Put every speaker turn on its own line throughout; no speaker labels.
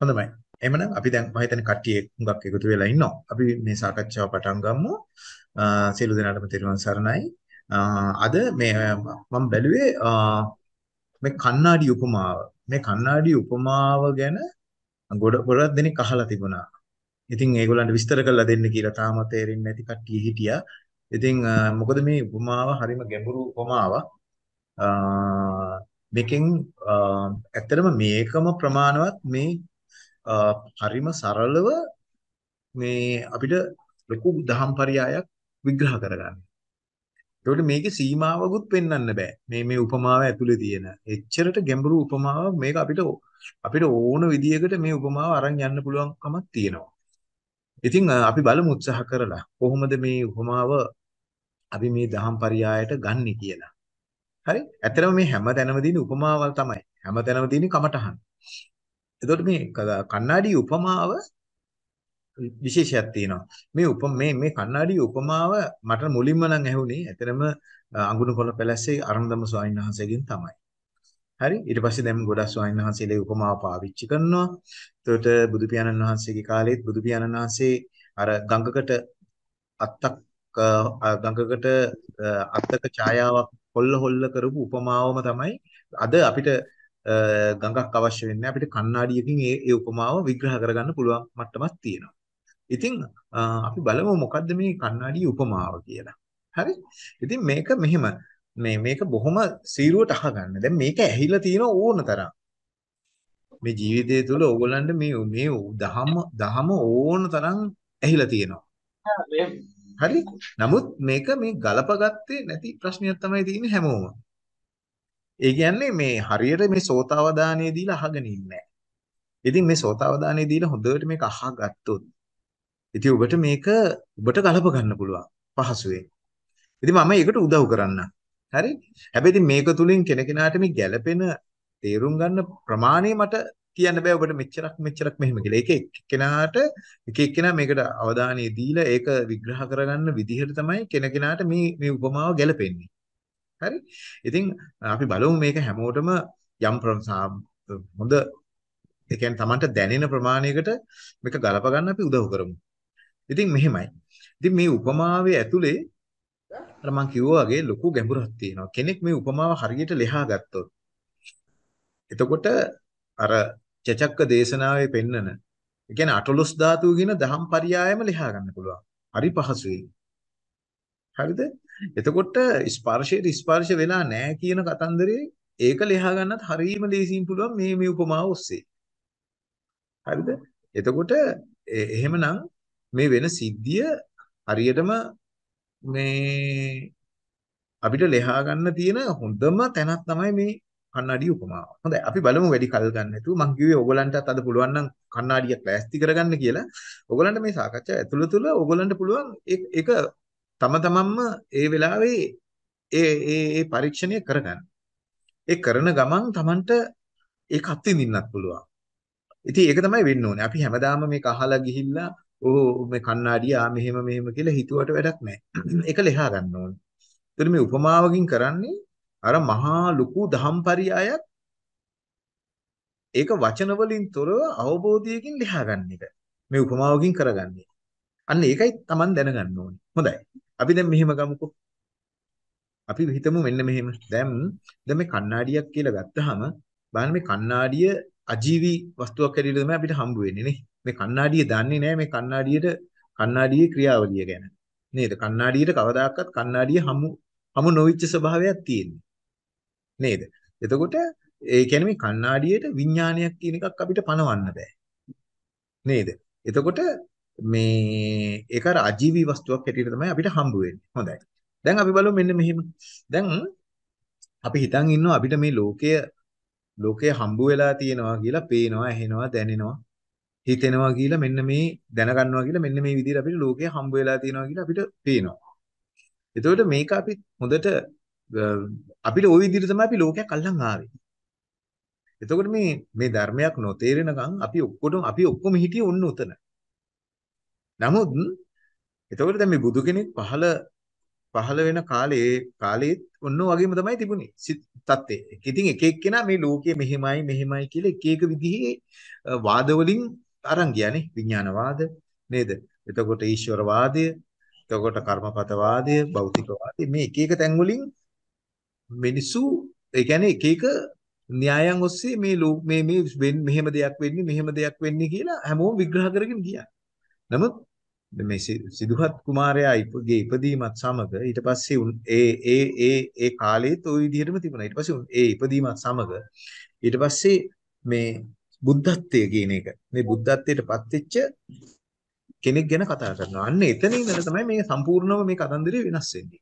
හොඳයි. එහෙමනම් අපි දැන් මම හිතන්නේ කට්ටිය හුඟක් එකතු වෙලා ඉන්නවා. අපි මේ සාකච්ඡාව පටන් ගමු. සියලු දෙනාටම තෙරුවන් සරණයි. අද මේ මම බැලුවේ මේ කන්නාඩි උපමාව. මේ කන්නාඩි උපමාව ගැන ගොඩ ගොඩක් දෙනෙක් අහලා තිබුණා. ඉතින් ඒගොල්ලන්ට විස්තර කරලා දෙන්න කියලා තාම තේරෙන්නේ නැති කට්ටිය හිටියා. ඉතින් මොකද මේ උපමාව හරිම ගැඹුරු උපමාවක්. මේකෙන් ඇත්තටම මේකම ප්‍රමාණවත් මේ හරිම සරලව මේ අපිට ලොකු දහම් පරයයක් විග්‍රහ කරගන්න. ඒකට මේකේ සීමාවකුත් පෙන්වන්න බෑ. මේ මේ උපමාව ඇතුලේ තියෙන. එච්චරට ගැඹුරු උපමාවක් මේක අපිට අපිට ඕන විදියකට මේ උපමාව අරන් යන්න පුළුවන්කමක් තියෙනවා. ඉතින් අපි බලමු උත්සාහ කරලා කොහොමද මේ උපමාව අපි මේ දහම් පරයයට ගන්නෙ කියලා. හරි? ඇත්තටම මේ හැම තැනම තියෙන උපමාවල් තමයි. හැම තැනම තියෙන කමටහන්. එතකොට මේ කණ්ණාඩි උපමාව විශේෂයක් තියෙනවා. මේ උප මේ මේ කණ්ණාඩි උපමාව මට මුලින්ම නම් ඇහුනේ ඇතරම අඟුණුකොළ පැලැස්සේ අරන්දම ස්වාමීන් වහන්සේගෙන් තමයි. හරි ඊට පස්සේ දැන් ගොඩක් ස්වාමීන් වහන්සේලා උපමාව පාවිච්චි කරනවා. එතකොට බුදු පියාණන් වහන්සේගේ කාලෙත් බුදු පියාණන් වහන්සේ අර ගඟකට අත්තක් ගඟකට අත්තක ඡායාවක් හොල්ල හොල්ල කරපු උපමාවම තමයි අද අපිට ගඟක් අවශ්‍ය වෙන්නේ අපිට කණ්ණාඩියකින් ඒ ඒ උපමාව විග්‍රහ කරගන්න පුළුවන් මට්ටමක් තියෙනවා. ඉතින් අපි බලමු මොකද්ද මේ කණ්ණාඩියේ උපමාව කියලා. හරි? ඉතින් මේක මෙහෙම මේ මේක බොහොම සීරුවට අහගන්න. දැන් මේක ඇහිලා තියෙන ඕන තරම්. මේ ජීවිතය තුළ ඕගොල්ලන්ට මේ මේ දහම දහම ඕන තරම් ඇහිලා තියෙනවා. හරි? නමුත් මේක මේ ගලපගත්තේ නැති ප්‍රශ්නයක් තමයි තියෙන්නේ හැමෝම. ඒ කියන්නේ මේ හරියට මේ සෝතාවදානය දීලා අහගෙන ඉන්නේ ඉතින් මේ සෝතාවදානය දීලා හොඳට මේක අහගත්තොත් ඉතින් ඔබට මේක ඔබට ගලප ගන්න පුළුවන් පහසුවෙන්. ඉතින් මම ඒකට උදව් කරන්න. හරි? හැබැයි ඉතින් මේක තුලින් කෙනකෙනාට මේ ගැළපෙන තේරුම් ගන්න ප්‍රමාණය මට කියන්න බෑ ඔබට මෙච්චරක් මෙච්චරක් මෙහෙම කියලා. ඒක එක්කෙනාට එක එක්කෙනා මේකට අවධානය දීලා ඒක විග්‍රහ කරගන්න විදිහට තමයි කෙනකෙනාට මේ මේ උපමාව ගැලපෙන්නේ. හරි? ඉතින් අපි බලමු මේක හැමෝටම යම් හොඳ ඒ කියන්නේ Tamanට දැනෙන ප්‍රමාණයකට මේක ගලප ගන්න අපි උදව් කරමු. ඉතින් මෙහෙමයි. ඉතින් මේ උපමාවේ ඇතුලේ අර මම කිව්වා වගේ ලොකු ගැඹුරක් තියෙනවා. කෙනෙක් මේ උපමාව හරියට ලෙහා ගත්තොත් එතකොට අර චචක්ක දේශනාවේ පෙන්නන ඒ කියන්නේ අටලොස් ධාතුව කියන දහම් පරයයම ලෙහා ගන්න පුළුවන්. හරි පහසුයි. හරිද? එතකොට ස්පර්ශයට ස්පර්ශ වෙලා නැහැ කියන කතන්දරේ ඒක ලියා ගන්නත් හරියම ලේසියෙන් පුළුවන් මේ මේ උපමාව ඔස්සේ. හරිද? එතකොට එහෙමනම් මේ වෙන සිද්ධිය හරියටම මේ අපිට ලියා ගන්න තියෙන හොඳම තැනක් තමයි මේ කන්නඩිය උපමාව. හොඳයි අපි බලමු වැඩි කල් ගන්න නැතුව මම කිව්වේ ඕගලන්ටත් අද පුළුවන් නම් කන්නඩියක් ලෑස්ති කරගන්න කියලා. ඕගලන්ට මේ සාකච්ඡාව ඇතුළත තුළ ඕගලන්ට පුළුවන් ඒක තම තමන්ම ඒ වෙලාවේ ඒ ඒ ඒ පරීක්ෂණය කරගන්න. ඒ කරන ගමන් Tamanට ඒක අත්විඳින්නත් පුළුවන්. ඉතින් ඒක තමයි වෙන්න ඕනේ. අපි හැමදාම මේක අහලා ගිහිල්ලා ඕ මේ කණ්ණාඩිය ආ මෙහෙම මෙහෙම කියලා හිතුවට වැඩක් නැහැ. ඒක ලෙහා ගන්න ඕනේ. ඒතර මේ උපමාවකින් කරන්නේ අර මහා ලুকু දහම්පරියායක් ඒක වචන වලින් තොරව අවබෝධයකින් ලියා ගන්න එක. මේ උපමාවකින් කරගන්නේ. අන්න ඒකයි Taman දැනගන්න ඕනේ. හොඳයි. අපි දැන් මෙහෙම ගමුකෝ. අපි හිතමු මෙන්න මෙහෙම. දැන් දැන් මේ කණ්ණාඩියක් කියලා ගත්තාම බලන්න මේ කණ්ණාඩිය අජීවී වස්තුවක් හැටියට තමයි අපිට හම්බ වෙන්නේ නේ. මේ කණ්ණාඩිය දන්නේ නැහැ මේ කණ්ණාඩියට කණ්ණාඩියේ ක්‍රියාවලිය ගැන. නේද? කණ්ණාඩියට කවදාකවත් කණ්ණාඩිය හමු හමු නොවිච්ච ස්වභාවයක් තියෙන්නේ. නේද? එතකොට ඒ කියන්නේ මේ කණ්ණාඩියට විඥානයක් කියන එකක් අපිට පනවන්න බෑ. නේද? එතකොට මේ ඒක අර අජීවී වස්තුවක් හැටියට තමයි අපිට හම්බ වෙන්නේ. හොඳයි. දැන් අපි බලමු මෙන්න මෙහෙම. දැන් අපි හිතන් ඉන්නවා අපිට මේ ලෝකය ලෝකය හම්බ වෙලා තියෙනවා කියලා පේනවා, ඇහෙනවා, දැනෙනවා, හිතෙනවා කියලා මෙන්න මේ දැනගන්නවා කියලා මෙන්න මේ විදිහට අපිට ලෝකය හම්බ වෙලා තියෙනවා කියලා අපිට පේනවා. එතකොට මේක අපි හොඳට අපිට ওই විදිහට තමයි අපි ලෝකයක් අල්ලන් ආවේ. එතකොට මේ මේ ධර්මයක් නොතේරෙනකන් අපි ඔක්කොටම අපි ඔක්කොම හිටියේ ඔන්න උතන. නමුත් එතකොට දැන් මේ බුදු කෙනෙක් පහළ පහළ වෙන කාලේ කාලෙත් ඔන්න වගේම තමයි තිබුණේ තත්ත්වය. ඉතින් එක එක්කෙනා මේ ලෝකයේ මෙහෙමයි මෙහෙමයි කියලා එක එක විදිහේ වාද වලින් අරන් ගියානේ විඥානවාද නේද? එතකොට ඊශ්වරවාදය, එතකොට කර්මපතවාදය, භෞතිකවාදය මේ එක එක තැන් වලින් මිනිසු ඒ කියන්නේ එක එක න්‍යායන් ඔස්සේ මේ මේ මේ මෙහෙම දෙයක් වෙන්නේ මෙහෙම දෙයක් වෙන්නේ කියලා හැමෝම විග්‍රහ කරගෙන ගියා. නමුත් මේ සිදුහත් කුමාරයා ඉපගේ ඉපදීමත් සමග ඊට පස්සේ ඒ ඒ ඒ ඒ කාලෙත් ওই විදිහටම තිබුණා. ඊට පස්සේ ඒ ඉපදීමත් සමග ඊට පස්සේ මේ බුද්ධත්වය කියන එක මේ බුද්ධත්වයටපත් වෙච්ච කෙනෙක් ගැන කතා කරනවා. අන්න එතනින් ඉඳලා තමයි මේ සම්පූර්ණව මේ කතන්දරය වෙනස් වෙන්නේ.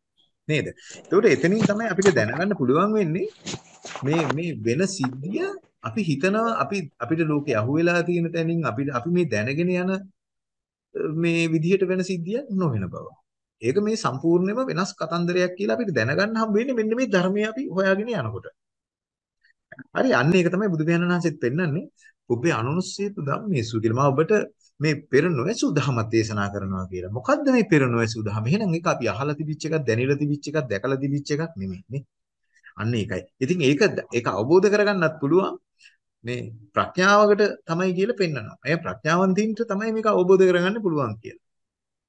නේද? ඒකට එතනින් තමයි අපිට දැනගන්න පුළුවන් වෙන්නේ මේ මේ වෙන සිද්ධිය අපි හිතනවා අපි අපිට ලෝකේ අහුවෙලා තියෙන තැනින් අපි අපි මේ දැනගෙන යන මේ විදිහට වෙන සිද්ධියක් නොවන බව. ඒක මේ සම්පූර්ණයෙන්ම වෙනස් කතන්දරයක් කියලා අපිට දැනගන්න හම්බ වෙන්නේ මෙන්න මේ ධර්මය අපි හොයාගෙන යනකොට. හරි අන්න ඒක තමයි බුදු පියාණන් වහන්සේත් පෙන්නන්නේ ඔබේ අනුනුස්සීතු ධම්මේසු කියලා. මම ඔබට මේ පෙර නොඇසු දහමක් දේශනා කරනවා කියලා. මොකද්ද මේ පෙර නොඇසු දහම? එහෙනම් ඒක අපි අහලා තිබිච්ච එකක්, දැනিলা තිබිච්ච එකක්, දැකලා තිබිච්ච එකක් නෙමෙයි නේ. අන්න ඒකයි. ඉතින් ඒක ඒක අවබෝධ කරගන්නත් පුළුවන්. මේ ප්‍රඥාවකට තමයි කියලා පෙන්නනවා. ඒ ප්‍රඥාවන්තින්ට තමයි මේක අවබෝධ කරගන්න පුළුවන් කියලා.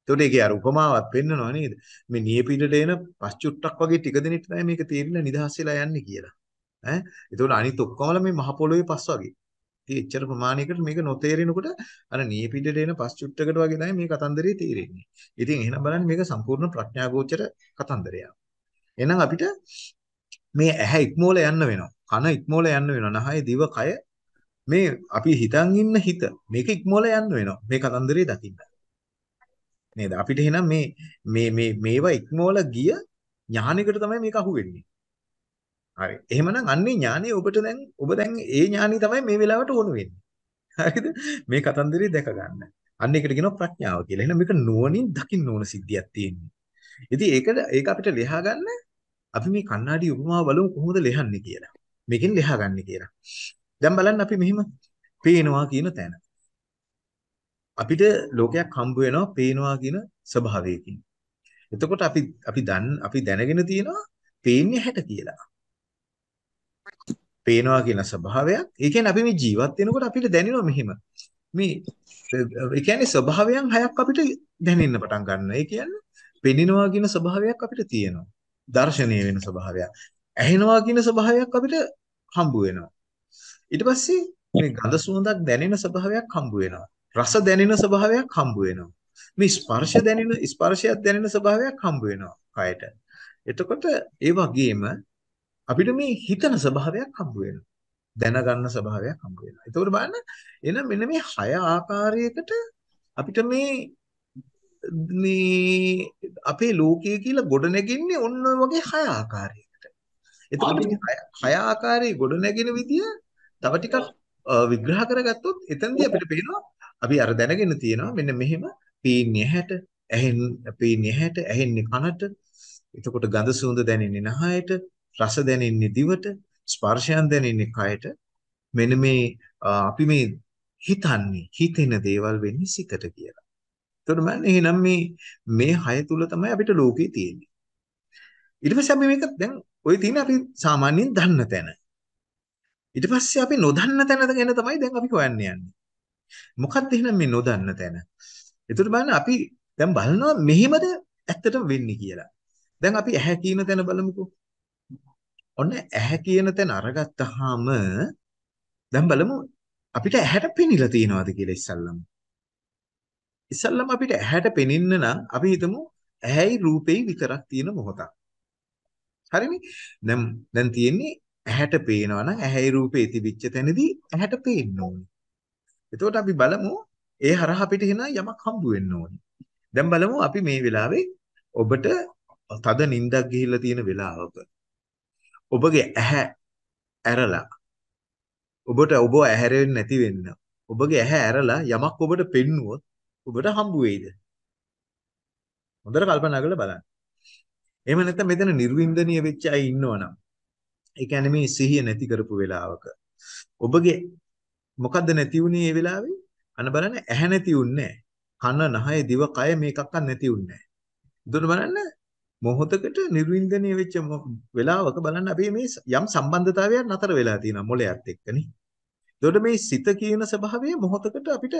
එතකොට ඒකේ අර උපමාවක් පෙන්නනවා නේද? මේ නියපිටට එන පස්චුට්ටක් වගේ ටික දිනෙට තමයි මේක තේරිලා නිදහස් වෙලා යන්නේ කියලා. ඈ එතකොට අනිත් ඔක්කොමල මේ මහ පොළොවේ පස් වගේ. ඉතින් එච්චර ප්‍රමාණයකට මේක නොතේරෙනකොට අර නියපිටට එන පස්චුට්ටකට වගේ තමයි මේ කතන්දරේ තේරෙන්නේ. ඉතින් එහෙනම් බලන්න මේක සම්පූර්ණ ප්‍රඥාගෝචර කතන්දරයක්. එහෙනම් අපිට මේ ඇහැ ඉක්මෝල යන්න වෙනවා. කන ඉක්මෝල යන්න වෙනවා. නහය දිව කය මේ අපි හිතන් ඉන්න හිත මේක ඉක්මෝල යන්න වෙනවා. මේ කතන්දරේ දකින්න. නේද? අපිට එහෙනම් මේ මේ මේ මේවා ඉක්මෝල ගිය ඥානයකට තමයි මේක අහුවෙන්නේ. හරි. එහෙමනම් අන්නේ ඥානෙ ඔබට දැන් ඔබ දැන් ඒ ඥානෙ තමයි මේ වෙලාවට ඕන වෙන්නේ. හරිද? මේ කතන්දරේ දැක ගන්න. අන්න ඒකට කියනවා ප්‍රඥාව කියලා. එහෙනම් මේක නුවණින් දකින්න ඕන සිද්ධියක් තියෙන්නේ. ඉතින් ඒක ඒක අපිට ලියා ගන්න අපි මේ කණ්ණාඩි උපමාව බලමු කොහොමද ලියන්නේ කියලා. මේකෙන් ලියා ගන්න කියලා. දැන් බලන්න අපි මෙහිම පේනවා කියන තැන. අපිට ලෝකයක් හම්බ වෙනවා පේනවා කියන ස්වභාවයකින්. එතකොට අපි අපි දන් අපි දැනගෙන තියෙනවා පේන්නේ හැට කියලා. පේනවා කියන ස්වභාවයක්. ඒ කියන්නේ අපි මේ ජීවත් වෙනකොට අපිට දැනෙනවා මෙහෙම. මේ ඒ කියන්නේ ස්වභාවයන් හයක් අපිට දැනෙන්න පටන් ගන්නවා. ඒ කියන්නේ පෙනෙනවා කියන ස්වභාවයක් අපිට තියෙනවා. දර්ශනීය වෙන ස්වභාවයක්. ඇහෙනවා කියන ස්වභාවයක් අපිට හම්බ වෙනවා. ඊට පස්සේ මේ ගඳ සුවඳක් දැනෙන ස්වභාවයක් හම්බ වෙනවා. රස දැනෙන ස්වභාවයක් හම්බ වෙනවා. මේ ස්පර්ශ දැනෙන ස්පර්ශයක් දැනෙන ස්වභාවයක් හම්බ වෙනවා කයට. එතකොට ඒ වගේම අපිට මේ හිතන ස්වභාවයක් හම්බ වෙනවා. දැනගන්න ස්වභාවයක් හම්බ වෙනවා. එතකොට බලන්න එහෙනම් මෙන්න මේ හය ආකාරයකට අපිට මේ මේ අපේ ලෝකය කියලා ගොඩ නැගෙන්නේ ඔන්න ඔය වගේ හය ආකාරයකට. එතකොට හය ආකාරයේ ගොඩ නැගෙන විදිය තව ටිකක් විග්‍රහ කරගත්තොත් එතනදී අපිට පේනවා අපි අර දැනගෙන තියෙනවා මෙන්න මෙහෙම පීන්නේ හැට ඇහෙන් පීන්නේ හැට ඇහෙන්නේ කනට එතකොට ගඳ සුවඳ දැනෙන්නේ නහයට රස දැනෙන්නේ දිවට ස්පර්ශයන් දැනෙන්නේ කයට මෙන්න මේ අපි මේ හිතන්නේ හිතෙන දේවල් වෙන්නේ සිතට කියලා. එතකොට මම එහෙනම් මේ මේ හය තුල තමයි අපිට ලෝකේ තියෙන්නේ. ඊට පස්සේ අපි මේක දැන් ওই තියෙන අපි සාමාන්‍යයෙන් දන්න තැන. ඊට පස්සේ අපි නොදන්න තැන ගැන තමයි දැන් අපි හොයන්න යන්නේ. මොකක්ද එහෙනම් මේ නොදන්න තැන? එතකොට බලන්න අපි දැන් බලනවා මෙහෙමද ඇත්තටම වෙන්නේ කියලා. දැන් අපි ඇහැ කියන තැන බලමුකෝ. ඔන්න ඇහැ කියන තැන අරගත්තාම දැන් බලමු අපිට ඇහැට පෙනිලා තියෙනවද කියලා ඉස්සල්ලාම. ඉස්සල්ලාම අපිට ඇහැට පෙනෙන්න නම් අපි හිතමු ඇහැයි රූපෙයි විතරක් තියෙන මොහොතක්. හරිනේ? දැන් දැන් තියෙන්නේ ඇහැට පේනවා නම් ඇහැයි රූපේ තිබිච්ච තැනදී ඇහැට පේන්න ඕනේ. එතකොට අපි බලමු ඒ හරහා අපිට එන යමක් හම්බ වෙන්න ඕනේ. දැන් බලමු අපි මේ වෙලාවේ ඔබට තද නිින්දක් ගිහිල්ලා තියෙන වෙලාවක ඔබගේ ඇහැ ඇරලා ඔබට ඔබ ඇහැරෙන්නේ නැති වෙන්න ඔබගේ ඇහැ ඇරලා යමක් ඔබට පෙන්නුවොත් ඔබට හම්බ වෙයිද? හොඳට කල්පනා කරලා බලන්න. එහෙම නැත්නම් මෙතන නිර්වින්දනීය වෙච්ච අය ඉන්නවනම් ඒ කියන්නේ මේ සිහිය නැති කරපු වෙලාවක ඔබගේ මොකද්ද නැති වුනේ මේ වෙලාවේ? අන්න බලන්න ඇහැ නැති වුන්නේ කන නහය දිව කය මේකක්වත් නැති වුන්නේ නැහැ. බලන්න මොහොතකට නිර්වින්දනය වෙච්ච වෙලාවක බලන්න අපි මේ යම් සම්බන්ධතාවයක් නතර වෙලා තියෙනවා මොලයක් එක්කනේ. එතකොට මේ සිත කියන ස්වභාවය මොහොතකට අපිට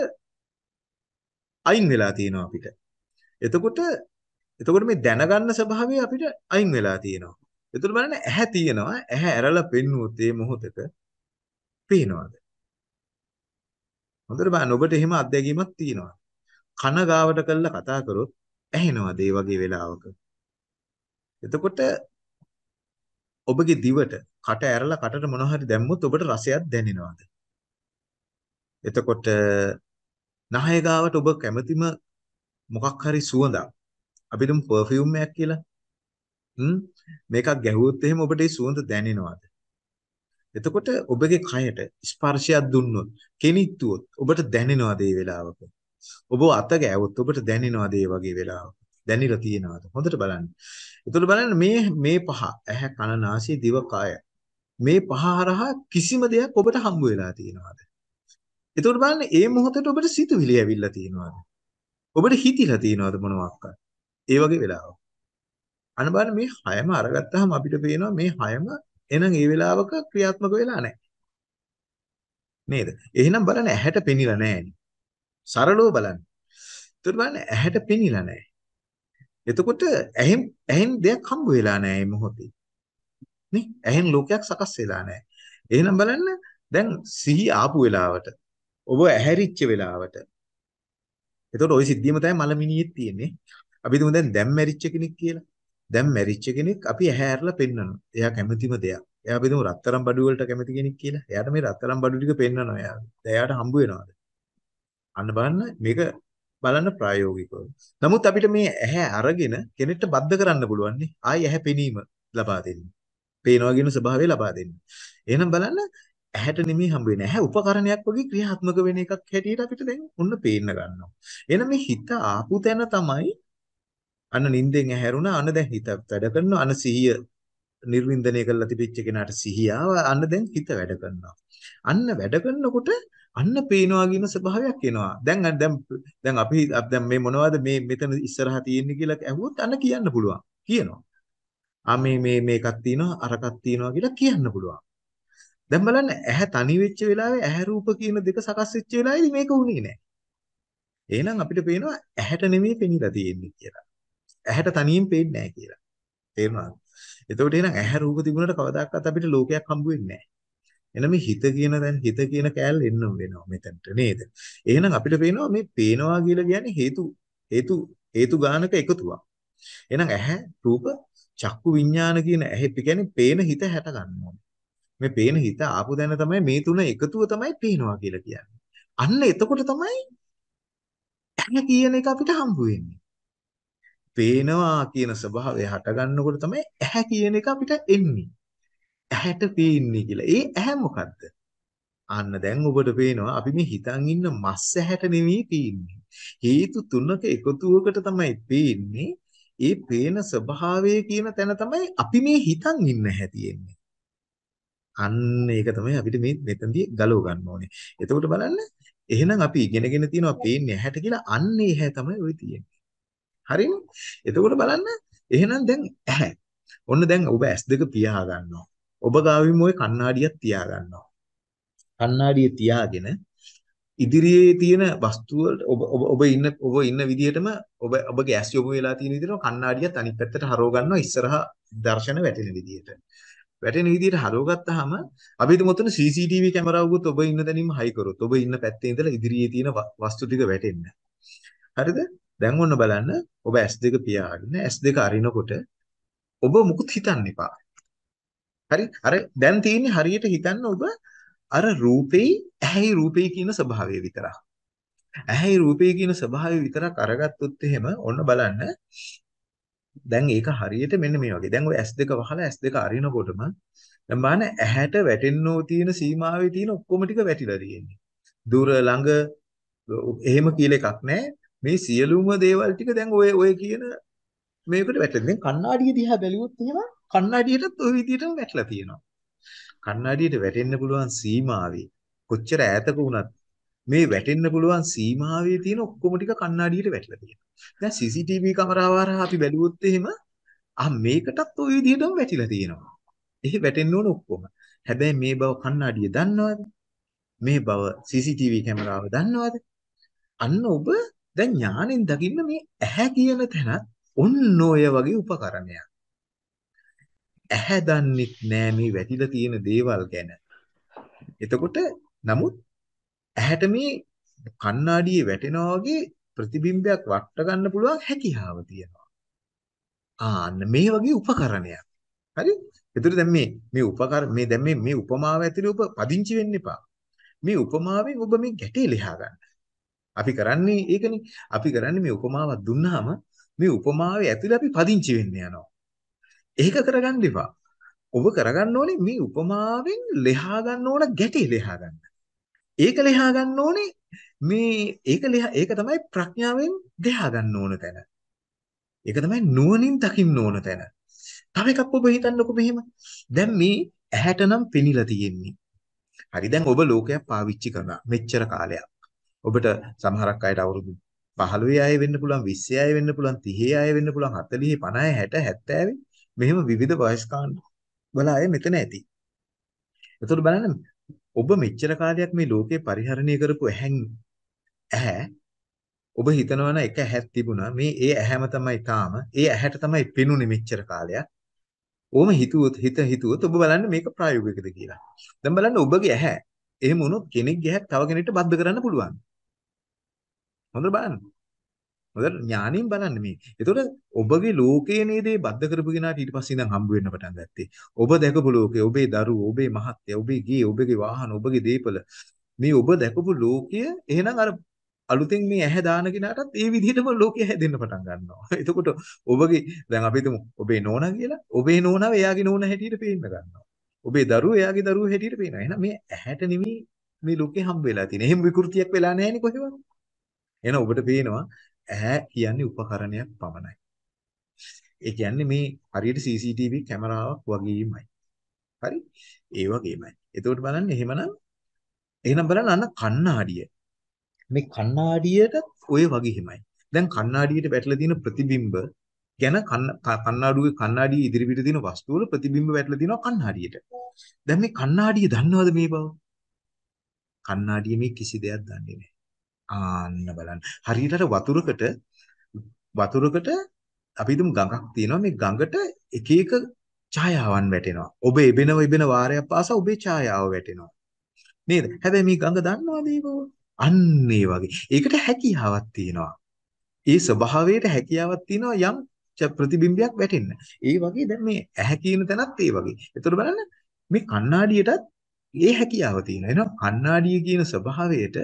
අයින් වෙලා තියෙනවා අපිට. එතකොට එතකොට මේ දැනගන්න ස්වභාවය අපිට අයින් වෙලා තියෙනවා. එතකොට බලන්න ඇහැ තියෙනවා. ඇහැ ඇරලා පෙන්නුවොත් මේ මොහොතක පේනවද? හොඳට බලන්න ඔබට එහෙම අත්දැකීමක් තියෙනවා. කන ගාවට කරලා කතා කරොත් ඇහෙනවද ඒ වගේ වෙලාවක? එතකොට ඔබගේ දිවට කට ඇරලා කටට මොන හරි දැම්මොත් ඔබට රසයක් දැනෙනවද? එතකොට නහය ගාවට ඔබ කැමතිම මොකක් හරි සුවඳක් අපි දුම් පර්ෆියුම් එකක් කියලා හ්ම් මේකක් ගැහුවොත් එහෙම ඔබට ඒ සුවඳ දැනෙනවද? එතකොට ඔබගේ කයට ස්පර්ශයක් දුන්නොත් කෙනිත්තුවොත් ඔබට දැනෙනවද ඒ වෙලාවක? ඔබ අත ගෑවොත් ඔබට දැනෙනවද ඒ වගේ වෙලාවක? දැනිලා තියෙනවද? හොඳට බලන්න. එතකොට බලන්න මේ මේ පහ ඇහැ කන නාසය දිව කය මේ පහ හරහා කිසිම දෙයක් ඔබට හම්බ වෙලා තියෙනවද? එතකොට බලන්න මේ මොහොතේ ඔබට සිතුවිලි ඇවිල්ලා තියෙනවද? ඔබට හිතිලා තියෙනවද මොනවාක්වත්? ඒ වගේ වෙලාවක. අන්න බලන්න මේ හයම අරගත්තාම අපිට පේනවා මේ හයම එහෙනම් ඒ වෙලාවක ක්‍රියාත්මක වෙලා නැහැ. නේද? එහෙනම් බලන්න ඇහැට පෙනිලා නැහැ. සරලව බලන්න. එතකොට බලන්න ඇහැට පෙනිලා නැහැ. එතකොට ඇහෙන් ඇහෙන් දෙයක් හම්බ වෙලා නැහැ මේ මොහොතේ. නේ? ඇහෙන් ලෝකයක් සකස් වෙලා නැහැ. එහෙනම් බලන්න දැන් සිහි ආපු වෙලාවට ඔබ ඇහැරිච්ච වෙලාවට එතකොට ওই සිද්ධියම තමයි මලමිනියෙත් තියෙන්නේ. අපි හිතමු දැන් දැන් මැරිච්ච කෙනෙක් කියලා. දැන් මැරිච්ච කෙනෙක් අපි ඇහැ ඇරලා පෙන්වනවා. එයා කැමතිම දෙයක්. එයා අපි හිතමු රත්තරන් බඩු වලට කැමති කෙනෙක් කියලා. එයාට මේ රත්තරන් බඩු ටික පෙන්වනවා එයා. එයාට හම්බ වෙනවද? අන්න බලන්න මේක බලන්න ප්‍රායෝගිකව. නමුත් අපිට මේ ඇහැ අරගෙන කෙනෙක්ට බද්ධ කරන්න පුළුවන් නේ. ආයි ඇහැ පෙනීම ලබා දෙන්න. පේනවා කියන ස්වභාවය ලබා දෙන්න. එහෙනම් බලන්න ඇහැට නෙමෙයි හම්බ වෙන්නේ. ඇහැ උපකරණයක් වගේ ක්‍රියාත්මක වෙන එකක් හැටියට අපිට දැන් ඔන්න පේන්න ගන්නවා. එහෙනම් මේ හිත ආපු තැන තමයි අන්න නිින්දෙන් ඇහැරුණා. අන්න දැන් හිත වැඩ කරනවා. අන්න සිහිය නිර්වින්දනය කරලා තිබිච්ච කෙනාට සිහිය අන්න දැන් හිත වැඩ කරනවා. අන්න වැඩ කරනකොට අන්න පේනවා කියන ස්වභාවයක් එනවා. දැන් දැන් දැන් අපි දැන් මේ මොනවද මේ මෙතන ඉස්සරහා තියෙන්නේ කියලා ඇහුවොත් අන්න කියන්න පුළුවන්. කියනවා. ආ මේ මේ මේකක් තියෙනවා අරකක් තියෙනවා කියලා කියන්න පුළුවන්. දැන් බලන්න ඇහැ තනි වෙච්ච වෙලාවේ ඇහැ රූප කියන දෙක සකස් වෙච්ච වෙලාවේදී මේක උනේ නැහැ. එහෙනම් අපිට පේනවා ඇහැට නෙමෙයි පෙනිලා තියෙන්නේ කියලා. ඇහැට තනියෙන් පේන්නේ නැහැ කියලා. තේරුණාද? එතකොට එහෙනම් ඇහැ රූප තිබුණාට කවදාකවත් අපිට ලෝකයක් හම්බ වෙන්නේ නැහැ. එහෙනම් මේ හිත කියන දැන් හිත කියන කෑල්ල එන්න වෙනවා මෙතනට නේද? එහෙනම් අපිට පේනවා මේ පේනවා කියලා කියන්නේ හේතු හේතු හේතු ගානක එකතුවක්. එහෙනම් ඇහැ රූප චක්කු විඥාන කියන ඇහි කියන්නේ පේන හිත හැට ගන්න ඕනේ. මේ පේන හිත ආපු දැන තමයි මේ තුන එකතුව තමයි පේනවා කියලා කියන්නේ. අන්න එතකොට තමයි ඇහැ කියන එක අපිට හම්බ වෙන්නේ. පේනවා කියන ස්වභාවය හට ගන්නකොට තමයි ඇහැ කියන එක අපිට එන්නේ. ඇහැට පේන්නේ කියලා. ඒ ඇහැ මොකද්ද? අන්න දැන් ඔබට පේනවා අපි මේ හිතන් ඉන්න මස් ඇහැට නෙවෙයි පේන්නේ. හේතු තුනක එකතුවකට තමයි පේන්නේ. ඒ පේන ස්වභාවය කියන තැන තමයි අපි මේ හිතන් ඉන්න හැටියෙන්නේ. අන්න ඒක තමයි අපිට මේ මෙතනදී ගලව ගන්න ඕනේ. එතකොට බලන්න එහෙනම් අපි ඉගෙනගෙන තියෙනවා පේන්නේ ඇහැට කියලා අන්න ඒ ඇහැ තමයි ওই තියෙන්නේ. හරිනේ? එතකොට බලන්න එහෙනම් දැන් ඇහැ. ඔන්න දැන් ඔබ S2 පියා ගන්නවා. ඔබ ගාවින් ওই කණ්ණාඩියක් තියා ගන්නවා. කණ්ණාඩිය තියාගෙන ඉදිරියේ තියෙන වස්තු ඔබ ඔබ ඉන්න ඔබ ඉන්න විදිහටම ඔබ ඔබගේ ඇස් යොමු වෙලා තියෙන විදිහට කණ්ණාඩියත් අනිත් පැත්තට හරව ගන්නවා ඉස්සරහා දර්ශන වැටෙන විදිහට. වැටෙන විදිහට හරවගත්තාම අපි හිතමු උතන CCTV කැමරාවකුත් ඔබ ඉන්න තැනින්ම හයි කරොත් ඔබ ඉන්න පැත්තේ ඉඳලා ඉදිරියේ තියෙන වස්තු ටික වැටෙන්න. හරිද? දැන් ඔන්න බලන්න ඔබ S2 පියාගෙන S2 අරිනකොට ඔබ මුකුත් හිතන්න එපා. හරි? අර දැන් තියෙන්නේ හරියට හිතන්න ඔබ අර රූපේ ඇහැයි රූපේ කියන ස්වභාවය විතරක්. ඇහැයි රූපේ කියන ස්වභාවය විතරක් අරගත්තොත් එහෙම ඔන්න බලන්න දැන් ඒක හරියට මෙන්න මේ වගේ. දැන් ඔය S2 වහලා S2 අරිනකොටම දැන් බලන්න ඇහැට වැටෙන්නෝ තියෙන සීමාවේ තියෙන ඔක්කොම ටික වැටිලා තියෙන්නේ. දුර ළඟ එහෙම කියලා එකක් නැහැ. මේ සියලුම දේවල් ටික දැන් ඔය ඔය කියන මේකට වැටෙනවා. දැන් කණ්ණාඩිය දිහා බැලුවොත් එහෙම කණ්ණාඩියටත් ওই විදිහටම වැටලා තියෙනවා. කණ්ණාඩියට වැටෙන්න පුළුවන් සීමාවේ කොච්චර ඈතක වුණත් මේ වැටෙන්න පුළුවන් සීමාවේ තියෙන ඔක්කොම ටික කණ්ණාඩියට වැටලා තියෙනවා. දැන් CCTV කැමරාව හරහා අපි බැලුවොත් එහෙම ආ මේකටත් ওই විදිහටම වැටිලා තියෙනවා. එහෙ වැටෙන්න ඕන ඔක්කොම. හැබැයි මේ බව කණ්ණාඩිය දන්නවද? මේ බව CCTV කැමරාව දන්නවද? අන්න ඔබ දැන් ඥාණයෙන් දකින්න මේ ඇහැ කියන තැනත් ඔන්න ඔය වගේ උපකරණයක්. ඇහැ දන්නෙත් නෑ මේ වැටිලා තියෙන දේවල් ගැන. එතකොට නමුත් ඇහැට මේ කණ්ණාඩියේ වැටෙනා වගේ ප්‍රතිබිම්බයක් වට ගන්න පුළුවන් හැකියාව තියෙනවා. ආන්න මේ වගේ උපකරණයක්. හරි? එතකොට දැන් මේ මේ උපකර මේ දැන් මේ මේ උපමාව ඇතුලේ ඔබ පදිංචි වෙන්න එපා. මේ උපමාවෙන් ඔබ මේ ගැටේ ලියා ගන්න. අපි කරන්නේ ඒකනේ. අපි කරන්නේ මේ උපමාවක් දුන්නාම මේ උපමාවේ ඇතුලේ අපි පදිංචි වෙන්න යනවා. ඒක කරගන්න එපා. ඔබ කරගන්න ඕනේ මේ උපමාවෙන් ලියා ගන්න ඕන ගැටේ ලියා ගන්න. ඒක ලියා ගන්න ඕනේ මේ ඒක ඒක තමයි ප්‍රඥාවෙන් දෙහා ගන්න ඕන තැන. ඒක තමයි නුවණින් දකින්න ඕන තැන. තව එකක් ඔබ හිතන්නකො මෙහෙම. දැන් මේ ඇහැට නම් පෙනිලා තියෙන්නේ. හරි දැන් ඔබ ලෝකයක් පාවිච්චි කරනවා මෙච්චර කාලයක්. ඔබට සමහරක් අයට අවුරුදු 15 අය වෙන්න පුළුවන් 20 අය වෙන්න පුළුවන් 30 අය වෙන්න පුළුවන් 40 50 60 70 මෙහෙම විවිධ වයස්කාන්ත වල අය මෙතන ඇති. එතකොට බලන්න ඔබ මෙච්චර කාලයක් මේ ලෝකේ පරිහරණය කරපු ඇහෙන් ඇහැ ඔබ හිතනවනම් එක ඇහැක් තිබුණා. මේ ඒ ඇහැම තමයි තාම ඒ ඇහැට තමයි පෙනුනේ මෙච්චර කාලයක්. ඕම හිතුවොත් හිත හිතුවොත් ඔබ බලන්න මේක ප්‍රායෝගිකද කියලා. දැන් බලන්න ඔබගේ ඇහැ එහෙම වුණොත් කෙනෙක්ගේ ඇහැ තව කෙනෙක්ට බද්ධ කරන්න පුළුවන්. හොඳට බලන්න හොඳට ඥානින් බලන්න මේ. එතකොට ඔබගේ ලෝකයේ නේද මේ බද්ධ කරපු කෙනාට ඊට පස්සේ ඉඳන් හම්බ වෙන්න පටන් ගත්තේ. ඔබ දැකපු ලෝකය, ඔබේ දරුවෝ, ඔබේ මහත්ය, ඔබේ ගේ, ඔබගේ වාහන, ඔබගේ දීපල මේ ඔබ දැකපු ලෝකය එහෙනම් අර අලුතෙන් මේ ඇහැ දාන කෙනාටත් ඒ විදිහටම ලෝකය හැදෙන්න පටන් ගන්නවා. එතකොට ඔබගේ දැන් අපි හිතමු ඔබේ නෝනා කියලා. ඔබේ නෝනාව එයාගේ නෝනා හැටියට පේන්න ගන්නවා. ඔබේ දරුවෝ එයාගේ දරුවෝ හැටියට පේනවා. එහෙනම් මේ ඇහැට නෙමෙයි මේ ලෝකේ හම්බ වෙලා තියෙන්නේ. එහෙම විකෘතියක් වෙලා නැහැ නේ කොහෙවත්. එහෙනම් ඔබට පේනවා ඇහැ කියන්නේ උපකරණයක් පමණයි. ඒ කියන්නේ මේ හරියට CCTV කැමරාවක් වගේමයි. හරි? ඒ වගේමයි. එතකොට බලන්න එහෙමනම් එහෙනම් බලන්න අන්න කණ්ණාඩිය. මේ කණ්ණාඩියට ඔය වගේමයි. දැන් කණ්ණාඩියට වැටලා තියෙන ප්‍රතිබිම්බ ගැන කණ්ණාඩුවේ කණ්ණාඩිය ඉදිරිපිට තියෙන වස්තු වල ප්‍රතිබිම්බ වැටලා තියෙනවා කණ්ණාඩියට. දැන් මේ කණ්ණාඩිය දන්නවද මේ බව? කණ්ණාඩිය මේ කිසි දෙයක් දන්නේ නැහැ. ආන්න බලන්න. හරියට වතුරකට වතුරකට අපි හිතමු ගඟක් තියෙනවා මේ ගඟට එක එක ඡායාවන් වැටෙනවා. ඔබ එබෙනව එබෙන වාරයක් පාසා ඔබේ ඡායාව වැටෙනවා. නේද? හැබැයි මේ ගඟ දන්නවද ඒක? අන්න ඒ වගේ. ඒකට හැකියාවක් තියෙනවා. ඒ ස්වභාවයට හැකියාවක් තියෙනවා යම් ප්‍රතිබිම්බයක් වැටෙන්න. ඒ වගේ දැන් මේ ඇහැ කියන තැනත් ඒ වගේ. ඒතර බලන්න මේ කණ්ණාඩියටත් ඒ හැකියාව තියෙනවා. එහෙනම් කණ්ණාඩිය කියන ස්වභාවයට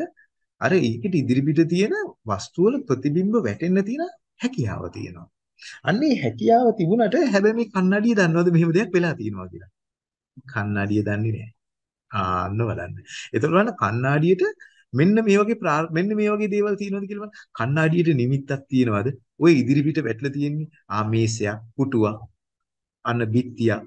අර ඒකට ඉදිරිපිට තියෙන වස්තු වල ප්‍රතිබිම්බ වැටෙන්න තියෙන හැකියාව තියෙනවා. අන්න ඒ හැකියාව තිබුණට හැබැයි මේ කන්නඩිය දන්නවද මෙහෙම දෙයක් වෙලා තියෙනවා කියලා? කන්නඩිය දන්නේ නැහැ. ආන්න බලන්න. එතකොට බලන්න කන්නඩියට මෙන්න මේ වගේ මෙන්න මේ වගේ දේවල් තියෙනවද කියලා බලන්න. කන්නඩියට නිමිත්තක් තියෙනවද? ওই ඉදිරිපිට වැටලා තියෙන්නේ ආ මේසයක්, පුටුවක්, අන්න බිත්තියක්,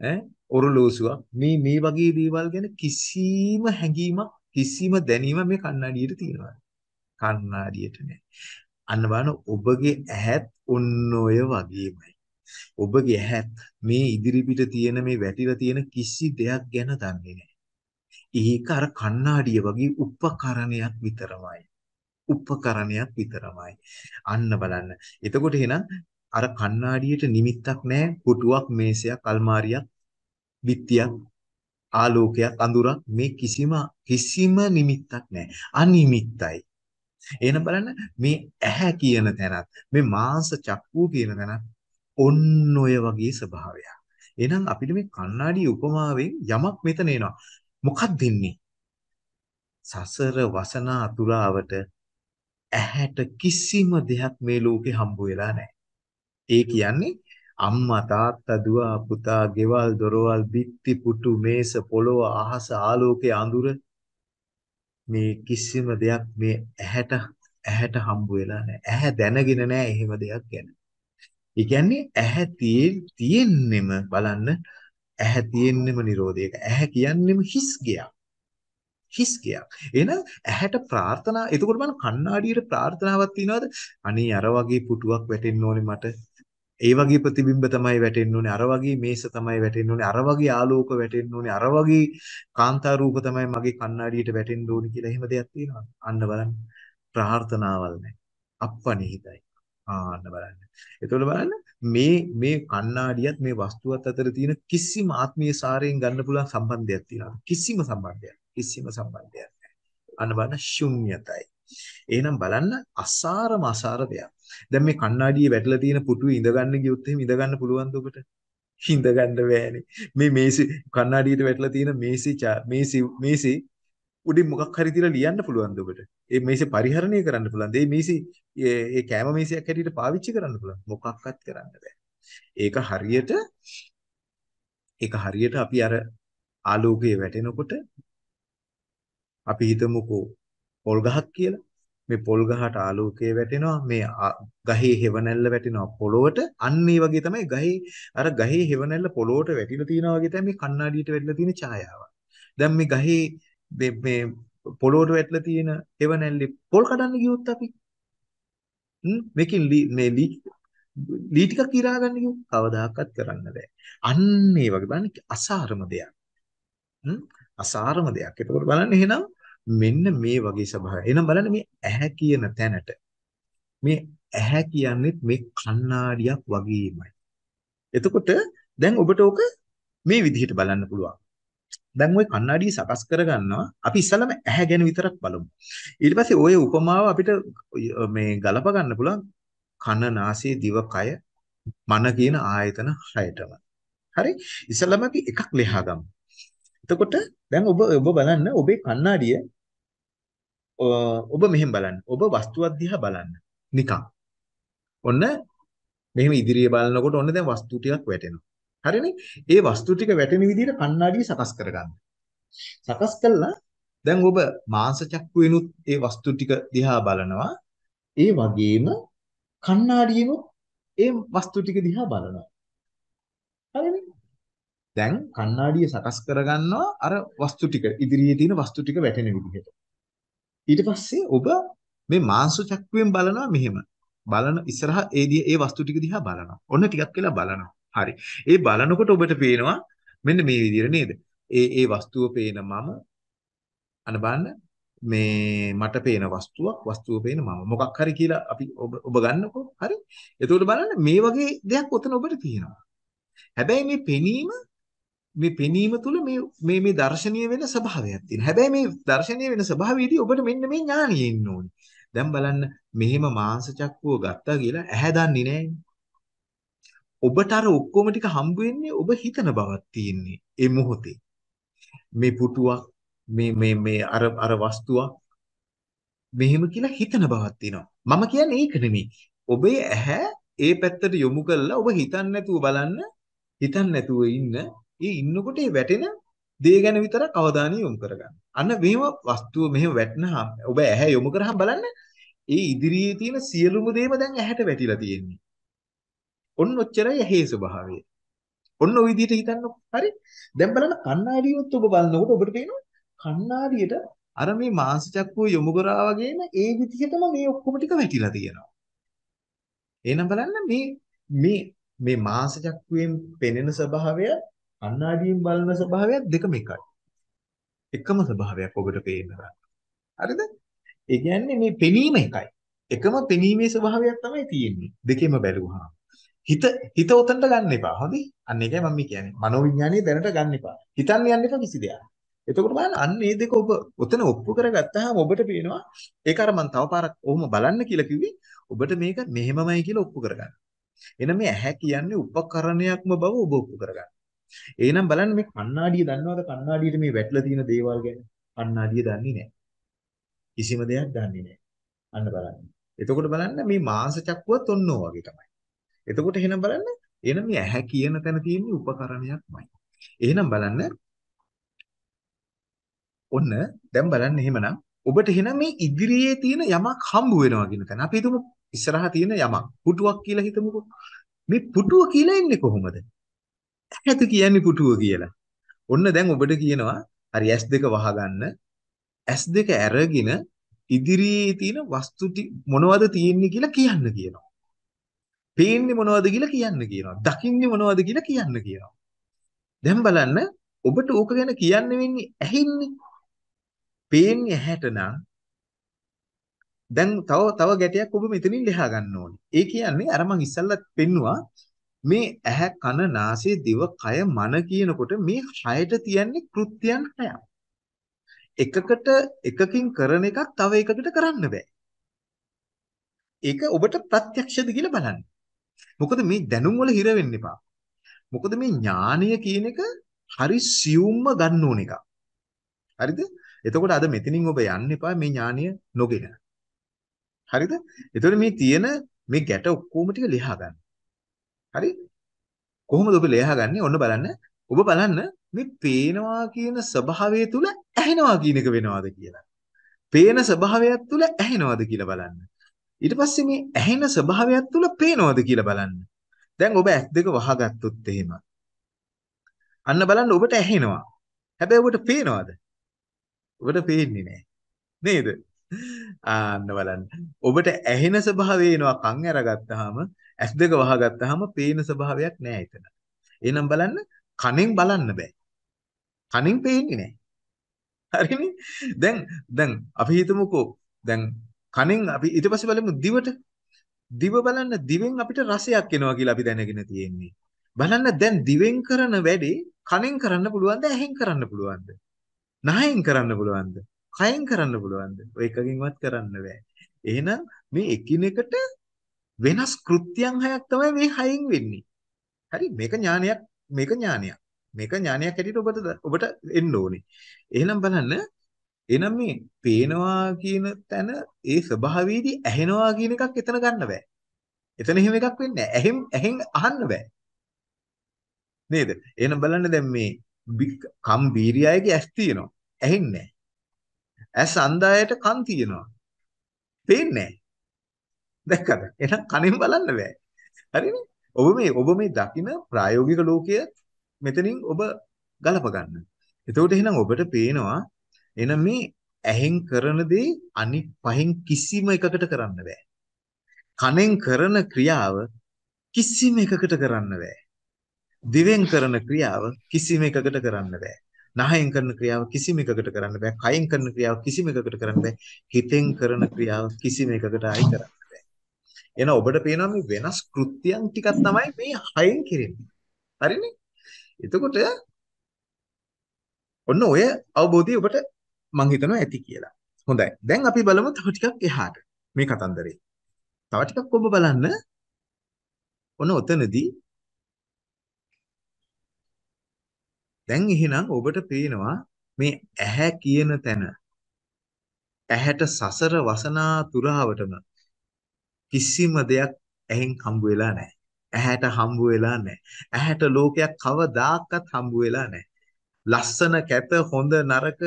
ඈ ඔරලෝසුවක් මේ මේ වගේ දේවල් ගැන කිසිම හැඟීමක් කිසිම දැනීමක් මේ කණ්ණාඩියට තියෙනවා. කණ්ණාඩියට නෑ. අන්න බලන්න ඔබගේ ඇහත් ඔන්න ඔය වගේමයි. ඔබගේ ඇහත් මේ ඉදිරිපිට තියෙන මේ වැටිලා තියෙන කිසි දෙයක් ගැන දන්නේ නෑ. ඒක අර කණ්ණාඩිය වගේ උපකරණයක් විතරමයි. උපකරණයක් විතරමයි. අන්න බලන්න. එතකොට එහෙනම් අර කණ්ණාඩියට නිමිත්තක් නැහැ. පුටුවක්, මේසයක්, අල්මාරියක්, බිත්තියක් ආලෝකයක් අඳුරක් මේ කිසිම කිසිම නිමිත්තක් නැහැ. අනිමිත්තයි. එහෙනම් බලන්න මේ ඇහැ කියන තැනත් මේ මාංශ චක්කු කියන තැනත් ඔන්න ඔය වගේ ස්වභාවයක්. එහෙනම් අපිට මේ කණ්ණාඩි උපමාවෙන් යමක් මෙතන එනවා. මොකක්ද දෙන්නේ? සසර වසන අතුරාවට ඇහැට කිසිම දෙයක් මේ ලෝකේ හම්බ වෙලා නැහැ. ඒ කියන්නේ අම්මා තාත්තා දුව පුතා ගෙවල් දොරවල් බිත්ති පුටු මේස පොළොව අහස ආලෝකයේ අඳුර මේ කිසිම දෙයක් මේ ඇහැට ඇහැට හම්බ වෙලා නැහැ. ඇහැ දැනගෙන නැහැ එහෙම දෙයක් ගැන. ඒ කියන්නේ ඇහැ තියෙන්නෙම බලන්න ඇහැ තියෙන්නෙම Nirodhayක. ඇහැ කියන්නෙම හිස් ගයක්. හිස් ගයක්. එහෙනම් ඇහැට ප්‍රාර්ථනා එතකොට බලන්න කණ්ණාඩියට ප්‍රාර්ථනාවක් තියනවාද? අනේ අර වගේ පුටුවක් වැටෙන්න ඕනේ මට. ඒ වගේ ප්‍රතිබිම්බ තමයි වැටෙන්න ඕනේ. අර වගේ මේස තමයි වැටෙන්න ඕනේ. අර වගේ ආලෝක වැටෙන්න ඕනේ. අර වගේ කාන්තා රූප තමයි මගේ කණ්ණාඩියට වැටෙන්න ඕනේ කියලා එහෙම දෙයක් තියෙනවා අන්න බලන්න. ප්‍රාර්ථනාවල් නැහැ. අප්පනිහිතයි ආන්න බලන්න. එතකොට බලන්න මේ මේ කණ්ණාඩියත් මේ වස්තුවත් අතර තියෙන කිසිම ආත්මීය සාරයෙන් ගන්න පුළුවන් සම්බන්ධයක් තියෙනවා කිසිම සම්බන්ධයක්. කිසිම සම්බන්ධයක් නැහැ. අන්න බලන්න ශුන්්‍යතයි. එහෙනම් බලන්න අසාරම අසාර දෙයක්. දැන් මේ කණ්ණාඩියේ වැටලා තියෙන පුටුවේ ඉඳ ගන්න ගියොත් එහෙම ඉඳ ගන්න පුළුවන්ද ඔබට? ඉඳ ගන්න බෑනේ. මේ මේසි කණ්ණාඩියට වැටලා තියෙන මේසි මේසි මේසි උඩින් මොකක් හරි තියලා ලියන්න පුළුවන්ද ඔබට? ඒ මේසි පරිහරණය කරන්න පුළුවන්ද? ඒ මේසි ඒ කැම මේසියක් හැටියට පාවිච්චි කරන්න පුළුවන්. මොකක්වත් කරන්න බෑ. ඒක හරියට ඒක හරියට අපි අර ආලෝකයේ වැටෙනකොට අපි හිතමුකෝ පොල් ගහක් කියලා. මේ පොල් ගහට ආලෝකය වැටෙනවා මේ ගහේ හෙවණැල්ල වැටෙනවා පොළොවට අන්න ඒ වගේ තමයි ගහේ අර ගහේ හෙවණැල්ල පොළොවට වැටිලා තියෙනවා වගේ තමයි මේ කණ්ණාඩියට වැටිලා තියෙන ඡායාව. දැන් මේ ගහේ මේ පොළොවට වැටිලා තියෙන හෙවණැල්ලේ පොල් කඩන්න ගියොත් අපි මේකෙන් මේ ලී ලී ටිකක් ඉරා ගන්න කිව්වොත් කවදාකවත් කරන්න බෑ. අන්න ඒ වගේ බලන්න අසාරම දෙයක්. අසාරම දෙයක්. ඒකෝට බලන්න එහෙනම් මෙන්න මේ වගේ ස්වභාවය. එහෙනම් බලන්න මේ ඇහැ කියන තැනට මේ ඇහැ කියන්නේ මේ කණ්ණාඩියක් වගේමයි. එතකොට දැන් ඔබට ඕක මේ විදිහට බලන්න පුළුවන්. දැන් ওই කණ්ණාඩිය සකස් කරගන්නවා අපි ඉස්සලම ඇහැ ගැන විතරක් බලමු. ඊට පස්සේ ওই උපමාව අපිට මේ ගලප ගන්න පුළුවන් කන නාසය දිව කය මන කියන ආයතන හයටම. හරි? ඉස්සලම අපි එකක් ලියා ගමු. එතකොට දැන් ඔබ ඔබ බලන්න ඔබේ කණ්ණාඩිය ඔබ මෙහෙම බලන්න. ඔබ වස්තුවක් දිහා බලන්න. නිකන්. ඔන්න මෙහෙම ඉදිරියේ බලනකොට ඔන්න දැන් වස්තු ටිකක් වැටෙනවා. හරිනේ? ඒ වස්තු ටික වැටෙන විදිහට කණ්ණාඩිය සකස් කරගන්න. සකස් කළා දැන් ඔබ මාංශ චක්කුවෙනුත් ඒ වස්තු ටික දිහා බලනවා. ඒ වගේම කණ්ණාඩියෙනුත් ඒ වස්තු ටික දිහා බලනවා. හරිනේ? දැන් කණ්ණාඩිය සකස් කරගන්නවා අර වස්තු ටික ඉදිරියේ තියෙන වස්තු ටික වැටෙන විදිහට. ඊට පස්සේ ඔබ මේ මාංශ චක්කුවෙන් බලනවා මෙහෙම. බලන ඉස්සරහා ඒ ඒ වස්තු ටික දිහා බලනවා. ඔන්න ටිකක් වෙලා බලනවා. හරි. ඒ බලනකොට ඔබට පේනවා මෙන්න මේ විදිහට නේද? ඒ ඒ වස්තුව පේන මම අන බලන්න මේ මට පේන වස්තුවක් වස්තුව පේන මම මොකක් හරි කියලා අපි ඔබ ඔබ ගන්නකො හරි එතකොට බලන්න මේ වගේ දෙයක් ඔතන ඔබට තියෙනවා හැබැයි මේ පෙනීම මේ පෙනීම තුළ මේ මේ මේ දර්ශනීය වෙන ස්වභාවයක් තියෙනවා. හැබැයි මේ දර්ශනීය වෙන ස්වභාවයේදී ඔබට මෙන්න මේ ඥානිය ඉන්න ඕනේ. දැන් බලන්න මෙහෙම මාංශ චක්කුව ගත්තා කියලා ඇහැ දන්නේ නැහැ. ඔබට අර ඔක්කොම ටික හම්බ වෙන්නේ ඔබ හිතන බවක් තියෙන්නේ ඒ මොහොතේ. මේ පුටුවක් මේ මේ මේ අර අර වස්තුවක් මෙහෙම කියලා හිතන බවක් තියෙනවා. මම කියන්නේ ඒක නෙමෙයි. ඔබේ ඇහැ ඒ පැත්තට යොමු කළා ඔබ හිතන්නේ නැතුව බලන්න හිතන්නේ නැතුව ඉන්න ඒ ඉන්නකොට ඒ වැටෙන දේ ගැන විතරක් අවධානය යොමු කරගන්න. අන්න මේව වස්තුව මෙහෙම වැටෙනහම ඔබ ඇහැ යොමු කරාම බලන්න ඒ ඉදිරියේ තියෙන සියලුම දේම දැන් ඇහැට වැටිලා තියෙන්නේ. ඔන්න ඔච්චරයි ඇහි ස්වභාවය. ඔන්න ওই විදිහට හිතන්නකො. හරි? දැන් බලන්න කණ්ණාඩියොත් ඔබ බලනකොට ඔබට පේනවා කණ්ණාඩියට අර මේ මාංශ චක්කුව යොමු කරා වගේම ඒ විදිහටම මේ ඔක්කොම ටික වැටිලා තියෙනවා. එහෙනම් බලන්න මේ මේ මේ මාංශ චක්කුවෙන් පෙනෙන ස්වභාවය කණ්ණාඩියෙන් බලන ස්වභාවයත් දෙකම එකයි. එකම ස්වභාවයක් ඔබට පේනවා. හරිද? ඒ කියන්නේ මේ පෙනීම එකයි. එකම පෙනීමේ ස්වභාවයක් තමයි තියෙන්නේ. දෙකෙම බැලුවහම. හිත හිත උතන්ට ගන්න එපා. හොඳයි? අන්න ඒකයි මම කියන්නේ. මනෝවිඥානය දැනට ගන්න එපා. හිතන්න යන්න එපා කිසි දෙයක්. එතකොට බලන්න අන්න මේ දෙක ඔබ උතන ඔප්පු කරගත්තාම ඔබට පේනවා ඒක අර මම තව පාරක් ඔහොම බලන්න කියලා කිව්වේ ඔබට මේක මෙහෙමමයි කියලා ඔප්පු කරගන්න. එහෙනම් මේ ඇහැ කියන්නේ උපකරණයක්ම බව ඔබ ඔප්පු කරගන්න. එහෙනම් බලන්න මේ කණ්ණාඩිය දන්නවද කණ්ණාඩියට මේ වැටලා තියෙන දේවල් ගැන? කණ්ණාඩිය දන්නේ නැහැ. කිසිම දෙයක් දන්නේ නැහැ. අන්න බලන්න. එතකොට බලන්න මේ මාංශ චක්කුවත් ඔන්නෝ වගේ තමයි. එතකොට එහෙනම් බලන්න එහෙනම් මේ ඇහැ කියන තැන තියෙන උපකරණයක්මයි. එහෙනම් බලන්න ඔන්න දැන් බලන්න එහෙමනම් ඔබට එහෙනම් මේ ඉදිරියේ තියෙන යමක් හම්බ වෙනවා කියන තැන. අපි හිතමු ඉස්සරහා තියෙන යමක්. පුටුවක් කියලා හිතමුකෝ. මේ පුටුව කියලා එන්නේ කොහොමද? ඇත කියන්නේ පුටුව කියලා. ඔන්න දැන් ඔබට කියනවා හරි S2 වහගන්න. S2 අරගෙන ඉදිරියේ තියෙන වස්තු මොනවද තියෙන්නේ කියලා කියන්න කියනවා. පේන්නේ මොනවද කියලා කියන්න කියනවා. දකින්නේ මොනවද කියලා කියන්න කියනවා. දැන් බලන්න ඔබට ඕක ගැන කියන්න වෙන්නේ ඇහින්නේ. පේන්නේ ඇහැට නම් දැන් තව තව ගැටයක් ඔබ මෙතනින් ලියා ගන්න ඕනේ. ඒ කියන්නේ අර මං ඉස්සල්ලත් පෙන්නවා මේ ඇහැ කන නාසය දිව කය මන කියනකොට මේ හයට තියන්නේ කෘත්‍යයන් හයක්. එකකට එකකින් කරන එකක් තව එකකට කරන්න බෑ. ඒක ඔබට ප්‍රත්‍යක්ෂද කියලා බලන්න. මොකද මේ දැනුම් වල හිර වෙන්න එපා. මොකද මේ ඥානය කියන එක හරි සියුම්ම ගන්න ඕන එකක්. හරිද? එතකොට අද මෙතනින් ඔබ යන්න එපා මේ ඥානය නොගෙන. හරිද? එතකොට මේ තියෙන මේ ගැට ඔක්කොම ටික ලියා ගන්න. හරි? කොහොමද ඔබ ලියා ගන්නේ? ඔන්න බලන්න. ඔබ බලන්න මේ පේනවා කියන ස්වභාවය තුල ඇහෙනවා කියන එක වෙනවද කියලා. පේන ස්වභාවයක් තුල ඇහෙනවද කියලා බලන්න. ඊට පස්සේ මේ ඇහෙන ස්වභාවයක් තුල පේනවද කියලා බලන්න. දැන් ඔබ ඇස් දෙක වහගත්තොත් එහෙම. අන්න බලන්න ඔබට ඇහෙනවා. හැබැයි ඔබට පේනවද? ඔබට පේන්නේ නැහැ. නේද? ආන්න බලන්න. ඔබට ඇහෙන ස්වභාවය එනවා කන් අරගත්තාම ඇස් දෙක වහගත්තාම පේන ස්වභාවයක් නැහැ එතන. එහෙනම් බලන්න කනෙන් බලන්න බෑ. කනෙන් පේන්නේ නැහැ. හරිනේ? දැන් දැන් අපි හිතමුකෝ දැන් කනෙන් අපි ඊට පස්සේ බලමු දිවට. දිව බලන්න දිවෙන් අපිට රසයක් එනවා කියලා අපි දැනගෙන තියෙන්නේ. බලන්න දැන් දිවෙන් කරන වැඩේ කනෙන් කරන්න පුළුවන්ද ඇහෙන් කරන්න පුළුවන්ද? නහයෙන් කරන්න පුළුවන්ද? කයෙන් කරන්න පුළුවන්ද? ඔය එකකින්වත් කරන්න බෑ. එහෙනම් මේ එකිනෙකට වෙනස් කෘත්‍යයන් හයක් තමයි මේ හයෙන් වෙන්නේ. හරි මේක ඥානයක් මේක ඥානයක්. මේක ඥානයක් හැටියට ඔබට ඔබට එන්න ඕනේ. එහෙනම් බලන්න එහෙනම් මේ පේනවා කියන තැන ඒ ස්වභාවයේදී ඇහෙනවා කියන එකක් එතන ගන්න බෑ. එතන එහෙම එකක් වෙන්නේ නැහැ. ඇහෙන් ඇහෙන් අහන්න බෑ. නේද? එහෙනම් බලන්න දැන් මේ කම් බීරියයගේ ඇස් තියෙනවා. ඇහෙන්නේ ඇස් අන්ධායට කන් තියෙනවා. පේන්නේ දැක්කද? එහෙනම් කනෙන් බලන්න බෑ. හරිනේ? ඔබ මේ ඔබ මේ දකින ප්‍රායෝගික ලෝකය මෙතනින් ඔබ ගලප ගන්න. එතකොට එහෙනම් ඔබට පේනවා එහෙනම් මේ ඇහෙන් කරන දේ අනිත් පහෙන් කිසිම එකකට කරන්න බෑ. කනෙන් කරන ක්‍රියාව කිසිම එකකට කරන්න බෑ. දිවෙන් කරන ක්‍රියාව කිසිම එකකට කරන්න බෑ. නහයෙන් කරන ක්‍රියාව කිසිම එකකට කරන්න බෑ. කයෙන් කරන ක්‍රියාව කිසිම එකකට කරන්න බෑ. හිතෙන් කරන ක්‍රියාව කිසිම එකකට ආයි කරන්න බෑ. එහෙනම් ඔබට පේනවා මේ වෙනස් කෘත්‍යයන් ටිකක් තමයි මේ හයෙන් කෙරෙන්නේ. හරිනේ? එතකොට ඔන්න ඔය අවබෝධය ඔබට මම හිතනවා ඇති කියලා. හොඳයි. දැන් අපි බලමු තව ටිකක් එහාට මේ කතන්දරේ. තව ටිකක් ඔබ බලන්න. ඔන්න ඔතනදී දැන් එහෙනම් ඔබට පේනවා මේ ඇහැ කියන තැන ඇහැට සසර වසනා තුරාවටම කිසිම දෙයක් ඇහෙන් හම්බ වෙලා නැහැ. ඇහැට හම්බ වෙලා නැහැ. ඇහැට ලෝකයක් කවදාකවත් හම්බ වෙලා නැහැ. ලස්සන කැත හොඳ නරක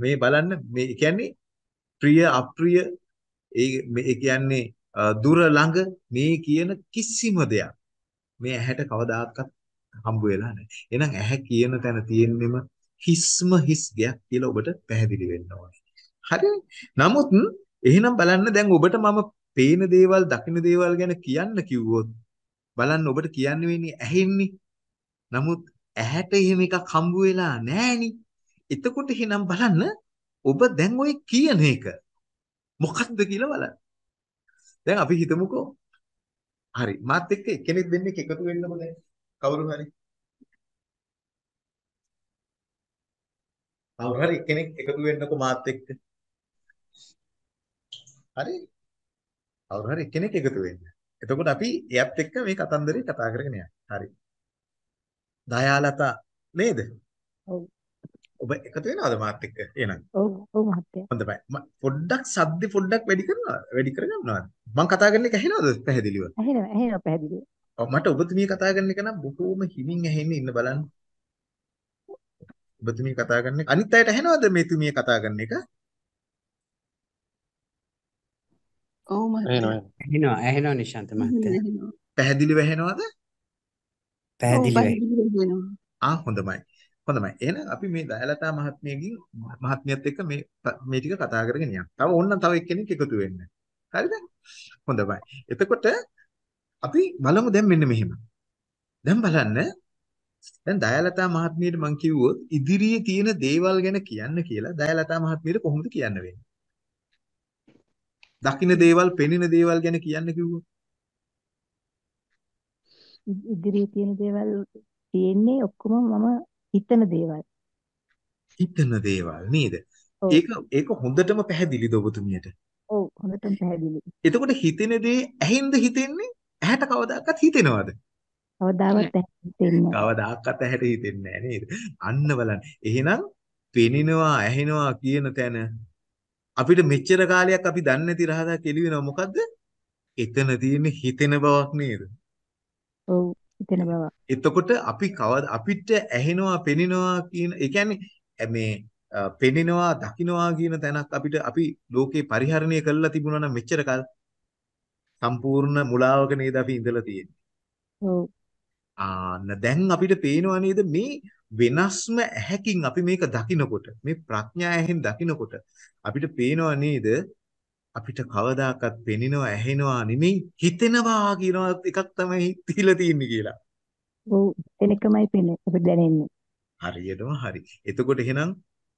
මේ බලන්න මේ කියන්නේ ප්‍රිය අප්‍රිය ඒ ඒ කියන්නේ දුර ළඟ මේ කියන කිසිම දෙයක් මේ ඇහැට කවදාකවත් හම්බ වෙලා නැහැ. එහෙනම් ඇහැ කියන තැන තියෙන්නෙම හිස්ම හිස් ගයක් කියලා ඔබට පැහැදිලි වෙන්න ඕනේ. හරිනේ? නමුත් එහෙනම් බලන්න දැන් ඔබට මම පේන දේවල් දකින දේවල් ගැන කියන්න කිව්වොත් බලන්න ඔබට කියන්න වෙන්නේ ඇහෙන්නේ. නමුත් ඇහැට එහෙම එකක් හම්බ වෙලා නැහෙනි. එතකොට එහෙනම් බලන්න ඔබ දැන් ওই කියන එක මොකක්ද කියලා බලන්න. දැන් අපි හිතමුකෝ හරි මාත් එක්ක එක්කෙනෙක් දෙන්නෙක් එකතු වෙන්නකො දැන් කවුරු හරි කවුරු හරි එක්කෙනෙක් එකතු වෙන්නකො මාත් එක්ක හරි කවුරු හරි එක්කෙනෙක් එකතු වෙන්න. එතකොට අපි එයත් එක්ක මේ කතන්දරේ කතා කරගෙන යන්න. හරි. දයාලතා නේද?
ඔව්.
ඔබ එකතු වෙනවද මාත් එක්ක? එහෙනම්.
ඔව් ඔව් මහත්තයා.
හොඳයි පොඩ්ඩක් සද්ද පොඩ්ඩක් වැඩි කරනවා වැඩි කරගන්නවද? මම කතා කරන එක ඇහෙනවද පැහැදිලිව?
ඇහෙනවා ඇහෙනවා පැහැදිලිව.
ඔව් මට ඔබතුමිය කතා කරන එක නම් බොහෝම හිමින් ඇහෙන්නේ ඉන්න බලන්න. ඔබතුමිය කතා කරන එක. අනිත් අයට ඇහෙනවද මේ තුමිය කතා කරන එක
ඔව් මහත්තයා
ඇහෙනවා ඇහෙනවා නිශාන්ත මහත්තයා
ඇහෙනවා.
පැහැදිලිව ඇහෙනවද
ඔව්
පැහැදිලිවයි
පැහැදිලිව ඇහෙනවා.
ආ හොඳයි හොඳයි එහෙනම් අපි මේ දයලතා මහත්මියගෙන් මහත්මියත් එක්ක මේ මේ ටික කතා කරගෙන යමු. තව ඕනනම් තව එක්කෙනෙක් එකතු වෙන්න. හරිද? හොඳයි. එතකොට අපි බලමු දැන් මෙන්න මෙහෙම. දැන් බලන්න දැන් දයාලතා මහත්මියට මම කිව්වොත් ඉදිරියේ තියෙන දේවල් ගැන කියන්න කියලා දයාලතා මහත්මියට කොහොමද කියන්න වෙන්නේ? දකින්න දේවල්, පෙනෙන දේවල් ගැන කියන්න කිව්වොත්
ඉදිරියේ තියෙන දේවල් තියෙන්නේ ඔක්කොම මම හිතන දේවල්.
හිතන දේවල් නේද? ඒක ඒක හොඳටම පැහැදිලිද ඔබතුමියට?
ඔව් හොඳටම පැහැදිලි.
එතකොට හිතෙන දේ ඇහෙන්ද හිතෙන්නේ? ඇහැට කවදාකවත් හිතෙනවද?
කවදාවත් හිතෙන්නේ නැහැ.
කවදාකවත් ඇහැට හිතෙන්නේ නැහැ නේද? අන්න බලන්න. එහෙනම් පෙනෙනවා ඇහෙනවා කියන තැන අපිට මෙච්චර කාලයක් අපි දන්නේ නැති රහසක් එළි වෙනවා මොකද්ද? එතන තියෙන්නේ හිතෙන බවක් නේද?
ඔව් හිතෙන බව.
එතකොට අපි කවද අපිට ඇහෙනවා පෙනෙනවා කියන ඒ කියන්නේ මේ පෙනෙනවා දකින්නවා කියන තැනක් අපිට අපි ලෝකේ පරිහරණය කරලා තිබුණා නම් මෙච්චර කල් සම්පූර්ණ මුලාවක නේද අපි ඉඳලා තියෙන්නේ.
ඔව්
ආන්න දැන් අපිට පේනවා නේද මේ වෙනස්ම ඇහැකින් අපි මේක දකිනකොට මේ ප්‍රඥා ඇහෙන් දකිනකොට අපිට පේනවා නේද අපිට කවදාකවත් පෙනෙනවා ඇහෙනවා නෙමෙයි හිතෙනවා කියන එකක් තමයි තියලා තියෙන්නේ කියලා.
ඔව් හිතෙන එකමයි පෙනෙන්නේ අපිට දැනෙන්නේ.
හරියටම හරි. එතකොට එහෙනම්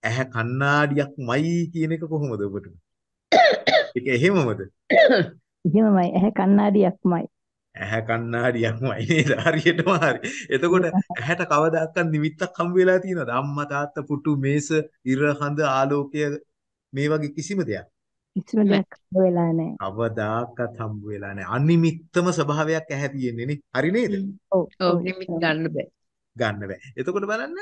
ඇහැ කණ්ණාඩියක්මයි කියන එක කොහොමද ඔබට? ඒක එහෙමමද?
එහෙමමයි ඇහැ කණ්ණාඩියක්මයි.
ඇහැ කණ්ණාඩියක්මයි නේද? හරියටම හරි. එතකොට ඇහැට කවදාකවත් නිමිත්තක් හම්බ වෙලා තියෙනවද? අම්මා තාත්තා පුටු මේස ඉර හඳ ආලෝකය මේ වගේ කිසිම දෙයක්.
කිසිම දෙයක් වෙලා නැහැ.
කවදාකවත් හම්බ වෙලා නැහැ. අනිමිත්තම ස්වභාවයක් ඇහැ තියෙන්නේ නේ. හරි නේද?
ඔව්
ඔව් නිමිත් ගන්න බෑ.
ගන්න බෑ. එතකොට බලන්න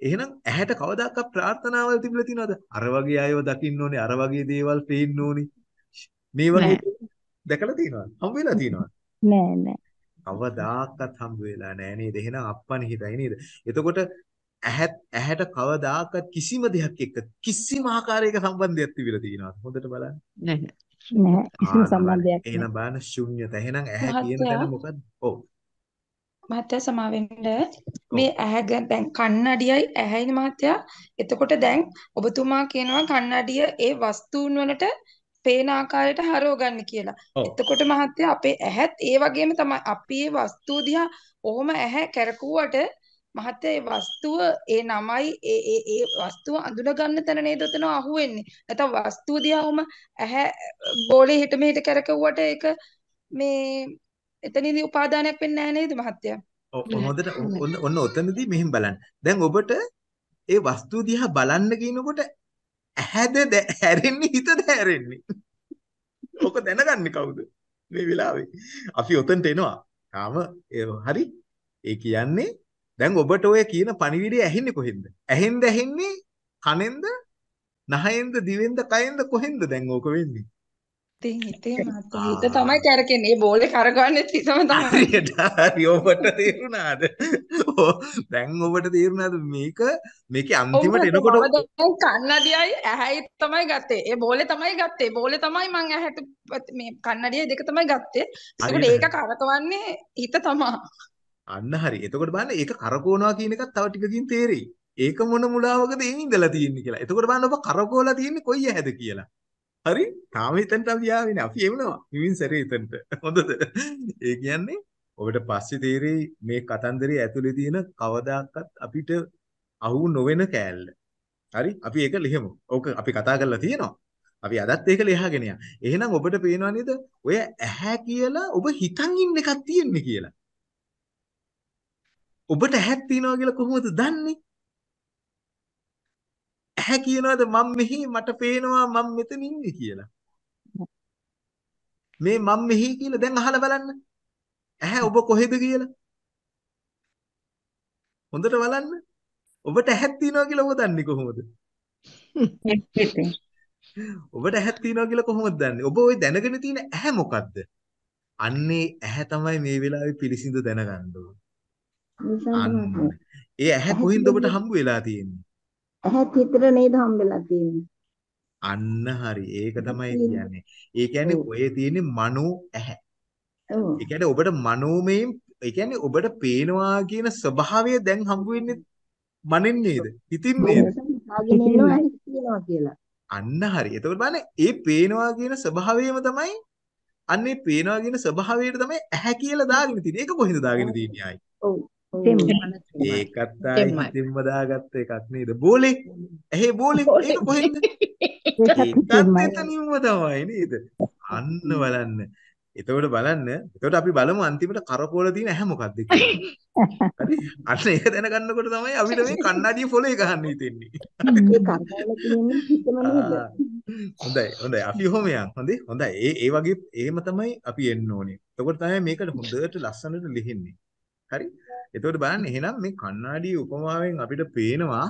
එහෙනම් ඇහැට කවදාකවත් ප්‍රාර්ථනාවල් තිබිලා තියෙනවද? අර වගේ අයව දකින්න ඕනේ, අර වගේ දේවල් පේන්න ඕනේ. මේ වගේ දැකලා තියෙනවද? හම්බ වෙලා තියෙනවද?
නෑ නෑ.
කවදාකවත් හම්බ වෙලා නැහැ නේද? එහෙනම් අප්පනි හිතයි නේද? එතකොට ඇහත් ඇහැට කවදාකවත් කිසිම දෙයක් එක්ක කිසිම ආකාරයක සම්බන්ධයක් තිබිලා තියෙනවද? හොඳට බලන්න.
නැහැ.
නෑ කිසිම. සම්බන්ධයක් නෑ.
එහෙනම් බලන්න ශුන්‍යත. එහෙනම් ඇහැ කියන. තැන මොකද්ද? ඔව්.
මහත්තයා සමාවෙන්න මේ ඇහැ දැන් කන්නඩියයි ඇහැයි මහත්තයා එතකොට දැන් ඔබතුමා කියනවා කන්නඩිය ඒ වස්තුන් වලට පේන ආකාරයට හරව ගන්න කියලා. එතකොට මහත්තයා අපේ ඇහත් ඒ වගේම තමයි අපි ඒ වස්තුව දිහා ඔහොම ඇහැ කැරකුවට මහත්තයා ඒ වස්තුව ඒ නමයි ඒ ඒ ඒ වස්තුව අඳුන ගන්න තැන නේද උතන අහුවෙන්නේ. නැත්නම් වස්තුව දිහා ඔහොම ඇහැ බෝලේ හිට මෙහෙට කැරකුවට ඒක මේ එතනදී උපාදානයක් වෙන්නේ නැහැ නේද මහත්තයා?
හොඳට ඔන්න ඔතනදී මෙහෙම බලන්න. දැන් ඔබට ඒ වස්තු දිහා බලන්න කියනකොට ඇහැද දැ- හැරෙන්නේ හිතද හැරෙන්නේ? ඔක දැනගන්නේ කවුද? මේ වෙලාවේ. අපි ඔතනට එනවා. තාම ඒ හරි. ඒ කියන්නේ දැන් ඔබට ඔය කියන පණිවිඩය ඇහෙන්නේ කොහෙන්ද? ඇහෙන්ද ඇහෙන්නේ කනෙන්ද? නහයෙන්ද දිවෙන්ද කයෙන්ද කොහෙන්ද දැන් ඕක වෙන්නේ?
ඉතින් හිතේ මහත්තයා
ආ.
හිත තමයි කැරකෙන්නේ. ඒ බෝලේ කරගන්නේ හිතම තමයි.
හරියට හරි ඔබට තේරුණාද? දැන් ඔබට තේරුණාද මේක මේකේ අන්තිමට එනකොට
කන්නඩියයි ඇහැයි තමයි ගත්තේ. ඒ බෝලේ තමයි ගත්තේ. බෝලේ තමයි මං ඇහැට මේ කන්නඩියයි දෙක තමයි ගත්තේ. ඒකට ඒක කරකවන්නේ හිත තමයි.
අන්න හරි. එතකොට බලන්න ඒක කරකවනවා කියන එකත් තව ටිකකින් තේරෙයි. ඒක මොන මුලාවකද ඒ ඉඳලා තියෙන්නේ කියලා. එතකොට බලන්න ඔබ කරකවලා තියෙන්නේ කොයි ඇහැද කියලා. හරි? තාම හිතන්න අපි ආවේ නෑ. අපි එමුනවා. හිමින් සැරේ හිතන්න. හොඳද? ඒ කියන්නේ ඔබට පස්සේ තේරෙයි මේ කතන්දරයේ ඇතුලේ තියෙන කවදාකවත් අපිට අහු නොවන කෑල්ල. හරි? අපි ඒක ලියමු. ඕක අපි කතා කරලා තියෙනවා. අපි අදත් ඒක ලියහගෙන යන්න. එහෙනම් ඔබට පේනවා නේද? ඔය ඇහැ කියලා ඔබ හිතන් ඉන්න එකක් තියෙන්නේ කියලා. ඔබට ඇහක් තියනවා කියලා කොහොමද දන්නේ? ඇහැ කියනවාද මම මෙහි මට පේනවා මම මෙතන ඉන්නේ කියලා. මේ මම මෙහි කියලා දැන් අහලා බලන්න. ඇහැ ඔබ කොහෙද කියලා. හොඳට බලන්න. ඔබට ඇහක් තියනවා කියලා ඔබ දන්නේ කොහොමද? ඔබට ඇහක් තියනවා කියලා කොහොමද දන්නේ? ඔබ ওই දැනගෙන තියෙන ඇහැ මොකද්ද? අන්නේ ඇහැ තමයි මේ වෙලාවේ පිළිසිඳ දැනගන්න ඕනේ. ඒ ඇහැ කොහින්ද ඔබට හම්බ වෙලා තියෙන්නේ?
ඇහත් හිතට නේද හම්බෙලා තියෙන්නේ.
අන්න හරි. ඒක තමයි කියන්නේ. ඒ කියන්නේ ඔය තියෙන්නේ මනෝ ඇහැ.
ඔව්.
ඒ කියන්නේ ඔබට මනෝමයෙන් ඒ කියන්නේ ඔබට පේනවා කියන ස්වභාවය දැන් හම්බ වෙන්නේ මනෙන් නේද? හිතින් නේද? අන්න හරි. එතකොට බලන්න ඒ පේනවා කියන ස්වභාවයම තමයි අන්නේ පේනවා කියන ස්වභාවයට තමයි ඇහැ කියලා දාගෙන තියෙන්නේ. ඒක කොහෙන්ද දාගෙන තියෙන්නේ ආයි?
ඔව්.
ඒකත්. හිතින්ම දාගත්ත එකක් නේද? බෝලේ. ඇහි බෝලේ. ඒක කොහෙන්ද?
ඒකත්.
එතනින්ම තමයි නේද? අන්න බලන්න. එතකොට බලන්න. එතකොට අපි බලමු අන්තිමට කරකෝල තියෙන ඇහැ මොකක්ද කියලා. හරි? අන්න ඒක දැනගන්නකොට තමයි අපිට මේ කන්නඩිය පොලේ ගහන්න හිතෙන්නේ.
ඒ කරකවල තියෙන්නේ හිතම නේද?
හොඳයි හොඳයි අපි ඔහොම යන් හොඳේ හොඳයි ඒ ඒ වගේ එහෙම තමයි අපි එන්න ඕනේ එතකොට තමයි මේකට හොඳට ලස්සනට ලිහින්නේ හරි එතකොට බලන්න එහෙනම් මේ කණ්ණාඩි උපමාවෙන් අපිට පේනවා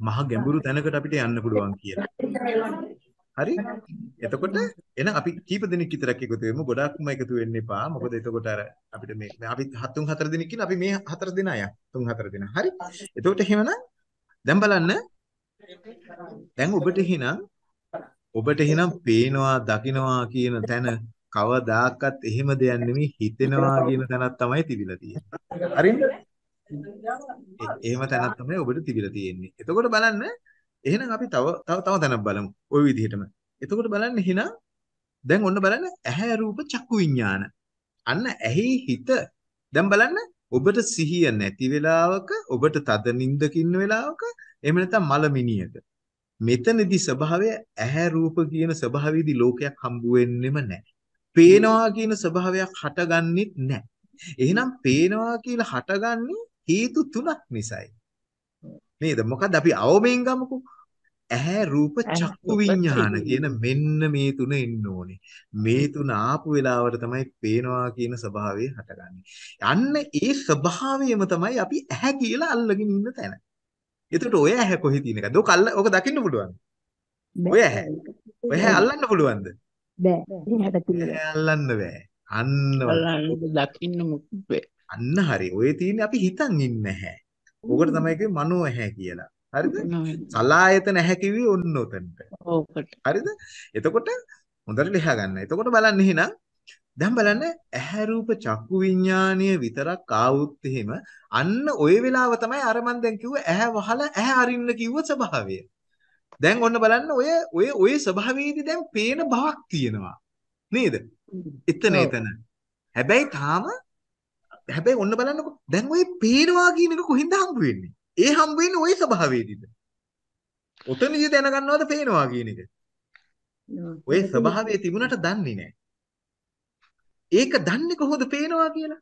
මහ ගැඹුරු තැනකට අපිට යන්න පුළුවන් කියලා. හරි? එතකොට එහෙනම් අපි කීප දෙනෙක් විතරක් එකතු වෙමු. ගොඩක්ම එකතු වෙන්න එපා. මොකද එතකොට අර අපිට මේ මේ අපි හතුන් හතර දෙනෙක් ඉන්න අපි මේ හතර දෙනා යක් තුන් හතර දෙනා. හරි? එතකොට එහෙමනම් දැන් බලන්න. දැන් ඔබට එහෙනම් ඔබට එහෙනම් පේනවා දකිනවා කියන තැන කවදාකවත් එහෙම දෙයක් නෙමෙයි හිතෙනවා කියන තැනක් තමයි තිබිලා තියෙන්නේ. හරිද? ඒ- එහෙම තැනක් තමයි ඔබට තිබිලා තියෙන්නේ. එතකොට බලන්න එහෙනම් අපි තව තව තව තැනක් බලමු. ওই විදිහටම. එතකොට බලන්න එහෙනම් දැන් ඔන්න බලන්න ඇහැ රූප චක්කු විඥාන. අන්න ඇහි හිත දැන් බලන්න ඔබට සිහිය නැති වෙලාවක ඔබට තද නිින්දක ඉන්න වෙලාවක එහෙම නැත්නම් මලමිනියක මෙතනදී ස්වභාවය ඇහැ රූප කියන ස්වභාවයේදී ලෝකයක් හම්බ වෙන්නෙම නැහැ. පේනවා කියන ස්වභාවයක් හටගන්නෙත් නැහැ. එහෙනම් පේනවා කියලා හටගන්නේ හේතු තුනක් නිසායි. නේද? මොකද අපි අවමෙන් ගමුකෝ. ඇහැ රූප චක්කු විඥාන කියන මෙන්න මේ තුන එන්න ඕනේ. මේ තුන ආපු වෙලාවට තමයි පේනවා කියන ස්වභාවය හටගන්නේ. අන්න ඒ ස්වභාවයම තමයි අපි ඇහැ කියලා අල්ලගෙන ඉන්න තැන. එතකොට ඔය ඇහැ කොහෙ තියෙන එකද? ඔක අල්ල ඔක දකින්න පුළුවන්. ඔය ඇහැ. ඔය ඇහැ අල්ලන්න පුළුවන්ද?
බෑ. එහෙට තියලා.
ඇහැ අල්ලන්න බෑ. අන්න බලන්න.
බලන්න දකින්න මුක්බේ.
අන්න හරි. ඔය තියෙන්නේ අපි හිතන් ඉන්නේ නැහැ. ඕකට තමයි කිව්වේ මනෝ ඇහැ කියලා. හරිද? සලායතන ඇහැ කිව්වේ ඔන්න ඔතනට.
ඕකට.
හරිද? එතකොට හොඳට ලියා ගන්න. එතකොට බලන්න එහෙනම් දැන් බලන්න ඇහැ රූප චක්කු විඥානීය විතරක් ආවොත් එහෙම අන්න ওই වෙලාව තමයි අර මන් දැන් කිව්ව ඇහැ වහලා ඇහැ අරින්න කිව්ව ස්වභාවය. දැන් ඔන්න බලන්න ඔය ඔය ඔය ස්වභාවයේදී දැන් පේන බවක් තියෙනවා. නේද? එතන. එතන. හැබැයි තාම හැබැයි ඔන්න බලන්නකෝ දැන් ඔය පේනවා කියන එක කොහෙන්ද හම්බ වෙන්නේ? ඒ හම්බ වෙන්නේ ওই ස්වභාවයේදීද? ඔතනදී දැනගන්නවද පේනවා කියන එක? ඔය ස්වභාවයේ තිබුණට දන්නේ නැහැ. ඒක දන්නේ කොහොමද පේනවා කියලා?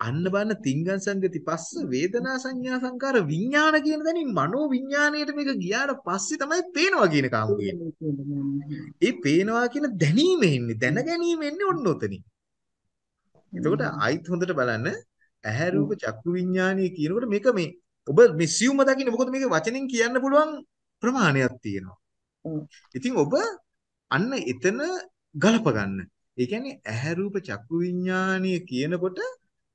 අන්න බලන්න තිංගං සංගති පස්ස වේදනා සංඥා සංකාර විඥාන කියන තැනින් මනෝ විඥාණයට මේක ගියාට පස්සේ තමයි පේනවා කියන එක හම්බ වෙන්නේ. ඒ පේනවා කියන දැනීම එන්නේ දැන ගැනීම එන්නේ ඔන්න ඔතනින්. එතකොට ආයිත් හොඳට බලන්න ඇහැ රූප චක්කු විඥානීය කියනකොට මේක මේ ඔබ මේ සියුම දකින්න මොකද මේක වචනෙන් කියන්න පුළුවන් ප්‍රමාණයක් තියෙනවා. ඉතින් ඔබ අන්න එතන ගලප ගන්න. ඒ කියන්නේ ඇහැ රූප චක්කු විඥානීය කියනකොට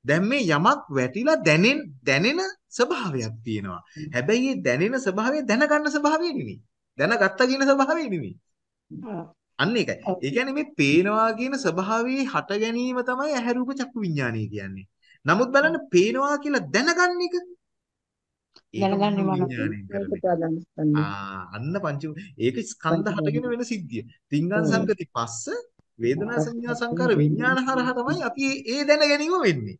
දැන් මේ යමක් වැටිලා දැනෙන දැනෙන ස්වභාවයක් තියෙනවා. හැබැයි මේ දැනෙන ස්වභාවය දැනගන්න ස්වභාවය නෙමෙයි. දැනගත්තා කියන ස්වභාවය නෙමෙයි. අන්න ඒකයි. ඒ කියන්නේ මේ පේනවා කියන ස්වභාවයේ හට ගැනීම තමයි ඇහැ රූප චක්කු විඥානය කියන්නේ. නමුත් බලන්න පේනවා කියලා දැනගන්න එක
දැනගන්නේ
අන්න පංච ඒක ස්කන්ධ හටගෙන වෙන සිද්ධිය. තිංගං සංගති පස්ස වේදනා සංඥා සංකාර විඥාන හරහා තමයි අපි ඒ- දැන ගැනීම වෙන්නේ.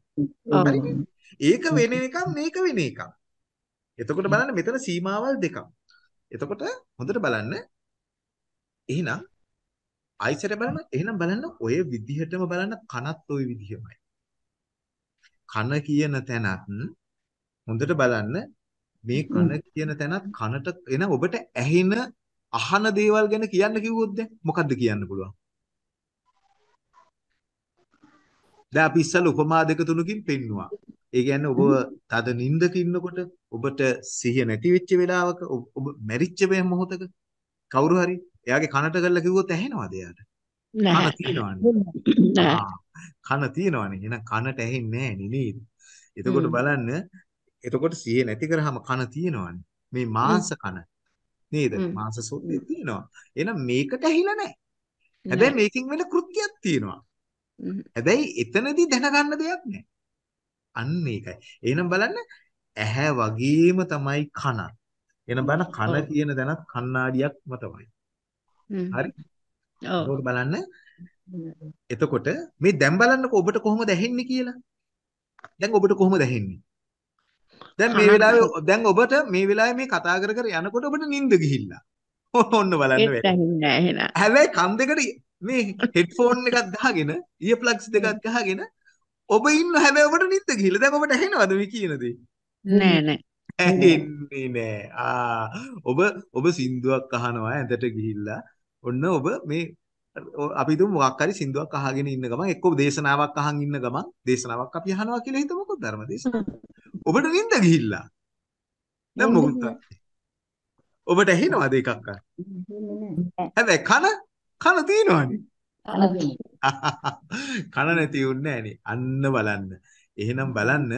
ඒක වෙන එකක් මේක වෙන එකක්. එතකොට බලන්න මෙතන සීමාවල් දෙකක්. එතකොට හොඳට බලන්න. එහෙනම් ආයිසර බලන්න. එහෙනම් බලන්න ඔය විදිහටම බලන්න කනත් ওই විදිහමයි. කන කියන තැනත් හොඳට බලන්න මේ කන කියන තැනත් කනට එන ඔබට ඇහෙන අහන දේවල් ගැන කියන්න කිව්වොත් දැන් මොකද්ද කියන්න පුළුවන්? දැන් අපි ඉස්සෙල්ලා උපමා දෙක තුනකින් පෙන්නුවා. ඒ කියන්නේ ඔබ තද නිින්දක ඉන්නකොට ඔබට සිහිය නැති වෙච්ච වෙලාවක ඔබ- මැරිච්ච මේ මොහොතක කවුරු හරි එයාගේ කනට කරලා කිව්වොත් ඇහෙනවද එයාට? කන. තියෙනවනේ. කන තියෙනවනේ. එහෙනම් කනට ඇහෙන්නේ නැහැ නේද? එතකොට. බලන්න එතකොට සිහිය නැති කරාම කන තියෙනවනේ. මේ මාංශ කන නේද? මාංශ සොද්දේ තියෙනවා. එහෙනම් මේකට ඇහිලා නැහැ. හැබැයි මේකෙන් වෙන කෘත්‍යයක් තියෙනවා. හැබැයි එතනදී දැනගන්න දෙයක් නැහැ. අන්න ඒකයි. එහෙනම් බලන්න ඇහැ වගේම තමයි කන. එහෙනම් බලන්න කන. කියන දැනත් කණ්ණාඩියක්ම තමයි.
හ්ම්.
හරි?
ඔව්.
බලන්න එතකොට මේ දැන් බලන්නකෝ ඔබට කොහොමද ඇහෙන්නේ කියලා. දැන් ඔබට කොහොමද ඇහෙන්නේ? දැන් මේ වෙලාවේ දැන් ඔබට මේ වෙලාවේ මේ කතා කර කර යනකොට ඔබට නිින්ද ගිහිල්ලා. ඔන්න බලන්න
එහෙනම්.
හැබැයි කන් දෙකට මේ හෙඩ්ෆෝන් එකක් ගහගෙන ඉයර් ප්ලග්ස් දෙකක් ගහගෙන ඔබ ඉන්න හැබැයි ඔබට නිින්ද ගිහිල්ලා. දැන් ඔබට ඇහෙනවද මේ කියන දේ?
නෑ නෑ.
ඇහෙන්නේ නෑ. ආ ඔබ ඔබ සින්දුවක් අහනවා ඇඳට ගිහිල්ලා. ඔන්න ඔබ මේ අපි හිතමු මොකක් හරි සින්දුවක් අහගෙන ඉන්න ගමන් එක්ක දේශනාවක් අහන් ඉන්න ගමන් දේශනාවක් අපි අහනවා කියලා හිතමුකෝ ධර්ම දේශනාවක්. ඔබට නිින්ද ගිහිල්ලා. දැන් මොකද? ඔබට ඇහෙනවද එකක් අහන්න? හැබැයි කන කන තියෙනවනේ. කන නැති උන්නේ නෑනේ. අන්න බලන්න. එහෙනම් බලන්න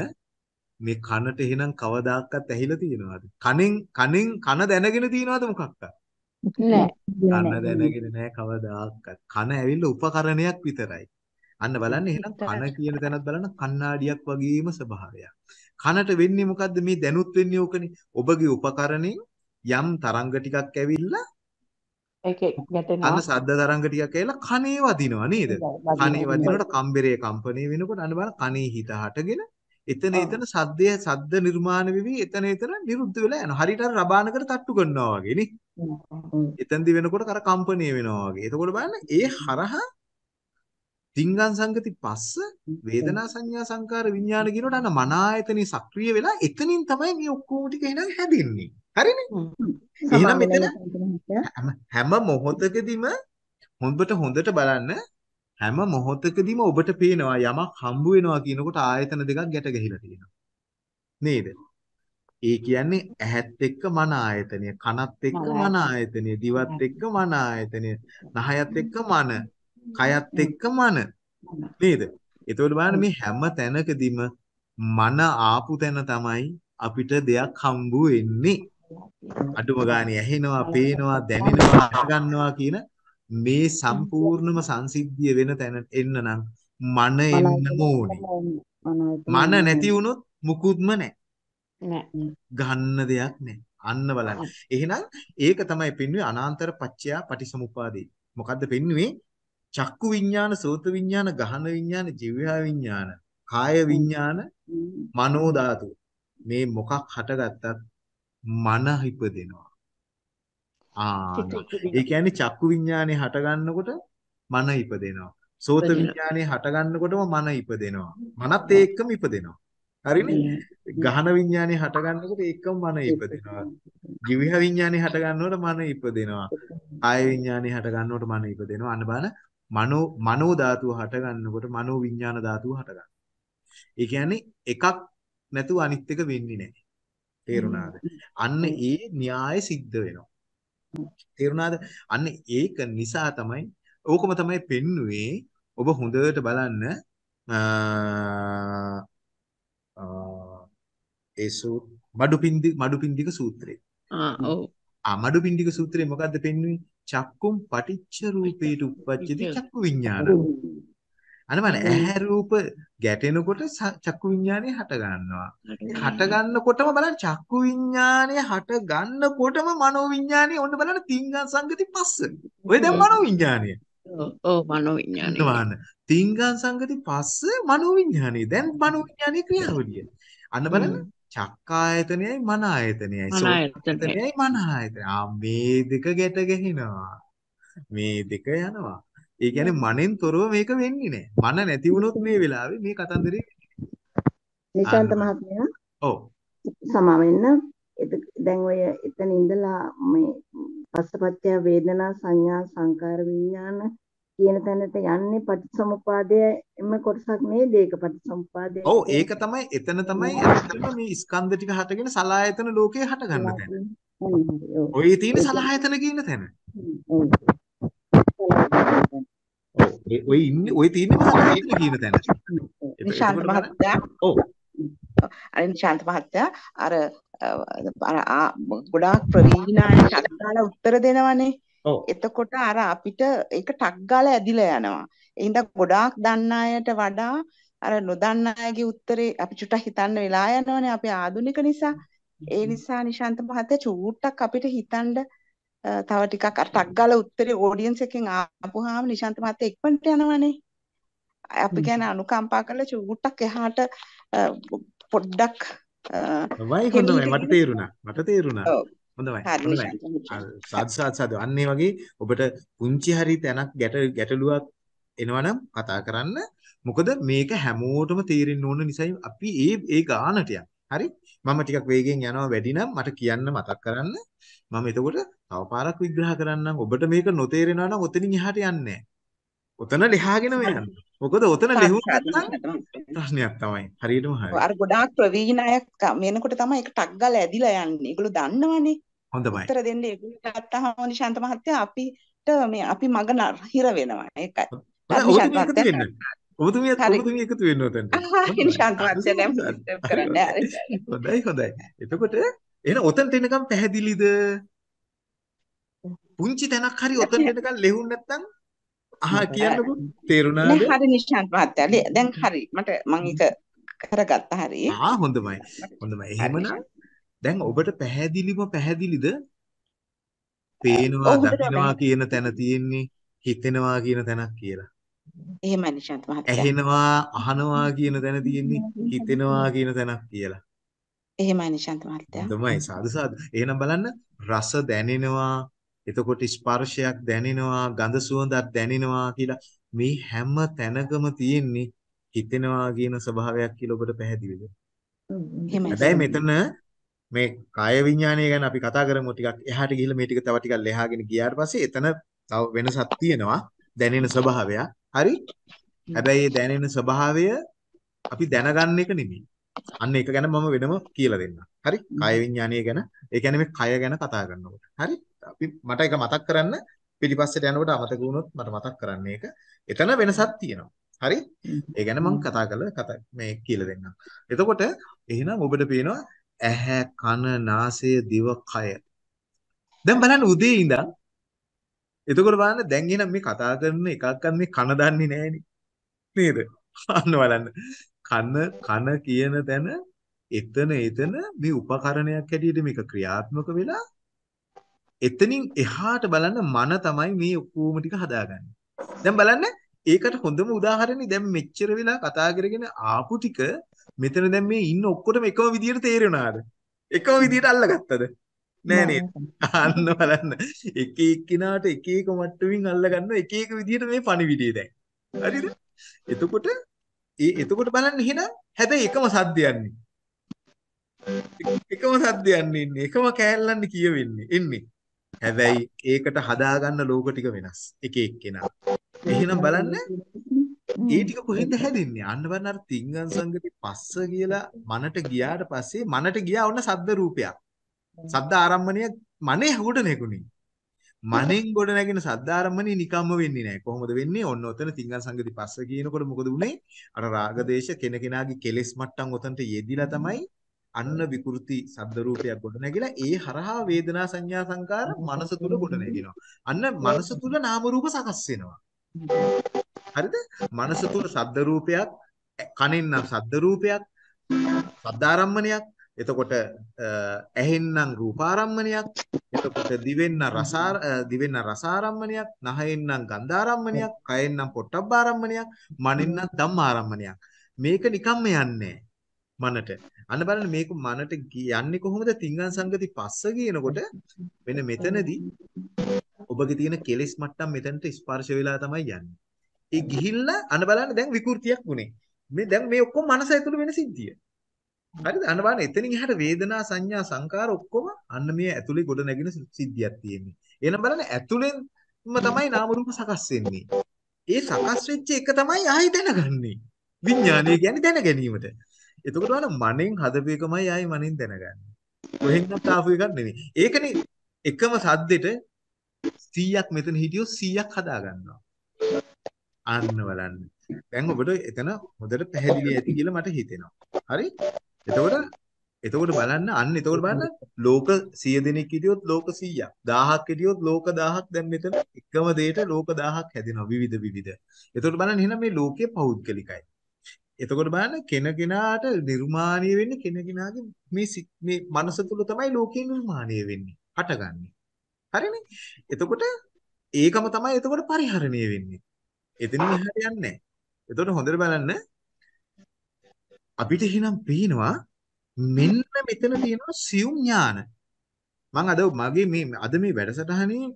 මේ කනට එහෙනම් කවදාකවත් ඇහිලා තියෙනවද? කනෙන් කනෙන් කන දැනගෙන තියෙනවද මොකක්ද?
නෑ.
කන දැනගෙන නෑ කවදාකවත්. කන ඇවිල්ලා උපකරණයක් විතරයි. අන්න බලන්න එහෙනම් කන කියන තැනත් බලන්න කණ්ණාඩියක් වගේම ස්වභාවයක්. කනට වෙන්නේ මොකද්ද මේ දැනුත් වෙන්නේ ඕකනේ. ඔබගේ උපකරණෙන් යම් තරංග ටිකක් ඇවිල්ලා
ඒකේ
අන්න
ගැටෙනවා.
ශබ්ද තරංග ටිකක් ඇවිල්ලා කනේ වදිනවා නේද? කනේ වදිනකොට කම්බරේ කම්පණය වෙනකොට අන්න බලන්න කනේ හිත හටගෙන එතන එතන සද්දය සද්ද නිර්මාණය වෙවි එතන එතන නිරුද්ධ වෙලා යනවා. හරියට අර රබානකට තට්ටු කරනවා වගේ නේ. එතෙන්දි වෙනකොට අර කම්පණය වෙනවා වගේ. එතකොට බලන්න ඒ හරහා තිංගං සංගති පස්ස වේදනා සංඥා සංකාර විඥාන කියනකොට අන්න මන ආයතනෙ සක්‍රිය වෙලා එතනින් තමයි මේ ඔක්කොම ටික එහෙනම් හැදෙන්නේ. හරිනේ? එහෙනම් මෙතන හැම මොහොතකදීම හොඳට හොඳට බලන්න හැම මොහොතකදීම ඔබට පේනවා යමක් හම්බ වෙනවා කියනකොට ආයතන දෙකක් ගැට ගැහිලා තියෙනවා. නේද? ඒ කියන්නේ ඇහත් එක්ක මන ආයතනය, කනත් එක්ක මන ආයතනය, දිවත් එක්ක මන ආයතනය, නහයත් එක්ක මන, කයත් එක්ක මන. නේද? එතකොට බලන්න මේ හැම තැනකදීම මන ආපු තැන තමයි අපිට දෙයක් හම්බ වෙන්නේ. අඩුම ගානේ ඇහෙනවා, පේනවා, දැනෙනවා, ගන්නවා කියන මේ සම්පූර්ණම සංසිද්ධිය වෙන තැන එන්න නම් මන එන්න ඕනේ. මන නැති වුණොත් මුකුත්ම නැහැ.
නෑ.
ගන්න දෙයක් නැහැ. අන්න බලන්න. එහෙනම් ඒක තමයි පෙන්වන්නේ අනාන්තර පච්චයා පටිසමුපාදේ. මොකද්ද පෙන්වන්නේ? චක්කු විඤ්ඤාණ, සෝත විඤ්ඤාණ, ගහන විඤ්ඤාණ, ජීවහා විඤ්ඤාණ, කාය විඤ්ඤාණ, මනෝ ධාතු. මේ මොකක් හටගත්තත් මන හිපදෙනවා. ආ ඒ කියන්නේ චක්කු විඤ්ඤාණය හට ගන්නකොට මන ඉපදෙනවා. සෝත
ඉපදෙනවා.
විඤ්ඤාණය හට ගන්නකොටම මන ඉපදෙනවා. මනත් ඒ එක්කම ඉපදෙනවා. හරිනේ? ගහන විඤ්ඤාණය හට ගන්නකොට ඒකම මන ඉපදෙනවා. ජීවහ විඤ්ඤාණය හට ගන්නකොට මන ඉපදෙනවා. කාය විඤ්ඤාණය හට ගන්නකොට මන ඉපදෙනවා. අන්න බලන්න මනෝ මනෝ ධාතුව හට ගන්නකොට මනෝ විඤ්ඤාණ ධාතුව හට ගන්නවා. ඒ කියන්නේ එකක් නැතුව අනිත් එක වෙන්නේ නැහැ. තේරුණාද? අන්න ඒ න්‍යාය සිද්ධ වෙනවා. තේරුණාද? අන්න ඒක නිසා තමයි ඕකම තමයි පෙන්නුවේ ඔබ හොඳට බලන්න ඒ මඩුපින්දි මඩුපින්දික සූත්‍රය.
ආ ඔව්.
ආ මඩුපින්දික සූත්‍රය මොකද්ද පෙන්වන්නේ? චක්කුම් පටිච්ච රූපේට උප්පජ්ජති චක්කු විඤ්ඤාණ. බලන්න ඇහැ රූප ගැටෙනකොට චක්කු විඤ්ඤාණය හට ගන්නවා. හට ගන්නකොටම බලන්න චක්කු විඤ්ඤාණය හට ගන්නකොටම මනෝ විඤ්ඤාණය ඔන්න බලන්න තිංගං සංගති පස්ස. ඔය දැන් මනෝ විඤ්ඤාණය.
ඔව් මනෝ විඥානය.
බලන්න තිංගං සංගති පස්ස මනෝ විඤ්ඤාණය. දැන් මනෝ විඤ්ඤාණයේ ක්‍රියාවලිය. අන්න බලන්න චක්කායතනයයි මන ආයතනයයි
මන ආයතනයයි.
සෝතායතනයයි මන ආයතනය. ආ මේ දෙක ගැට ගැහෙනවා. මේ දෙක යනවා. ඒ කියන්නේ මනෙන් තොරව මේක වෙන්නේ නැහැ. මන නැති වුණොත් මේ වෙලාවේ මේ කතන්දරේ
නිශාන්ත. මහත්මයා
ඔව්.
සමා වෙන්න දැන් ඔය එතන ඉඳලා මේ පස්සපච්චය වේදනා සංඥා සංකාර විඥාන කියන තැනට යන්නේ පටිච්චසමුපාදයේ එම කොටසක් නේද ඒක පටිච්චසමුපාදයේ
ඔව් ඒක තමයි එතන තමයි ඇත්තටම මේ ස්කන්ධ ටික හටගෙන සලආයතන ලෝකේ හට ගන්න තැන. ඔය තියෙන සලආයතන කියන තැන. ඔය ඉන්නේ ඔය තියෙන්නේ සලආයතන කියන තැන.
නිශාන්ත මහත්තයා
ඔව්.
අර නිශාන්ත මහත්තයා අර අර ගොඩාක් ප්‍රවීණාය ටක් ගාලා උත්තර දෙනවනේ. එතකොට අර අපිට ඒක ටක් ගාලා ඇදිලා යනවා. ඒ හින්දා ගොඩාක් දන්න අයට වඩා අර නොදන්න අයගේ උත්තරේ අපි චුට්ටක් හිතන්න වෙලා යනවනේ අපි ආදුනික නිසා. ඒ නිසා නිශාන්ත මහත්තයා චූට්ටක් අපිට හිතන්න තව ටිකක් අර ටක් ගාලා උත්තරේ ඔඩියන්ස් එකෙන් ආපුවාම නිශාන්ත මහත්තයා ඉක්මනට යනවනේ. අපි කියන්නේ අනුකම්පා කරලා චුට්ටක් එහාට පොඩ්ඩක් අ,
හොඳයි මට තේරුණා. මට තේරුණා. හොඳයි. සාදු සාදු සාදු. අන්න ඒ වගේ ඔබට පුංචි හරි තැනක් ගැට ගැටලුවක් එනවනම් කතා කරන්න. මොකද මේක හැමෝටම තේරෙන්න ඕන නිසායි අපි ඒ ඒ ගානට. හරි? මම ටිකක් වේගෙන් යනවා වැඩි නම් මට කියන්න මතක් කරන්න. මම එතකොට තව පාරක් විග්‍රහ කරන්නම්. ඔබට මේක නොතේරෙනවා නම් ඔතනින් එහාට යන්නේ. ඔතන ලියාගෙනම යන්න. මොකද ඔතන
සාදු
නැත්නම්. ප්‍රශ්නයක් තමයි. හරියටම හරි.
අර ගොඩාක් ප්‍රවීණ අය මෙනකොට තමයි ඒක ටක් ගාලා ඇදිලා යන්නේ. ඒගොල්ලෝ දන්නවනේ.
හොඳයි.
උත්තර දෙන්න ඒගොල්ලෝ ගත්තාම නිශාන්ත මහත්තයා අපිට මේ අපි මග හිර වෙනවා. ඒකයි. නිශාන්ත
ඔබතුමිය එකතු. වෙන්න. උතන්ට.
මහත්තයා දැන් කරන්නේ
හොඳයි. හොඳයි. එතකොට එහෙනම් ඔතනට එනකම් පැහැදිලිද? පුංචි තැනක් හරි ඔතනට එනකම් ලෙහුන් නැත්තම් අහා කියන්නකෝ තේරුණාද?
හරි නිශාන්ත මහත්තයා. දැන් හරි. මට මම ඒක කරගත්තා හරි.
ආ හොඳමයි. හොඳමයි. එහෙමනම්. දැන් ඔබට පැහැදිලිම පැහැදිලිද? පේනවා දකින්නවා. කියන තැන තියෙන්නේ හිතෙනවා කියන තැනක් කියලා.
එහෙමයි නිශාන්ත මහත්තයා.
ඇහෙනවා අහනවා කියන තැන තියෙන්නේ හිතෙනවා කියන තැනක් කියලා.
එහෙමයි නිශාන්ත මහත්තයා.
හොඳමයි සාදු සාදු. එහෙනම් බලන්න රස දැනෙනවා එතකොට ස්පර්ශයක් දැනෙනවා ගඳ සුවඳක් දැනෙනවා කියලා මේ හැම තැනකම තියෙන්නේ හිතෙනවා කියන ස්වභාවයක් කියලා ඔබට පැහැදිලිද?
එහෙමයි
හැබැයි. මෙතන මේ කාය විඥානය ගැන අපි කතා කරමු ටිකක් එහාට ගිහිල්ලා මේ ටික තව ටිකක් ලෙහාගෙන ගියාට පස්සේ එතන තව වෙනසක් තියෙනවා දැනෙන ස්වභාවයක්. හරි? හැබැයි මේ දැනෙන ස්වභාවය අපි දැනගන්න එක නෙමෙයි. අන්න ඒක ගැන මම වෙනම කියලා දෙන්නම්. හරි? කාය විඥානය ගැන. ඒ කියන්නේ මේ කය ගැන කතා කරනකොට. හරි? අපි මට ඒක මතක් කරන්න පිටිපස්සට යනකොට අමතක වුණොත් මට මතක් කරන්න ඒක. එතන වෙනසක් තියෙනවා. හරි? ඒ ගැන මම කතා කරලා කතා මේ කියලා දෙන්නම්. එතකොට එහෙනම් ඔබට පේනවා ඇහැ, කන, නාසය, දිව, කය. දැන් බලන්න උදේ ඉඳන් එතකොට බලන්න දැන් එහෙනම් මේ කතා කරන එකක්වත් මේ කන දන්නේ නැහෙනේ. නේද? අන්න බලන්න. කන කන කියන තැන එතන එතන මේ උපකරණයක් හැටියට මේක ක්‍රියාත්මක වෙලා එතනින් එහාට බලන්න මන තමයි මේ ඔක්කොම ටික හදාගන්නේ. දැන් බලන්න ඒකට හොඳම උදාහරණේ දැන් මෙච්චර වෙලා කතා කරගෙන ආපු ටික මෙතන දැන් මේ ඉන්න ඔක්කොටම එකම විදියට තේරෙනාද? එකම විදියට අල්ලගත්තද? නෑ නේද? අන්න බලන්න. එක එක්කිනාට එක එක මට්ටමින් අල්ලගන්න එක එක විදියට මේ පණිවිඩය දැන්. හරිද? එතකොට ඒ එතකොට බලන්න එහෙනම් හැබැයි එකම සද්දයන්නේ. එකම සද්දයන්නේ ඉන්නේ. එකම කෑල්ලන්නේ කියවෙන්නේ. එන්නේ. හැබැයි ඒකට හදාගන්න ලෝක ටික වෙනස්. එක එක්කෙනා. එහෙනම් බලන්න ඒ ටික කොහෙන්ද හැදෙන්නේ? අන්න බලන්න අර තිංගන් සංගති පස්ස කියලා මනට ගියාට පස්සේ මනට ගියා ඔන්න සද්ද රූපයක්. සද්ද ආරම්මණය මනේ ගොඩ නැගුණේ. මනෙන් ගොඩ නැගෙන සද්ද ආරම්මණය නිකම්ම වෙන්නේ නැහැ. කොහොමද වෙන්නේ? ඔන්න ඔතන තිංගන් සංගති පස්ස කියනකොට මොකද උනේ? අර රාගදේශ කෙනකෙනාගේ කෙලෙස් මට්ටම් ඔතනට යෙදිලා තමයි අන්න විකෘති සද්ද රූපයක් ගොඩ නැගිලා ඒ හරහා වේදනා සංඥා සංකාර මනස තුල ගොඩ නැගිනවා. අන්න මනස තුල නාම රූප සකස් වෙනවා. හරිද? මනස තුල සද්ද රූපයක් කනෙන් නම් සද්ද රූපයක් සද්දාරම්මණයක් එතකොට ඇහෙන්නම් රූපාරම්මණයක් එතකොට දිවෙන්න රසාර දිවෙන්න රසාරම්මණයක් නහයෙන් නම් ගන්ධාරම්මණයක් කයෙන් නම් පොට්ටබ්බාරම්මණයක් මනෙන් නම් ධම්මාරම්මණයක්. මේක නිකම්ම යන්නේ මනට. අන්න බලන්න මේක මනට යන්නේ කොහොමද? තිංගන් සංගති පස්ස කියනකොට මෙන්න මෙතනදී ඔබගේ තියෙන කෙලෙස් මට්ටම් මෙතනට ස්පර්ශ වෙලා තමයි යන්නේ. ඒ ගිහිල්ලා අන්න බලන්න දැන් විකෘතියක් උනේ මේ දැන් මේ ඔක්කොම මනස ඇතුළේ වෙන සිද්ධිය. හරිද? අන්න බලන්න එතනින් එහාට වේදනා සංඥා සංකාර ඔක්කොම අන්න මේ ඇතුලේ ගොඩ නැගෙන සිද්ධියක් තියෙන්නේ. එහෙනම් බලන්න ඇතුලෙන්ම තමයි නාම රූප සකස් වෙන්නේ. ඒ සකස් වෙච්ච එක තමයි ආයි දැනගන්නේ. විඥානය කියන්නේ දැන ගැනීමට. එතකොට බලන්න මනෙන් හදපු එකමයි ආයි මනෙන් දැනගන්නේ. කොහෙන්වත් ආපු එකක් නෙමෙයි. ඒකනේ එකම සද්දෙට 100ක් මෙතන හිටියොත් 100ක් හදා ගන්නවා. අන්න බලන්න. දැන් ඔබට එතන හොඳට පැහැදිලි ඇති කියලා මට හිතෙනවා. හරි? එතකොට එතකොට බලන්න අන්න එතකොට බලන්න ලෝක 100 දෙනෙක් හිටියොත් ලෝක 100ක් 1000ක් හිටියොත් ලෝක 1000ක් දැන් මෙතන එකම දෙයට ලෝක 1000ක් හැදෙනවා විවිධ විවිධ. එතකොට බලන්න එහෙනම් මේ ලෝකයේ පෞද්ගලිකයි. එතකොට බලන්න කෙනකෙනාට නිර්මාණය වෙන්නේ කෙනකෙනාගේ මේ මේ මනස තුල තමයි ලෝකේ නිර්මාණය වෙන්නේ. හටගන්නේ. හරිනේ. එතකොට ඒකම තමයි එතකොට පරිහරණය වෙන්නේ. එතනින් එහාට යන්නේ නැහැ. එතකොට හොඳට බලන්න අපිට එහෙනම් පේනවා මෙන්න මෙතන තියෙනවා සියුම් ඥාන. මම අද මගේ මේ අද මේ වැඩසටහනේ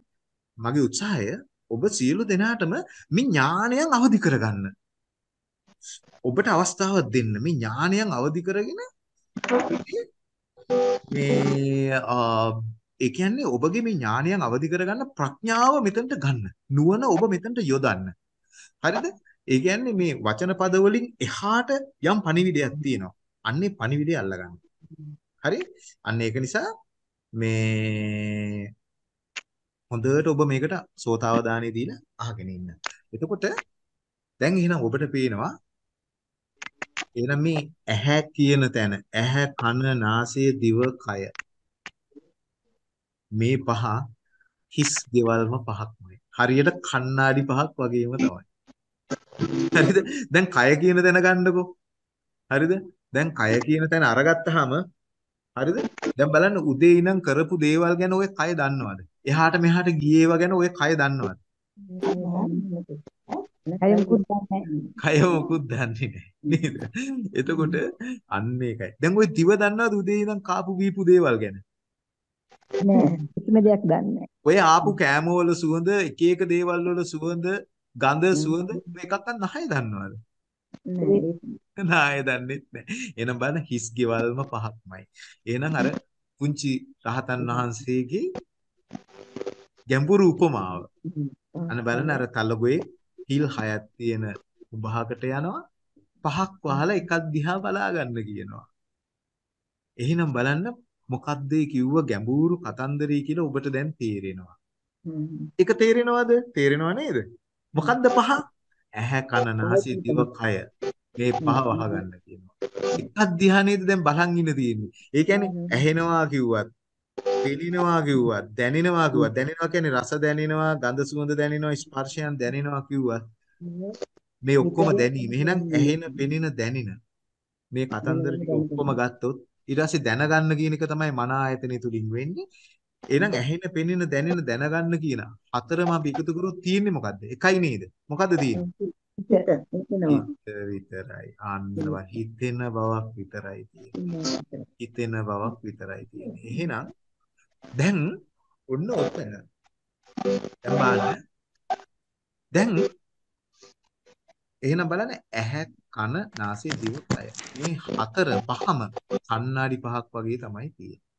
මගේ උත්සාහය ඔබ සියලු දෙනාටම මේ ඥානයන් අවදි කරගන්න. ඔබට අවස්ථාවක් දෙන්න මේ ඥානයන් අවදි කරගෙන මේ ඒ කියන්නේ ඔබගේ මේ ඥානයන් අවදි කරගන්න ප්‍රඥාව මෙතනට ගන්න. නුවණ ඔබ මෙතනට යොදන්න. හරිද? ඒ කියන්නේ මේ වචන පද වලින් එහාට යම් පණිවිඩයක් තියෙනවා. අන්නේ පණිවිඩය අල්ලගන්න. හරි? අන්න ඒක නිසා මේ හොඳට ඔබ මේකට සෝතාවධානය දීලා අහගෙන ඉන්න. එතකොට දැන් එහෙනම් ඔබට පේනවා එහෙනම් මේ ඇහැ කියන තැන ඇහැ කන නාසය දිව කය මේ පහ හිස් ගෙවල්ම පහක්මයි. හරියට කණ්ණාඩි පහක් වගේම තමයි. හරිද? දැන් කය කියන තැන ගන්නකො. හරිද? දැන් කය කියන තැන අරගත්තාම හරිද? දැන් බලන්න උදේ ඉඳන් කරපු දේවල් ගැන ඔය කය දන්නවද? එහාට මෙහාට ගියේවා ගැන ඔය කය දන්නවද?
කය මුකුත් දන්නේ
කය මොකුත් දන්නේ නැහැ නේද? එතකොට අන්න ඒකයි. දැන් ඔය දිව දන්නවද උදේ ඉඳන් කාපු බීපු දේවල් ගැන?
නෑ කිසිම දෙයක් දන්නේ නෑ.
ඔය ආපු කෑම වල සුවඳ එක එක දේවල් වල සුවඳ ගඳ සුවඳ එකක්වත් නැහැ දන්නවද? නෑ දන්නෙත් නෑ. එහෙනම් බලන්න හිස් ගෙවල්ම පහක්මයි. එහෙනම් අර පුංචි රහතන් වහන්සේගේ ගැඹුරු උපමාව. අන්න බලන්න අර තලගොයේ හිල් හයක් තියෙන උභාගට යනවා පහක් වහලා එකක් දිහා බලා ගන්න කියනවා. එහෙනම් බලන්න මොකද්ද කිව්ව ගැඹුරු කතන්දරය කියලා ඔබට දැන් තේරෙනවා. ඒක තේරෙනවද? තේරෙනව නේද? මොකද්ද පහ? ඇහැ කන නාසය දිව කය. මේ පහ වහගන්න කියනවා. එකක් දිහා නේද දැන් බලන් ඉන්න තියෙන්නේ. ඒ කියන්නේ ඇහෙනවා කිව්වත්, පෙනෙනවා කිව්වත්, දැනෙනවා කිව්වත්, දැනෙනවා කියන්නේ රස දැනෙනවා, ගඳ සුවඳ දැනෙනවා, ස්පර්ශයන් දැනෙනවා කිව්වත් මේ ඔක්කොම දැනීම. එහෙනම් ඇහෙන, පෙනෙන, දැනෙන මේ කතන්දර ටික ඔක්කොම ගත්තොත් ඊට පස්සේ දැනගන්න කියන එක තමයි මන ආයතනය තුලින් වෙන්නේ. එහෙනම් ඇහෙන, පෙනෙන, දැනෙන, දැනගන්න කියන හතරම අපි එකතු කරොත් තියෙන්නේ මොකද්ද? එකයි නේද? මොකද්ද තියෙන්නේ? විතරයි. ආන්නව හිතෙන බවක් විතරයි තියෙන්නේ. හිතෙන බවක් විතරයි තියෙන්නේ. එහෙනම් දැන් ඔන්න ඔතන. දැන් බලන්න. දැන් එහෙනම් බලන්න ඇහැ කන නාසය දිව කය. මේ හතර පහම කණ්ණාඩි පහක් වගේ තමයි තියෙන්නේ.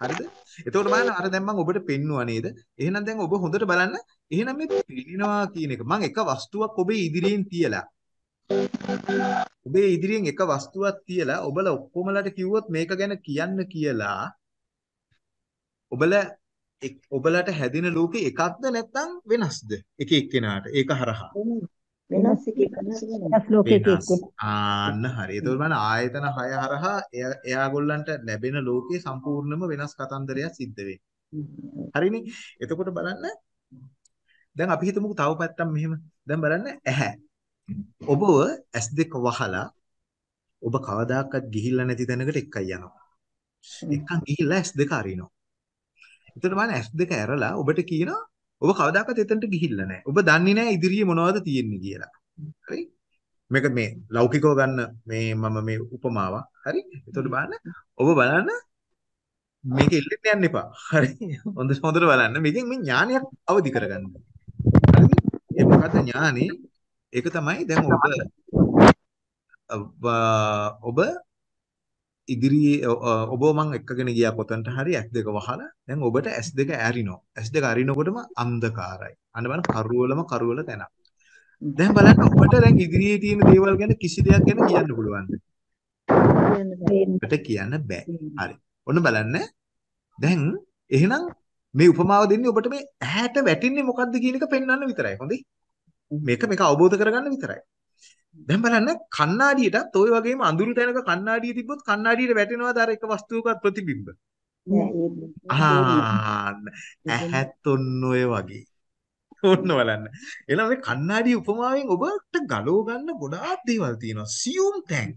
හරිද? එතකොට බලන්න අර දැන් මම ඔබට පෙන්නුවා නේද? එහෙනම් දැන් ඔබ හොඳට බලන්න. එහෙනම් මේ පෙන්නනවා කියන එක මම එක වස්තුවක් ඔබේ ඉදිරියෙන් තියලා ඔබේ ඉදිරියෙන් එක වස්තුවක් තියලා ඔබලා ඔක්කොමලට කිව්වොත් මේක ගැන කියන්න කියලා ඔබලා ඔබලට හැදෙන ලෝකේ එකක්ද නැත්නම් වෙනස්ද? එක එක්කෙනාට ඒක හරහා.
වෙනස් එකක් වෙනස්
ලෝකයක.
ආන්න හරි. ඒතකොට බලන්න ආයතන 6 හරහා එයාගොල්ලන්ට ලැබෙන ලෝකේ සම්පූර්ණයෙන්ම වෙනස් කතන්දරයක් සිද්ධ වෙන්නේ. හරිනේ? එතකොට බලන්න දැන් අපි හිතමුකෝ තව පැත්තක් මෙහෙම. දැන් බලන්න ඇහැ. ඔබව S2 වහලා ඔබ කවදාකවත් ගිහිල්ලා නැති තැනකට එක්කයි යනවා. එක්කන් ගිහිල්ලා S2 අරිනවා. එතකොට බලන්න S2 ඇරලා ඔබට කියනවා ඔබ කවදාකවත් එතනට ගිහිල්ලා නැහැ. ඔබ දන්නේ නැහැ ඉදිරියේ මොනවද තියෙන්නේ කියලා. හරි? මේක මේ ලෞකිකව ගන්න මේ මම මේ උපමාවක්. හරි? එතකොට බලන්න ඔබ බලන්න මේක එල්ලෙන්න යන්න එපා. හරි? හොඳ හොඳට බලන්න. මේකෙන් මේ ඥානයක් අවදි කරගන්න. හරිද? ඒ මොකද්ද ඥානෙ? ඒක තමයි දැන් ඔබ ඔබ ඉදිරියේ ඔබ මං එක්කගෙන ගියා කොතනට හරි S2 වහලා. දැන් ඔබට S2 ඇරිනවා. S2 අරිනකොටම අන්ධකාරයි. බලන්න කරුවලම කරුවල තැනක්. දැන් බලන්න ඔබට දැන් ඉදිරියේ තියෙන දේවල් ගැන කිසි දෙයක් ගැන කියන්න පුළුවන්ද? ඔබට කියන්න බෑ. හරි. ඔන්න බලන්න. දැන් එහෙනම් මේ උපමාව දෙන්නේ ඔබට මේ ඇහැට වැටින්නේ මොකද්ද කියන එක පෙන්වන්න විතරයි. හොඳයි මේක මේක අවබෝධ කරගන්න විතරයි දැන් බලන්න කණ්ණාඩියටත් ওই වගේම අඳුරු තැනක කණ්ණාඩිය තිබ්බොත් කණ්ණාඩියට වැටෙනවද අර එක වස්තුවකත් ප්‍රතිබිම්බ? ආ ඇහත් ඔන්න ඔය වගේ. ඔන්න බලන්න. එහෙනම් මේ කණ්ණාඩිය උපමාවෙන් ඔබට ගලව ගන්න ගොඩාක් දේවල් තියෙනවා. සියුම් තැන්.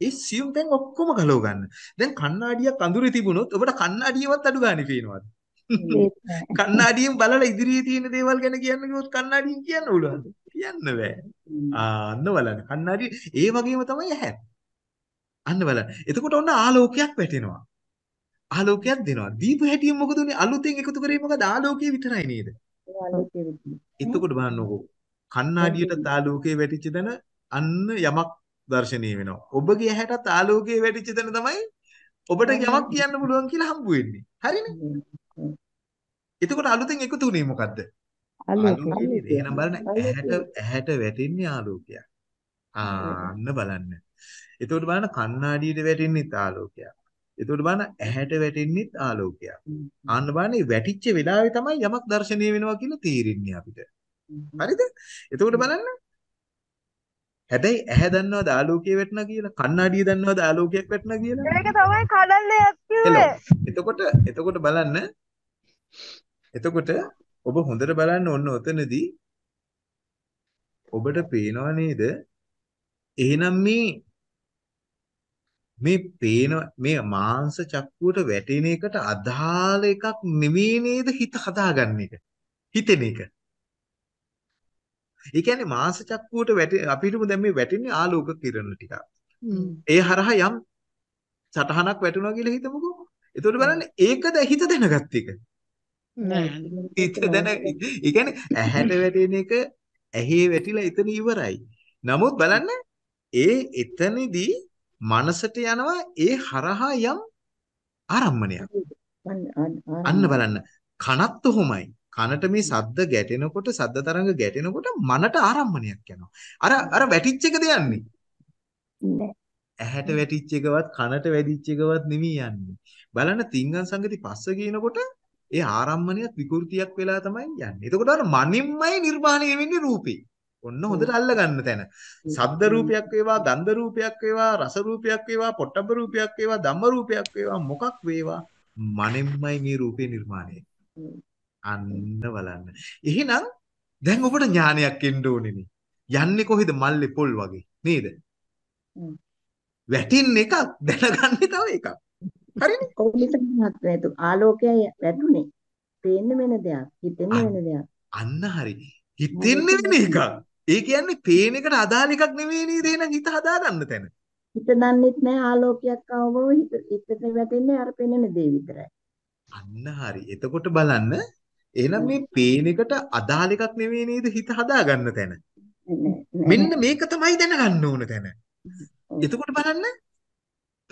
ඒ සියුම් තැන් ඔක්කොම ගලව ගන්න. දැන් කණ්ණාඩියක් අඳුරේ තිබුණොත් ඔබට කණ්ණාඩියවත් අඩු ගානේ පේනවද? කණ්ණාඩියෙන් බලලා ඉදිරියේ තියෙන දේවල් ගැන කියන්න කිව්වොත් කණ්ණාඩියෙන් කියන්න පුළුවන්ද? කියන්න බෑ. ආන්න බලන්න. කණ්ණාඩි ඒ වගේම තමයි ඇහැ. අන්න බලන්න. එතකොට ඔන්න ආලෝකයක් වැටෙනවා. ආලෝකයක් දෙනවා. දීප හැටියෙන් මොකද උනේ? අලුතෙන් එකතු කරේ මොකද? ආලෝකය විතරයි නේද?
ආලෝකයේ විදිහට.
එතකොට බලන්නකෝ. කණ්ණාඩියට ආලෝකයේ වැටිච්ච දන අන්න යමක් දර්ශනීය වෙනවා. ඔබගේ ඇහැටත් ආලෝකයේ වැටිච්ච දන තමයි ඔබට යමක් කියන්න පුළුවන් කියලා හම්බ වෙන්නේ. හරිනේ? එතකොට අලුතෙන් එකතු වුණේ මොකද්ද?
ආලෝකය.
එහෙනම් බලන්න ඇහැට ඇහැට වැටෙන්නේ ආලෝකයක්. ආන්න බලන්න. එතකොට බලන්න කණ්ණාඩියට වැටෙන්නේත් ආලෝකයක්. එතකොට බලන්න ඇහැට වැටෙන්නේත් ආලෝකයක්. ආන්න බලන්න වැටිච්ච වෙලාවේ තමයි යමක් දැర్శණීය වෙනවා කියලා තේරෙන්නේ අපිට. හරිද? එතකොට බලන්න හැබැයි ඇහැ දන්නවද ආලෝකයේ වැටෙනා කියලා? කණ්ණාඩිය දන්නවද ආලෝකයක් වැටෙනා කියලා?
ඒක තමයි කඩල්ලයක්. කිව්වේ.
එතකොට එතකොට බලන්න එතකොට ඔබ හොඳට බලන්න ඔන්න ඔතනදී ඔබට පේනව නේද? එහෙනම් මේ මේ පේන මේ මාංශ චක්කුවට වැටෙන එකට අදාළ එකක් නෙවෙයි නේද හිත හදාගන්න එක. හිතෙන එක. ඒ කියන්නේ මාංශ චක්කුවට වැටෙ අපිටම දැන් මේ වැටෙන්නේ ආලෝක කිරණ ටිකක්. ඒ හරහා යම් සටහනක් වැටුණා කියලා හිතමුකෝ. එතකොට බලන්න ඒකද හිත දැනගත් එක.
නෑ
හිත දැන ඒ කියන්නේ ඇහැට වැටෙන එක ඇහි වැටිලා එතන ඉවරයි. නමුත් බලන්න ඒ එතනදී මනසට යනවා ඒ හරහා යම් ආරම්මණයක්. අන්න බලන්න කනත් උහුමයි. කනට මේ සද්ද ගැටෙනකොට සද්ද තරංග ගැටෙනකොට මනට ආරම්මණයක් යනවා. අර අර වැටිච්ච එකද යන්නේ.
නෑ.
ඇහැට වැටිච්ච එකවත් කනට වැදිච්ච එකවත් නෙමෙයි යන්නේ. බලන්න තිංගන් සංගති පස්ස කියනකොට ඒ ආරම්මණයත් විකෘතියක් වෙලා තමයි යන්නේ. එතකොට අර මනින්මයි නිර්මාණය වෙන්නේ රූපේ. ඔන්න හොඳට අල්ලගන්න තැන. සද්ද රූපයක් වේවා, ගන්ධ රූපයක් වේවා, රස රූපයක් වේවා, පොට්ටබ්බ රූපයක් වේවා, ධම්ම රූපයක් වේවා, මොකක් වේවා මනින්මයි මේ රූපේ නිර්මාණය. අන්න බලන්න. එහෙනම් දැන් ඔබට ඥානයක් එන්න ඕනේනේ. යන්නේ කොහෙද මල්ලේ පොල් වගේ නේද? වැටින් එකක් දැනගන්නේ තව එකක්. හරිනේ?
කොහොමද මහත්මයා ආලෝකයයි වැටුනේ. පේන්න වෙන දෙයක්, හිතෙන්න වෙන දෙයක්.
අන්න හරි. හිතෙන්නේ වෙන එකක්. ඒ කියන්නේ පේන එකට අදාළ එකක් නෙවෙයි නේද? එහෙනම් හිත හදාගන්න තැන.
හිත දන්නෙත් නැහැ ආලෝකයක් ආවම හිත හිතට වැටෙන්නේ අර පෙනෙන දේ විතරයි.
අන්න හරි. එතකොට බලන්න එහෙනම් මේ පේන එකට අදාළ එකක් නෙවෙයි නේද හිත හදාගන්න තැන. මෙන්න මේක තමයි දැනගන්න ඕන තැන. එතකොට බලන්න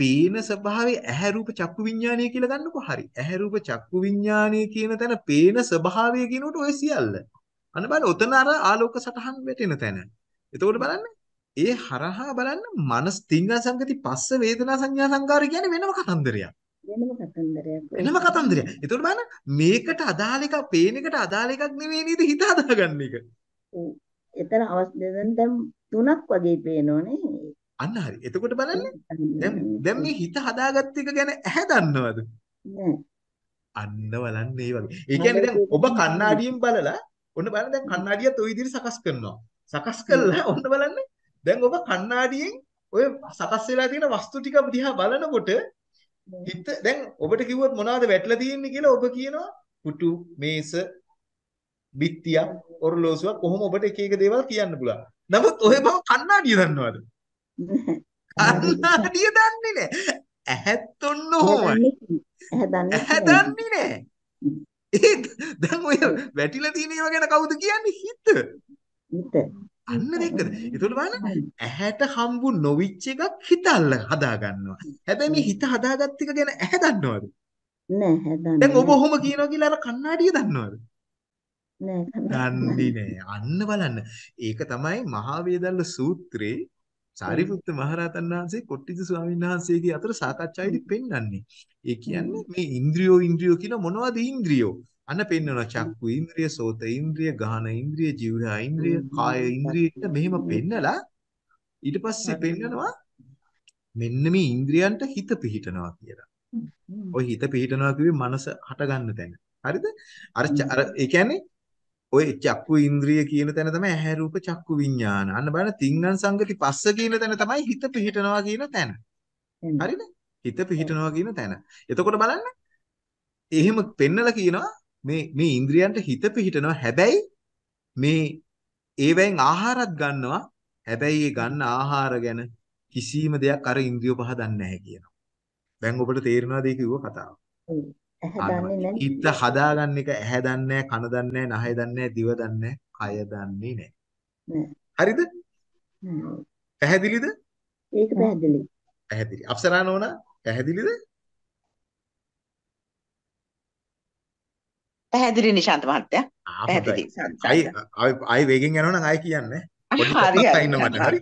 පේන ස්වභාවයේ ඇහැ රූප චක්කු විඥානය කියලා ගන්නකො හරි. ඇහැ රූප චක්කු විඥානය කියන තැන පේන ස්වභාවය කියනකොට ඔය සියල්ල. අන්න බලන්න ඔතන අර ආලෝක සටහන් වැටෙන තැන. එතකොට බලන්න ඒ හරහා බලන්න මනස් තිංග සංගති පස්ස වේදනා සංඥා සංකාර කියන්නේ වෙනම කතන්දරයක්.
වෙනම කතන්දරයක්.
වෙනම කතන්දරයක්. එතකොට බලන්න මේකට අදාළ එකක් පේන එකට අදාළ එකක් නෙවෙයි නේද හිත හදාගන්න එක.
එතන අවස්ථෙන් දැන් තුනක් වගේ පේනෝනේ.
අන්න හරි. එතකොට බලන්න දැන් දැන් මේ හිත හදාගත්ත එක ගැන ඇහැ දන්නවද? අන්න බලන්න ඒ වගේ. ඒ කියන්නේ දැන් ඔබ කණ්ණාඩියෙන් බලලා ඔන්න බලන්න දැන් කණ්ණාඩියත් ওই විදිහට සකස් කරනවා. සකස් කළා ඔන්න බලන්න දැන් ඔබ කණ්ණාඩියෙන් ඔය සකස් වෙලා තියෙන වස්තු ටික දිහා බලනකොට හිත දැන් ඔබට කිව්වොත් මොනවද වැටලා තියෙන්නේ කියලා ඔබ කියනවා පුටු මේස බිත්තියක් ඔරලෝසුවක් කොහොම ඔබට එක එක දේවල් කියන්න පුළුවන්. නමුත් ඔය බව කණ්ණාඩිය දන්නවද? කණ්ණාඩිය දන්නේ නැහැ. ඇහත් ඔන්න ඔහොමයි. ඇහැ දන්නේ නැහැ. ඒ දැන් ඔය වැටිලා තියෙන ඒවා ගැන කවුද කියන්නේ හිත.
හිත.
අන්න දෙකද. ඒතකොට බලන්න ඇහැට හම්බු නොවිච්ච එකක් හිතල්ල හදා ගන්නවා. හැබැයි මේ හිත හදාගත්ත එක ගැන ඇහැ දන්නවද?
නෑ හදන්නේ.
දැන් ඔබ ඔහොම කියනවා කියලා අර කණ්ණාඩිය දන්නවද?
නෑ
දන්නේ නෑ. අන්න බලන්න. ඒක තමයි මහා වේදල්ල සූත්‍රේ සාරිපුත්ත මහරහතන් වහන්සේ කොට්ටිත ස්වාමීන් වහන්සේගේ අතර සාකච්ඡාවේදී පෙන්වන්නේ. ඒ කියන්නේ මේ ඉන්ද්‍රියෝ ඉන්ද්‍රියෝ කියන මොනවද ඉන්ද්‍රියෝ? අන්න පෙන්වනවා චක්කු ඉන්ද්‍රිය, සෝත ඉන්ද්‍රිය, ගාහන ඉන්ද්‍රිය, ජීවහා ඉන්ද්‍රිය, කාය ඉන්ද්‍රිය කියලා මෙහෙම පෙන්නලා ඊට පස්සේ පෙන්නනවා මෙන්න මේ ඉන්ද්‍රියන්ට හිත පිහිටනවා කියලා. ওই හිත පිහිටනවා කිව්වේ මනස හටගන්න තැන. හරිද? අර අර ඒ කියන්නේ ඔය චක්කු ඉන්ද්‍රිය කියන තැන තමයි ඇහැ රූප චක්කු විඥාන. අන්න බලන්න තිංගන් සංගති පස්ස කියන තැන තමයි හිත පිහිටනවා කියන තැන. හරිද? හිත පිහිටනවා කියන තැන. එතකොට බලන්න එහෙම පෙන්නලා කියනවා මේ මේ ඉන්ද්‍රියන්ට හිත පිහිටනවා හැබැයි මේ ඒවෙන් ආහාරත් ගන්නවා හැබැයි ඒ ගන්න ආහාර ගැන කිසිම දෙයක් අර ඉන්ද්‍රිය පහ දන්නේ නැහැ කියනවා. දැන් ඔබට තේරෙනවද ඒ කිව්ව කතාව? හිත හදාගන්න එක ඇහැ දන්නේ නැහැ, කන දන්නේ නැහැ, නහය දන්නේ නැහැ, දිව දන්නේ නැහැ, කය දන්නේ නැහැ.
නෑ.
හරිද? පැහැදිලිද?
ඒක පැහැදිලි.
පැහැදිලි. අප්සරා නෝනා පැහැදිලිද?
පැහැදිලි නිශාන්ත මහත්තයා. පැහැදිලි.
ආයි ආයි වේගෙන් යනවා නම් ආයි කියන්නේ. පොඩි
හරි
පොඩ්ඩක්
හරි
ඉන්න මට හරි.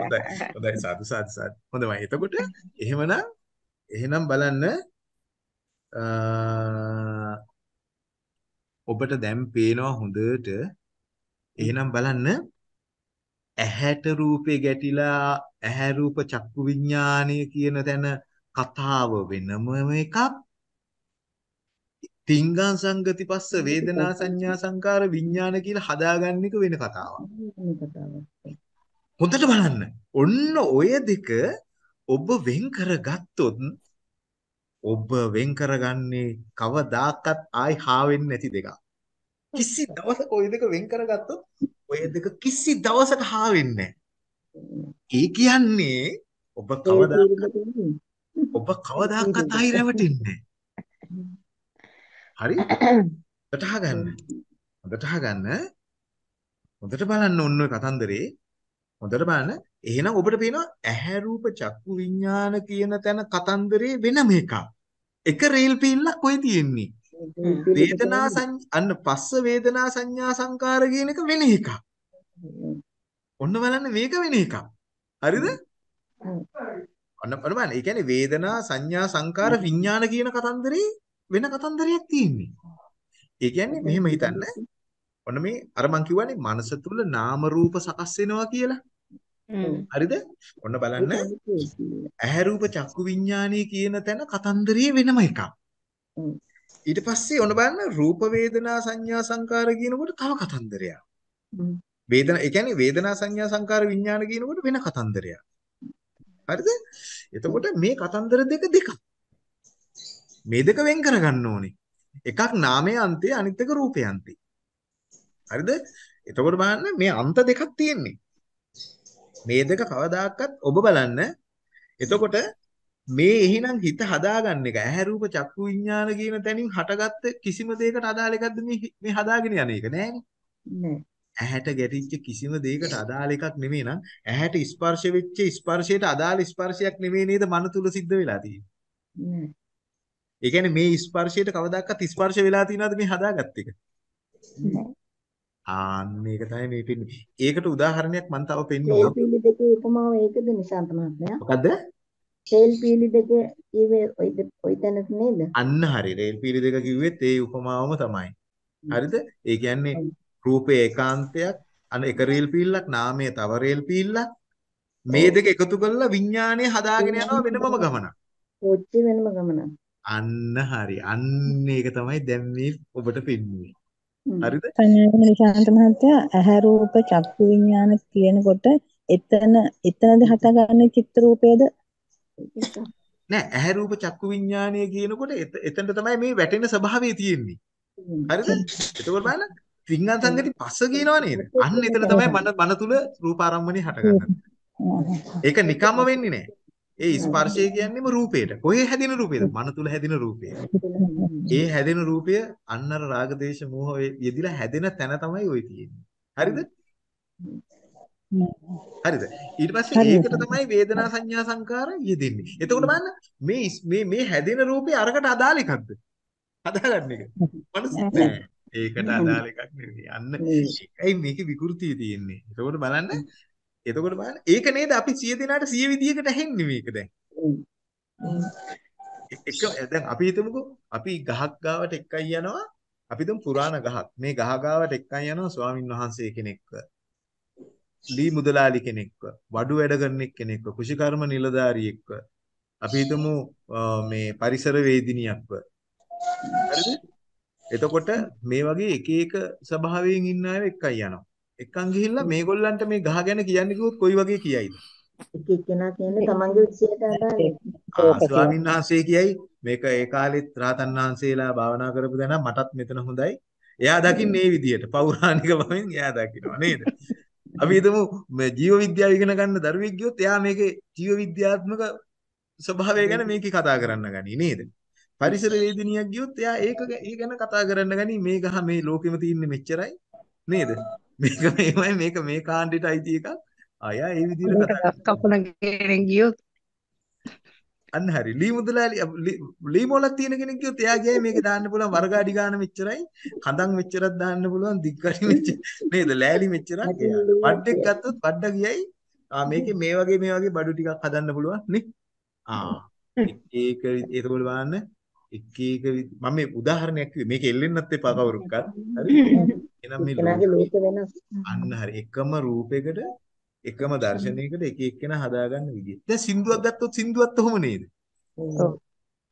හොඳයි. හොඳයි සාදු සාදු සාදු. හොඳයි. එතකොට එහෙමනම් එහෙනම් බලන්න ඔබට දැන් පේනවා හොඳට එහෙනම් බලන්න ඇහැට රූපේ ගැටිලා ඇහැ රූප චක්කු විඥානය කියන තැන කතාව වෙනම එකක් තිංගං සංගති පස්ස වේදනා සංඥා සංකාර විඥාන කියලා හදාගන්න එක වෙන කතාවක්.
මේ කතාව.
හොඳට බලන්න. ඔන්න ඔය දෙක ඔබ වෙන් කරගත්තොත් ඔබ වෙන් කරගන්නේ කවදාකවත් ආයි හා වෙන්නේ නැති දෙකක්. කිසි දවසක ඔය දෙක වෙන් කරගත්තොත් ඔය දෙක කිසි දවසක හා වෙන්නේ ඒ කියන්නේ ඔබ කවදාකවත් ඔබ කවදාකවත් ආයි රැවටෙන්නේ හරි? හොඳට අහගන්න. හොඳට අහගන්න. හොඳට බලන්න ඔන්න ඔය කතන්දරේ. හොඳට බලන්න. එහෙනම් ඔබට පේනවා ඇහැ රූප චක්කු විඥාන කියන තැන කතන්දරේ වෙනම එකක්. එක රේල් පීල්ලක් ඔය තියෙන්නේ. වේදනා අන්න පස්ස වේදනා සංඥා සංකාර කියන එක වෙන එකක්. ඔන්න බලන්න මේක වෙන එකක්. හරිද? ඔන්න ඔන්න බලන්න. ඒ කියන්නේ වේදනා සංඥා සංකාර විඥාන කියන කතන්දරේ වෙන කතන්දරයක් තියෙන්නේ. ඒ කියන්නේ මෙහෙම හිතන්න. ඔන්න මේ අර මං කිව්වනේ මනස තුල නාම රූප සකස් වෙනවා කියලා. හරිද? ඔන්න බලන්න ඇහැ රූප චක්කු විඥානී කියන තැන කතන්දරයේ වෙනම එකක්. ඊට පස්සේ ඔන්න බලන්න රූප වේදනා සංඥා සංකාර කියනකොට තව කතන්දරයක්. වේදනා ඒ කියන්නේ වේදනා සංඥා සංකාර විඥාන කියනකොට වෙන කතන්දරයක්. හරිද? එතකොට මේ කතන්දර දෙක දෙකක්. මේ දෙක වෙන් කරගන්න ඕනේ. එකක් නාමයේ අන්තය අනිත් එක රූපයේ අන්තය. හරිද? එතකොට බලන්න මේ අන්ත දෙකක් තියෙන්නේ. මේ දෙක කවදාකවත් ඔබ බලන්න. එතකොට මේ එහෙනම් හිත හදාගන්න එක ඇහැ රූප චක්කු විඥාන කියන තැනින් හටගත්ත කිසිම දෙයකට අදාළ එකක්ද මේ මේ හදාගෙන යන එක නෑනේ.
නෑ.
ඇහැට ගැටිච්ච කිසිම දෙයකට අදාළ එකක් නෙමෙයි නම් ඇහැට ස්පර්ශ වෙච්ච ස්පර්ශයට අදාළ ස්පර්ශයක් නෙමෙයි නේද මන තුල සිද්ධ වෙලා තියෙන්නේ.
නෑ.
ඒ කියන්නේ මේ ස්පර්ශයට කවදාකවත් ස්පර්ශ වෙලා තියෙනවද මේ හදාගත්ත එක?
නෑ.
ආන්න ඒක තමයි මේ පින්නේ. ඒකට උදාහරණයක් මම තව පෙන්නුවා.
පීලි දෙකේ උපමාව ඒකද නිශාන්ත මහත්මයා?
මොකද්ද?
තෙල් පීලි දෙක කිව්වේ ඔය ඔය තැනක නේද?
අන්න හරි. රේල් පීලි දෙක කිව්වෙත් ඒ උපමාවම තමයි. හරිද? ඒ කියන්නේ රූපේ ඒකාන්තයක් අන එක රේල් පීල්ලක් නාමයේ තව රේල් පීල්ලක් මේ දෙක එකතු කරලා විඥානය හදාගෙන යනවා වෙනමම ගමනක්.
කොච්චි වෙනම ගමනක්.
අන්න හරි. අන්න ඒක තමයි දැන් මේ ඔබට පෙන්වන්නේ. හරිද?
සංඥාන නිශාන්ත මහත්තයා ඇහැ රූප චක්කු විඥාන කියනකොට එතන එතනද හටගන්නේ චිත්ත රූපයේද
නෑ ඇහැ රූප චක්කු විඥානය කියනකොට එත- එතනට තමයි මේ වැටෙන ස්වභාවය තියෙන්නේ. හරිද? එතකොට බලන්න විඥාන සංගති පස්ස කියනවා නේද? අන්න එතන තමයි මන මන තුල රූපාරම්මණය හටගන්නේ. ඒක නිකම්ම වෙන්නේ නෑ. ඒ ස්පර්ශය කියන්නේම රූපේට. කොහේ හැදෙන රූපේද? මන තුල හැදෙන රූපය. ඒ හැදෙන රූපය අන්න අර රාග දේශ මොහ යෙදිලා හැදෙන තැන තමයි ওই තියෙන්නේ. හරිද? හරිද? ඊට පස්සේ ඒකට තමයි වේදනා සංඥා සංකාර යෙදෙන්නේ. එතකොට බලන්න මේ මේ මේ හැදෙන රූපේ අරකට අදාළ එකක්ද? හදාගන්න එක. මනස. ඒකට අදාළ එකක් නෙවෙයි. අන්න ඒකයි මේකේ විකෘතිය තියෙන්නේ. එතකොට බලන්න එතකොට බලන්න ඒක නේද? අපි 100 දෙනාට 100 විදියකට ඇහෙන්නේ මේක දැන්. එක දැන් අපි හිතමුකෝ අපි ගහක් ගාවට එක්කයි යනවා. අපි තුන් පුරාණ ගහක්. මේ ගහ ගාවට එක්කයි යනවා ස්වාමින් වහන්සේ කෙනෙක්ව. ලී මුදලාලි කෙනෙක්ව. වඩු වැඩ කරන කෙනෙක්ව. කුෂිකර්ම නිලධාරියෙක්ව අපි හිතමු අ, මේ පරිසර වේදිනියක්ව. හරිද? එතකොට මේ වගේ එක එක ස්වභාවයෙන් ඉන්න අය එක්කයි යනවා. එක්කන් ගිහිල්ලා මේගොල්ලන්ට මේ ගහ ගැන කියන්නේ කිව්වොත් කොයි වගේ කියයිද
එක එක්කෙනා කියන්නේ තමන්ගේ විශ්යට අදාළ
ස්වාමීන් වහන්සේ කියයි මේක ඒ කාලෙත් රහතන් වහන්සේලා භාවනා කරපු දැන මටත් මෙතන හොඳයි. එයා දකින්නේ මේ විදියට පෞරාණික බවෙන් එයා දකිනවා නේද? අපි හිතමු මේ ජීව විද්‍යාව ඉගෙන ගන්න දරුවෙක් ගියොත් එයා මේකේ ජීව විද්‍යාත්මක ස්වභාවය ගැන මේකේ කතා කරන්න ගනී නේද? පරිසර වේදිනියක් ගියොත් එයා ඒක ඒ ගැන කතා කරන්න ගනී මේ ගහ මේ ලෝකෙම තියෙන්නේ මෙච්චරයි නේද? මේක මේමයි මේක මේ කාණ්ඩෙට අයිති එකක්. අයා ඒ විදිහට කතා
කපන කෙනෙක් ගියොත්
අන්න හරි. ලී මුදලාලි ලී- මොලක් තියෙන කෙනෙක් කිව්වොත් එයා ගියයි මේක දාන්න පුළුවන් වර්ගාඩි ගාන මෙච්චරයි. කඳන් මෙච්චරක් දාන්න පුළුවන් දිග්ගඩි මෙච්චර නේද? ලෑලි මෙච්චරක්. වඩෙක් ගත්තොත් වඩ ගියයි ආ මේකේ මේ වගේ මේ වගේ බඩු ටිකක් හදන්න පුළුවන් නේ? ආ එක ඒකවල බලන්න එක එක මම මේ උදාහරණයක් කිව්වේ මේක එල්ලෙන්නත් එපා කවුරුක්වත්. හරි? එහෙනම් මේ ලෝකේ
වෙනස්
අන්න හරි එකම රූපයකට එකම දර්ශනයකට එක එක්කෙනා හදාගන්න විදිය. දැන් සින්දුවක් ගත්තොත් සින්දුවත් ඔහොම නේද?
ඔව්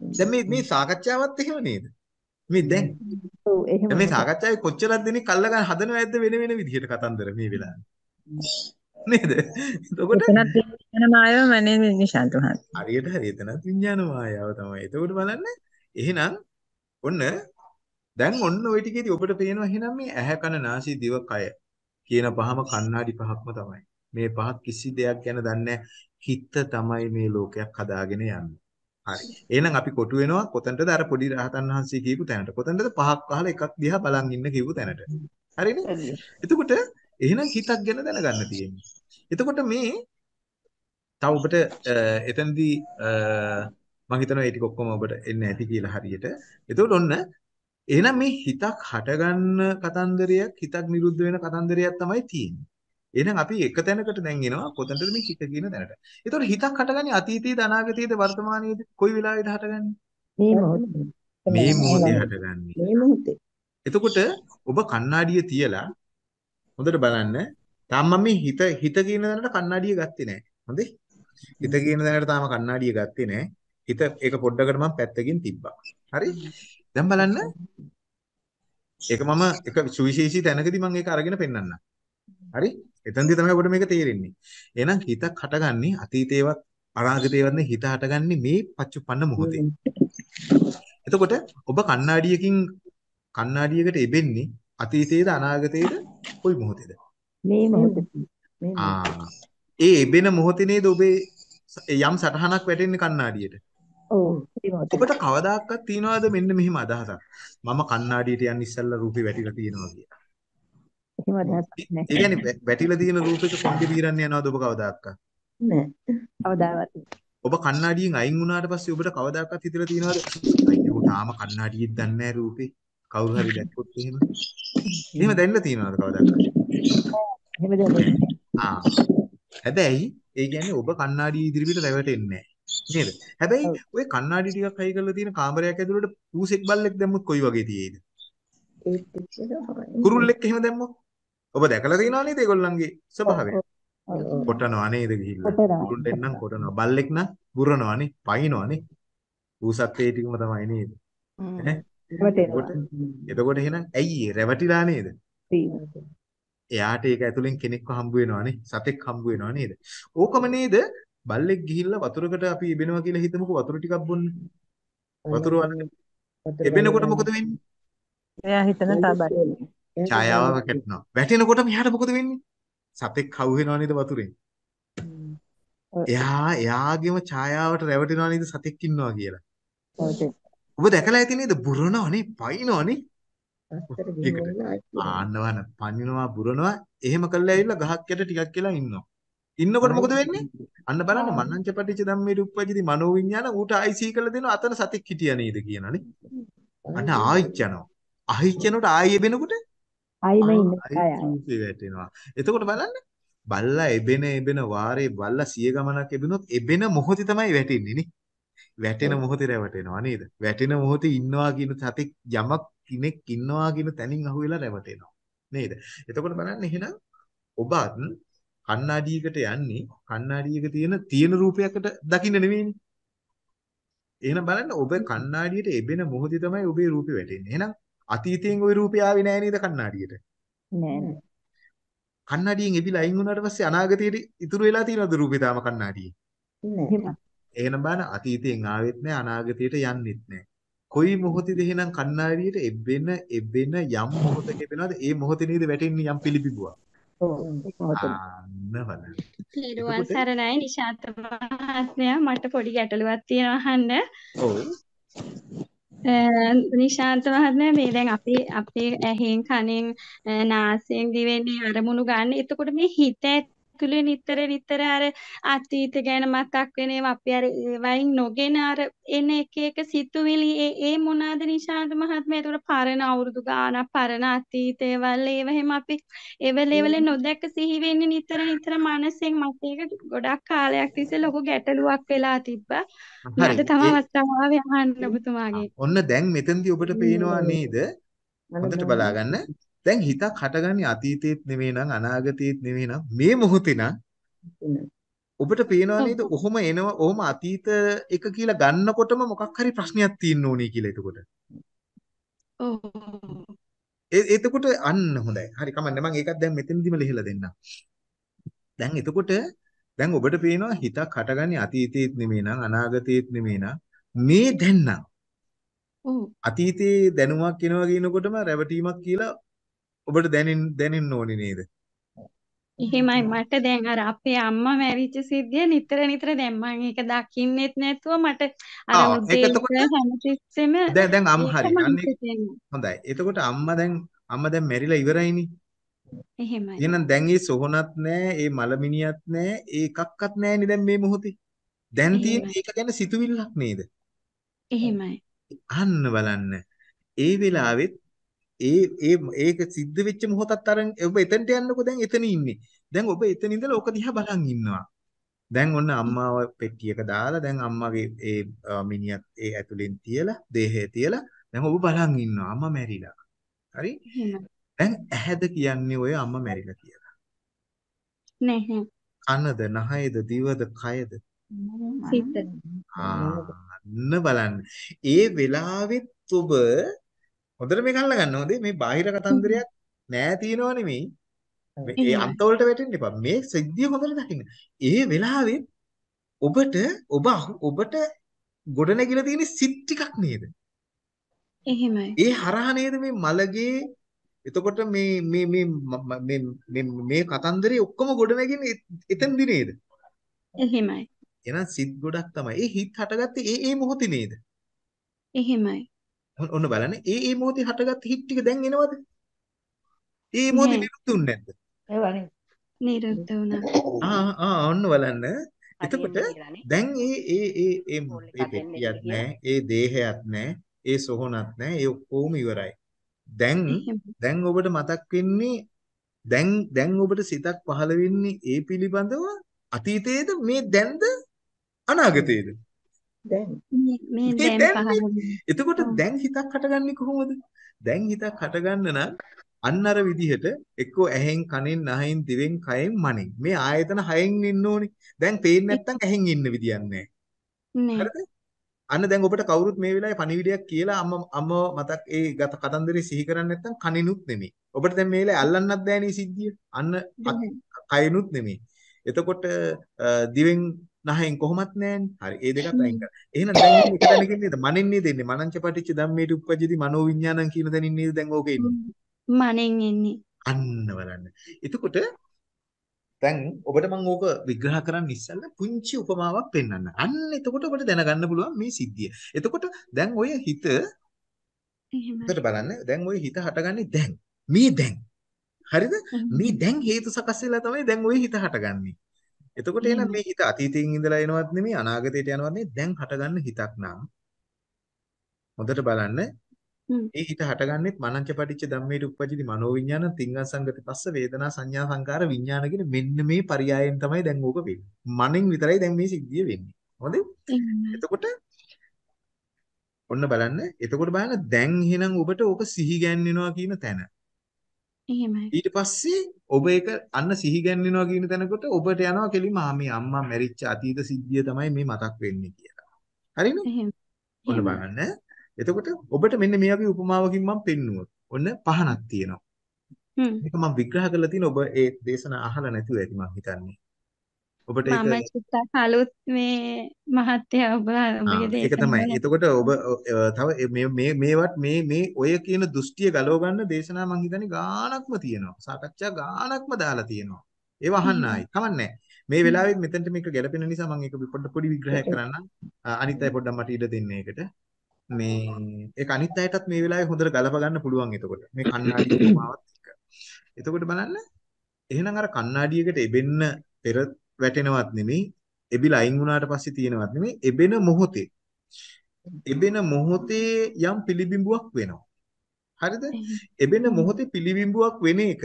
දැන් මේ මේ සාකච්ඡාවත් එහෙම නේද? මේ දැන්
ඔව් එහෙම
දැන් මේ සාකච්ඡාවේ කොච්චරක් දෙනෙක් අල්ලගන්න හදනව ඇද්ද වෙන වෙන විදිහට කතන්දර මේ වෙලාවේ. නේද? එතකොට
එතනත් වෙන මායම නේ නිශාන්ත මහත්තයා.
හරියට හරි එතනත් විඥාන මායාව තමයි. එතකොට බලන්න එහෙනම් ඔන්න දැන් ඔන්න ওই ටිකේදී ඔබට පේනවා එහෙනම් මේ ඇහැ කන නාසය දිව කය කියන පහම කණ්ණාඩි පහක්ම තමයි. මේ පහ කිසි දෙයක් ගැන දන්නේ හිත තමයි මේ ලෝකයක් හදාගෙන යන්නේ. හරි. එහෙනම් අපි කොටු වෙනවා කොතනටද අර පොඩි රහතන් වහන්සේ කියපු තැනට. කොතනටද පහක් අහලා එකක් දිහා බලන් ඉන්න කියපු තැනට. හරිනේ? එතකොට එහෙනම් හිතක් ගැන දැනගන්න තියෙන්නේ. එතකොට මේ තව ඔබට අ, එතනදී අ, මම හිතනවා ඒ ටික ඔක්කොම ඔබට එන්නේ නැති කියලා හරියට. එතකොට ඔන්න එහෙනම් මේ හිතක් හටගන්න කතන්දරයක් හිතක් නිරුද්ධ වෙන කතන්දරයක් තමයි තියෙන්නේ. එහෙනම් අපි එක තැනකට දැන් එනවා කොතනද මේ හිත කියන තැනට. එතකොට හිතක් හටගන්නේ අතීතයේද අනාගතයේද වර්තමානයේද කොයි වෙලාවෙද හටගන්නේ?
මේ මොහොතේ.
මේ මොහොතේ හටගන්නේ.
මේ මොහොතේ
එතකොට ඔබ කණ්ණාඩිය තියලා හොඳට බලන්න. තාම මම මේ හිත හිත කියන දැනට කණ්ණාඩිය ගත්තේ නැහැ. හොඳේ? හිත කියන දැනට තාම කණ්ණාඩිය ගත්තේ නැහැ. හිත ඒක පොඩ්ඩකට මම පැත්තකින් තිබ්බා. හරි? දැන් බලන්න. ඒක මම එක සුවිශේෂී තැනකදී මම ඒක අරගෙන පෙන්නන්නම්. හරි? එතනදී තමයි ඔබට මේක තේරෙන්නේ. එහෙනම් හිතක් හටගන්නේ අතීතේවත් අනාගතේවත් නේ හිත හටගන්නේ මේ පච්චුප්පන්න මොහොතේ. එතකොට ඔබ කණ්ණාඩියකින් කණ්ණාඩියකට එබෙන්නේ අතීතයේද අනාගතයේද කොයි මොහොතේද?
මේ මොහොතේ.
මේ
ආ ඒ එබෙන මොහොතේ නේද ඔබේ යම් සටහනක් වැටෙන්නේ කණ්ණාඩියට.
ඔව්.
ඔබට කවදාකවත් තියනවාද මෙන්න මෙහිම අදහසක්. මම කණ්ණාඩියට යන්න ඉස්සෙල්ලා රූපේ වැටිලා තියෙනවා කියලා.
එහෙම අදහසක්
ඒ
නැහැ.
කියන්නේ වැ- වැටිලා තියෙන රූපෙක කොන්දේ දීරන්න යනවද ඔබ කවදාකවත්?
නෑ
කවදාවත්
ඔබ කණ්ණාඩියෙන් අයින් වුණාට පස්සේ ඔබට කවදාකවත් හිතලා තියෙනවද? අයියෝ තාම කණ්ණාඩියෙත් දන්නේ නැහැ රූපේ. කවුරු හරි දැක්කොත් එහෙම. එහෙම දැනලා තියෙනවද කවදාකවත්?
එහෙම දැනෙන්නේ.
ආ. හැබැයි ඒ කියන්නේ ඔබ කණ්ණාඩි ඉදිරියට රැවටෙන්නේ නැහැ. නේද? හැබැයි. ওই කණ්ණාඩි ටිකක් හයි කරලා තියෙන කාමරයක් ඇතුළට පූසෙක් බල්ලෙක් දැම්මොත් කොයි වගේ තියෙයිද? කුරුල්ලෙක් එහෙම දැම්මොත්? ඔබ දැකලා තියෙනවා නේද ඒගොල්ලන්ගේ ස්වභාවය? කොටනවා නේද ගිහිල්ලා? කුරුල්ලෙක් නම් කොටනවා. බල්ලෙක් නම් බුරනවා නේ, පයින්නවා නේ. පූසත් ඒ ටිකම තමයි නේද? එතකොට එතකොට එහෙනම් ඇයි ඒ රැවටිලා නේද? එයාට ඒක ඇතුලෙන් කෙනෙක්ව හම්බ වෙනවානේ සතෙක් හම්බ වෙනවා නේද? ඕකම නේද බල්ලෙක් ගිහිල්ලා වතුරකට අපි ඉබෙනවා කියලා හිතමුකෝ වතුර ටිකක් බොන්න. වතුර වන්න එබෙනකොට මොකද වෙන්නේ?
එයා හිතන තබයි.
ඡායාව වැටෙනවා. වැටෙනකොට මෙයාට මොකද වෙන්නේ? සතෙක් කවු වෙනව නේද වතුරෙන්? එයා එයාගේම ඡායාවට රැවටෙනවා නේද සතෙක් ඉන්නවා කියලා. ඔබ දැකලා ඇති නේද? බුරනවනේ, පයින්නවනේ.
ආයි
ආන්නවන පනිනවා බුරනවා එහෙම කළා ඇවිල්ලා ගහක් යට ටිකක් කියලා ඉන්නවා. ඉන්නකොට මොකද වෙන්නේ? අන්න බලන්න මන්නංච පටිච්ච ධම්මේ උප්පජිති මනෝ විඥාන ඌට ආයිසී කළ දෙනවා අතන සතෙක් හිටියා නේද කියනනේ. අන්න ආයිච් යනවා. ආයිච් යනකොට ආයෙ එබෙනකොට
ආයිම ඉන්න
වැටෙනවා. එතකොට බලන්න බල්ලා එබෙන එබෙන වාරේ බල්ලා සිය ගමනක් එබෙනොත් එබෙන මොහොතේ තමයි වැටෙන්නේ නේ. වැටෙන මොහොතේ රැවටෙනවා නේද? වැටෙන මොහොතේ ඉන්නවා කියන සතෙක් යමක් කෙනෙක් ඉන්නවා කියන තැනින් අහුවෙලා රැවටෙනවා. නේද? එතකොට බලන්න එහෙනම් ඔබත් කණ්ණාඩියකට යන්නේ කණ්ණාඩියක තියෙන තියෙන රූපයකට දකින්න නෙවෙයිනේ. එහෙනම් බලන්න ඔබ කණ්ණාඩියට එබෙන මොහොතේ තමයි ඔබේ රූපේ වැටෙන්නේ. එහෙනම් අතීතයෙන් ওই රූපය ආවේ නෑ නේද කණ්ණාඩියට?
නෑ නෑ.
කන්නඩියෙන් එබිලා අයින් වුණාට පස්සේ අනාගතයේ ඉතුරු වෙලා තියෙනවද රූපේ තාම කන්නඩියේ?
නෑ.
එහෙනම් බලන්න අතීතයෙන් ආවෙත් නෑ අනාගතයට යන්නෙත් නෑ. කොයි මොහොතේද එහෙනම් කණ්ණාඩියට එබ්බෙන එබ්බෙන යම් මොහොතක එබෙනවද ඒ මොහොතේ නේද වැටෙන්නේ යම් පිළිබිඹුවක්.
තෙරුවන් සරණයි නිශාන්ත මහත්මයා. මට පොඩි ගැටලුවක් තියෙනවා අහන්න.
ඔව්.
අ, නිශාන්ත මහත්මයා මේ දැන් අපි අපේ ඇහෙන් කනෙන් නාසයෙන් දිවෙන් අරමුණු ගන්න. එතකොට මේ හිත ඇතුලේ නිතර නිතර අර අතීත ගැන මතක් වෙන ඒවා අපි අර වයින් නොගෙන අර එන එක එක සිතුවිලි ඒ ඒ මොනවාද නිශාන්ත මහත්මයා? එතකොට පරණ අවුරුදු ගානක් පරණ අතීතේවල් ඒව එහෙම අපි එවල එවල නොදැක සිහි වෙන්නේ නිතර නිතර මනසෙන් මට ඒක ගොඩක් කාලයක් තිස්සේ ලොකු ගැටලුවක් වෙලා තිබ්බා. මට තම
ඒ
අවස්ථාව අහන්න ඔබතුමාගෙන්.
ඔන්න දැන් මෙතනදී ඔබට පේනවා නේද? හොඳට බලාගන්න. දැන් හිතක් හටගන්නේ අතීතේත් නෙවෙයි නම් අනාගතේත් නෙවෙයි නම් මේ මොහොතේ නම් ඔබට පේනවා නේද? ඔහොම එනවා, ඔහොම අතීත එක කියලා ගන්නකොටම මොකක් හරි ප්‍රශ්නයක් තියෙන්න ඕනේ කියලා එතකොට. එතකොට අන්න හොඳයි. හරි කමන්නේ මම ඒකත් දැන් මෙතනදිම ලිහලා දෙන්නම්. දැන් එතකොට දැන් ඔබට පේනවා හිතක් හටගන්නේ අතීතේත් නෙමෙයි නම් අනාගතේත් නෙමෙයි නම් මේ දැන් නම්
ඔව්.
අතීතයේ දැනුමක් එනවා කියනකොටම රැවටීමක් කියලා ඔබට දැනෙන්න දැනෙන්න ඕනේ නේද?
එහෙමයි මට දැන් අර අපේ අම්මා මැරිච්ච සිද්ධිය නිතර නිතර දැන් මම ඒක දකින්නෙත් නැතුව මට අර උදේ හැමතිස්සෙම
දැන් දැන් අම් හරි. හොඳයි. එතකොට අම්මා දැන් අම්මා දැන් මැරිලා ඉවරයිනේ.
එහෙමයි.
එහෙනම් දැන් ඒ සොහොනත් නැහැ, ඒ මලමිනියත් නැහැ, ඒ එකක්වත් නැහැනේ දැන් මේ මොහොතේ. දැන් තියෙන්නේ. ඒක ගැන සිතුවිල්ලක් නේද?
එහෙමයි.
අන්න බලන්න. ඒ වෙලාවෙත් ඒ ඒ ඒක සිද්ධ වෙච්ච මොහොතත් අරන් ඔබ එතනට යන්නකෝ දැන් එතන ඉන්නේ. දැන් ඔබ එතන ඉඳලා ඕක දිහා බලන් ඉන්නවා. දැන් ඔන්න අම්මාව පෙට්ටියක දාලා දැන් අම්මගේ ඒ මිනිහත් ඒ ඇතුලෙන් තියලා දේහය තියලා දැන් ඔබ බලන් ඉන්නවා අම්මා මැරිලා. හරි? දැන් ඇහැද කියන්නේ ඔය අම්මා මැරිලා කියලා.
නැහැ.
කනද, නහයද, දිවද, කයද?
සිත.
ආන්න බලන්න. ඒ වෙලාවෙත් ඔබ හොඳට මේක අල්ලගන්න හොඳේ මේ බාහිර කතන්දරයක් නෑ තියනව නෙමෙයි. මේ. අන්තවලට වැටෙන්න එපා. මේ සිද්ධිය හොඳට දකින්න. ඒ වෙලාවෙත් ඔබට ඔබ ඔබට ගොඩනැගිලා තියෙන සිත් ටිකක් නේද?
එහෙමයි.
ඒ හරහා නේද මේ මලගේ එතකොට මේ මේ මේ ම- ම- මේ කතන්දරේ ඔක්කොම ගොඩනැගෙන්නේ එතනදි නේද?
එහෙමයි.
එහෙනම් සිත් ගොඩක් තමයි. ඒ හිත් හටගත්තේ ඒ ඒ මොහොතේ නේද?
එහෙමයි.
ඔන්න බලන්න. ඒ ඒ මොහොතේ හටගත්ත හිත් ටික දැන් එනවද? ඒ මොහොතේ
නෑ.
නිරුද්ධ වෙන්නේ නැද්ද?
ඒවනේ.
නිරුද්ධ වුණා.
ආ ආ ඔන්න බලන්න. එතකොට. දැන් ඒ ඒ ඒ ඒ
දෙන්න
පෙට්ටියක්. නැහැ, ඒ දේහයක් නැහැ, ඒ සොහොනක් නැහැ, ඒ ඔක්කොම ඉවරයි. දැන්. දැන් ඔබට මතක් වෙන්නේ දැන් දැන් ඔබට සිතක් පහළ වෙන්නේ ඒ පිළිබඳව අතීතයේද මේ දැන්ද අනාගතයේද?
දැන්
මේ දැන්.
එතකොට. දැන් හිතක් හටගන්නේ කොහොමද? දැන් හිතක් හටගන්න නම් අන්න අර විදිහට එක්කෝ ඇහෙන් කනෙන් නහයෙන් දිවෙන් කයෙන් මනෙන් මේ ආයතන හයෙන් ඉන්න ඕනේ. දැන් පේන්නේ නැත්තම් ඇහෙන් ඉන්න විදියක් නැහැ. අන්න දැන් ඔබට කවුරුත් මේ වෙලාවේ පණිවිඩයක් කියලා අම්ම අම්මව මතක් ඒ ගත කතන්දරේ සිහි කරන්නේ නැත්තම් කනිනුත් නෙමෙයි. ඔබට දැන් මේ වෙලාවේ අල්ලන්නත් බෑනේ සිද්ධිය. අන්න. කයනුත් නෙමෙයි. එතකොට දිවෙන් නහයෙන් කොහොමත් නැහැනේ. හරි. ඒ දෙකත් අයින්. කරා. එහෙනම් දැන් ඉන්නේ එක දැනකින් නේද? මනෙන් නේද එන්නේ? මනංච පටිච්ච ධම්මේට උප්පජ්ජති මනෝ විඥානං කියන දැනින් නේද දැන් ඕකේ ඉන්නේ?
මනෙන් එන්නේ.
අන්න බලන්න. එතකොට දැන් ඔබට මම ඕක විග්‍රහ කරන්න ඉස්සෙල්ලා පුංචි උපමාවක් පෙන්වන්න. අන්න එතකොට ඔබට දැනගන්න පුළුවන් මේ සිද්ධිය. එතකොට දැන් ඔය හිත
එහෙමයි.
හොඳට බලන්න. දැන් ඔය හිත හටගන්නේ දැන්. මේ දැන්. හරිද? මේ දැන් හේතු සකස් වෙලා තමයි දැන් ඔය හිත හටගන්නේ. එතකොට එහෙනම්. මේ හිත අතීතයෙන් ඉඳලා එනවත් නෙමෙයි අනාගතයට යනවත් නෙමෙයි දැන් හටගන්න හිතක් නම් හොඳට බලන්න. මේ හිත හටගන්නෙත් මනංච පටිච්ච ධම්මේට උප්පජිති මනෝවිඤ්ඤාණ තිංගං සංගති පස්ස වේදනා සංඥා සංකාර විඤ්ඤාණ කියන මෙන්න මේ පරයයන් තමයි දැන් ඕක වෙන්නේ. මනෙන් විතරයි දැන් මේ සිද්ධිය වෙන්නේ.
එහෙමයි.
එතකොට ඔන්න බලන්න. එතකොට බලන්න දැන් එහෙනම් ඔබට ඕක සිහි ගැන්වෙනවා කියන තැන.
එහෙමයි.
ඊට පස්සේ ඔබ ඒක අන්න සිහි ගැන්වෙනවා කියන තැනකොට ඔබට යනවා කෙලිම ආ මේ අම්මා මැරිච්ච අතීත සිද්ධිය තමයි මේ මතක් වෙන්නේ කියලා. හරිනේ? ඔන්න. බලන්න. එතකොට ඔබට මෙන්න මේ වගේ උපමාවකින් මම පෙන්නුවා. ඔන්න පහනක් තියෙනවා.
හ්ම්
මේක මම විග්‍රහ කරලා තියෙන ඔබ ඒ දේශනා අහලා නැතුව ඇති මම හිතන්නේ. ඔබට ඒක
මම චුට්ටක් අලුත් මේ මහත්තයා ඔබ ඔබගේ
ඒක තමයි. එතකොට ඔබ තව මේ මේ මේවත් මේ මේ ඔය කියන දෘෂ්ටිය ගලව ගන්න දේශනා මං හිතන්නේ ගාණක්ම තියෙනවා. සාකච්ඡා ගාණක්ම දාලා තියෙනවා. ඒව අහන්න ආයි. කමන්නේ. මේ වෙලාවෙත් මෙතනට මේක ගැලපෙන නිසා මම ඒක පොඩ්ඩ පොඩි විග්‍රහයක් කරන්නම්. අනිත් අය පොඩ්ඩක් මට ඉඩ දෙන්න ඒකට. මේ ඒක අනිත් අයටත් මේ වෙලාවේ හොඳට ගලප ගන්න පුළුවන් එතකොට. මේ කණ්ණාඩි උපමාවත් එක්ක. එතකොට බලන්න එහෙනම් අර කණ්ණාඩියකට එබෙන්න පෙර වැටෙනවත් නෙමෙයි එබිලා අයින් වුණාට පස්සේ තියෙනවත් නෙමෙයි එබෙන මොහොතේ එබෙන මොහොතේ යම් පිළිබිඹුවක් වෙනවා. හරිද? එබෙන මොහොතේ පිළිබිඹුවක් වෙන එක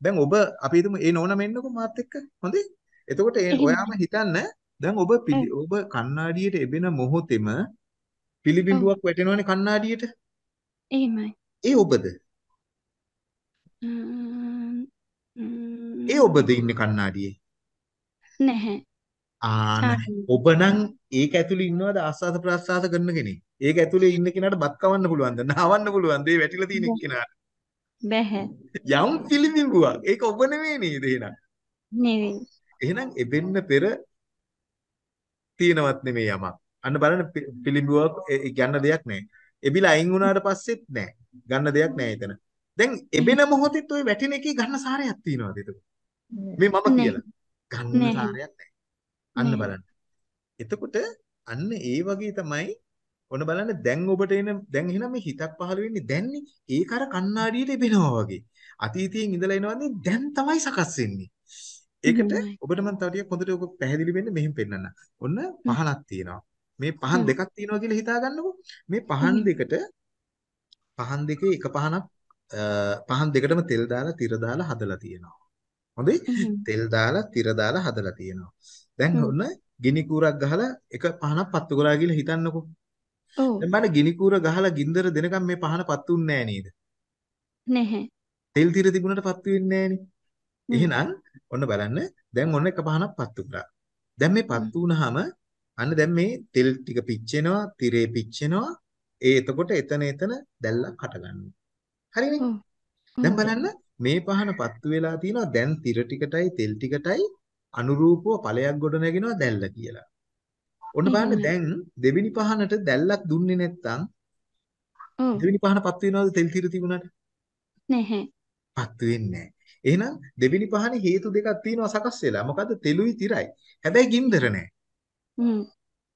දැන් ඔබ අපි හිතමු ඒ නෝන මෙන්නකො මාත් එක්ක. හොඳේ? එතකොට ඒ ඔයාම හිතන්න දැන් ඔබ ඔබ කණ්ණාඩියට එබෙන මොහොතෙම පිළිබිඹුවක් වැටෙනවනේ කණ්ණාඩියට.
එහෙමයි
ඒ ඔබද? ඒ ඔබද ඉන්නේ කණ්ණාඩියේ?
නැහැ
ආන
ආ,
ඔබ නම් ඒක ඇතුලේ ඉන්නවද ආස්වාද ප්‍රාස්වාද කරන කෙනෙක්? ඒක ඇතුලේ ඉන්න කෙනාට බත් කවන්න පුළුවන්ද? නාවන්න පුළුවන්ද? ඒ වැටිලා තියෙන කෙනාට.
බැහැ
යම් පිළිබිඹුවක්. ඒක ඔබ නෙවෙයි නේද එහෙනම්?
නෙවෙයි
එහෙනම් එබෙන්න පෙර තියෙනවත් නෙමෙයි යමක්. අන්න බලන්න පිළිඹුවක් ගන්න දෙයක් නැහැ. එබිලා අයින් වුණාට පස්සෙත් නැහැ. ගන්න දෙයක් නැහැ එතන. දැන් එබෙන මොහොතෙත් ওই වැටෙන එකේ ගන්න සාරයක් තියනවාද එතකොට? මේ මම කියලා. ගන්න සාරයක් නැහැ. අන්න බලන්න. එතකොට අන්න ඒ වගේ තමයි ඔන්න බලන්න දැන් ඔබට එන දැන් එහෙනම් මේ හිතක් පහළ වෙන්නේ දැන්නේ ඒක අර කණ්ණාඩියට එබෙනවා වගේ. අතීතයෙන් ඉඳලා එනවන්නේ දැන් තමයි සකස් වෙන්නේ. ඒකට ඔබට මම තව ටිකක් හොඳට ඔබ පැහැදිලි වෙන්න මෙහෙම පෙන්නන්න. ඔන්න පහනක් තියෙනවා. මේ පහන් දෙකක් තියෙනවා කියලා හිතා ගන්නකො. මේ පහන් දෙකට පහන් දෙකේ එක පහනක් පහන් දෙකටම තෙල් දාලා තිර දාලා හදලා තියෙනවා. හොඳයි? තෙල් දාලා තිර දාලා හදලා තියෙනවා. දැන් ඔන්න ගිනි කූරක් ගහලා එක පහනක් පත්තු කරා කියලා හිතන්නකො.
ඔව්
දැන් බලන්න ගිනි කූර ගහලා ගින්දර දෙනකම් මේ පහන පත්තුන්නේ නැහැ නේද?
නැහැ
තෙල් තිර තිබුණට පත්තු වෙන්නේ එහෙනම් ඔන්න බලන්න දැන් ඔන්න එක පහනක් පත්තු කරා. දැන් මේ පත්තු වුනහම අන්න දැන් මේ තෙල් ටික පිච්චෙනවා, තිරේ පිච්චෙනවා. ඒ එතකොට එතන එතන දැල්ලක් හට ගන්නවා. හරිනේ? දැන් බලන්න මේ පහන පත්තු වෙලා තියෙනවා දැන් තිර ටිකටයි තෙල් ටිකටයි අනුරූපව ඵලයක් ගොඩ නැගෙනවා දැල්ල කියලා. ඔන්න බලන්න දැන් දෙවෙනි පහනට දැල්ලක් දුන්නේ නැත්නම්
ඔව්
දෙවෙනි පහන පත්තු වෙනවද තෙල් තිර තිබුණාට?
නැහැ
පත්තු වෙන්නේ නැහැ. එහෙනම් දෙවෙනි පහනේ හේතු දෙකක් තියෙනවා සකස් වෙලා. මොකද්ද? තෙලුයි තිරයි. හැබැයි ගින්දර නැහැ.
හ්ම්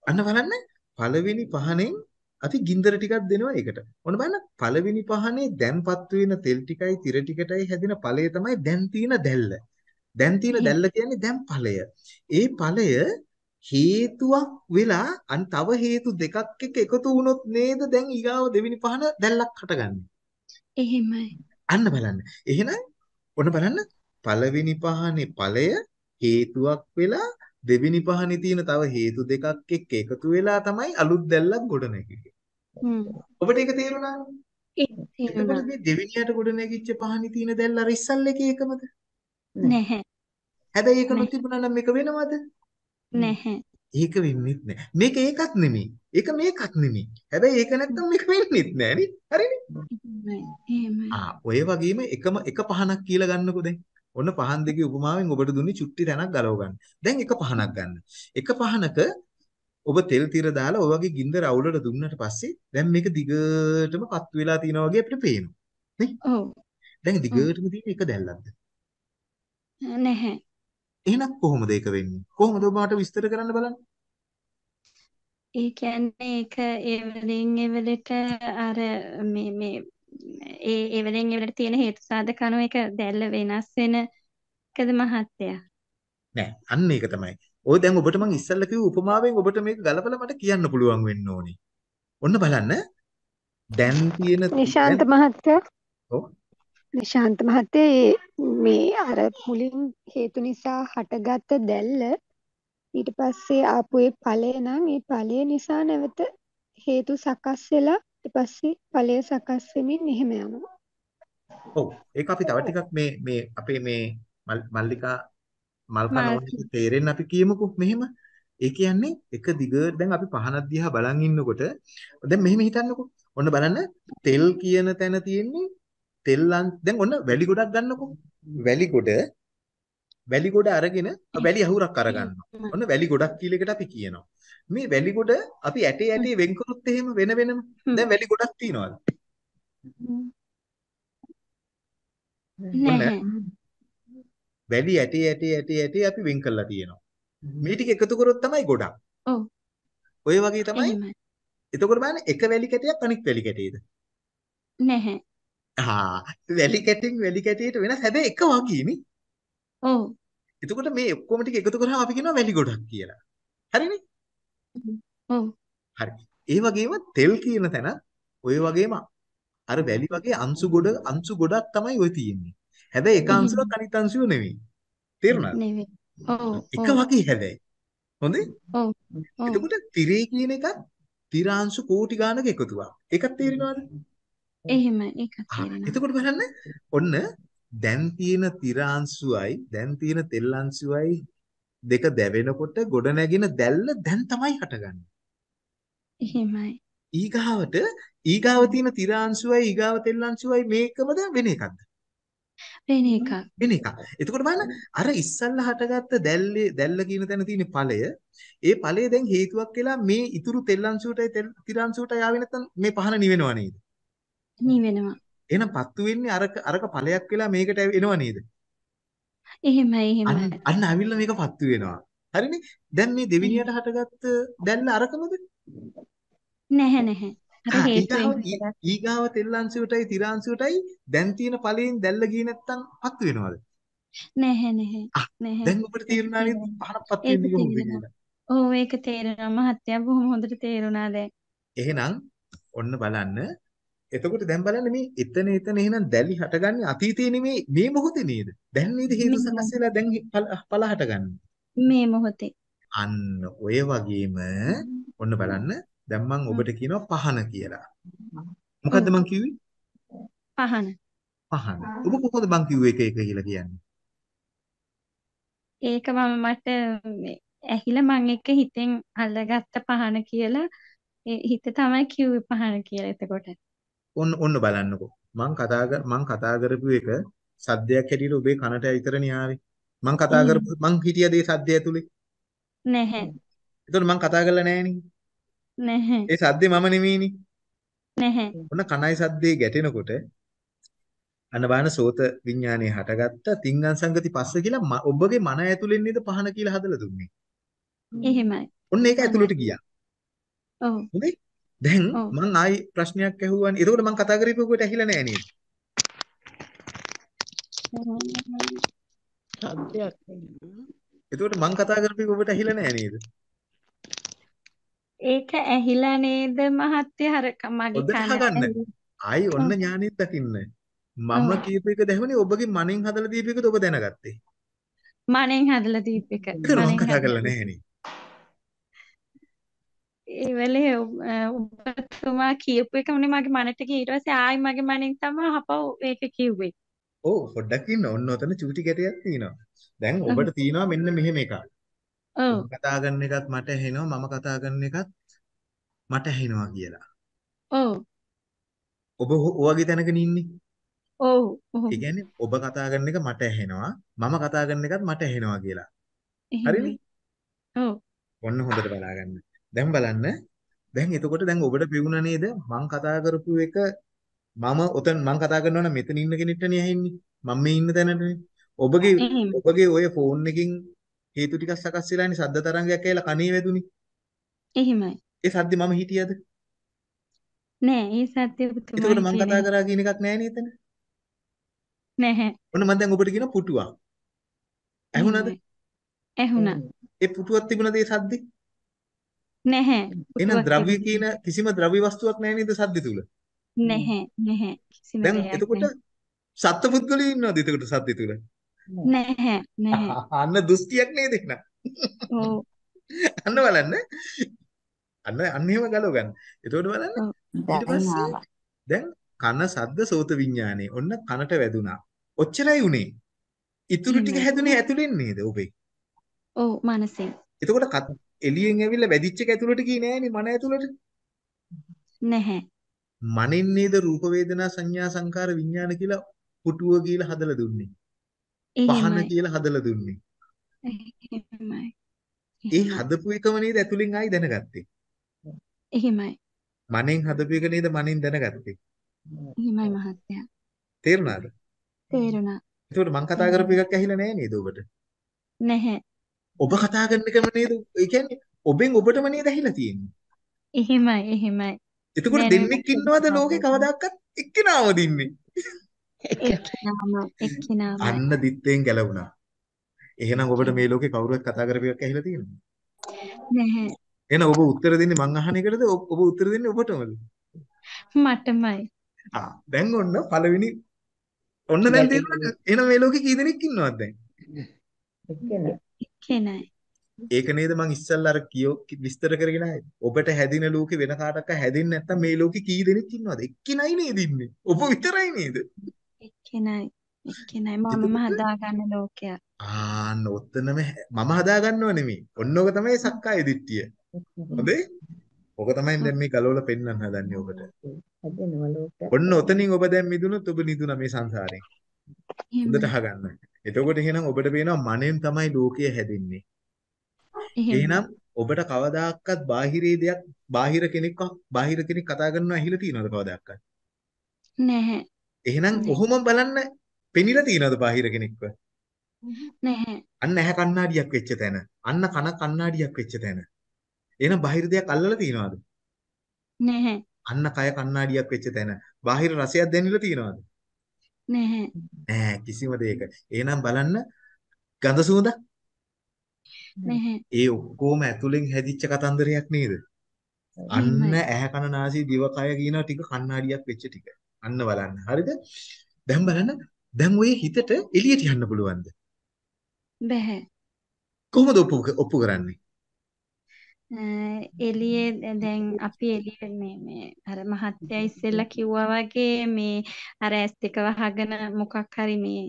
අන්න බලන්න පළවෙනි පහනෙන් අපි ගින්දර ටිකක් දෙනවා ඒකට. ඔන්න බලන්න පළවෙනි පහනේ දැන්පත් වෙන තෙල් ටිකයි තිර ටිකටයි හැදෙන ඵලය තමයි දැන් තියෙන දැල්ල. දැන් තියෙන දැල්ල කියන්නේ දැන් ඵලය. ඒ ඵලය හේතුවක් වෙලා අන් තව හේතු දෙකක් එක්ක එකතු වුණොත් නේද දැන් ඊගාව දෙවෙනි පහන දැල්ලක් හටගන්නේ.
එහෙමයි
අන්න බලන්න. එහෙනම් ඔන්න බලන්න පළවෙනි පහනේ ඵලය හේතුවක් වෙලා දෙවෙනි පහනේ තියෙන තව හේතු දෙකක් එක්ක එකතු වෙලා තමයි අලුත් දැල්ලක් ගොඩ නැගෙන්නේ.
හ්ම්
ඔබට ඒක
තේරුණා
එතකොට මේ දෙවෙනියට ගොඩ නැගිච්ච පහනේ තියෙන දැල්ල අර ඉස්සල් එකේ එකමද?
නැහැ
හැබැයි ඒක
නැහැ
නොතිබුණා නම් මේක වෙනවද?
නැහැ
ඒක වෙන්නෙත් නෑ. මේක ඒකත් නෙමෙයි. ඒක මේකත් නෙමෙයි. හැබැයි ඒක නැත්තම් මේක වෙන්නෙත් නෑනේ. හරිනේ?
එහෙමයි එහෙමයි
ආ ඔය වගේම එකම එක පහනක් කියලා ගන්නකො දැන්. ඔන්න පහන් දෙකේ උපමාවෙන් ඔබට දුන්නේ චුට්ටි තැනක් ගලව ගන්න. දැන් එක පහනක් ගන්න. එක පහනක ඔබ තෙල් තිර දාලා ඔය වගේ ගින්දර අවුලට දුන්නට පස්සේ දැන් මේක දිගටම පත්තු වෙලා තියෙනවා වගේ අපිට පේනවා. නේ?
ඔව්
දැන් දිගටම තියෙන එක දැල්ලක්ද?
නැහැ
එහෙනම් කොහොමද ඒක වෙන්නේ? කොහොමද ඔබ මට විස්තර කරන්න බලන්න?
ඒ කියන්නේ ඒක ඒ වලින් ඒ වලට අර මේ මේ ඒ ඒ වලින් ඒ වලට තියෙන හේතු සාධක අනුව ඒක දැල්ල වෙනස් වෙන එකද මහත්තයා
නෑ අන්න ඒක තමයි. ඔය දැන් ඔබට මම ඉස්සල්ලා කිව්ව උපමාවෙන් ඔබට මේක ගලපලා මට කියන්න පුළුවන් වෙන්න ඕනේ. ඔන්න බලන්න. දැන් තියෙන
නිශාන්ත මහත්තයා
ඔව්
නිශාන්ත මහත්තයා මේ අර මුලින් හේතු නිසා හටගත්ත දැල්ල ඊට පස්සේ ආපු ඒ ඵලය නම් ඒ ඵලය නිසා නැවත හේතු සකස් වෙලා ඊට පස්සේ ඵලය සකස් වෙමින් එහෙම යනවා.
ඔව් ඒක අපි තව ටිකක් මේ මේ අපේ මේ මල්- මල්ලිකා මල්කන
මල්
වගේ තේරෙන්න අපි කියමුකෝ මෙහෙම. ඒ කියන්නේ එක දිගට දැන් අපි පහනක් දිහා බලන් ඉන්නකොට දැන් මෙහෙම හිතන්නකෝ. ඔන්න බලන්න තෙල් කියන තැන තියෙන්නේ තෙල්ලන් දැන් ඔන්න වැලි ගොඩක් ගන්නකො. වැලි ගොඩ වැලි ගොඩ අරගෙන වැලි අහුරක් අරගන්නවා. ඔන්න වැලි ගොඩක් කියලා එකට අපි කියනවා. මේ වැලි ගොඩ අපි ඇටේ ඇටේ වෙන් කරොත් එහෙම වෙන වෙනම දැන් වැලි ගොඩක් තියනවාද?
නැහැ.
වැලි ඇටේ ඇටේ ඇටේ ඇටේ අපි වෙන් කරලා තියෙනවා. මේ ටික එකතු කරොත් තමයි ගොඩක්.
ඔව්.
ඔය වගේ තමයි. එතකොට බලන්න එක වැලි කැටයක් අනිත් වැලි කැටේද?
නැහැ.
ආ වැලි කැටින් වැලි කැටියට වෙනස් හැබැයි එක වගේනේ.
ඔව්.
එතකොට මේ ඔක්කොම ටික එකතු කරාම අපි කියනවා වැලි ගොඩක් කියලා. හරිනේ?
ඔව්.
හරි. ඒ වගේම තෙල් කියන තැන ඔය වගේම අර වැලි වගේ අංශු ගොඩ අංශු ගොඩක් තමයි ඔය තියෙන්නේ. හැබැයි එක අංශුවක් අනිත් අංශුව නෙවෙයි. තේරුණාද?
නෙවෙයි. ඔව්.
එක. වගේ හැබැයි. හොඳේ?
ඔව්.
එතකොට තිරේ කියන එකත් තිරාංශු කෝටි ගානක එකතුවක්. ඒකත් තේරෙනවද?
එහෙමයි. ඒකත් තේරෙනවා.
එතකොට බලන්න ඔන්න දැන් තියෙන තිරාංශුවයි දැන් තියෙන තෙල්අංශුවයි දෙක දැවෙනකොට ගොඩ නැගින දැල්ල දැන් තමයි හටගන්නේ.
එහෙමයි.
ඊගාවට ඊගාව තියෙන තිරාංශුවයි ඊගාව තෙල්අංශුවයි මේකමද වෙන එකක්ද?
වෙන එකක්.
වෙන එකක්. එතකොට බලන්න අර ඉස්සල්ලා හටගත්ත දැල්ලේ දැල්ල කියන තැන තියෙන ඵලය ඒ ඵලය දැන් හේතුවක් වෙලා මේ ඉතුරු තෙල්අංශුවටයි තෙල් තිරාංශුවටයි ආවේ නැත්නම් මේ පහන නිවෙනව නේද?
නිවෙනවා.
එහෙනම් පත්තු වෙන්නේ අරක අරක ඵලයක් වෙලා මේකට එනව නේද?
එහෙමයි. එහෙමයි.
අන්න අවිල්ල මේක පත්තු වෙනවා. හරිනේ? දැන් මේ දෙවිනියට හටගත්ත දැල්ල අරකමද?
නැහැ නැහැ. අර හේතුවෙන්
ඊගාව තෙල්ලංශුවටයි තිරාංශුවටයි දැන් තියෙන ඵලයෙන් දැල්ල ගියේ නැත්තම් පත්තු වෙනවද?
නැහැ නැහැ. නැහැ.
දැන් ඔබට තේරුණා නේද පහනක් පත්තු වෙන්නේ කොහොමද. කියලා?
ඔව් ඒක තේරෙනවා මහත්තයා බොහොම හොඳට තේරුණා දැන්.
එහෙනම් ඔන්න බලන්න. එතකොට දැන් බලන්න මේ එතන එතන එහෙනම් දැලි හටගන්නේ අතීතේ නෙමේ මේ මොහොතේ නේද? දැන් නේද හේතු සකස් වෙලා දැන් ඵල හටගන්නේ.
මේ මොහොතේ.
අන්න ඔය වගේම ඔන්න බලන්න දැන් මම ඔබට කියනවා පහන කියලා. මොකද්ද. මං කිව්වේ?
පහන.
පහන. ඔබ කොහොමද මං කිව්වේ එක එක කියලා කියන්නේ?
ඒක මම මට ඇහිලා මං එක හිතෙන් අල්ලගත්ත පහන කියලා හිත තමයි කිව්වේ පහන කියලා එතකොට.
ඔන්න ඔන්න බලන්නකෝ. මං කතා කර මං කතා කරපු එක සද්දයක් හැටියට ඔබේ කනට විතරනේ ආවේ. මං කතා කරපු මං හිටියද ඒ සද්දය ඇතුලේ?
නැහැ.
එතකොට මං කතා කරලා නැහනේ.
නැහැ.
ඒ සද්දේ මම නෙමෙයිනේ.
නැහැ.
ඔන්න කණයි සද්දේ ගැටෙනකොට අන්න බලන්න සෝත විඥානය හටගත්ත තිංගං සංගති පස්ස කියලා ඔබගේ මන ඇතුලෙන් නේද පහන කියලා හදලා දුන්නේ.
එහෙමයි.
ඔන්න ඒක ඇතුලට ගියා.
ඔව්.
හොඳේ? දැන්. මං ආයි ප්‍රශ්නයක් ඇහුවානේ. එතකොට මං කතා කරපුවට ඇහිලා නැහැ නේද?
එනවා.
එතකොට මං කතා කරපු ඔබට ඇහිලා නැහැ නේද?
ඒක ඇහිලා නේද මහත්තයා අර ක- මගේ කන
ආයි ඔන්න. ඥානෙත් දකින්න. මම. කියපු එක දැහුනේ ඔබගේ මනෙන් හදලා දීපු එකද ඔබ දැනගත්තේ.
මනෙන් හදලා දීප එක. මනෙන්
කතා
හදලා
කරලා
දීප
නැහැ නේ.
ඒ වෙලේ ඔබතුමා කියපු එකමනේ මගේ මනට ගියේ. ඊට පස්සේ ආයි මගේ මනෙන් තමයි අපව ඒක කිව්වේ.
ඔව් පොඩ්ඩක් ඉන්න ඔන්න ඔතන චූටි ගැටයක් තියෙනවා. දැන්. ඔබට තියෙනවා මෙන්න මෙහෙම එකක්.
ඔව්.
කතා කරන එකත් මට ඇහෙනවා මම කතා කරන එකත් මට ඇහෙනවා කියලා.
ඔව්.
ඔබ ඔයගේ තැනකනේ ඉන්නේ.
ඔව්.
ඒ කියන්නේ ඔබ කතා කරන එක මට ඇහෙනවා මම කතා කරන එකත් මට ඇහෙනවා කියලා. හරිනේ?
ඔව්.
ඔන්න හොඳට බලාගන්න. දැන් බලන්න. දැන් එතකොට දැන් ඔබට පෙවුණා නේද? මං කතා කරපු එක මම ඔතන මං කතා කරනවා නම් මෙතන ඉන්න කෙනෙක්ටනේ ඇහෙන්නේ. මම මේ ඉන්න තැනටනේ. ඔබගේ. ඔබගේ ඔය ෆෝන් එකකින් හේතු ටිකක් සකස් වෙලානේ ශබ්ද තරංගයක් ඇවිල්ලා කනේ වැදුනේ.
එහෙමයි.
ඒ සද්දේ මම හිටියද?
නෑ ඒ සත්‍ය ඔබතුමා
එතකොට මං කතා
නෑ.
කරා කියන එකක් නැහැ නේද එතන?
නැහැ.
ඔන්න මම දැන් ඔබට කියන පුටුවක්. ඇහුණාද?
ඇහුණා.
ඒ පුටුවක් තිබුණාද ඒ සද්දේ?
නැහැ.
එහෙනම් ද්‍රව්‍ය කියන කිසිම ද්‍රව්‍ය වස්තුවක් නැහැ නේද සද්ද තුල?
නැහැ. නැහැ. කිසිම
දැන් එතකොට. සත්පුද්ගලයෝ ඉන්නවද එතකොට සද්ද තුල?
නැහැ. නැහැ.
අන්න දෘෂ්ටියක් නේද එහෙනම්?
ඔව්.
අන්න බලන්න. අන්න අන්න එහෙම ගලව ගන්න. එතකොට බලන්න. ඊට පස්සේ. දැන් කන සද්ද සෝත විඥානේ ඔන්න කනට වැදුනා. ඔච්චරයි උනේ. ඉතුරු ටික. හැදුනේ ඇතුලෙන් නේද ඔබේ?
ඔව් මනසෙන්.
එතකොට කත්- එළියෙන් ඇවිල්ලා වැදිච්ච එක ඇතුලට ගියේ නෑනේ මන ඇතුලට.
නැහැ.
මනින් නේද රූප වේදනා සංඥා සංකාර විඥාන කියලා පුටුව කියලා හදලා දුන්නේ. පහන. කියලා හදලා දුන්නේ.
එහෙමයි.
ඒ. හදපු එකම නේද ඇතුලින් ආයි දැනගත්තේ.
එහෙමයි.
මනෙන් හදපු එක නේද මනින් දැනගත්තේ.
එහෙමයි මහත්තයා.
තේරුණාද?
තේරුණා.
එතකොට මං කතා කරපු එකක් ඇහිලා නැහැ නේද ඔබට?
නැහැ.
ඔබ කතා කරන එකම නේද? ඒ කියන්නේ ඔබෙන් ඔබටම නේද ඇහිලා තියෙන්නේ.
එහෙමයි. එහෙමයි.
එතකොට දෙන්නෙක් ඉන්නවද ලෝකේ කවදාකවත් එක්කෙනාම දින්නේ?
එක්කෙනාම.
අන්න දිත්තෙන් ගැලවුණා. එහෙනම් ඔබට මේ ලෝකේ කවුරුත් කතා කරපු එකක් ඇහිලා තියෙනවද?
නැහැ.
එහෙනම් ඔබ උත්තර දෙන්නේ මං අහන එකටද ඔබ උත්තර දෙන්නේ ඔබටමද?
මටමයි.
ආ දැන් ඔන්න පළවෙනි ඔන්න දැන් තේරුණාද? එහෙනම් මේ ලෝකේ කී දෙනෙක් ඉන්නවද දැන්?
එක්කෙනයි.
ඒක නේද මං ඉස්සල්ලා අර කියෝ විස්තර කරගෙන ආවේ. ඔබට හැදින ලෝකේ වෙන කාටවත් හැදින්නේ නැත්තම් මේ ලෝකේ කී දෙනෙක් ඉන්නවද? එක්කෙනයි නේද ඉන්නේ. ඔබ විතරයි නේද?
එක්කෙනයි. එක්කෙනයි. මමම හදාගන්න ලෝකයක්.
ආන්න ඔතනම මම හදාගන්නව නෙමෙයි. ඔන්න ඔක තමයි සක්කාය දිට්ඨිය. හොඳේ? ඔක තමයි දැන් මේ ගලවලා පෙන්වන්න හදන්නේ ඔබට. ඔන්න ඔතනින් ඔබ දැන් මිදුනොත් ඔබ නිදුනා මේ සංසාරයෙන්. හොඳට අහගන්න. එතකොට එහෙනම් ඔබට පේනවා මනෙන් තමයි ලෝකය හැදෙන්නේ. එහෙනම් ඔබට කවදාකවත් බාහිරේ දෙයක් බාහිර කෙනෙක් බාහිර කෙනෙක් කතා කරනවා ඇහිලා තියෙනවද කවදාකවත්?
නැහැ.
එහෙනම් ඔහොම බලන්න පෙනිලා තියෙනවද බාහිර කෙනෙක්ව?
නැහැ.
අන්න ඇහැ කණ්ණාඩියක් වෙච්ච තැන. අන්න කන කණ්ණාඩියක් වෙච්ච තැන. එහෙනම් බාහිර දෙයක් අල්ලලා තියෙනවද?
නැහැ.
අන්න කය කණ්ණාඩියක් වෙච්ච තැන. බාහිර රසයක් දැනෙලා තියෙනවද?
නැහැ.
නෑ කිසිම දෙයක. එහෙනම් බලන්න ගඳ සුවඳ
නැහැ.
ඒ ඔක්කොම ඇතුලෙන් හැදිච්ච කතන්දරයක් නේද? අන්න ඇහැ කන නාසය දිව කය කියන ටික කණ්ණාඩියක් වෙච්ච ටික. අන්න බලන්න. හරිද? දැන් බලන්න දැන් ඔය හිතට එළියට යන්න පුළුවන්ද?
බැහැ.
කොහොමද ඔප්පු ඔප්පු කරන්නේ?
එලියේ දැන් අපි එලිය මේ මේ අර මහත්තයා ඉස්සෙල්ලා කිව්වා වගේ මේ අර ඇස් දෙක වහගෙන මොකක් හරි මේ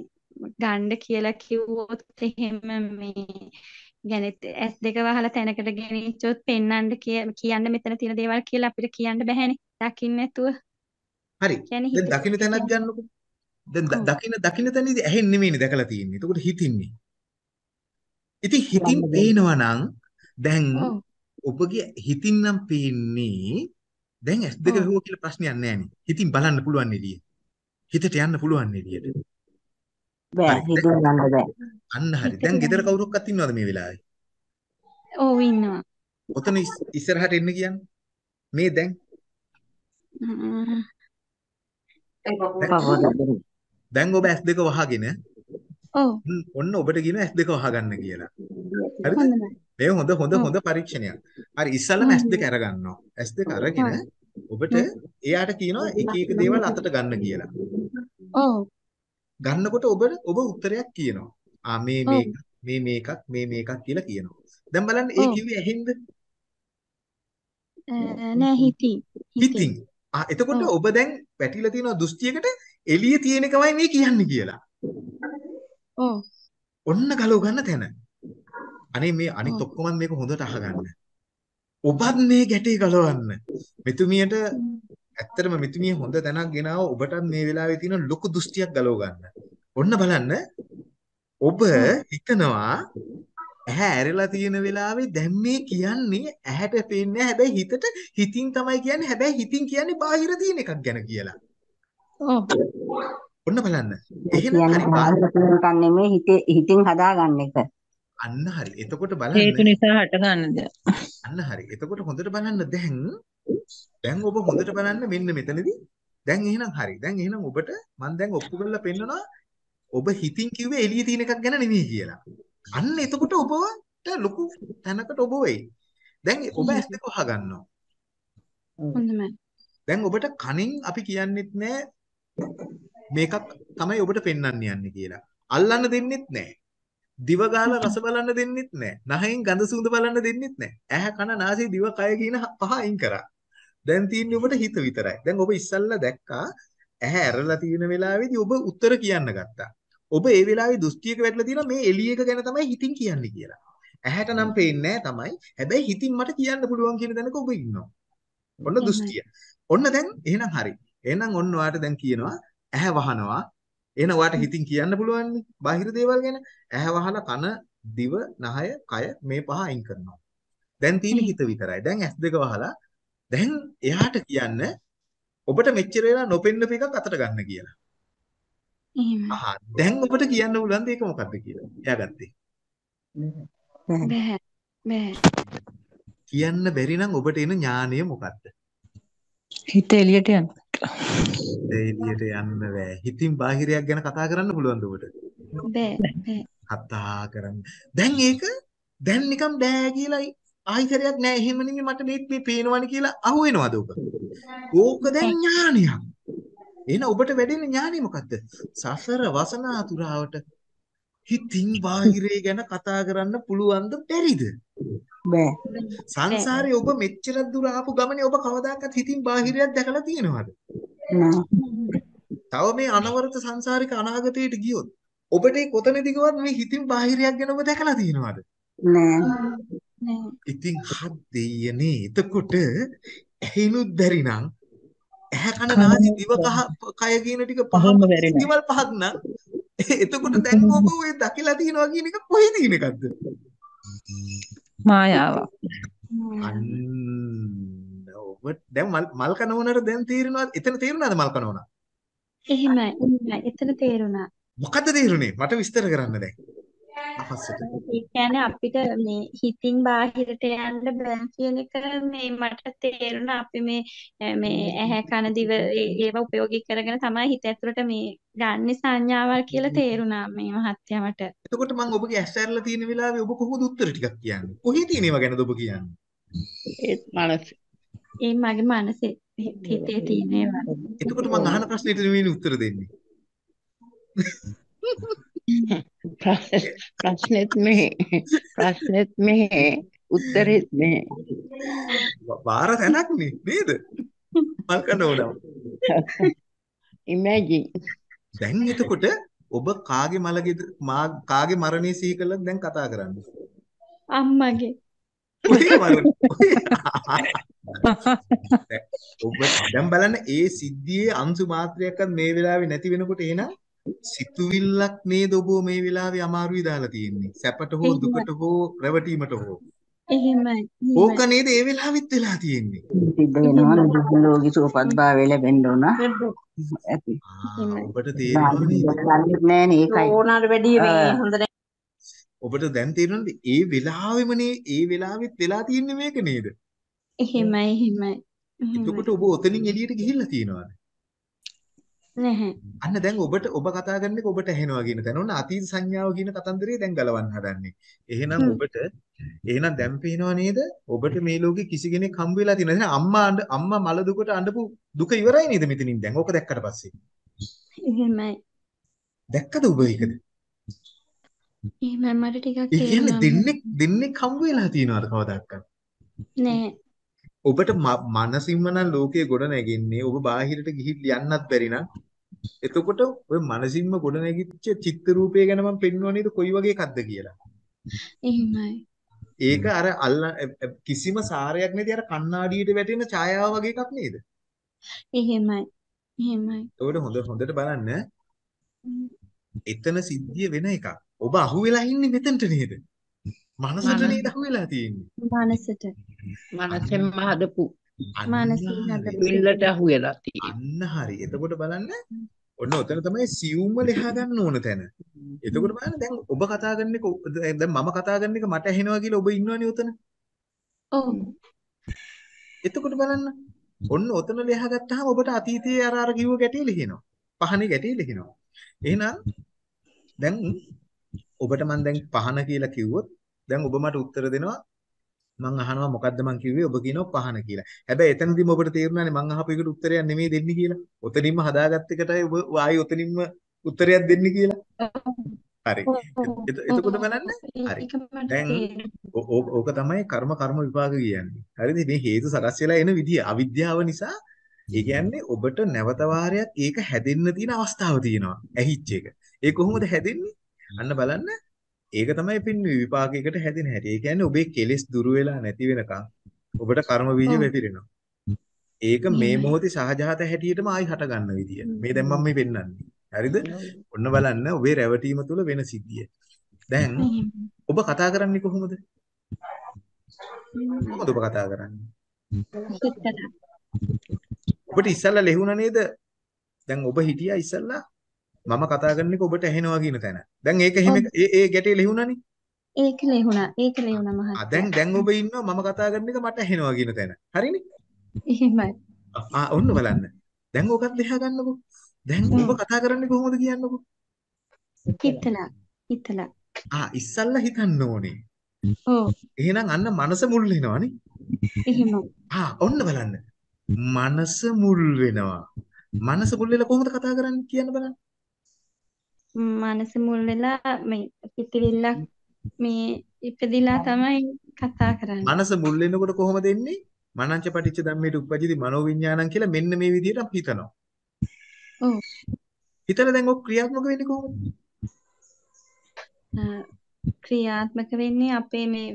ගණ්ඩ කියලා කිව්වොත් එහෙම මේ ගැන ඇස් දෙක වහලා තැනකට ගෙනිච්චොත් පෙන්වන්න කියන්න මෙතන තියෙන දේවල් කියලා අපිට කියන්න බැහැනේ දකින්න නැතුව.
හරි. දැන් දකින්න තැනක් ගන්නකො. දැන් දකින්න දකින්න තැනදී ඇහෙන්නේ නෙමෙයිනේ දැකලා තියෙන්නේ. එතකොට හිතින්නේ. ඉතින් හිතින් පේනවා නම් දැන් ඔබගේ හිතින් නම් පේන්නේ දැන් S2
ඔව්
වැහුවා කියලා ප්‍රශ්නයක් නැහැ හිතින් බලන්න පුළුවන් එළිය. හිතට යන්න පුළුවන් එළියට.
බෑ
දැන්
ගන්න බෑ.
අන්න හරි. දැන් ගෙදර
යන්න
කවුරක්වත් ඉන්නවද මේ වෙලාවේ?
ඔව් ඉන්නවා
ඔතන ඉස්- ඉස්සරහට එන්න කියන්නේ. මේ දැන්. දැන් දැන් ඔබ S2 වහගෙන
ඔව්
ඔන්න ඔන්න ඔබට කියන S2 වහගන්න කියලා. හරිද? මේ හොඳ හොඳ හොඳ පරීක්ෂණයක්. හරි ඉස්සල්ලාම
හ්ම්
S2 අරගන්නවා. S2 අරගෙන ඔබට එයාට කියනවා එක එක දේවල් අතට ගන්න කියලා.
ඔව්
ගන්නකොට ඔබ ඔබ උත්තරයක් කියනවා. ආ මේ මේක මේ මේකක් මේ මේකක් කියලා කියනවා. දැන් බලන්න ඒ කිව්වේ ඇහෙන්ද?
නෑ හිතින් හිතින්.
ආ එතකොට ඔබ දැන් පැටිලා තියෙන දෘෂ්ටියකට එළියේ තියෙන එකමයි මේ කියන්නේ කියලා.
ඔව්
ඔන්න ගලව ගන්න තැන. අනේ මේ අනිත් ඔක්කොම මේක හොඳට අහගන්න. ඔබත් මේ ගැටේ ගලවන්න. මෙතුමියට. ඇත්තටම මෙතුමිය හොඳ තැනක් ගෙනාව ඔබටත් මේ වෙලාවේ තියෙන ලොකු දෘෂ්ටියක් ගලව ගන්න. ඔන්න බලන්න ඔබ හිතනවා ඇහැ ඇරලා තියෙන වෙලාවේ දැන් මේ කියන්නේ ඇහැට පේන්නේ. හැබැයි හිතට හිතින් තමයි කියන්නේ. හැබැයි හිතින් කියන්නේ බාහිර තියෙන එකක් ගැන කියලා.
ඔව්
ඔන්න බලන්න. එහෙනම් හරි.
බාහිර තියෙන එකක් නෙමෙයි හිතේ හිතින් හදාගන්න එක.
අන්න හරි. එතකොට
හේතු
බලන්න.
නිසා හටගන්න දෙයක්.
අන්න හරි. එතකොට හොඳට බලන්න දැන් දැන් ඔබ හොඳට බලන්න මෙන්න මෙතනදී දැන් එහෙනම් හරි. දැන් එහෙනම් ඔබට මම දැන් ඔප්පු කරලා පෙන්නනවා ඔබ හිතින් කිව්වේ එළියේ තියෙන එකක් ගැන නෙමෙයි කියලා. අන්න එතකොට ඔබට ලොකු තැනකට ඔබ වෙයි. දැන් ඔබ ඇස් දෙක වහගන්නවා.
හොඳයි
දැන් ඔබට කනින් අපි කියන්නෙත් නෑ මේකක් තමයි ඔබට පෙන්වන්න යන්නේ කියලා. අල්ලන්න දෙන්නෙත් නෑ. දිව ගාලා රස බලන්න දෙන්නෙත් නෑ. නහයෙන් ගඳ සුවඳ බලන්න දෙන්නෙත් නෑ. ඇහැ කන නාසය දිව කය කියන පහ අයින් කරා. දැන් තියෙන්නේ ඔබට හිත විතරයි. දැන් ඔබ ඉස්සල්ලා දැක්කා ඇහැ ඇරලා තියෙන වෙලාවේදී ඔබ උත්තර කියන්න ගත්තා. ඔබ ඒ වෙලාවේ දෘෂ්ටියක වැටලා තියෙනවා මේ එළියක ගැන තමයි හිතින් කියන්නේ කියලා. ඇහැට නම් පේන්නේ තමයි. හැබැයි හිතින් මට කියන්න පුළුවන් කියන දැනක ඔබ ඉන්නවා. ඔන්න දෘෂ්ටිය. ඔන්න දැන් එහෙනම් හරි. එහෙනම් ඔන්න ඔයාට දැන් කියනවා ඇහැ වහනවා. එහෙනම් ඔයාට හිතින් කියන්න පුළුවන් නේ බාහිර දේවල් ගැන. ඇහැ වහලා කන, දිව, නහය, කය මේ පහ අයින් කරනවා. දැන් තියෙන හිත විතරයි. දැන් ඇස් දෙක වහලා දැන් එයාට කියන්න ඔබට මෙච්චර වෙලා නොපෙන්නපු එකක් අතට ගන්න කියලා.
එහෙමයි.
ආහා දැන් ඔබට කියන්න පුළුවන් දෙයක මොකක්ද කියලා. එයා ගත්තේ.
බෑ. බෑ.
කියන්න බැරි නම් ඔබට එන ඥානය මොකක්ද?
හිත එළියට යන්න.
එළියට යන්න බෑ. හිතින් බාහිරයක් ගැන කතා කරන්න පුළුවන්ද ඔබට?
බෑ. බෑ.
කතා කරන්න. දැන් ඒක දැන් නිකන් බෑ කියලා ආයිතරයක් නෑ එහෙම නෙමෙයි මට මේක මේ පේනවනේ කියලා අහුවෙනවද ඔබ? ඕක දැන් ඥානයක්. එහෙනම් ඔබට වැඩෙන ඥානෙ මොකද්ද? සසර වසනාතුරාවට හිතින් බාහිරේ ගැන කතා කරන්න පුළුවන්ද බැරිද?
බෑ.
සංසාරේ ඔබ මෙච්චර දුර ආපු ගමනේ ඔබ කවදාකවත් හිතින් බාහිරයක් දැකලා තියෙනවද? තව මේ අනවරත සංසාරික අනාගතයට ගියොත් ඔබට කොතනදීකවත් මේ හිතින් බාහිරයක් ගැන ඔබ දැකලා තියෙනවද?
නෑ.
ඉතින් හත් දෙයනේ එතකොට ඇහිනුත් බැරි නම් ඇහැ කන නාසය දිව කහ කය කියන ටික පහම ඉතිවල් පහක් නම් එතකොට දැන් ඔබ ඔය දකිලා තියනවා කියන එක කොහේ තියෙන එකක්ද?
මායාවක්.
අන්න ඔබ දැන් මල් මල් කනවනට දැන් තේරෙනවද? එතන තේරුණාද මල් කනවන?
එහෙමයි. එහෙමයි. එතන තේරුණා.
මොකද්ද තේරුනේ? මට විස්තර කරන්න දැන්.
ඒ කියන්නේ අපිට මේ හිතින් බාහිරට යන්න බෑ කියන එක මේ මට තේරුණා අපි මේ මේ ඇහැ කන දිව ඒවා ප්‍රයෝගික කරගෙන තමයි හිත ඇතුළට මේ ගන්න සංඥාවල් කියලා තේරුණා මේ මහත්ය මට.
එතකොට මම ඔබගේ ඇස් ඇරලා තියෙන වෙලාවේ ඔබ කොහොමද උත්තර ටිකක් කියන්නේ? කොහේ තියෙන ඒවා ගැනද ඔබ කියන්නේ?
ඒත් මනස
ඒ මගේ මනසේ හිතේ තියෙන ඒවා.
එතකොට මම අහන ප්‍රශ්නෙට නෙවෙයි උත්තර දෙන්නේ.
ප්‍රශ්න- ප්‍රශ්නෙත් මෙහෙ ප්‍රශ්නෙත් මෙහෙ උත්තරෙත් මෙහෙ
වාර තැනක් නේ නේද? මල් කනවනම්.
imagine
දැන් එතකොට ඔබ කාගේ මලගේද මා කාගේ මරණය සිහි කළාද දැන් කතා කරන්නේ?
අම්මගේ.
ඔබ දැන් බලන්න ඒ සිද්ධියේ අංශු මාත්‍රයක්වත් මේ වෙලාවේ නැති වෙනකොට එහෙනම් සිතුවිල්ලක් නේද ඔබ මේ වෙලාවේ අමාරුයි දාලා තියෙන්නේ. සැපට හෝ. දුකට හෝ රැවටීමට හෝ.
එහෙමයි.
ඕක. නේද ඒ වෙලාවෙත් වෙලා තියෙන්නේ.
සිද්ධ වෙනවා නිරෝගී සුවපත් භාවය ලැබෙන්න ඕන. ඇති.
ඔබට නේද?
ඒකයි.
ඕනාට වැඩිය මේ
ආ.
හොඳ නැහැ.
ඔබට දැන් තේරෙනවද? ඒ වෙලාවෙම නේ ඒ වෙලාවෙත් වෙලා තියෙන්නේ මේක නේද?
එහෙමයි. එහෙමයි.
එතකොට ඔබ ඔතනින් එළියට ගිහිල්ලා තියෙනවද?
නැහැ.
අන්න දැන් ඔබට ඔබ කතා කරන එක ඔබට ඇහෙනවා කියන තැන. ඔන්න අතීත සංඥාව කියන කතන්දරේ දැන් ගලවන්න හදන්නේ. එහෙනම්. ඔබට එහෙනම් දැන් පේනව නේද? ඔබට මේ ලෝකේ කිසි කෙනෙක් හම්බ වෙලා තියෙනවා. එහෙනම් අම්මා අම්මා මල දුකට අඬපු දුක ඉවරයි නේද මෙතනින් දැන්? ඕක දැක්කට පස්සේ.
එහෙමයි.
දැක්කද ඔබ ඒකද?
එහෙමයි මට ටිකක්
ඒ කියන්නේ
තේරුණා.
දෙන්නෙක් දෙන්නෙක් හම්බ වෙලා තියෙනවද කවදාවත්?
නෑ.
ඔබට මනසින්ම නම් ලෝකයේ ගොඩ නැගෙන්නේ ඔබ බාහිරට ගිහින් යන්නත් බැරි නම් එතකොට ඔය මනසින්ම ගොඩ නැගිච්ච චිත්ත රූපය ගැන මම පෙන්වුවා නේද කොයි වගේ එකක්ද කියලා.
එහෙමයි.
ඒක අර අල්ල කිසිම සාරයක් නැති අර කණ්ණාඩියට වැටෙන ඡායාව වගේ එකක් නේද?
එහෙමයි. එහෙමයි.
ඒකට හොඳ හොඳට බලන්න එතන සිද්ධිය වෙන එකක්. ඔබ අහුවෙලා ඉන්නේ මෙතනට නේද? මනසට
මනස
නේද අහුවෙලා තියෙන්නේ.
මනසට.
මනසෙන්ම හදපු
මනසින්. හදපු
පිල්ලට අහු වෙලා තියෙන්නේ
අන්න හරි. එතකොට බලන්න ඔන්න ඔතන තමයි සියුම්ම ලියා ගන්න ඕන තැන. එතකොට බලන්න දැන් ඔබ කතා කරන එක දැන් මම කතා කරන එක මට ඇහෙනවා කියලා ඔබ ඉන්නවනේ ඔතන.
ඔව්.
එතකොට බලන්න ඔන්න ඔතන ලියා ගත්තාම ඔබට අතීතයේ අර අර කිව්ව ගැටේ ලිහිනවා. පහනේ ගැටේ ලිහිනවා. එහෙනම් දැන් ඔබට මම දැන් පහන කියලා කිව්වොත් දැන් ඔබ මට උත්තර දෙනවා මං අහනවා මොකද්ද මං කිව්වේ ඔබ කියනවා පහන කියලා. හැබැයි එතනදිම ඔබට තේරුණානේ මං අහපු එකට උත්තරයක් නෙමෙයි දෙන්නේ කියලා. ඔතනින්ම හදාගත්ත එකටයි ඔබ ආයි ඔතනින්ම උත්තරයක් දෙන්නේ කියලා. හරි. එත- එතකොට බලන්න හරි. දැන් ඕක තමයි කර්ම කර්ම විපාක කියන්නේ. හරිද? මේ හේතු සකස් වෙලා එන විදිය අවිද්‍යාව නිසා ඒ කියන්නේ ඔබට නැවත වාරයක් ඒක හැදෙන්න තියෙන අවස්ථාව තියෙනවා. ඇහිච්ච එක. ඒ කොහොමද හැදෙන්නේ? අන්න බලන්න. ඒක තමයි පින්නේ විපාකයකට හැදෙන හැටි. ඒ කියන්නේ ඔබේ කෙලෙස් දුරු වෙලා නැති වෙනකන් ඔබට කර්ම බීජ
ඔව්.
වැපිරෙනවා. ඒක මේ. මොහොතේ සහජාත හැටියටම ආයි හට ගන්න විදිය. මේ දැන් මම මේ පෙන්නන්නේ. හරිද? ඔන්න බලන්න ඔබේ රැවටීම තුළ වෙන සිද්ධිය. දැන්. ඔබ කතා කරන්නේ කොහොමද? කොහොමද ඔබ කතා කරන්නේ? ඔබට ඉස්සල්ලා ලැබුණා නේද? දැන් ඔබ හිටියා ඉස්සල්ලා මම කතා කරන එක ඔබට ඇහෙනවා කියන තැන. දැන් ඒක එහෙම. ඒ ඒ ගැටේ ලැබුණානේ.
ඒක ලැබුණා. ඒක ලැබුණා
ආ
මහත්තයා.
දැන් දැන් ඔබ ඉන්නවා මම කතා කරන එක මට ඇහෙනවා කියන තැන. හරිනේ?
එහෙමයි.
ආ ඔන්න බලන්න. දැන් ඕකත් දෙහා ගන්නකො. දැන් ඔබ. කතා කරන්නේ කොහොමද කියන්නකො.
හිතලා. හිතලා.
ආ ඉස්සල්ලා හිතන්න ඕනේ.
ඔව්.
එහෙනම් අන්න මනස මුල් වෙනවනේ.
එහෙමයි.
ආ ඔන්න බලන්න. මනස මුල් වෙනවා. මනස මුල් වෙලා කොහොමද කතා කරන්නේ කියන්න බලන්න.
මනස මුල් වෙලා මේ පිටිවිල්ලක් මේ ඉපදිලා තමයි කතා කරන්නේ.
මනස මුල් වෙනකොට කොහොමද එන්නේ? මනංච පටිච්ච ධම්මේට උපජ්ජති මනෝවිඤ්ඤාණං කියලා මෙන්න මේ විදිහට අපි හිතනවා.
ඔව්.
හිතලා දැන් ඔක් ක්‍රියාත්මක වෙන්නේ කොහොමද?
ක්‍රියාත්මක වෙන්නේ අපේ මේ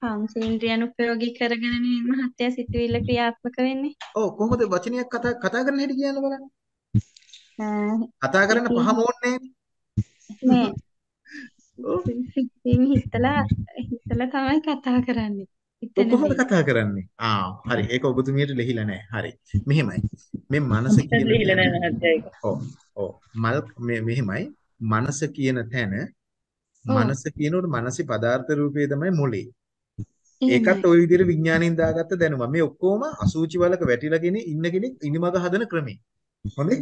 පංචේන්ද්‍රියන් උපයෝගී කරගෙන නේ මහත්තයා සිතුවිල්ල ක්‍රියාත්මක වෙන්නේ.
ඔව් කොහොමද වචනයක් කතා කතා කරන්න හැටි කියන්න බලන්න. කතා කරන්න පහම ඕනේ
නෑ. සිතින් හිතලා හිතලා තමයි කතා කරන්නේ.
කොහොමද. කතා කරන්නේ? ආ හරි ඒක ඔබතුමියට ලිහිලා නැහැ. හරි. මෙහෙමයි. මේ මනස කියන
ලිහිලා නැහැ ඒක.
ඔව් ඔව් මල් මේ මෙහෙමයි. මනස කියන තැන. මනස කියනකොට මනසේ පදාර්ථ රූපය තමයි මොලේ. ඒකත් ওই විදිහට විඥාණයෙන් දාගත්ත දැනුම. මේ ඔක්කොම අසූචි වලක වැටිලාගෙන ඉන්න කෙනෙක් ඉනිමග හදන ක්‍රමේ. හොඳේ?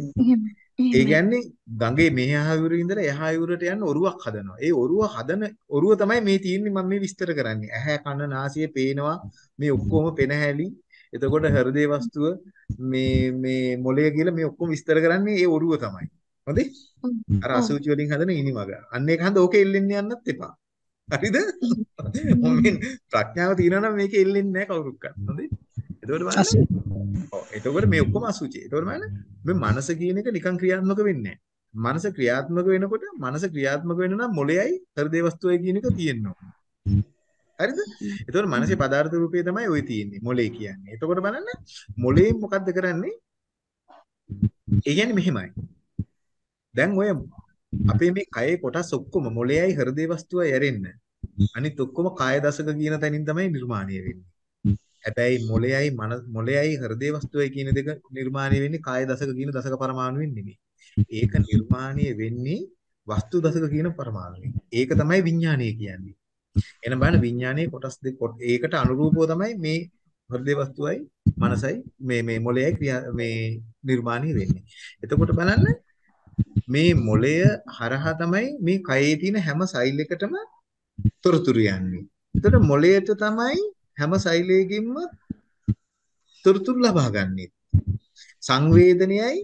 ඒ. කියන්නේ ගඟේ මෙහා යුරේ ඉඳලා එහා යුරට යන ඔරුවක් හදනවා. ඒ ඔරුව හදන ඔරුව තමයි මේ තියෙන්නේ මම මේ විස්තර කරන්නේ. ඇහැ කන නාසය පේනවා මේ ඔක්කොම පෙනහැලි. එතකොට හෘදේ වස්තුව මේ මේ මොළය කියලා මේ ඔක්කොම විස්තර කරන්නේ ඒ ඔරුව තමයි. හොඳේ? අර. අසූචි වලින් හදන ඉනිමග. අන්න ඒක හන්ද ඕකේ එල්ලෙන්න යන්නත් එපා. හරිද? මොමින් ප්‍රඥාව තියෙනවා නම් මේක එල්ලෙන්නේ නැහැ කවුරුක්වත්. හොඳේ? එතකොට බලන්න. ඔව් එතකොට මේ ඔක්කොම අසුචි. එතකොට බලන්න මේ මනස කියන එක නිකන් ක්‍රියාත්මක වෙන්නේ නැහැ. මනස ක්‍රියාත්මක වෙනකොට මනස ක්‍රියාත්මක වෙන නම් මොළයයි හෘදේ වස්තුවයි කියන එක තියෙන්න ඕන. හරිද? එතකොට මනසේ පදාර්ථ රූපේ තමයි ওই තියෙන්නේ. මොළේ කියන්නේ. එතකොට බලන්න මොළයෙන් මොකද්ද කරන්නේ? ඒ කියන්නේ මෙහෙමයි. දැන් ඔය අපේ මේ කයේ කොටස් ඔක්කොම මොළයයි හෘදේ වස්තුවයි ඇරෙන්න. අනිත් ඔක්කොම කාය දශක කියන තැනින් තමයි නිර්මාණය වෙන්නේ. හැබැයි මොළයයි මන මොළයයි හෘදේ වස්තුවයි කියන දෙක නිර්මාණය වෙන්නේ කාය දශක කියන දශක පරමාණුවෙන් නෙමෙයි. ඒක නිර්මාණය වෙන්නේ වස්තු දශක කියන පරමාණුවෙන්. ඒක තමයි විඥානය කියන්නේ. එහෙනම් බලන්න විඥානයේ කොටස් දෙක ඒකට අනුරූපව තමයි මේ හෘදේ වස්තුවයි මනසයි මේ මේ මොළයයි ක්‍රියා මේ නිර්මාණය වෙන්නේ. එතකොට බලන්න මේ මොළය හරහා තමයි මේ කයේ තියෙන හැම සෛල් එකටම තොරතුරු යන්නේ. එතකොට මොළයට තමයි හැම සෛලයකින්ම තොරතුරු ලබා ගන්නෙ. සංවේදනයයි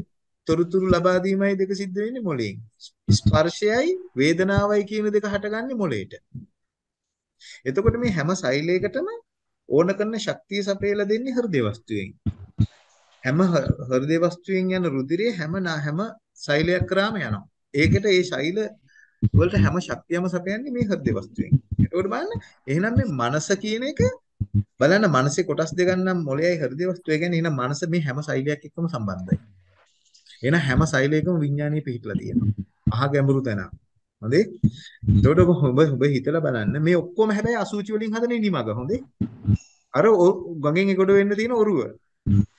තොරතුරු ලබා දීමයි දෙක සිද්ධ වෙන්නේ මොළයෙන්. ස්පර්ශයයි වේදනාවයි කියන දෙක හටගන්නේ මොළයට. එතකොට මේ හැම සෛලයකටම ඕන කරන ශක්තිය සපයලා දෙන්නේ හෘදේ වස්තුවෙන්. හැම හෘදේ වස්තුවෙන් යන රුධිරය හැම හැම සෛලයක් කරාම යනවා. ඒකට ඒ ශෛල වලට හැම ශක්තියම සපයන්නේ මේ හෘදේ වස්තුවෙන්. ඒකෝට බලන්න එහෙනම් මේ මනස කියන එක බලන්න මනසේ කොටස් දෙකක් නම් මොළයයි හෘදේ වස්තුවයි කියන්නේ එහෙනම් මනස මේ හැම සෛලයක් එක්කම සම්බන්ධයි. එහෙනම් හැම සෛලයකම විඥානීය පිහිටලා තියෙනවා. අහ ගැඹුරු තැන. හොඳේ? එතකොට ඔබ ඔබ හිතලා බලන්න මේ ඔක්කොම හැබැයි අසුචි වලින් හදන ඉනිමග හොඳේ? අර ගඟෙන් එගොඩ වෙන්න තියෙන ඔරුව.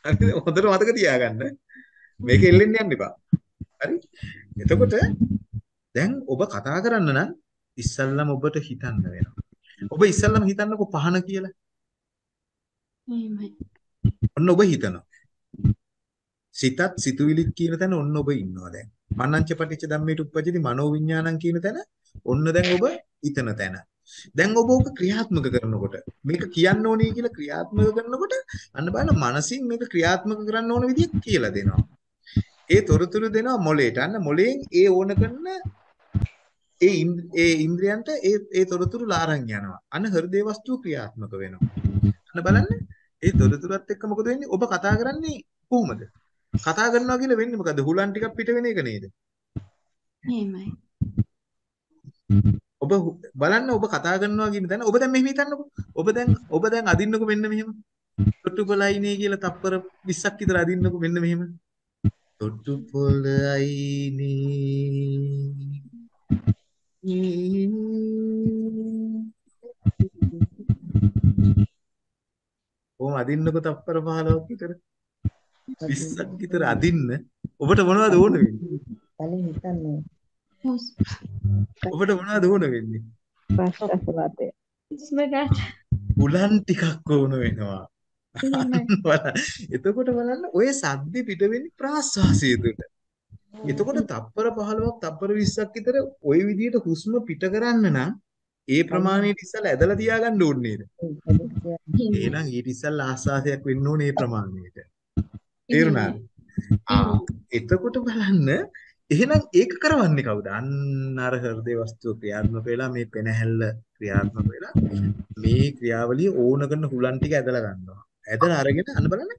හරිද? හොඳට මතක තියාගන්න. මේක එල්ලෙන්න යන්න එපා. හරි? එතකොට දැන් ඔබ කතා කරන්න නම් ඉස්සල්ලාම ඔබට හිතන්න වෙනවා. ඔබ ඉස්සල්ලාම හිතන්නකෝ පහන කියලා.
එහෙමයි.
ඔන්න ඔබ හිතනවා. සිතත් සිතුවිලිත් කියන තැන ඔන්න ඔබ ඉන්නවා දැන්. මනංච පටිච්ච ධම්මේට උපජ්ජති මනෝවිඤ්ඤාණං කියන තැන ඔන්න දැන් ඔබ හිතන තැන. දැන් ඔබ ඕක ක්‍රියාත්මක කරනකොට මේක කියන්න ඕනේ කියලා ක්‍රියාත්මක කරනකොට අන්න බලන්න මනසින් මේක ක්‍රියාත්මක කරන්න ඕන විදිහ කියලා දෙනවා. ඒ තොරතුරු දෙනවා මොළයට. අන්න මොළයෙන් ඒ ඕන කරන ඒ ඒ ඉන්ද්‍රයන්ට ඒ ඒ තොරතුරු ලාරන් යනවා. අන්න හෘදේ වස්තුව ක්‍රියාත්මක වෙනවා. අන්න බලන්න ඒ තොරතුරත් එක්ක මොකද වෙන්නේ? ඔබ කතා කරන්නේ කොහොමද? කතා කරනවා කියලා වෙන්නේ මොකද්ද? හුලන් ටිකක් පිට වෙන එක නේද?
එහෙමයි.
ඔබ බලන්න ඔබ කතා කරනවා කියන තැන ඔබ දැන් මෙහෙම හිතන්නකෝ. ඔබ දැන් ඔබ දැන් අදින්නකෝ මෙන්න මෙහෙම. තොට්ටුපොළ අයිනේ කියලා තප්පර 20ක් විතර අදින්නකො මෙන්න මෙහෙම. තොට්ටුපොළ අයිනේ කොහොම අදින්නකො තප්පර 15ක් විතර 20ක් විතර අදින්න ඔබට මොනවද ඕන වෙන්නේ?
කලින් හිතන්නේ
ඔබට මොනවද ඕන වෙන්නේ?
ප්‍රශ්න වාතය.
ස්මගත.
උලන් ටිකක් ඕන වෙනවා. බලන්න. එතකොට බලන්න ඔය සද්ද පිට වෙන්නේ ප්‍රාශ්වාසය තුළ. එතකොට තප්පර 15ක් තප්පර 20ක් විතර ওই විදිහට හුස්ම පිට කරන්න නම් ඒ ප්‍රමාණයට ඉස්සලා ඇදලා තියාගන්න ඕනේ නේද? එහෙනම් ඊට ඉස්සලා ආස්වාදයක් වෙන්න ඕනේ ඒ ප්‍රමාණයට. තේරුණාද? ආ එතකොට බලන්න එහෙනම් ඒක කරවන්නේ කවුද? අන්න අර හෘද වස්තුව ක්‍රියාත්මක වෙලා මේ පෙනහැල්ල ක්‍රියාත්මක වෙලා මේ ක්‍රියාවලිය ඕන කරන හුලන් ටික ඇදලා ගන්නවා. ඇදලා අරගෙන අන්න බලන්න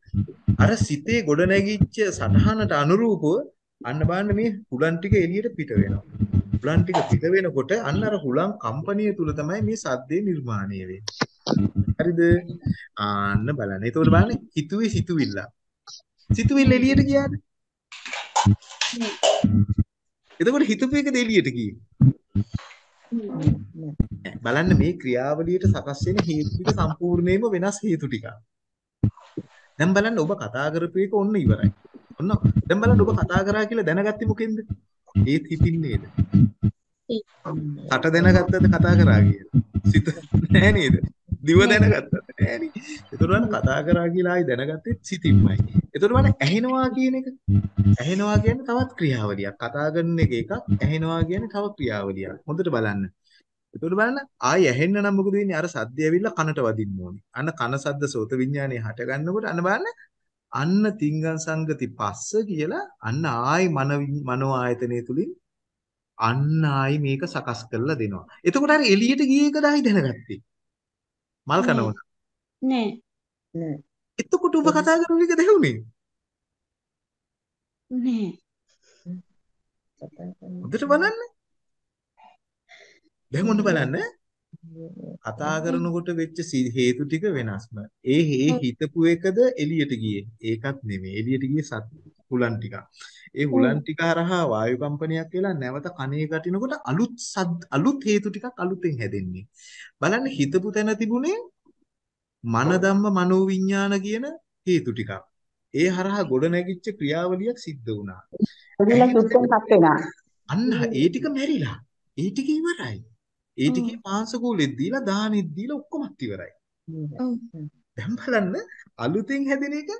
අර සිතේ ගොඩ නැගිච්ච සටහනට අනුරූපව අන්න බලන්න මේ හුලන් ටික එළියට පිට වෙනවා. හුලන් ටික පිට වෙනකොට අන්න අර හුලන් කම්පනිය තුල තමයි මේ සද්දේ නිර්මාණය වෙන්නේ. හරිද? ආන්න බලන්න. එතකොට බලන්න හිතුවේ සිතුවිල්ල. සිතුවිල්ල එළියට ගියාද? එතකොට හිතපු එකද එළියට ගියේ? බලන්න මේ ක්‍රියාවලියට සකස් වෙන හේතු ටික සම්පූර්ණයෙන්ම වෙනස් හේතු ටිකක්. දැන් බලන්න ඔබ කතා කරපු එක ඔන්න ඉවරයි. ඔන්න දැන් බලන්න ඔබ කතා කරා කියලා දැනගත්තේ මොකෙන්ද? ඒත් හිතින් නේද? කට දැනගත්තද කතා කරා කියලා? සිත නෑ නේද? දිව දැනගත්තද නෑ නේ. ඒතරම් කතා කරා කියලා ආයි දැනගත්තේ සිතින්මයි. ඒතර බලන්න ඇහෙනවා කියන එක. ඇහෙනවා කියන්නේ තවත් ක්‍රියාවලියක්. කතා කරන එක එකක්, ඇහෙනවා කියන්නේ තව ක්‍රියාවලියක්. හොඳට බලන්න. එතකොට බලන්න ආයි ඇහෙන්න නම් මොකද වෙන්නේ? අර සද්දය ඇවිල්ලා කනට වදින්න ඕනේ. අන්න කන සද්ද සෝත විඥානේ හට ගන්නකොට අන්න බලන්න අන්න තිංගං සංගති පස්ස කියලා අන්න ආයි මන මනෝ ආයතනය තුලින් අන්න ආයි මේක සකස් කරලා දෙනවා. එතකොට අර එළියට ගිය එකද ආයි දැනගත්තේ. මල් කනවන.
නෑ.
නෑ.
එතකොට ඔබ කතා කරන එක දැහුනේ.
නෑ.
හොඳට බලන්න. දැන් ඔන්න බලන්න. කතා කරනකොට වෙච්ච හේතු ටික වෙනස්ම. ඒ හේ හිතපු එකද එළියට ගියේ. ඒකත් නෙමෙයි. එළියට ගියේ සත් හුලන් ටික. ඒ හුලන් ටික හරහා වායු කම්පනයක් වෙලා නැවත කණේ ගටිනකොට අලුත් අලුත් හේතු ටිකක් අලුතෙන් හැදෙන්නේ. බලන්න හිතපු තැන තිබුණේ මන ධම්ම මනෝ විඥාන කියන හේතු ටිකක්. ඒ හරහා ගොඩ නැගිච්ච ක්‍රියාවලියක් සිද්ධ වුණා. අන්න ඒ ටික මැරිලා. ඒ ටික ඉවරයි. ඒ ටිකේ පාංශකූලෙත් දීලා දානෙත් දීලා ඔක්කොමත් ඉවරයි. දැන් බලන්න අලුතෙන් හැදෙන එක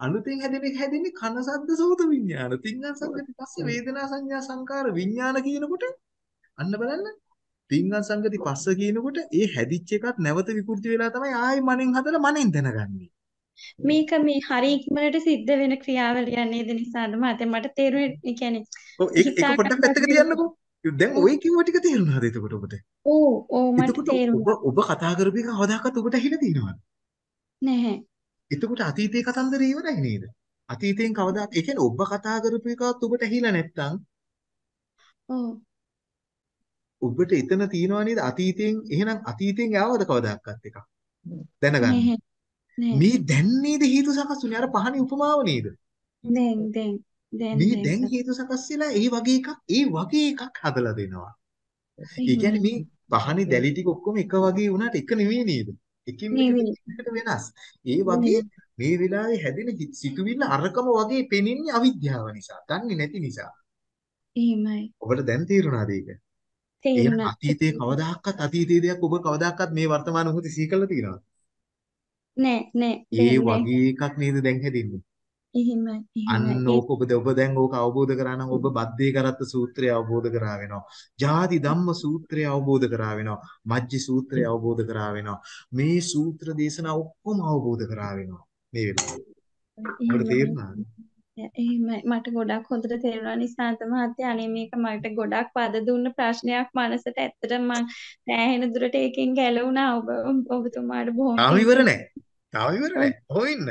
අලුතෙන් හැදෙන එක හැදෙන්නේ කන සද්ද සෝත විඥාන. තිංගන් සංගති පස්සේ වේදනා සංඥා සංකාර විඥාන කියනකොට අන්න බලන්න තිංගන් සංගති පස්ස කියනකොට ඒ හැදිච්ච එකත් නැවත විකෘති වෙලා තමයි ආයි මනෙන් හදලා මනෙන් දැනගන්නේ.
මේක මේ හරි ඉක්මනට සිද්ධ වෙන ක්‍රියාවලියක් නේද නිසාද මට මට තේරුනේ කියන්නේ
ඔව් ඒක පොඩ්ඩක් පැත්තක තියන්නකෝ. දැන් ওই කිව්ව ටික තේරුණාද එතකොට ඔබට?
ඔව් ඔව් මට තේරුණා.
ඔබ කතා කරපු එක කවදාකවත් ඔබට ඇහිලා තියෙනවද?
නැහැ.
එතකොට අතීතයේ කතන්දරේ ඉවරයි නේද? අතීතයෙන් කවදා ඒ කියන්නේ ඔබ කතා කරපු එකවත් ඔබට ඇහිලා නැත්තම්
ඔව්.
ඔබට එතන තියෙනවා නේද අතීතයෙන් එහෙනම් අතීතයෙන් ආවද කවදාකවත් එකක් දැනගන්න. මේ දැන් නේද හේතු සකස් වුනේ අර පහනේ උපමාව නේද?
දැන් දැන් දැන්
මේ දැන් හේතු සකස් වෙලා ඒ වගේ එකක් ඒ වගේ එකක් හදලා දෙනවා. ඒ කියන්නේ මේ පහනේ දැලි ටික ඔක්කොම එක වගේ වුණාට එක නෙවෙයි නේද? එකින් එකට වෙනස්. ඒ වගේ මේ වෙලාවේ හැදෙන සිතුවිල්ල අරකම වගේ පෙනෙන්නේ අවිද්‍යාව නිසා. දන්නේ නැති නිසා.
එහෙමයි.
ඔබට දැන් තේරුණාද ඒක?
තේරුණා.
අතීතයේ කවදාකවත් අතීතයේ දෙයක් ඔබ කවදාකවත් මේ වර්තමාන මොහොතේ සිහි කරලා තියෙනවද?
නෑ නෑ.
ඒ වගේ එකක් නේද දැන් හැදෙන්නේ?
එහෙමයි.
අන්න ඕක ඔබ ඔබ දැන් ඕක අවබෝධ කරා නම් ඔබ බද්දේ කරත්ත සූත්‍රය අවබෝධ කරා වෙනවා. ජාති ධම්ම සූත්‍රය අවබෝධ කරා වෙනවා. මජ්ජි සූත්‍රය අවබෝධ කරා වෙනවා. මේ සූත්‍ර දේශනා ඔක්කොම අවබෝධ කරා වෙනවා මේ වෙලාවේ. අපිට තේරුණාද?
එහෙමයි මට ගොඩක් හොඳට තේරුණා නිසාන්ත මහත්තයා අනේ මේක මට ගොඩක් පද දුන්න ප්‍රශ්නයක් මනසට ඇත්තටම මම සෑහෙන දුරට ඒකෙන් ගැලවුණා ඔබ ඔබතුමාට බොහොම
තාම ඉවර නැහැ. තාම ඉවර නැහැ. හොින්න.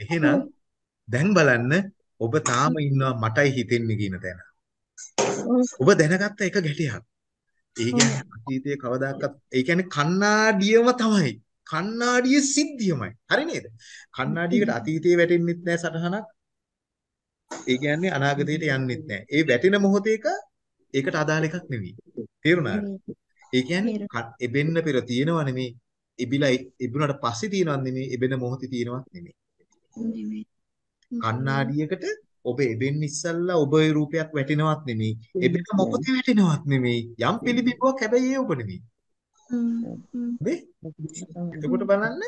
එහෙනම් දැන් බලන්න ඔබ තාම ඉන්නවා මටයි හිතෙන්නේ කියන තැන. ඔබ දැනගත්ත එක ගැටියක්. ඒ කියන්නේ අතීතයේ කවදාකවත් ඒ කියන්නේ කණ්ණාඩියම තමයි. කණ්ණාඩියේ සිද්ධියමයි. හරි නේද? කණ්ණාඩියකට අතීතයේ වැටෙන්නෙත් නැහැ සටහනක්. ඒ කියන්නේ අනාගතයට යන්නෙත් නැහැ. ඒ වැටෙන මොහොතේක ඒකට අදාළ එකක් නෙවෙයි. තේරුණාද? ඒ කියන්නේ එබෙන්න පෙර තියෙනව නෙමෙයි. ඉබිලා ඉබුණාට පස්සේ තියෙනවත් නෙමෙයි. එබෙන මොහොතේ තියෙනවත් නෙමෙයි. කණ්ණාඩියකට ඔබ එබෙන්න ඉස්සල්ලා ඔබ රූපයක් වැටෙනවත් නෙමෙයි. එබෙන මොහොතේ වැටෙනවත් නෙමෙයි. යම් පිළිබිඹුවක් හැබැයි ඒ ඔබ නෙමෙයි. නේ? එතකොට බලන්න.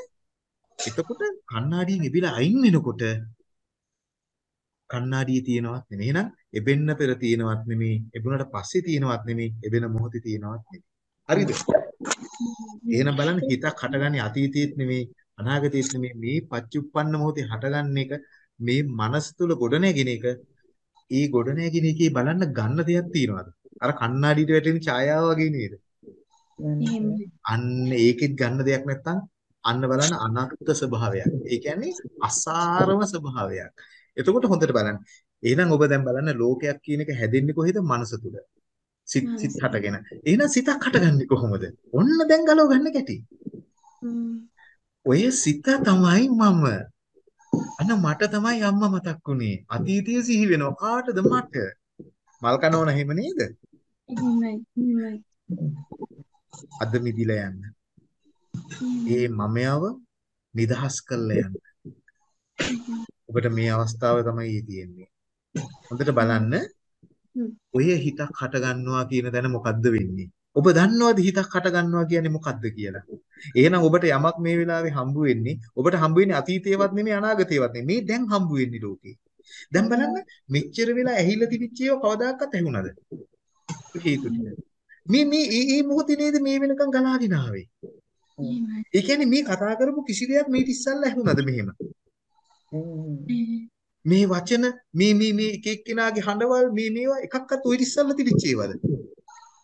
එතකොට කණ්ණාඩියෙන් එබිලා අයින් වෙනකොට කණ්ණාඩියේ තියෙනවත් නෙමෙයි. එහෙනම් එබෙන්න පෙර තියෙනවත් නෙමෙයි. එබුණට පස්සේ තියෙනවත් නෙමෙයි. එබෙන මොහොතේ තියෙනවත් නෙමෙයි. හරිද? එහෙනම් බලන්න හිතක් හටගන්නේ අතීතයේත් නෙමෙයි අනාගතයේත් නෙමෙයි මේ පච්චුප්පන්න මොහොතේ හටගන්න එක මේ මනස තුල ගොඩනැගෙන එක ඒ ගොඩනැගෙන එකේ බලන්න ගන්න දෙයක් තියනවාද? අර කණ්ණාඩියට වැටෙන ඡායාව වගේ නේද? අන්න ඒකෙත් ගන්න දෙයක් නැත්තම් අන්න බලන්න අනත්ත් ස්වභාවයක්. ඒ කියන්නේ අසාරම ස්වභාවයක්. එතකොට හොඳට බලන්න. එහෙනම් ඔබ දැන් බලන්න ලෝකයක් කියන එක හැදෙන්නේ කොහෙද? මනස තුල. සිත් සිත් හටගෙන. එහෙනම් සිතක් හටගන්නේ කොහොමද? ඔන්න දැන් ගලව ගන්න කැටි. ඔය සිත තමයි මම. අන්න මට තමයි අම්මා මතක් වුනේ. අතීතයේ සිහි වෙනවා. කාටද මට? මල් කනෝන එහෙම නේද? අද මිදිලා යන්න. ඒ මමයව නිදහස් කරලා යන්න. ඔබට මේ අවස්ථාව තමයි තියෙන්නේ. හොඳට බලන්න. ඔය හිතක් හට ගන්නවා කියන දැන මොකද්ද වෙන්නේ? ඔබ දන්නවද හිතක් හට ගන්නවා කියන්නේ මොකද්ද කියලා? එහෙනම් ඔබට යමක් මේ වෙලාවේ හම්බ වෙන්නේ ඔබට හම්බ වෙන්නේ අතීතේවත් නෙමෙයි අනාගතේවත් නෙමෙයි. මේ දැන් හම්බ වෙන්නේ ලෝකේ. දැන් බලන්න මෙච්චර වෙලා ඇහිලා තිබිච්ච ඒවා කවදාකවත් ඇහුණාද? මේ මේ මේ මොහොතේ නේද මේ වෙනකන් ගලාගෙන ආවේ. ඒ කියන්නේ මේ කතා කරපු කිසි දෙයක් මේ ඉස්සල්ලා ඇහුණාද මෙහෙම? මේ වචන මේ මේ මේ එක එක්කෙනාගේ හඬවල් මේ මේවා එකක්වත් ඔය ඉස්සල්ලා තිබිච්ච ඒවාද?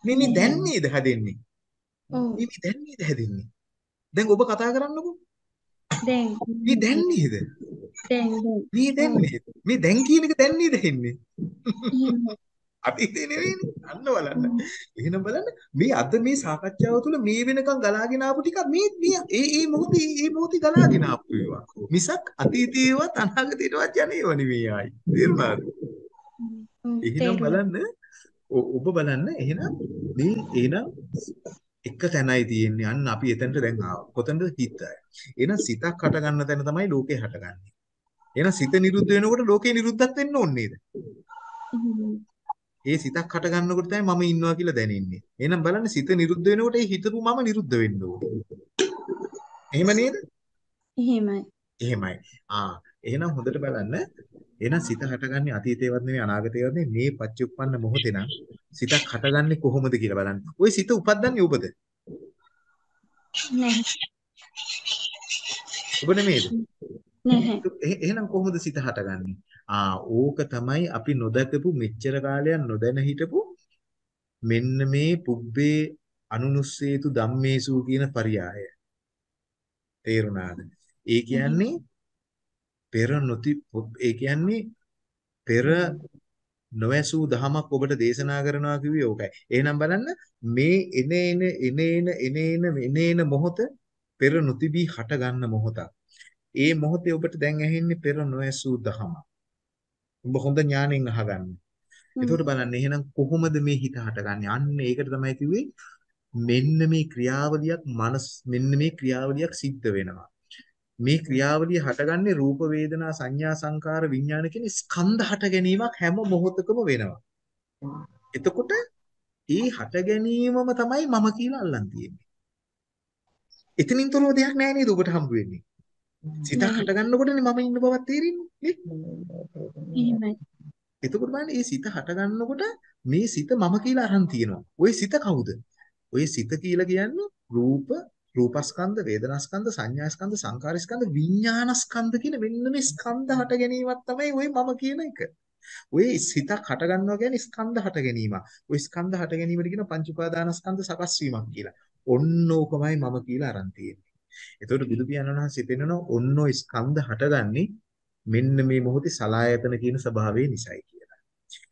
මේ මේ දැන් නේද හැදෙන්නේ? මේ මේ දැන් නේද හැදෙන්නේ? දැන් ඔබ කතා කරන්නකෝ.
දැන්
මේ දැන් නේද?
දැන්
මේ දැන් නේද? මේ දැන් කියන එක දැන් නේද හෙන්නේ? අතීතේ නෙවෙයිනේ. අන්න බලන්න. එහෙනම් බලන්න මේ අද මේ සාකච්ඡාව තුළ මේ වෙනකන් ගලාගෙන ආපු ටික මේ මේ ඒ ඒ මොහොතේ ඒ මොහොතේ ගලාගෙන ආපු ඒවා. මිසක් අතීතේවත් අනාගතේටවත් යන්නේ ඒවා නෙවෙයි ආයි. තේරුණාද? එහෙනම් බලන්න ඔබ බලන්න එහෙනම් මේ එහෙනම් එක තැනයි තියෙන්නේ. අන්න අපි එතනට දැන් ආවා. කොතනද හිතයි. එහෙනම් සිතක් හට ගන්න තැන තමයි ලෝකේ හටගන්නේ. එහෙනම් සිත නිරුද්ධ වෙනකොට ලෝකේ නිරුද්ධත් වෙන්න ඕනේ නේද? ඒ සිතක් හට ගන්නකොට තමයි මම ඉන්නවා කියලා දැනෙන්නේ. එහෙනම් බලන්න සිත නිරුද්ධ වෙනකොට ඒ හිතපු මම නිරුද්ධ වෙන්න ඕනේ. එහෙම නේද?
එහෙමයි.
එහෙමයි. ආ එහෙනම් හොඳට බලන්න. එහෙනම් සිත හටගන්නේ අතීතේවත් නෙවෙයි අනාගතේවත් නෙවෙයි මේ පච්චුප්පන්න මොහොතේ නම් සිතක් හටගන්නේ කොහොමද කියලා බලන්න. ওই සිත උපද්දන්නේ ඔබද?
නැහැ.
ඔබ නෙමෙයිද?
නැහැ.
එහෙනම් කොහොමද සිත හටගන්නේ? ආ ඕක තමයි අපි නොදකපු මෙච්චර කාලයක් නොදැන හිටපු මෙන්න මේ පුබ්බේ අනුනුස්සේතු ධම්මේසු කියන පරයය. තේරුණාද? ඒ කියන්නේ පෙර නොති ඒ කියන්නේ පෙර නොඇසූ දහමක් ඔබට දේශනා කරනවා කිව්වේ ඕකයි. එහෙනම් බලන්න මේ එන එන එන එන එන එන එන මොහොත පෙර නොතිබී හට ගන්න මොහොතක්. ඒ මොහොතේ ඔබට දැන් ඇහෙන්නේ පෙර නොඇසූ දහමක්. ඔබ හොඳ ඥාණයෙන් අහගන්න. එතකොට බලන්න එහෙනම් කොහොමද මේ හිත හටගන්නේ? අන්න ඒකට තමයි කිව්වේ මෙන්න මේ ක්‍රියාවලියක් මනස් මෙන්න මේ ක්‍රියාවලියක් සිද්ධ වෙනවා. මේ ක්‍රියාවලිය හටගන්නේ රූප වේදනා සංඥා සංකාර විඥාන කියන ස්කන්ධ හට ගැනීමක් හැම මොහොතකම වෙනවා. එතකොට ඒ හට ගැනීමම තමයි මම කියලා අල්ලන් තියෙන්නේ. එතනින් තොරව දෙයක් නැහැ නේද ඔබට හම්බ වෙන්නේ? සිතක් හට ගන්නකොටනේ මම ඉන්න බවක් තේරෙන්නේ
එහෙමයි.
එතකොට බලන්න මේ සිත හට ගන්නකොට මේ සිත මම කියලා අරන් තියෙනවා. ওই සිත කවුද? ওই සිත කියලා කියන්නේ රූප, රූපස්කන්ධ, වේදනාස්කන්ධ, සංඥාස්කන්ධ, සංකාරස්කන්ධ, විඥානස්කන්ධ කියන මෙන්න මේ ස්කන්ධ හට ගැනීමක් තමයි ওই මම කියන එක. ඔය සිතක් හට ගන්නවා කියන්නේ ස්කන්ධ හට ගැනීම. ඔය ස්කන්ධ හට ගැනීමට කියන පංච උපාදානස්කන්ධ සකස් වීමක් කියලා. ඔන්න ඕකමයි මම කියලා අරන් තියෙන්නේ. එතකොට බුදු පියාණන් වහන්සේ පෙන්නනවා ඔන්න ඔය ස්කන්ධ හටගන්නේ මෙන්න මේ මොහොතේ සලායතන කියන ස්වභාවය නිසායි කියලා.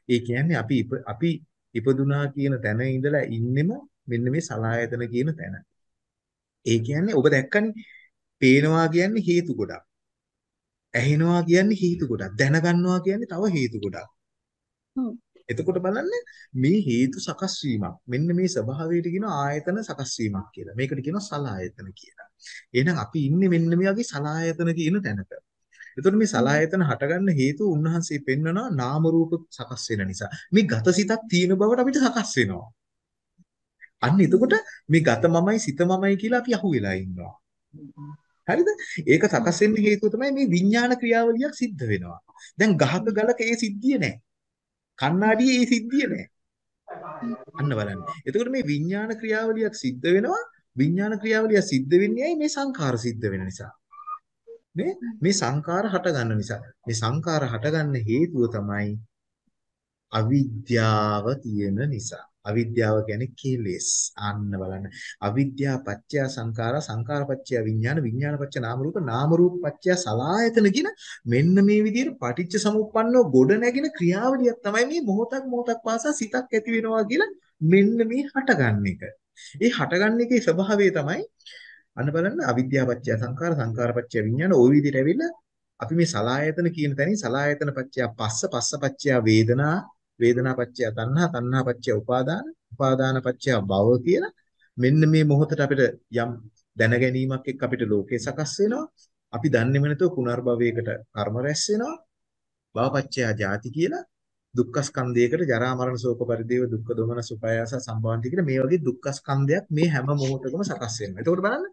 ඒ කියන්නේ අපි අපි ඉපදුනා කියන තැන ඉඳලා ඉන්නෙම මෙන්න මේ සලායතන කියන තැන. ඒ කියන්නේ ඔබ දැක්කනේ පේනවා කියන්නේ හේතු ගොඩක්. ඇහෙනවා කියන්නේ හේතු ගොඩක්. දැනගන්නවා කියන්නේ තව හේතු ගොඩක්. එතකොට බලන්න මේ හේතු සකස් වීමක්. මෙන්න මේ ස්වභාවයට කියන ආයතන සකස් වීමක් කියලා. මේකට කියනවා සලායතන කියලා. එහෙනම් අපි ඉන්නේ මෙන්න මේ වගේ සලායතන කියන තැනක. එතකොට මේ සලායතන හටගන්න හේතුව උන්වහන්සේ පෙන්වනවා නාම රූප සකස් වෙන නිසා. මේ ගතසිතක් තියෙන බවට අපිට සකස් වෙනවා. අන්න එතකොට මේ ගත මමයි සිත මමයි කියලා අපි අහුවෙලා ඉන්නවා. හරිද? ඒක සකස් වෙන්න හේතුව තමයි මේ විඥාන ක්‍රියාවලියක් සිද්ධ වෙනවා. දැන් ගහක ගලක ඒ සිද්ධිය නැහැ. කණ්ණාඩියේ ඒ සිද්ධිය නැහැ. අන්න බලන්න. එතකොට මේ විඥාන ක්‍රියාවලියක් සිද්ධ වෙනවා. විඥාන ක්‍රියාවලිය සිද්ධ වෙන්නේ ඇයි මේ සංඛාර සිද්ධ වෙන නිසා. නේ? මේ සංඛාර හට ගන්න නිසා. මේ සංඛාර හට ගන්න හේතුව තමයි අවිද්‍යාව තියෙන නිසා. අවිද්‍යාව කියන්නේ කෙලෙස්. අන්න බලන්න. අවිද්‍යාව පත්‍ය සංඛාර සංඛාර පත්‍ය විඥාන විඥාන පත්‍ය නාම රූප නාම රූප පත්‍ය සලායතන කියන මෙන්න මේ විදිහට පටිච්ච සමුප්පන්නව ගොඩ නැගෙන ක්‍රියාවලියක් තමයි මේ මොහොතක් මොහොතක් පාසා සිතක් ඇති වෙනවා කියලා මෙන්න මේ හටගන්න එක. ඒ හටගන්න එකේ ස්වභාවය තමයි අන්න බලන්න අවිද්‍යාව පත්‍ය සංඛාර සංඛාර පත්‍ය විඥාන ওই විදිහට ඇවිල්ලා අපි මේ සලායතන කියන තැනින් සලායතන පත්‍ය පස්ස පස්ස පත්‍ය වේදනා වේදනා පත්‍ය තණ්හා තණ්හා පත්‍ය උපාදාන උපාදාන පත්‍ය භව කියලා මෙන්න මේ මොහොතට අපිට යම් දැනගැනීමක් එක්ක අපිට ලෝකේ සකස් වෙනවා අපි දන්නේම නැතුව පුනර්භවයකට කර්ම රැස් වෙනවා භවපත්‍ය ජාති කියලා දුක්ඛ ස්කන්ධයකට ජරා මරණ ශෝක පරිදේව දුක්ඛ දොමන සුඛායස සම්භවන්ති කියලා මේ වගේ දුක්ඛ ස්කන්ධයක් මේ හැම මොහොතකම සකස් වෙනවා. එතකොට බලන්න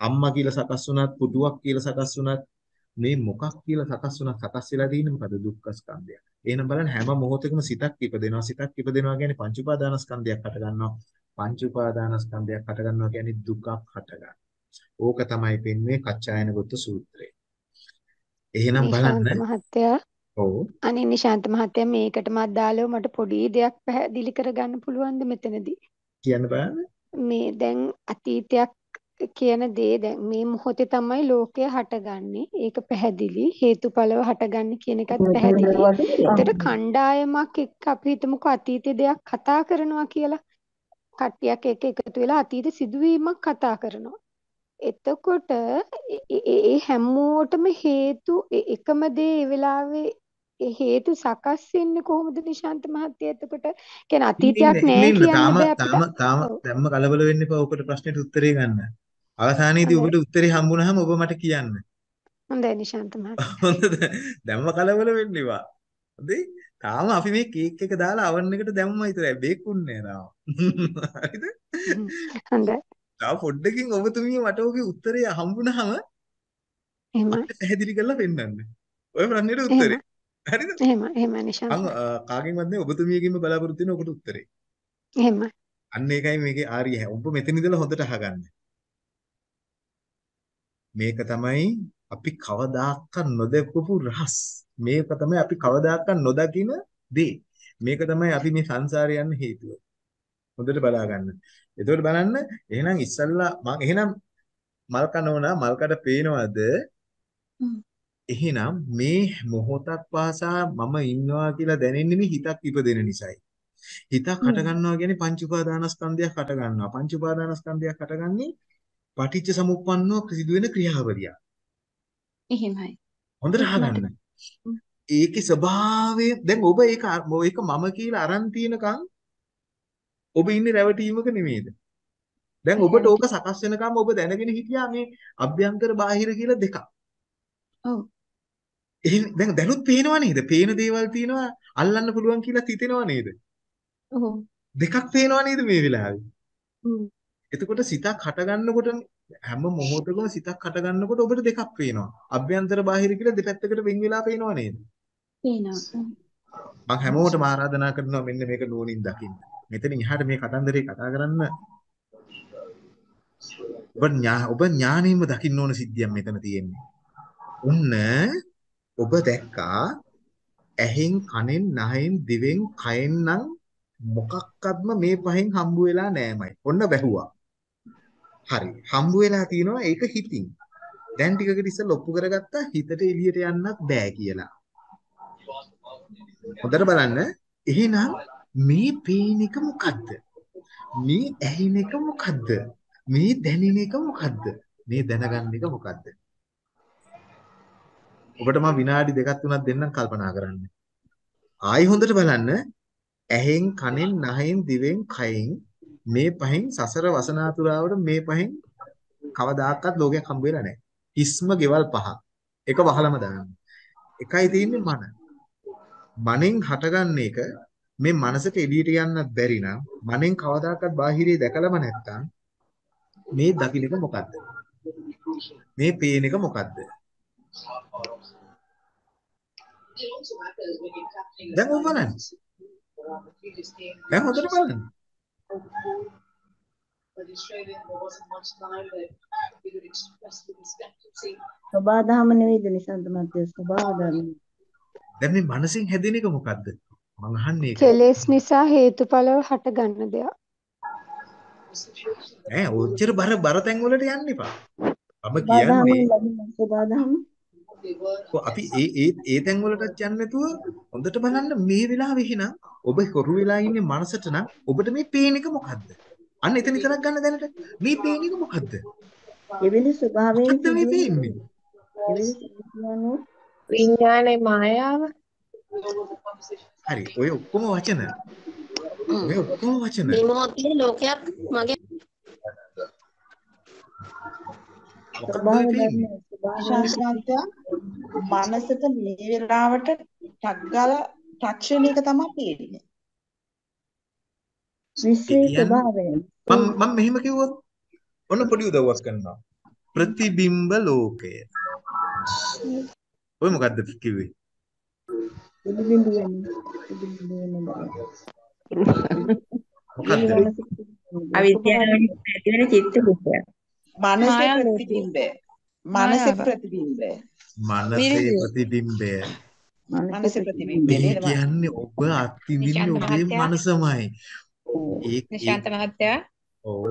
අම්මා කියලා සකස් වුණත් පුටුවක් කියලා සකස් වුණත් මේ මොකක් කියලා සකස් වුණත් සකස් වෙලා තියෙන්නේ මොකද දුක්ඛ ස්කන්ධය. එහෙනම් බලන්න හැම මොහොතකම සිතක් ඉපදෙනවා. සිතක් ඉපදෙනවා කියන්නේ පංච උපාදානස්කන්ධයක් හට ගන්නවා. පංච උපාදානස්කන්ධයක් හට ගන්නවා කියන්නේ දුකක් හට ගන්නවා. ඕක තමයි පෙන්වන්නේ කච්චායන ගොත්ත සූත්‍රයේ. එහෙනම් බලන්න
මහත්තයා
ඔව්
අනේ නිශාන්ත මහත්තයා මේකටම අදාළව මට පොඩි දෙයක් පැහැදිලි කරගන්න පුළුවන්ද මෙතනදී?
කියන්න බලන්න.
මේ දැන් අතීතයක් කියන දේ දැන් මේ මොහොතේ තමයි ලෝකය හටගන්නේ. ඒක පැහැදිලි. හේතුඵලව හටගන්නේ කියන එකත් පැහැදිලි. ඒතර කණ්ඩායමක් එක්ක අපි හිතමුකෝ අතීතේ දෙයක් කතා කරනවා කියලා. කට්ටියක් එක්ක එකතු වෙලා අතීත සිදුවීමක් කතා කරනවා. එතකොට ඒ හැමෝටම හේතු එකම දේ ඒ වෙලාවේ ඒ හේතු සකස් වෙන්නේ කොහොමද නිශාන්ත මහත්තයා එතකොට කියන්නේ අතීතයක් නෑ කියන්න
තාම තාම දැම්ම කලබල වෙන්න එපා ඔකට ප්‍රශ්නෙට උත්තරේ ගන්න. අවසානයේදී ඔබට උත්තරේ හම්බුනහම ඔබ මට කියන්න.
හොඳයි නිශාන්ත මහත්තයා.
හොඳද? දැම්ම කලබල වෙන්න එපා. හොඳයි? තාම අපි මේ කේක් එක දාලා අවන් එකට දැම්මම විතරයි බේකුන්නේ තාම. හරිද?
හොඳයි.
තව පොඩ්ඩකින් ඔබතුමිය මට ඔගේ උත්තරය හම්බුනහම
එහෙම
පැහැදිලි කරලා පෙන්නන්න. ඔය ප්‍රශ්නෙට උත්තරේ. හරිද?
එහෙම එහෙම නිශාන්ත.
අං කාගෙන්වත් නේ ඔබතුමියගෙන්ම බලාපොරොත්තු වෙන ඔකට උත්තරේ.
එහෙම.
අන්න ඒකයි මේකේ ආරිය. ඔබ මෙතන ඉඳලා හොඳට අහගන්න. මේක තමයි අපි කවදාකවත් නොදකපු රහස්. මේක තමයි අපි කවදාකවත් නොදකින දේ. මේක තමයි අපි මේ සංසාරේ යන්න හේතුව. හොඳට බලා ගන්න. එතකොට බලන්න එහෙනම් ඉස්සල්ලා මම එහෙනම් මල් කනෝනා මල් කඩ පේනවද? එහෙනම් මේ මොහොතක් පාසා මම ඉන්නවා කියලා දැනෙන්නේ මේ හිතක් ඉපදෙන නිසායි. හිතක් හට ගන්නවා කියන්නේ පංච උපාදානස්කන්ධයක් හට ගන්නවා. පංච උපාදානස්කන්ධයක් හටගන්නේ පටිච්ච සමුප්පන්නව සිදුවෙන ක්‍රියාවලියක්.
එහෙමයි.
හොඳට අහගන්න. ඒකේ ස්වභාවය දැන් ඔබ ඒක ඒක මම කියලා අරන් තිනකන් ඔබ ඉන්නේ රැවටීමක නෙමෙයිද? දැන් ඔබට ඕක සකස් වෙනකම් ඔබ දැනගෙන හිටියා මේ අභ්‍යන්තර බාහිර කියලා දෙකක්.
ඔව්.
එහෙනම් දැන් දැනුත් පේනව නේද? පේන දේවල් තියෙනවා අල්ලන්න පුළුවන් කියලා හිතෙනව නේද?
ඔව්.
දෙකක් පේනව නේද මේ වෙලාවේ?
හ්ම්.
එතකොට සිතක් හට ගන්නකොට හැම මොහොතකම සිතක් හට ගන්නකොට ඔබට දෙකක් පේනවා. අභ්‍යන්තර බාහිර කියලා දෙපැත්තකට වෙන් වෙලා පේනව නේද?
පේනවා.
මම හැමෝටම ආරාධනා කරනවා මෙන්න මේක නුවණින් දකින්න. මෙතනින් එහාට මේ කතන්දරේ කතා කරන්න ඔබ ඥා ඔබ ඥාණයෙන්ම දකින්න ඕන සිද්ධියක් මෙතන තියෙන්නේ. උන්න ඔබ දැක්කා ඇහෙන් කනෙන් නහයෙන් දිවෙන් කයෙන් නම් මොකක්වත්ම මේ පහෙන් හම්බ වෙලා නෑමයි. ඔන්න වැහුවා. හරි. හම්බ වෙලා තියෙනවා ඒක හිතින්. දැන් ටිකකට ඉස්සෙල්ලා ඔප්පු කරගත්තා හිතට එළියට යන්නත් බෑ කියලා. හොඳට බලන්න. එහෙනම් මේ පේන එක මොකද්ද? මේ ඇහෙන එක මොකද්ද? මේ දැනෙන එක මොකද්ද? මේ දැනගන්න එක මොකද්ද? ඔබට මම විනාඩි දෙකක් තුනක් දෙන්නම් කල්පනා කරන්න. ආයි හොඳට බලන්න ඇහෙන් කනෙන් නහයෙන් දිවෙන් කයෙන් මේ පහෙන් සසර වසනාතුරාවට මේ පහෙන් කවදාකවත් ලෝකයක් හම්බ වෙලා නැහැ. හිස්ම ගෙවල් පහ. එක වහලම දාන්න. එකයි තියෙන්නේ මන. මනෙන් හටගන්න එක මේ මනසට එළියට යන්නත් බැරි නම් මනෙන් කවදාකවත් බාහිරේ දැකලම නැත්තම් මේ දකින්න එක මොකද්ද? මේ පේන එක මොකද්ද? දැන් ඔබ බලන්න. දැන් හොඳට බලන්න.
සබා දහම නෙවෙයිද නිසන්ත මහත්තයා ස්වභාව ධර්ම.
දැන් මේ මනසින් හැදෙන එක මොකද්ද? මං අහන්නේ ඒක.
කෙලෙස් නිසා හේතුඵලව හට ගන්න දෙයක්.
ඈ ඔච්චර බර බර තැන් වලට යන්න එපා. මම කියන්නේ
සබා දහම
අපි ඒ ඒ ඒ තැන් වලටත් යන්නේ නැතුව හොඳට බලන්න මේ වෙලාවේ එහෙනම් ඔබ කොරු වෙලා ඉන්නේ මනසට නම් ඔබට මේ පේන එක මොකද්ද? අන්න එතන විතරක් ගන්න දැනට. මේ පේන එක මොකද්ද?
එවිලි ස්වභාවයෙන්
මොකද්ද මේ පේන්නේ?
එවිලි කියන්නේ
විඥානේ මායාව
හරි. ඔය ඔක්කොම වචන. ඔය ඔක්කොම වචන.
විමෝතිය ලෝකයක් මගේ
මොකද්ද
ශාන්තිමත්ය මනසට මේ වෙලාවට ටක් ගාලා ටච් වෙන එක තමයි
විශ්වයේ
කියන්නේ
ස්වභාවය
මම මම මෙහෙම කිව්වොත් ඔන්න පොඩි උදව්වක් කරනවා. ප්‍රතිබිම්බ ලෝකය. ඔය මොකද්ද කිව්වේ?
පිළිබිඹු වෙන්නේ?
අවිද්‍යාවෙන් ඇති වෙන චිත්ත කුසය.
මනසේ
මායාව
ප්‍රතිබිම්බය. මනසේ ප්‍රතිබිම්බය.
මනසේ ප්‍රතිබිම්බය.
මනසේ ප්‍රතිබිම්බය
මේ
නේද?
කියන්නේ ඔබ අත්විඳින්නේ ඔබේ මනසමයි. ඒ ඒ
නිශාන්ත මහත්තයා
ඔව්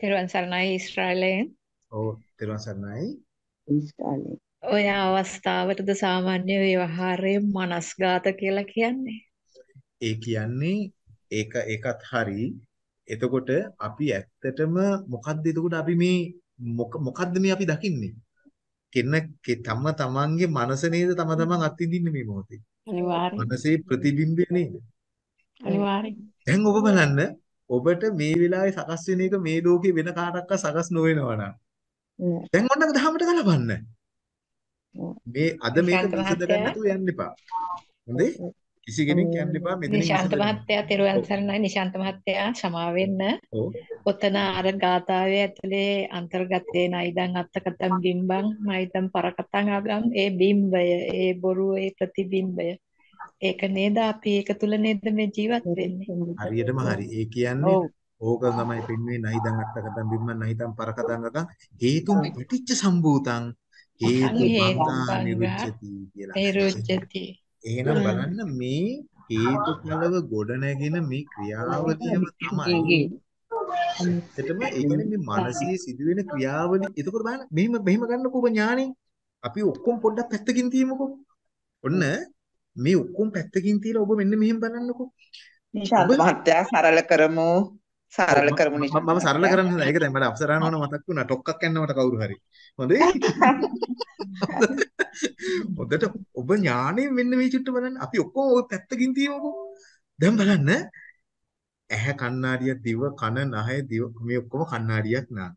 තෙරුවන් සරණයි ඊශ්‍රායලයෙන්
ඔව් තෙරුවන් සරණයි.
ඉස්කාලේ
ඔය අවස්ථාවටද සාමාන්‍ය ව්‍යවහාරයේ මනස්ගත කියලා කියන්නේ
ඒ කියන්නේ ඒක ඒකත් හරි. එතකොට අපි ඇත්තටම මොකද්ද එතකොට අපි මේ මොකද්ද මේ අපි දකින්නේ? කෙන තම තමන්ගේ මනස නේද තම තමන් අත්විඳින්නේ මේ මොහොතේ.
අනිවාර්යෙන්
මනසේ ප්‍රතිබිම්බය නේද?
අනිවාර්යෙන්
දැන් ඔබ බලන්න ඔබට මේ වෙලාවේ සකස් වෙන එක මේ ලෝකේ වෙන කාටවත් සකස් නොවෙනවා නම් දැන් ඔන්න දහමට ගලපන්න. මේ අද මේක විසඳ ගන්න නැතුව යන්න එපා. හොඳේ? කිසි කෙනෙක් යන්න එපා මෙතනින්
නිශාන්ත. මහත්තයා තෙරුවන්. සරණයි. නිශාන්ත මහත්තයා සමා වෙන්න. ඔතන අර ගාථාවේ ඇතුලේ අන්තර්ගත වෙන ඉදන් අත්තකතම් බිම්බං මයිදම් පරකතං අගම් ඒ බිම්බය ඒ බොරුව ඒ ප්‍රතිබිම්බය. ඒක නේද? අපි ඒක තුල නේද මේ ජීවත් වෙන්නේ?
හරියටම හරි. ඒ කියන්නේ ඕක තමයි පෙන්වෙන්නේ නයිදං අත්තකතං බිම්මන් නයිතං පරකතං අකං හේතුම් පටිච්ච සම්භූතං. හේතු
හේතු
බංගා නිරුච්ඡති කියලා.
නිරුච්ඡති
එහෙනම් බලන්න මේ හේතුඵලව ගොඩනැගෙන මේ ක්‍රියාවලියම තමයි ඇත්තටම ඒ කියන්නේ මේ මානසික සිදුවෙන ක්‍රියාවලිය. එතකොට බලන්න මෙහිම මෙහිම ගන්නකෝ ඔබ ඥාණයෙන්. අපි ඔක්කොම පොඩ්ඩක් පැත්තකින් තියමුකෝ. ඔන්න මේ ඔක්කොම පැත්තකින් තියලා ඔබ මෙන්න මෙහෙම බලන්නකෝ.
මහත්තයා සරල කරමු. සරල කරමු
මම
නිශාන්ත
මම සරල. කරන්න හදා. ඒක දැන් මට අපසරාන ඕන මතක් වුණා. ටොක්ක්ක් යන්නවට කවුරු හරි. හොඳේ? හොඳට ඔබ ඥාණයෙන් මෙන්න මේ චුට්ට බලන්න. අපි ඔක්කොම ওই පැත්තකින් තියමුකෝ. දැන් බලන්න ඇහැ කණ්ණාඩිය දිව කන නහය දිව මේ ඔක්කොම කණ්ණාඩියක් නා.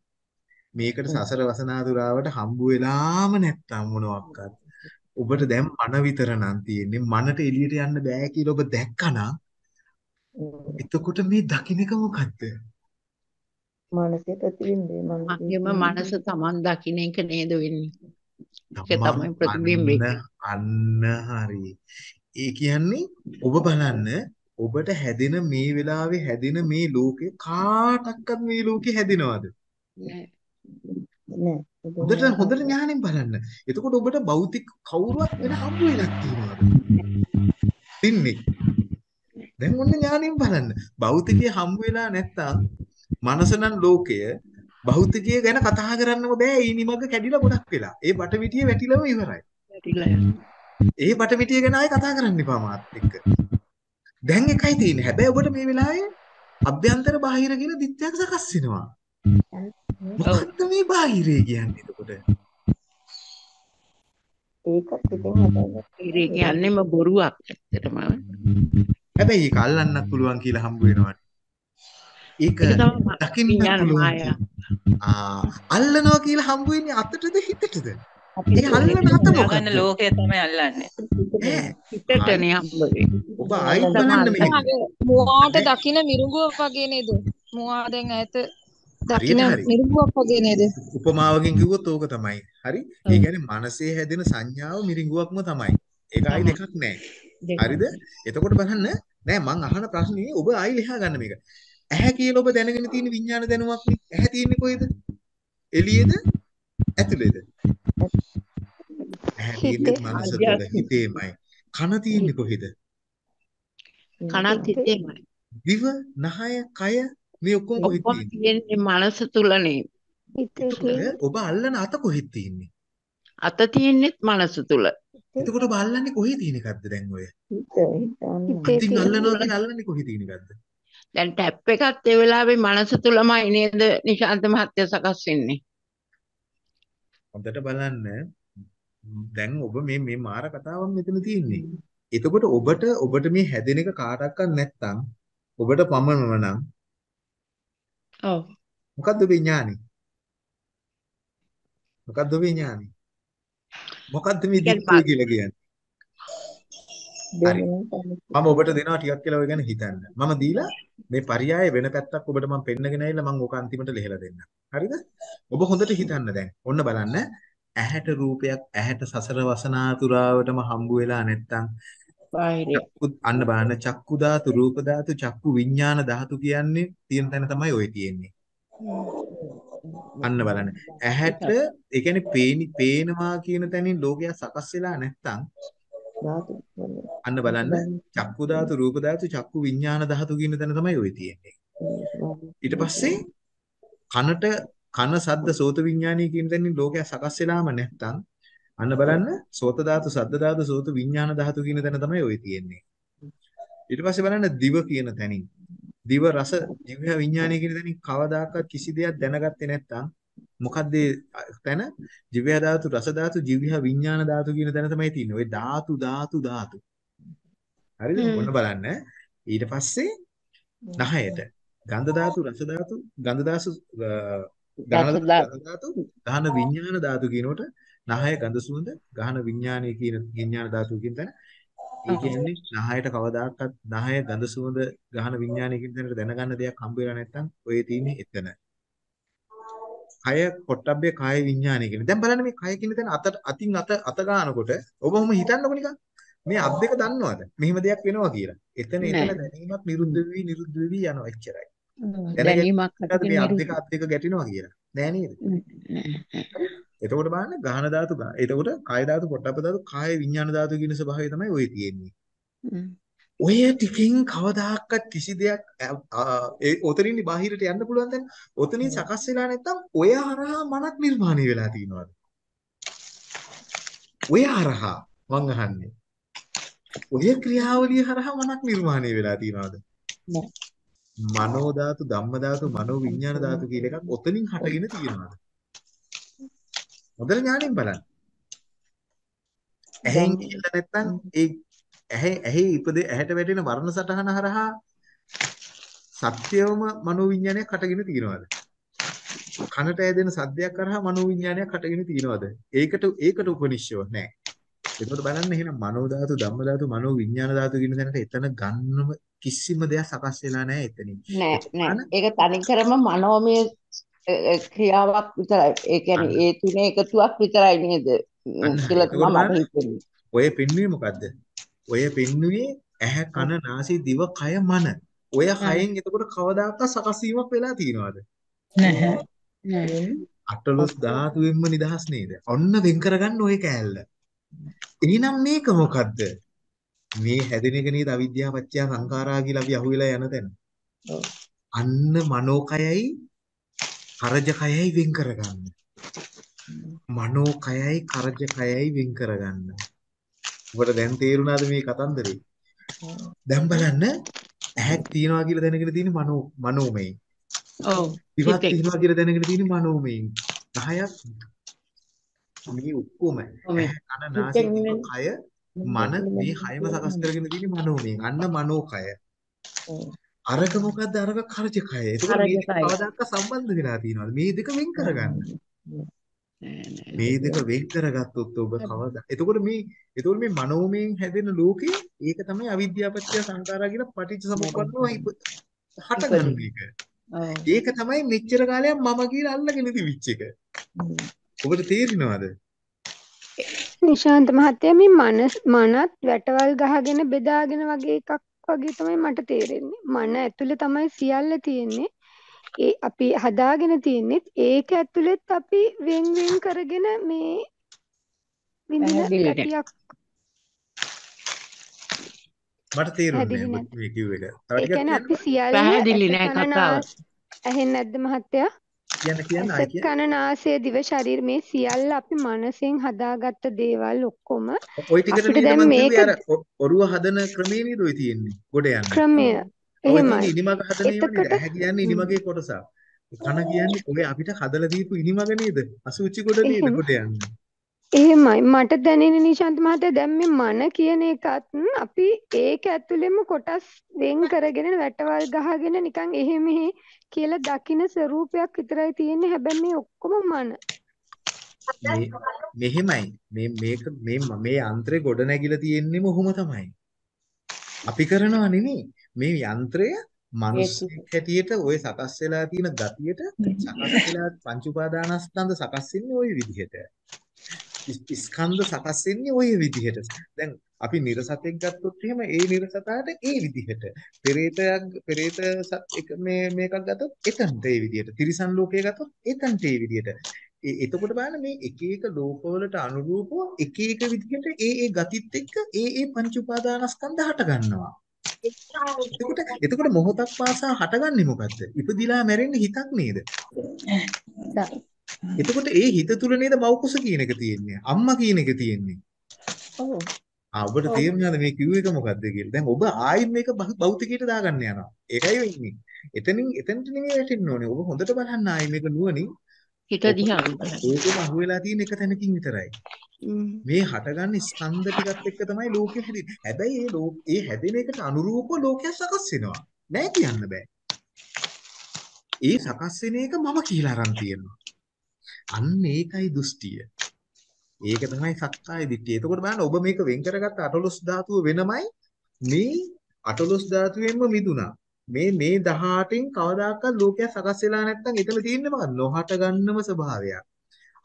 මේකට සසර වසනාතුරාවට හම්බ වෙලාම නැත්තම් මොනවාක්වත්. ඔබට දැන් මන විතර නම් තියෙන්නේ. මනට එළියට යන්න බෑ කියලා ඔබ දැක්කනම් එතකොට මේ දකින්න එක මොකද්ද?
මානසික ප්‍රතිබිම්බය මානසික
මගේම මනස Taman දකින්න එක නේද වෙන්නේ. ඒක තමයි ප්‍රතිබිම්බය
අන්න හරි. ඒ කියන්නේ ඔබ බලන්න ඔබට හැදෙන මේ වෙලාවේ හැදෙන මේ ලෝකේ කාටක්වත් මේ ලෝකේ හැදෙනවද?
නෑ.
නෑ
හොඳට හොඳට ඥාණයෙන් බලන්න. එතකොට ඔබට භෞතික කවුරුවත් වෙන හම්බ වෙලක් තියනවද? තින්නේ. දැන් ඔන්න ඥාණයෙන් බලන්න. භෞතිකයේ හම්බ වෙලා නැත්තම් මනසනම් ලෝකය භෞතිකය ගැන කතා කරන්නම බෑ. ඒ නිමග කැඩිලා ගොඩක් වෙලා. ඒ බටවිටිය වැටිලම ඉවරයි. ඒ බටවිටිය ගැන ආයේ කතා කරන්න එපා මාත් එක්ක. දැන් එකයි තියෙන්නේ. හැබැයි ඔබට මේ වෙලාවේ අභ්‍යන්තර බාහිර කියන දිත්‍යයක් සකස් වෙනවා. මොකද්ද මේ බාහිරය කියන්නේ එතකොට?
ඒකත් ඉතින් හදන්න
ඉරේ කියන්නේම බොරුවක් ඇත්තටම.
හැබැයි ඒක අල්ලන්නත් පුළුවන් කියලා හම්බ වෙනවනේ. ඒක. ආ අල්ලනවා කියලා හම්බ වෙන්නේ අතටද හිතටද? ඒ අල්ලන අත මොකක්ද?
ලෝකය තමයි අල්ලන්නේ.
හිතටනේ හම්බ වෙන්නේ.
ඔබ ආයිත් බලන්න මෙහෙම.
මුවාට දකින මිරිඟුවක් වගේ නේද? මුවා දැන් ඈත දකින
හරියට හරි.
මිරිඟුවක් වගේ නේද?
උපමාවකින් කිව්වොත් ඕක තමයි. හරි? ඒ කියන්නේ මනසේ හැදෙන සංඥාව මිරිඟුවක්ම තමයි. ඒක ආයි. දෙකක් නැහැ. හරිද? එතකොට බලන්න නෑ මං අහන ප්‍රශ්නේ ඔබ ආයි ලියා ගන්න මේක. ඇහැ කියලා ඔබ දැනගෙන තියෙන විඥාන දැනුමක් නේ. ඇහැ තියෙන්නේ කොහෙද? එළියේද? ඇතුළේද? ඇහැ තියෙන්නේ මනස තුළ. හිතේමයි. කන තියෙන්නේ කොහෙද?
කනත් හිතේමයි.
දිව, නහය, කය මේ ඔක්කොම කොහෙද තියෙන්නේ?
මනස තුලනේ.
ඔබ අල්ලන අත කොහෙද තියෙන්නේ?
අත තියෙන්නේත් මනස තුල.
එතකොට ඔබ අල්ලන්නේ කොහේ තියෙන එකක්ද දැන් ඔය?
තියෙන
අල්ලනවා කියලා අල්ලන්නේ කොහේ තියෙන එකක්ද?
දැන් ටැප් එකත් ඒ වෙලාවේ මනස තුලමයි නේද නිශාන්ත මහත්තයා සකස් වෙන්නේ.
හොඳට බලන්න දැන් ඔබ මේ මේ මාර කතාවක් මෙතන තියෙන්නේ. එතකොට ඔබට ඔබට මේ හැදෙන එක කාටවත් නැත්තම් ඔබට පමණම නම්
ඔව්.
මොකද්ද ඔබේ ඥානෙ? මොකද්ද ඔබේ ඥානෙ? මොකද්ද මේ දික්කය කියලා කියන්නේ? හරි. මම ඔබට දෙනවා ටිකක් කියලා ඔය ගැන හිතන්න. මම දීලා මේ පරයය වෙන පැත්තක් ඔබට මම පෙන්නගෙන ඇවිල්ලා මම ඕක අන්තිමට ලිහලා දෙන්නම්. හරිද? ඔබ හොඳට හිතන්න දැන්. ඔන්න බලන්න. ඇහැට රූපයක් ඇහැට සසර වසනාතුරාවටම හම්බ වෙලා නැත්තම් අන්න බලන්න චක්කු ධාතු රූප ධාතු චක්කු විඥාන ධාතු කියන්නේ තියෙන තැන තමයි ඔය තියෙන්නේ. අන්න බලන්න. ඇහැට ඒ කියන්නේ පේනි පේනවා කියන තැනින් ලෝකයක් සකස් වෙලා නැත්තම් අන්න බලන්න චක්කු ධාතු රූප ධාතු චක්කු විඥාන ධාතු කියන තැන තමයි ඔය තියෙන්නේ. ඊට පස්සේ කනට කන සද්ද සෝත විඥානීය කියන තැනින් ලෝකයක් සකස් වෙලාම නැත්තම් අන්න බලන්න සෝත ධාතු සද්ද ධාතු සෝත විඥාන ධාතු කියන තැන තමයි ඔය තියෙන්නේ. ඊට පස්සේ බලන්න දිව කියන තැනින් දිව රස දිව්‍ය විඥානය කියන තැනින් කවදාකවත් කිසි දෙයක් දැනගත්තේ නැත්තම් මොකද්ද තැන දිව්‍ය ධාතු රස ධාතු දිව්‍ය විඥාන ධාතු කියන තැන තමයි තියෙන්නේ. ඔය ධාතු ධාතු ධාතු. හරිද? ඔන්න බලන්න. ඊට පස්සේ නහයට ගන්ධ ධාතු රස ධාතු ගන්ධ ධාතු ධාතු ගාන විඥාන ධාතු කියනකොට නහය ගඳ සුවඳ ගාන විඥානය කියන විඥාන ධාතු කියන තැන ඒ කියන්නේ නහයට කවදාකවත් නහය ගඳ සුවඳ ගාන විඥානය කියන තැනට දැනගන්න දෙයක් හම්බ වෙලා නැත්නම් ඔය තියෙන්නේ එතන. කය පොට්ටබ්බේ කාය විඥානය කියන. දැන් බලන්න මේ කය කියන තැන අත අතින් අත අත ගන්නකොට ඔබම හිතන්නකො නිකන්. මේ අත් දෙක දන්නවද? මෙහිම දෙයක් වෙනවා කියලා. එතන එතන. දැනීමක් නිරුද්ධ වෙවි නිරුද්ධ වෙවි යනවා එච්චරයි.
දැනීමක්
අත් දෙක අත් දෙක ගැටෙනවා කියලා? නෑ නේද? එතකොට බලන්න ගහන ධාතු ගා. එතකොට කාය ධාතු පොට්ටබ්බ ධාතු කාය විඥාන ධාතු කියන ස්වභාවය තමයි ඔය තියෙන්නේ. ඔය ටිකෙන් කවදාකවත් කිසි දෙයක් ඒ ඔතනින් බාහිරට යන්න පුළුවන් දැන් ඔතනින් සකස් වෙලා නැත්තම් ඔය හරහා මනක් නිර්මාණය වෙලා තියෙනවද? ඔය හරහා මං අහන්නේ. ඔය ක්‍රියාවලිය හරහා මනක් නිර්මාණය වෙලා තියෙනවද? මනෝ ධාතු, ධම්ම ධාතු, මනෝ විඥාන ධාතු කියලා එකක් ඔතනින් හටගෙන තියෙනවද? හොඳට ඥාණයෙන් බලන්න. ඇහෙන් කියලා නැත්තම් ඒ ඇහි ඇහි ඉපදේ ඇහැට වැටෙන වර්ණ සටහන හරහා සත්‍යවම මනෝවිඤ්ඤාණයක් හටගෙන තියෙනවද? කනට ඇදෙන සද්දයක් කරහා මනෝවිඤ්ඤාණයක් හටගෙන තියෙනවද? ඒකට ඒකට උපනිශ්චයව නැහැ. එතකොට බලන්න එහෙනම් මනෝ ධාතු, ධම්ම ධාතු, මනෝ විඤ්ඤාණ ධාතු කියන තැනට එතන ගන්නම කිසිම දෙයක් සකස් වෙලා නැහැ එතනින්.
නෑ නෑ. ඒක තනිකරම මනෝමය ක්‍රියාවක් විතරයි. ඒ කියන්නේ ඒ තුනේ එකතුවක් විතරයි නේද? කියලා මට හිතෙන්නේ.
ඔය පෙන්වුවේ මොකද්ද? ඔය පෙන්වුවේ ඇහැ කන නාසය දිව කය මන. ඔය හයෙන් එතකොට කවදාකවත් සකස් වීමක් වෙලා තියෙනවද?
නැහැ. නෑ.
අටලොස් ධාතුවෙන්ම නිදහස් නේද? ඔන්න වෙන් කරගන්න ඔය කෑල්ල. එහෙනම් මේක මොකද්ද? මේ හැදෙන එක නේද අවිද්‍යාව පත්‍ය සංඛාරා කියලා අපි අහුවෙලා යන තැන. අන්න මනෝකයයි කරජකයයි වෙන් කරගන්න. මනෝකයයි කරජකයයි වෙන් කරගන්න. ඔබට දැන් තේරුණාද මේ කතන්දරේ? දැන් බලන්න ඇහක් තියනවා කියලා දැනගෙන තියෙන මනෝ මනෝමය.
ඔව් හිතෙන්
තියෙනවා කියලා දැනගෙන තියෙන මනෝමයෙන් 10ක් මේ ඔක්කොම කන නාසය කය මන මේ හයම සකස් කරගෙන තියෙන මනෝමයෙන් අන්න මනෝකය අරක මොකද්ද? අරක කරජකය එතකොට මේ කවදාක සම්බන්ධ වෙලා තියෙනවද මේ දෙක වෙන් කරගන්න. මේ දෙක වෙන් කරගත්තොත් ඔබ කවදා? එතකොට මේ එතකොට මේ මනෝමයෙන් හැදෙන ලෝකේ ඒක තමයි අවිද්‍යාපත්‍ය සංඛාරා කියන පටිච්ච සමුප්පන්නව හටගන්න එක. ඒක තමයි මෙච්චර කාලයක් මම කියලා අල්ලගෙන තිබිච්ච එක. ඔබට තේරෙනවද?
නිශාන්ත මහත්තයා මේ මනස් මනත් වැටවල් ගහගෙන බෙදාගෙන වගේ එකක් වගේ තමයි මට තේරෙන්නේ. මන ඇතුලේ තමයි සියල්ල තියෙන්නේ. ඒ අපි හදාගෙන තියෙන්නේ ඒක ඇතුළෙත් අපි වෙන් වෙන් කරගෙන මේ විඳින
පැහැදිලි නෑ
ගතියක්
මට? ඔබ මේ කිව්ව එක. තව
ඒ
ටිකක්
කියන්නේ අපි සියල්ල
පැහැදිලි නෑ කතාව
ඇහෙන්නේ නැද්ද මහත්තයා?
කියන්න කියන්න
ඇස. කන නාසය දිව ශරීර මේ සියල්ල අපි මනසෙන් හදාගත්ත දේවල් ඔක්කොම
ওই ටිකට
දැන් මේක
ඔරුව හදන ක්‍රමේ නේද ඔය තියෙන්නේ ගොඩ යන්න.
ක්‍රමය
ඔය
එහෙමයි.
ඉනිමග හදන?
එතකොට
ඇහැ කියන්නේ ඉනිමගේ කොටසක්. කන කියන්නේ ඔය අපිට හදලා දීපු ඉනිමග නේද? අසුචි ගොඩ නේද ගොඩ යන්න.
එහෙමයි මට දැනෙන නිශාන්ත මහත්තයා දැන් මේ මන කියන එකත් අපි ඒක ඇතුළෙම කොටස් වෙන් කරගෙන වැටවල් ගහගෙන නිකන් එහෙ මෙහෙ කියලා දකින ස්වරූපයක් විතරයි තියෙන්නේ හැබැයි මේ ඔක්කොම මන
මේ මෙහෙමයි. මේ මේක මේ මේ යන්ත්‍රේ ගොඩ නැගිලා තියෙන්නේම ඔහොම තමයි. අපි කරනවා නෙමෙයි. මේ යන්ත්‍රය මිනිස්සෙක් හැටියට ওই සකස් වෙලා තියෙන ගතියට සකස් වෙලා පංච උපාදානස්කන්ධ සකස් වෙන්නේ ওই විදිහට. ඉස්- ස්කන්ධ සකස් වෙන්නේ ওই විදිහට. දැන් අපි නිර්සතෙක් ගත්තොත් එහෙම ඒ නිර්සතාට ඒ විදිහට. පෙරේතයක් පෙරේත සත් එක මේ මේකක් ගත්තොත් එතනට ඒ විදිහට. තිරිසන් ලෝකය ගත්තොත් එතනට ඒ විදිහට. ඒ එතකොට බලන්න මේ එක එක ලෝකවලට අනුරූපව එක එක විදිහට ඒ ඒ ගතිත් එක්ක ඒ ඒ පංච උපාදානස්කන්ධ හට ගන්නවා. එතකොට එතකොට මොහොතක් පාසා හටගන්නේ මොකද්ද? ඉපදිලා මැරෙන්නේ හිතක් නේද? එතකොට ඒ හිත තුල නේද මෞකස කියන එක තියෙන්නේ. අම්මා කියන එක තියෙන්නේ. ආ ඔබට තේරුණාද මේ කිව්ව එක මොකද්ද කියලා? දැන් ඔබ ආයිත් මේක භෞතිකයට දාගන්න යනවා. ඒකයි වෙන්නේ. එතනින් එතනට නෙමෙයි වැටෙන්න ඕනේ. ඔබ හොඳට බලන්න ආයි මේක නුවණින්.
හිත දිහා.
ඕකම අහුවෙලා තියෙන එක තැනකින් විතරයි. මේ හටගන්න ස්කන්ධ ටිකත් එක්ක තමයි ලෝකෙ හැදෙන්නේ. හැබැයි ඒ ලෝක ඒ හැදෙන එකට අනුරූප ලෝකයක් සකස් වෙනවා. නෑ කියන්න බෑ. ඒ සකස් වෙන එක මම කියලා අරන් තියෙනවා. අන්න ඒකයි දෘෂ්ටිය. ඒක තමයි සක්කාය දිට්ඨිය. එතකොට බලන්න ඔබ මේක වෙන් කරගත්ත අටලොස් ධාතුව වෙනමයි මේ අටලොස් ධාතුවෙන්ම මිදුණා. මේ මේ 18න් කවදාකවත් ලෝකයක් සකස් වෙලා නැත්නම් එතන තියෙන්නේ මොකක්ද? නොහට ගන්නම ස්වභාවයක්.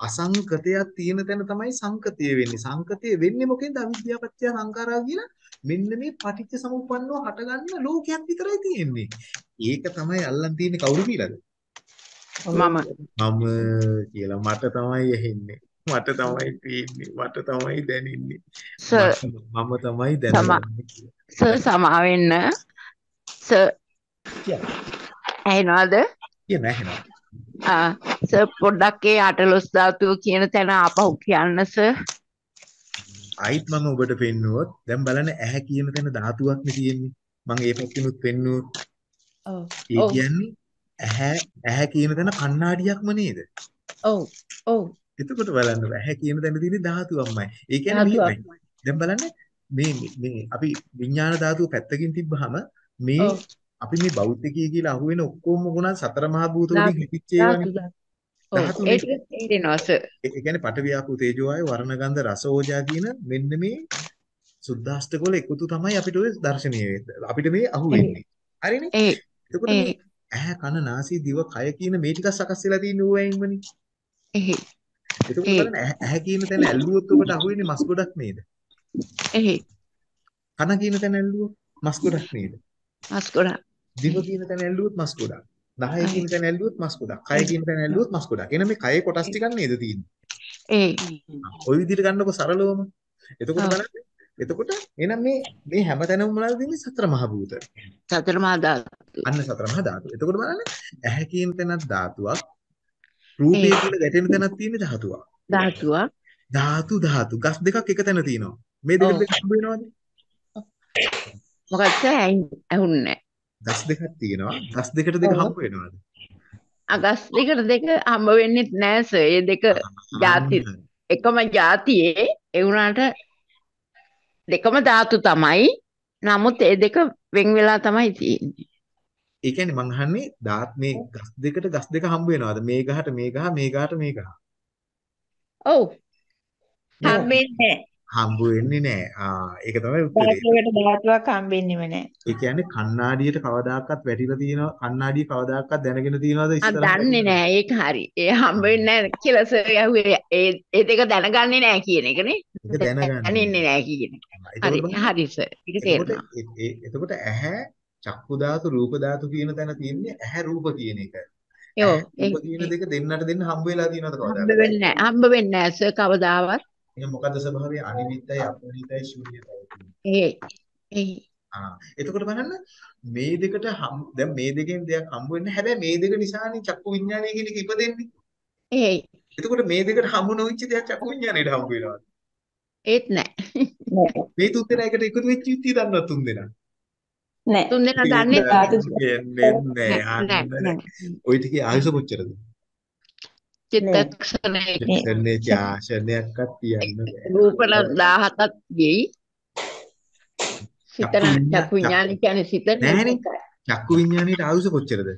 අසංකතයක් තියෙන තැන තමයි සංකතය වෙන්නේ. සංකතය වෙන්නේ මොකෙන්ද? අවිද්‍යාපත්‍ය සංඛාරා කියලා මෙන්න මේ පටිච්ච සමුප්පන්නව හටගන්න ලෝකයක් විතරයි තියෙන්නේ. ඒක තමයි අල්ලන් තියෙන්නේ කවුරු කියලාද?
මම
මම කියලා මට තමයි ඇහෙන්නේ. මට තමයි පේන්නේ. මට තමයි දැනෙන්නේ. මම තමයි දැනගන්නේ.
සර් සමා වෙන්න සර්. ඇහෙනවද?
කියන්න ඇහෙනවා.
ආ සර් පොඩ්ඩක් ඒ අටලොස් ධාතුව කියන තැන ආපහු කියන්න සර්.
ආයිත් මම ඔබට පෙන්නුවොත් දැන් බලන්න ඇහැ කියන තැන ධාතුවක් නේ තියෙන්නේ. මම ඒ පැත්තෙනුත් පෙන්නුවොත්
ඔව්
ඒ
ඔව්
කියන්නේ ඇහැ ඇහැ කියන තැන කණ්ණාඩියක්ම නේද?
ඔව් ඔව්
එතකොට බලන්න ඇහැ කියන තැන තියෙන ධාතුවක්මයි. ඒ කියන්නේ. මෙහෙමයි. දැන් බලන්න මේ මේ අපි විඥාන ධාතුව පැත්තකින් තිබ්බහම මේ අපි මේ භෞතිකය කියලා අහුවෙන ඔක්කොම මොනවාද සතර මහා භූත වලින් හිතිච්ච ඒවානේ.
ඒ
කියන්නේ පඨවි ආපෝ තේජෝ ආයෝ වර්ණ ගන්ධ රස ඕජා කියන මෙන්න මේ සුද්දාෂ්ටක වල එකතු තමයි අපිට ඔය දර්ශනීය. අපිට මේ අහුවෙන්නේ. හරිනේ? එතකොට ඇහැ කන නාසය දිව කය කියන මේ ටික සකස් වෙලා තියෙන්නේ ඕවයින්මනේ.
ඒ
එතකොට බලන්න ඇහැ කියන තැන ඇල්ලුවොත් ඔබට අහුවෙන්නේ මස් ගොඩක් නේද?
ඒ
කන කියන තැන ඇල්ලුවොත් මස් ගොඩක් නේද?
මස් ගොඩක්.
දිව කියන තැන ඇල්ලුවොත් මස් ගොඩක්. නහය කියන තැන ඇල්ලුවොත් මස් ගොඩක්. කය කියන තැන ඇල්ලුවොත් මස් ගොඩක්. එහෙනම් මේ කයේ කොටස් ටිකක් නේද තියෙන්නේ?
ඒ
ওই විදිහට ගන්නකො සරලවම. එතකොට බලන්න. එතකොට එහෙනම් මේ මේ හැමතැනම මොනවද තියෙන්නේ? සතර මහා භූත.
සතර මහා ධාතු.
අන්න සතර මහා ධාතු. එතකොට බලන්න ඇහැ කියන තැනත් ධාතුවක්. රූපය
ඒ
කියලා ගැටෙන තැනක් තියෙන ධාතුවක්.
ධාතුවක්.
ධාතු ධාතු. ගස් දෙකක් එක තැන තියෙනවා. මේ දෙක දෙක හම්බ වෙනවද?
සර් ඇහුන්නේ.
ගස් දෙකක් තියෙනවා. ගස් දෙකට දෙක හම්බ වෙනවද?
අගස් දෙකට දෙක හම්බ වෙන්නේ නැහැ සර්. ඒ දෙක ಜಾති එකම ಜಾතියේ ඒ වුණාට දෙකම ධාතු තමයි. නමුත් ඒ දෙක වෙන් වෙලා තමයි තියෙන්නේ.
ඒ කියන්නේ මං අහන්නේ දාත් මේ ගස් දෙකට ගස් දෙක හම්බ වෙනවද? මේ ගහට මේ ගහ මේ ගහට මේ ගහ.
ඔව්.
හම්බෙන්නේ
හම්බ වෙන්නේ නැහැ. ආ ඒක තමයි උත්තරේ.
ධාතුවකට ධාතුවක් හම්බෙන්නේම නැහැ.
ඒ කියන්නේ කණ්ණාඩියට කවදාකවත් වැටිලා තියෙනව කණ්ණාඩිය කවදාකවත් දැනගෙන තියෙනවද ඉස්සරහට
දන්නේ නැහැ ඒක හරි. ඒ හම්බ වෙන්නේ නැහැ කියලා සර් යහුවේ ඒ ඒ දෙක දැනගන්නේ නැහැ කියන එකනේ.
ඒක දැනගන්න
දැනෙන්නේ නැහැ කියන එක. හරි හරි සර්. ඒක
එතකොට
තේරෙනවා.
ඒ- ඒ- එතකොට ඇහැ චක්කු ධාතු රූප ධාතු කියන තැන තියෙන්නේ ඇහැ රූප කියන එක.
යෝ ඒ
දෙක දෙන්නට දෙන්න හම්බ වෙලා තියෙනවද
හම්බ
කවදාවත්?
වෙන්නේ නැහැ. හම්බ වෙන්නේ නැහැ සර් කවදාවත්.
එහෙනම් මොකද්ද ස්වභාවය? අනිමිත්තයි අපනිතයි ශූන්‍යතයි.
ඒ ඒ
ආ එතකොට බලන්න මේ දෙකට දැන් මේ දෙකෙන් දෙයක් හම්බ වෙන්නේ හැබැයි මේ දෙක නිසානේ චක්කු විඥානය කියන එක ඉපදෙන්නේ.
ඒ
එතකොට මේ දෙකට හම්බ නොවිච්ච දෙයක් චක්කු විඥානයට හම්බ වෙනවද?
ඒත් නැහැ.
මේ තුන් දෙනා එකට එකතු වෙච්ච විත්තිය දන්නව තුන් දෙනා.
නෑ.
තුන් දෙනා දන්නේ
නැහැ
නැහැ.
ওই ටිකේ ආයුෂ කොච්චරද?
චිත්තක්ෂණයේ
ෂණේ ඡාෂණයක්වත් තියන්න බෑ.
රූපන 17ක් ගියි. සිතන
චක්කු
විඥාන කියන්නේ සිතන
නෑනේ. චක්කු විඥානයේ ආයුෂ කොච්චරද?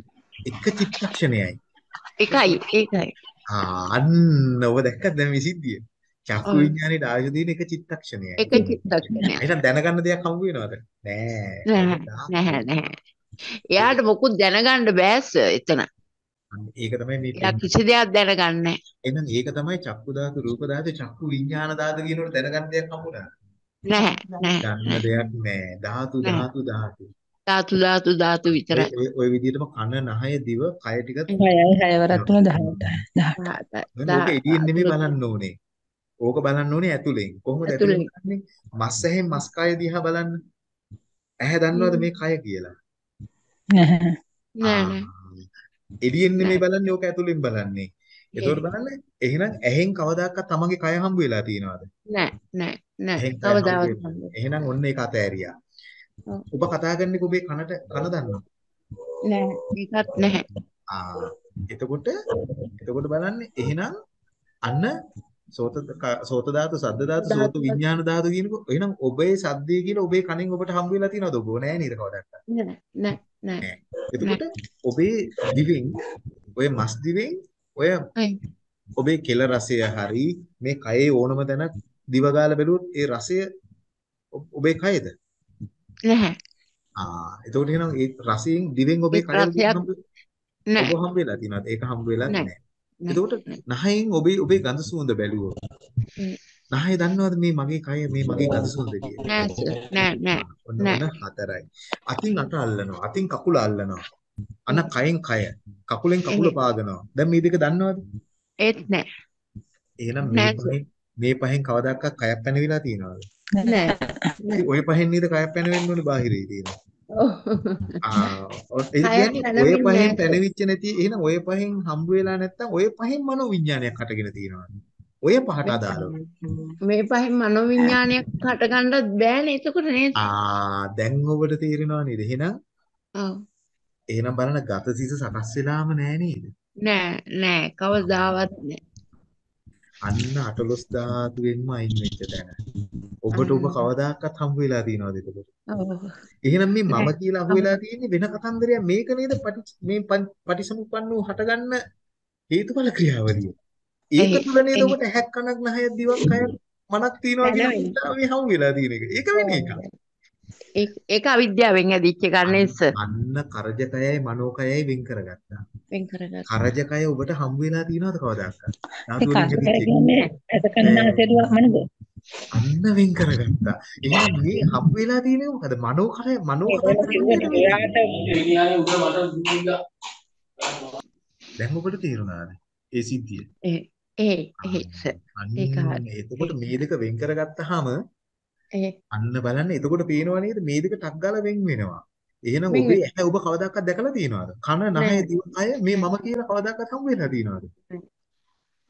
එක චිත්තක්ෂණයයි.
එකයි ඒකයි.
ආ අන්න ඔබ දැක්කද දැන් මේ සිද්ධිය? චක්කු. විඥානයේ ආයුෂ තියෙන එක චිත්තක්ෂණයයි.
එක චිත්තක්ෂණයක්.
එහෙනම් දැනගන්න දෙයක් හම්බ වෙනවද? නෑ.
නැහැ නැහැ. එයාට මොකුත් දැනගන්න බෑ සර් එතන.
ඒක තමයි මේ
එයා. කිසි දෙයක් දැනගන්නේ නැහැ.
එහෙනම් ඒක තමයි චක්කු ධාතු, රූප ධාතු, චක්කු විඥාන ධාතු කියනකොට දැනගන්න දෙයක් හම්බුණා.
නැහැ නැහැ
ගන්න
නැහැ.
දෙයක් නෑ. ධාතු. ධාතු, ධාතු.
ධාතු ධාතු ධාතු විතරයි.
ඔය ඔය විදිහටම කන, නහය, දිව, කය ටික
හයයි හයවරක් තුන 10ට 10ට.
දැන් ඕක එළියෙන් නෙමෙයි බලන්න ඕනේ. ඕක බලන්න ඕනේ ඇතුලෙන්. කොහොමද ඇතුලෙන්. බලන්නේ? මස් ඇහෙන් මස් කය දිහා බලන්න. ඇහැ දන්නවද මේ කය කියලා?
නැහැ.
නෑ. නෑ.
එළියෙන් නෙමෙයි බලන්නේ ඕක ඇතුලෙන් බලන්නේ. එතකොට බලන්න එහෙනම් ඇහෙන් කවදාකවත් තමන්ගේ කය හම්බ වෙලා තියෙනවද?
නෑ නෑ නෑ කවදාවත්
එහෙනම් ඔන්න ඒක අතෑරියා. ඔබ කතා කරන්නේ ඔබේ කනට කන දන්නවද?
නෑ ඒකත් නැහැ.
ආ එතකොට එතකොට බලන්න එහෙනම් අන්න සෝත සෝත ධාතු සද්ද ධාතු සෝත විඥාන ධාතු කියනකො එහෙනම් ඔබේ සද්දේ කියලා ඔබේ කනෙන් ඔබට හම්බ වෙලා තියෙනවද ඔබ නෑ නේද කවදාවත්
නෑ නෑ නෑ.
එතකොට ඔබේ දිවෙන් ඔය මස් දිවෙන් ඔය ඔබේ කෙල රසය හරි මේ කයේ ඕනම තැනක් දිව ගාලා බැලුවොත් ඒ රසය ඔබ- කයද?
නැහැ.
ආ එතකොට එහෙනම් ඒ රසයෙන් දිවෙන් ඔබේ කය ඔබ හම්බ වෙලා තියෙනවද? ඒක හම්බ වෙලා නැහැ එතකොට නහයෙන් ඔබේ ඔබේ ගඳ සුවඳ බැලුවොත්
හ්ම්.
නහය දන්නවද මේ මගේ කය මේ මගේ ගඳ සුවඳ කියලා?
නෑ නෑ නෑ
හතරයි. අතින් අත අල්ලනවා. අතින් කකුල අල්ලනවා. අන කයෙන් කය. කකුලෙන් කකුල පාගනවා. දැන් මේ දෙක දන්නවද?
ඒත් නෑ
එහෙනම් මේ පහෙන් මේ පහෙන් කවදාකවත් කයක් පැනවිලා තියෙනවද?
නෑ
ওই පහෙන් නේද කයක් පැනවෙන්න ඕනේ බාහිරේ තියෙනවා. ආ ඔය පහෙන් පැනවිච්ච නැති එහෙනම් ඔය පහෙන් හම්බ වෙලා නැත්තම් ඔය පහෙන් මනෝ විඥානයක් හටගෙන තියෙනවා. ඔය පහට අදාළව.
මේ පහෙන් මනෝවිඤ්ඤාණයක් හටගන්නත් බෑනේ එතකොට නේද?
ආ දැන් ඔබට තේරෙනවා නේද? එහෙනම්
ඔව්
එහෙනම් බලන්න ගතසිස සකස් වෙලාම නෑ නේද?
නෑ නෑ කවදාවත් නෑ.
අන්න අටලොස් ධාතුවෙන්ම අයින් වෙච්ච තැන. ඔබට ඔබ කවදාකවත් හම්බ වෙලා තියෙනවද එතකොට?
ඔව්
එහෙනම් මේ මම කියලා අහු වෙලා තියෙන්නේ වෙන කතන්දරයක් මේක නේද පටි මේ පන්- පටිසමුප්පන්න හටගන්න හේතුඵල ක්‍රියාවලිය. ඒක තුල නේද ඔබට ඇහක් කනක් නහයක් දිවක් කයක් මනක් තියනවා කියන
නැනවෙන්නේ.
හින්දා මේ හම්බ වෙලා තියෙන එක. ඒක වෙන එකක්.
ඒක ඒක අවිද්‍යාවෙන් ඇදිච්ච සර්.
අන්න කරජකයයි මනෝකයයි වෙන් කරගත්තා.
වෙන් කරගත්තා.
කරජකය ඔබට හම්බ වෙලා තියෙනවද කවදාකවත්? ධාතු වලින්.
කියන්නේ මනද?
අන්න වෙන් කරගත්තා. එහෙනම් මේ හම්බ වෙලා තියෙන්නේ මොකද? මනෝකය මනෝකය කරගන්න දැන් ඔබට තේරුණාද? ඒ සිද්ධිය.
ඒ ඒ ඒ ඒක හරි.
එතකොට මේ දෙක වෙන් කරගත්තාම
ඒ
අන්න බලන්න එතකොට පේනවා නේද මේ දෙක ටක් ගාලා වෙන් වෙනවා. එහෙනම් ඔබේ ඇහැ ඔබ කවදාකවත් දැකලා තියෙනවද? කන, නහය,
නෑ
දිව, කය මේ මම කියලා කවදාකවත් හම්බ වෙලා තියෙනවද?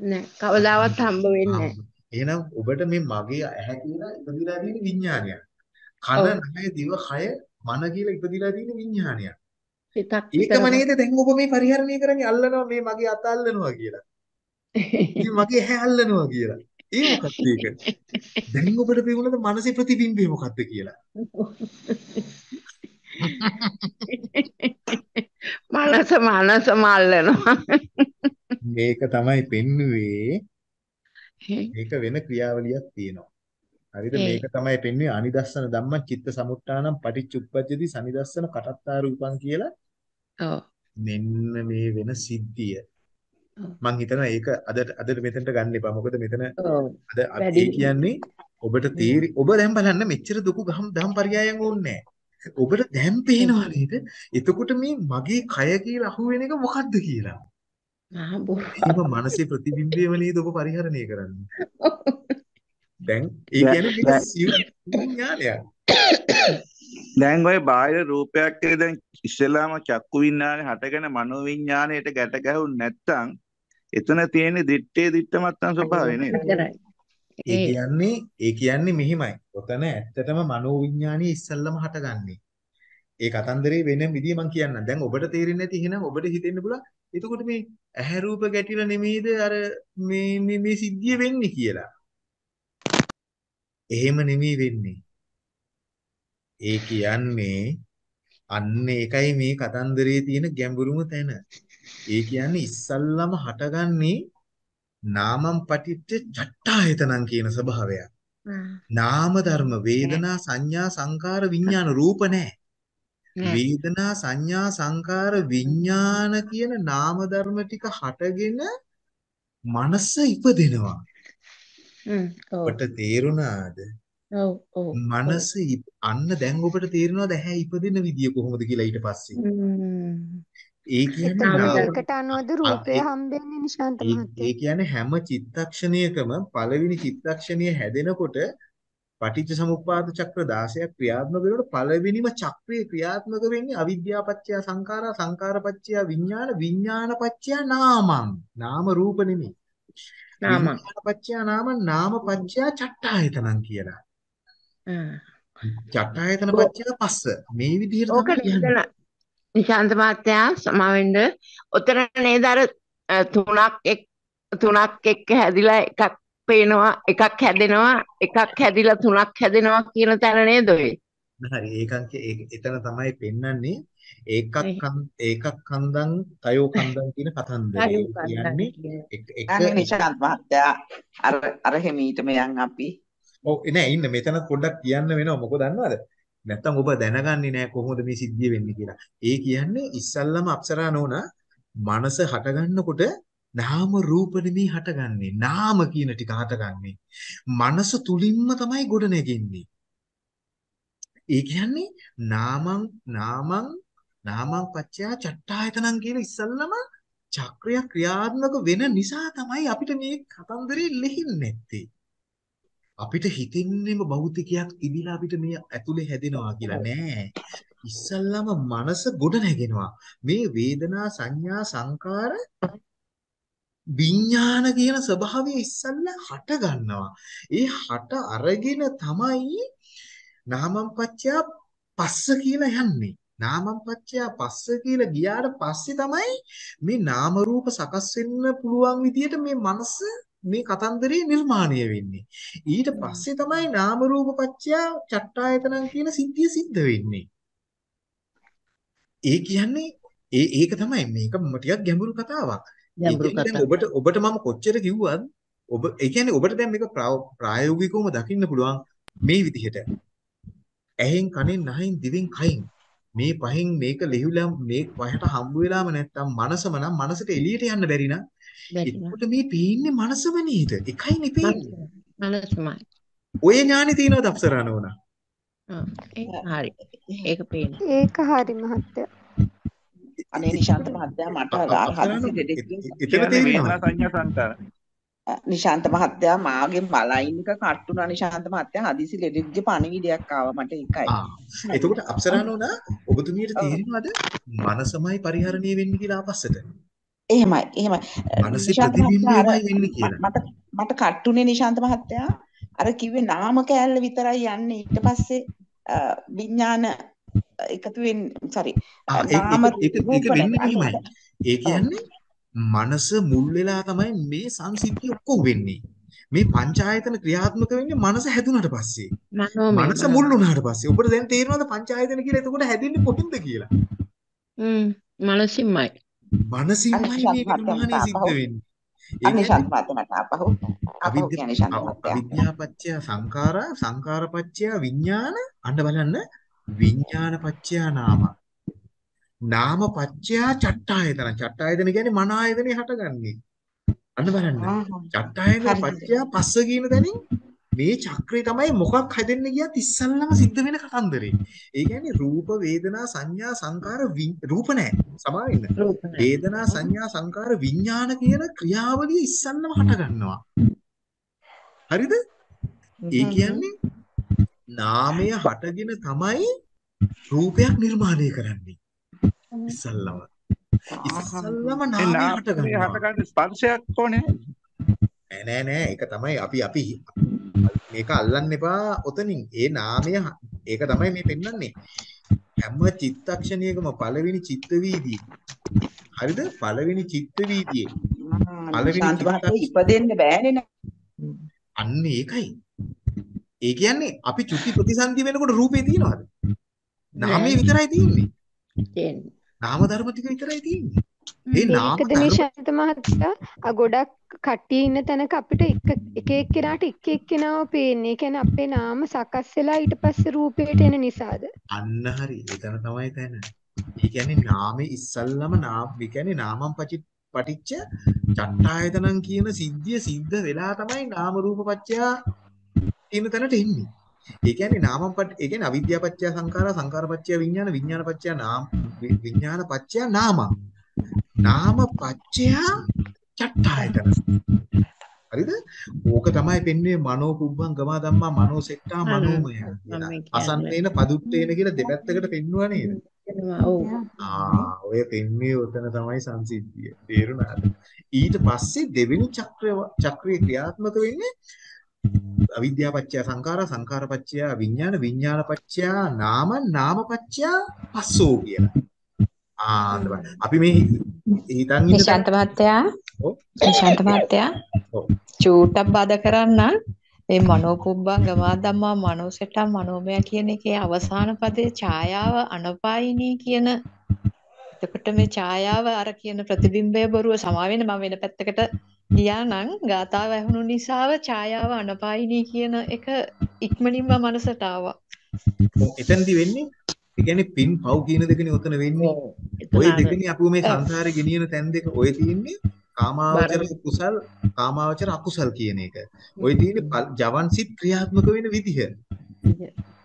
නෑ කවදාවත් හම්බ වෙන්නේ
හම්බ. එහෙනම් ඔබට මේ මගේ ඇහැ කියලා ඉපදිලා තියෙන විඥානයක්. කන, නහය, දිව, කය, මන කියලා ඉපදිලා තියෙන විඥානයක්. ඒකම නේද දැන් ඔබ මේ පරිහරණය කරන්නේ අල්ලනවා මේ මගේ අත අල්ලනවා කියලා. ඉතින් මගේ ඇහැ අල්ලනවා කියලා. ඒ මොකක්ද ඒක? දැන් ඔබට පේනද මනසේ ප්‍රතිබිම්බය මොකක්ද කියලා.
මනස මනස මල්ලනවා.
මේක තමයි පෙන්වුවේ මේක වෙන ක්‍රියාවලියක් තියෙනවා. හරිද මේක තමයි පෙන්වන්නේ අනිදස්සන ධම්ම චිත්ත සමුත්ථානම් පටිච්චුප්පජ්ජති සනිදස්සන කටත්තා රූපං කියලා
ඔව්
මෙන්න මේ වෙන සිද්ධිය. මම හිතනවා ඒක අද අද මෙතනට ගන්න එපා. මොකද මෙතන අද ඒ කියන්නේ ඔබට තේරි ඔබ දැන් බලන්න මෙච්චර දුක ගහම් දහම් පරයයන් ඕනේ ඔබට දැන් පේනවා නේද? එතකොට මේ මගේ කය කියලා අහුවෙන එක මොකද්ද කියලා.
ආ බොරු
එහෙම මානසික ප්‍රතිබිම්බයම නේද ඔබ පරිහරණය කරන්නේ. දැන් ඒ කියන්නේ මේක
දැන්
සියුම් ඥානයක්.
දැන් ওই බාහිර රූපයක් එක දැන් ඉස්සෙල්ලාම චක්කු විඥානේ හටගෙන මනෝ විඥාණයට ගැට ගැහුන් නැත්තම් එතන තියෙන දිත්තේ දිත්තමත්තන් ස්වභාවය නේද?
ඒ කියන්නේ ඒ කියන්නේ මෙහිමයි. ඔතන ඇත්තටම මනෝවිඤ්ඤාණය ඉස්සල්ලාම හටගන්නේ. ඒ කතන්දරේ වෙන විදිය මම කියන්නම්. දැන් ඔබට තේරෙන්නේ නැති එහෙනම් ඔබට හිතෙන්න පුළුවන්. එතකොට මේ ඇහැ රූප ගැටිලා නෙමෙයිද අර මේ මේ මේ සිද්ධිය වෙන්නේ කියලා. එහෙම නෙමෙයි වෙන්නේ. ඒ කියන්නේ අන්න ඒකයි මේ කතන්දරේ තියෙන ගැඹුරුම තැන. ඒ කියන්නේ ඉස්සල්ලාම හටගන්නේ නාමම් පටිච්ච චට්ඨායතනං කියන ස්වභාවය. නාම ධර්ම වේදනා සංඥා සංකාර විඥාන රූප නැහැ. වේදනා සංඥා සංකාර විඥාන කියන නාම ධර්ම ටික හටගෙන මනස ඉපදෙනවා.
හ්ම් ඔව්
ඔබට තේරුණාද?
ඔව් ඔව්
මනස අන්න දැන් ඔබට තේරෙනවද ඇහැ ඉපදෙන විදිය කොහොමද කියලා ඊට පස්සේ. ඒ කියන්නේ
ඒකට අනුවද රූපය හම්බෙන්නේ නිශාන්ත මහත්තයා?
ඒ කියන්නේ හැම චිත්තක්ෂණයකම පළවෙනි චිත්තක්ෂණය හැදෙනකොට පටිච්ච සමුප්පාද චක්‍ර 16ක් ක්‍රියාත්මක වෙනකොට පළවෙනිම චක්‍රය ක්‍රියාත්මක වෙන්නේ අවිද්‍යාපච්චය සංඛාරා සංඛාරපච්චය විඥාන විඥානපච්චය නාමං. නාම රූප නෙමෙයි.
නාම.
විඥානපච්චය නාම නාමපච්චය චට්ඨායතනං කියලා. චට්ඨායතන පච්චය පස්ස. මේ විදිහට තමයි
නිශාන්ත මහත්තයා සමාවෙන්න ඔතන නේද අර අ, තුනක් එක් තුනක් එක්ක හැදිලා එකක් පේනවා එකක් හැදෙනවා එකක් හැදිලා තුනක් හැදෙනවා කියන තැන නේද ඔය?
හරි ඒකන් එතන තමයි පෙන්වන්නේ. ඒකක් ඒකක් කන්දන් තයෝ කන්දන් කියන කතන්දරේ.
අයු
ඒ
කන්දන්
කියන්නේ
කියන.
එක
නිශාන්ත මහත්තයා අර අර හිමීටම යන් අපි.
ඔව් නෑ ඉන්න. මෙතන පොඩ්ඩක් කියන්න වෙනවා. මොකද දන්නවද නැත්තම් ඔබ දැනගන්නේ නෑ කොහොමද මේ සිද්ධිය වෙන්නේ කියලා. ඒ කියන්නේ ඉස්සල්ලාම අප්සරා නෝනා මනස හටගන්නකොට නාම රූප නෙමේ හටගන්නේ. නාම කියන ටික හටගන්නේ. මනස තුලින්ම තමයි ගොඩ නැගෙන්නේ. ඒ කියන්නේ නාමං නාමං නාමං පච්චයා චට්ඨායතනං කියන ඉස්සල්ලාම චක්‍රය ක්‍රියාත්මක වෙන නිසා තමයි අපිට මේ කතන්දරේ ලිහින්නේ නැත්තේ. අපිට හිතෙන්නේම භෞතිකයක් තිබිලා අපිට මේ ඇතුලේ හැදෙනවා කියලා නෑ. ඉස්සල්ලාම මනස ගොඩ නැගෙනවා. මේ වේදනා සංඥා සංකාර විඥාන කියන ස්වභාවය ඉස්සල්ලා හට ගන්නවා. ඒ හට අරගෙන තමයි නාමං පච්චයා පස්ස කියලා යන්නේ. නාමං පච්චයා පස්ස කියලා ගියාට පස්සේ තමයි මේ නාම රූප සකස් වෙන්න පුළුවන් විදියට මේ මනස මේ කතන්දරේ නිර්මාණය වෙන්නේ. ඊට පස්සේ තමයි නාම රූප පච්චයා චට්ටායතනං කියන සිද්ධිය සිද්ධ වෙන්නේ. ඒ කියන්නේ ඒ ඒක තමයි මේක ටිකක් ගැඹුරු කතාවක්.
ගැඹුරු
කියන්නේ දැන්
කතා
ඔබට ඔබට මම කොච්චර කිව්වත් ඔබ ඒ කියන්නේ ඔබට දැන් මේක ප්‍රා- ප්‍රායෝගිකවම දකින්න පුළුවන් මේ විදිහට. ඇහෙන් කනෙන් නහෙන් දිවෙන් කයින් මේ පහෙන් මේක ලිහිලා මේ පහට හම්බ වෙලාම නැත්තම් මනසම නම් මනසට එළියට යන්න බැරි නම් එතකොට මේ පේන්නේ මනසම නේද? එකයිනේ පේන්නේ.
මනසමයි
ඔය ඥානෙ තියෙනවද අප්සරා නෝනා?
ඔව් ඒක හරි ඒක පේනවා
ඒක හරි මහත්තයා.
අනේ නිශාන්ත මහත්තයා මට හදිසි
සංකාර.
නිශාන්ත මහත්තයා මාගේ මලයින් එක කට්ටුනා නිශාන්ත මහත්තයා හදිසි ලෙඩෙක්ගේ පණිවිඩයක් ආවා මට ඒකයි.
එතකොට අප්සරා නෝනා ඔබතුමියට. තේරෙනවද මනසමයි පරිහරණය වෙන්නේ කියලා ආපස්සට?
එහෙමයි එහෙමයි
මනසේ
නිශාන්ත මහත්තයා අර
ප්‍රතිබිම්බයමයි වෙන්නේ කියලා.
මට මට කට්ටුනේ නිශාන්ත මහත්තයා අර කිව්වේ නාම කෑල්ල විතරයි යන්නේ ඊට පස්සේ විඥාන එකතු වෙන්නේ
ඒ
නාම
ඒක ඒක වෙන්නේ
නැති
මෙහෙමයි. ඒ කියන්නේ මනස මුල් වෙලා තමයි මේ සංසිද්ධිය ඔක්කොම වෙන්නේ. මේ පංචායතන ක්‍රියාත්මක වෙන්නේ මනස හැදුනට පස්සේ. මනස මුල් වුණාට පස්සේ. ඔබට දැන් තේරෙනවද පංචායතන කියලා එතකොට හැදෙන්නේ කොහෙන්ද කියලා?
හ්ම් මනසින්මයි.
මනසින්මයි
මහත්තයා
නිර්මාණය සිද්ධ වෙන්නේ.
අනිශාන්ත මහත්තයා මට ආපහු. ආපහු කියන්නේ ශාන්ත මහත්තයා
අවිද්‍යාපච්චය සංඛාරා සංඛාරපච්චය විඥාන. අන්න බලන්න. විඥානපච්චය නාම. නාමපච්චය චට්ඨායතන. චට්ඨායතන කියන්නේ මන ආයතනේ හටගන්නේ. අන්න බලන්න. චට්ඨායතන පච්චය පස්ස කියන තැනින් මේ චක්‍රය තමයි මොකක් හැදෙන්න ගියත් ඉස්සල්ලාම සිද්ධ වෙන කතන්දරේ. ඒ කියන්නේ රූප වේදනා සංඥා සංකාර රූප නැහැ. සමා වෙන්න. වේදනා සංඥා සංකාර විඥාන කියන ක්‍රියාවලිය ඉස්සල්ලාම හට ගන්නවා. හරිද? ඒ කියන්නේ නාමය හටගෙන තමයි රූපයක් නිර්මාණය කරන්නේ. ඉස්සල්ලාම. ඉස්සල්ලාම නාමය හට ගන්නවා.
හටගන්න ස්පර්ශයක් ඕනේ
නෑ නෑ නෑ ඒක තමයි අපි අපි මේක අල්ලන්න එපා. ඔතනින් ඒ නාමය ඒක තමයි මේ පෙන්වන්නේ. හැම චිත්තක්ෂණයකම පළවෙනි චිත්ත වීදියේ හරිද? පළවෙනි චිත්ත වීදියේ පළවෙනි
ඉපදෙන්න බෑනේ නේ.
අන්න ඒකයි. ඒ කියන්නේ අපි චුති ප්‍රතිසන්දි වෙනකොට රූපේ තියනවාද? නාමයේ විතරයි තියෙන්නේ.
තියෙන්නේ.
නාම ධර්ම ටික විතරයි තියෙන්නේ
ඒකද නිශාන්ත මහත්තයා ගොඩක් කට්ටිය ඉන්න තැනක අපිට එක එක එක්කෙනාට එක එක්කෙනාව පේන්නේ. ඒ කියන්නේ අපේ නාම සකස් වෙලා ඊට පස්සේ රූපයට එන නිසාද?
අන්න හරි එතන තමයි තැන. ඒ කියන්නේ නාමේ ඉස්සල්ලාම නාම ඒ කියන්නේ නාමම් පටිච්ච චට්ඨායතනං කියන සිද්ධිය සිද්ධ වෙලා තමයි නාම රූප පත්‍යා කියන තැනට එන්නේ. ඒ කියන්නේ නාමම් පට් ඒ කියන්නේ අවිද්‍යාව පත්‍යා සංඛාරා සංඛාර පත්‍යා විඥාන විඥාන පත්‍යා නාම විඥාන පත්‍යා නාම. නාම පත්‍යා චට්ඨායතන. හරිද? ඕක තමයි පෙන්වන්නේ මනෝ පුබ්බං ගමා ධම්මා මනෝ සෙට්ටා මනෝමය. අසන්නේන පදුට්ටේන කියලා දෙපැත්තකට පෙන්වුවා නේද? ආ ඔය පෙන්වේ උතන තමයි සංසිද්ධිය. තේරුණාද? ඊට පස්සේ දෙවෙනි චක්‍රය චක්‍රයේ ක්‍රියාත්මක වෙන්නේ අවිද්‍යාපච්චය සංඛාරා සංඛාරපච්චය විඥාන විඥානපච්චය නාම නාමපච්චය පස්සෝ කියලා. ආ අන්න බලන්න. අපි මේ හිතන් ඉන්න
නිශාන්ත මහත්තයා.
ඔව්.
නිශාන්ත මහත්තයා.
ඔව්.
චූටක් බද කරන්න. මේ මනෝපුබ්බං ගමා ධම්මා මනෝසෙට මනෝමය කියන එකේ අවසාන පදයේ ඡායාව අනපායිනී කියන. එතකොට මේ ඡායාව අර කියන ප්‍රතිබිම්බය බොරුව සමා වෙන මම වෙන පැත්තකට ගියා නම් ගාතාව ඇහුණු නිසාව ඡායාව අනපායිනී කියන එක ඉක්මනින්ම මනසට ආවා.
එතනදි වෙන්නේ ඒ කියන්නේ පින් පව් කියන දෙකනේ උතන වෙන්නේ.
අර
දෙකනේ අපු මේ. සංසාරේ ගෙනියන තැන් දෙක ඔය තියෙන්නේ කාමාවචර කුසල් කාමාවචර අකුසල් කියන එක. ඔය තියෙන්නේ ජවන් සිත් ක්‍රියාත්මක වෙන විදිහ.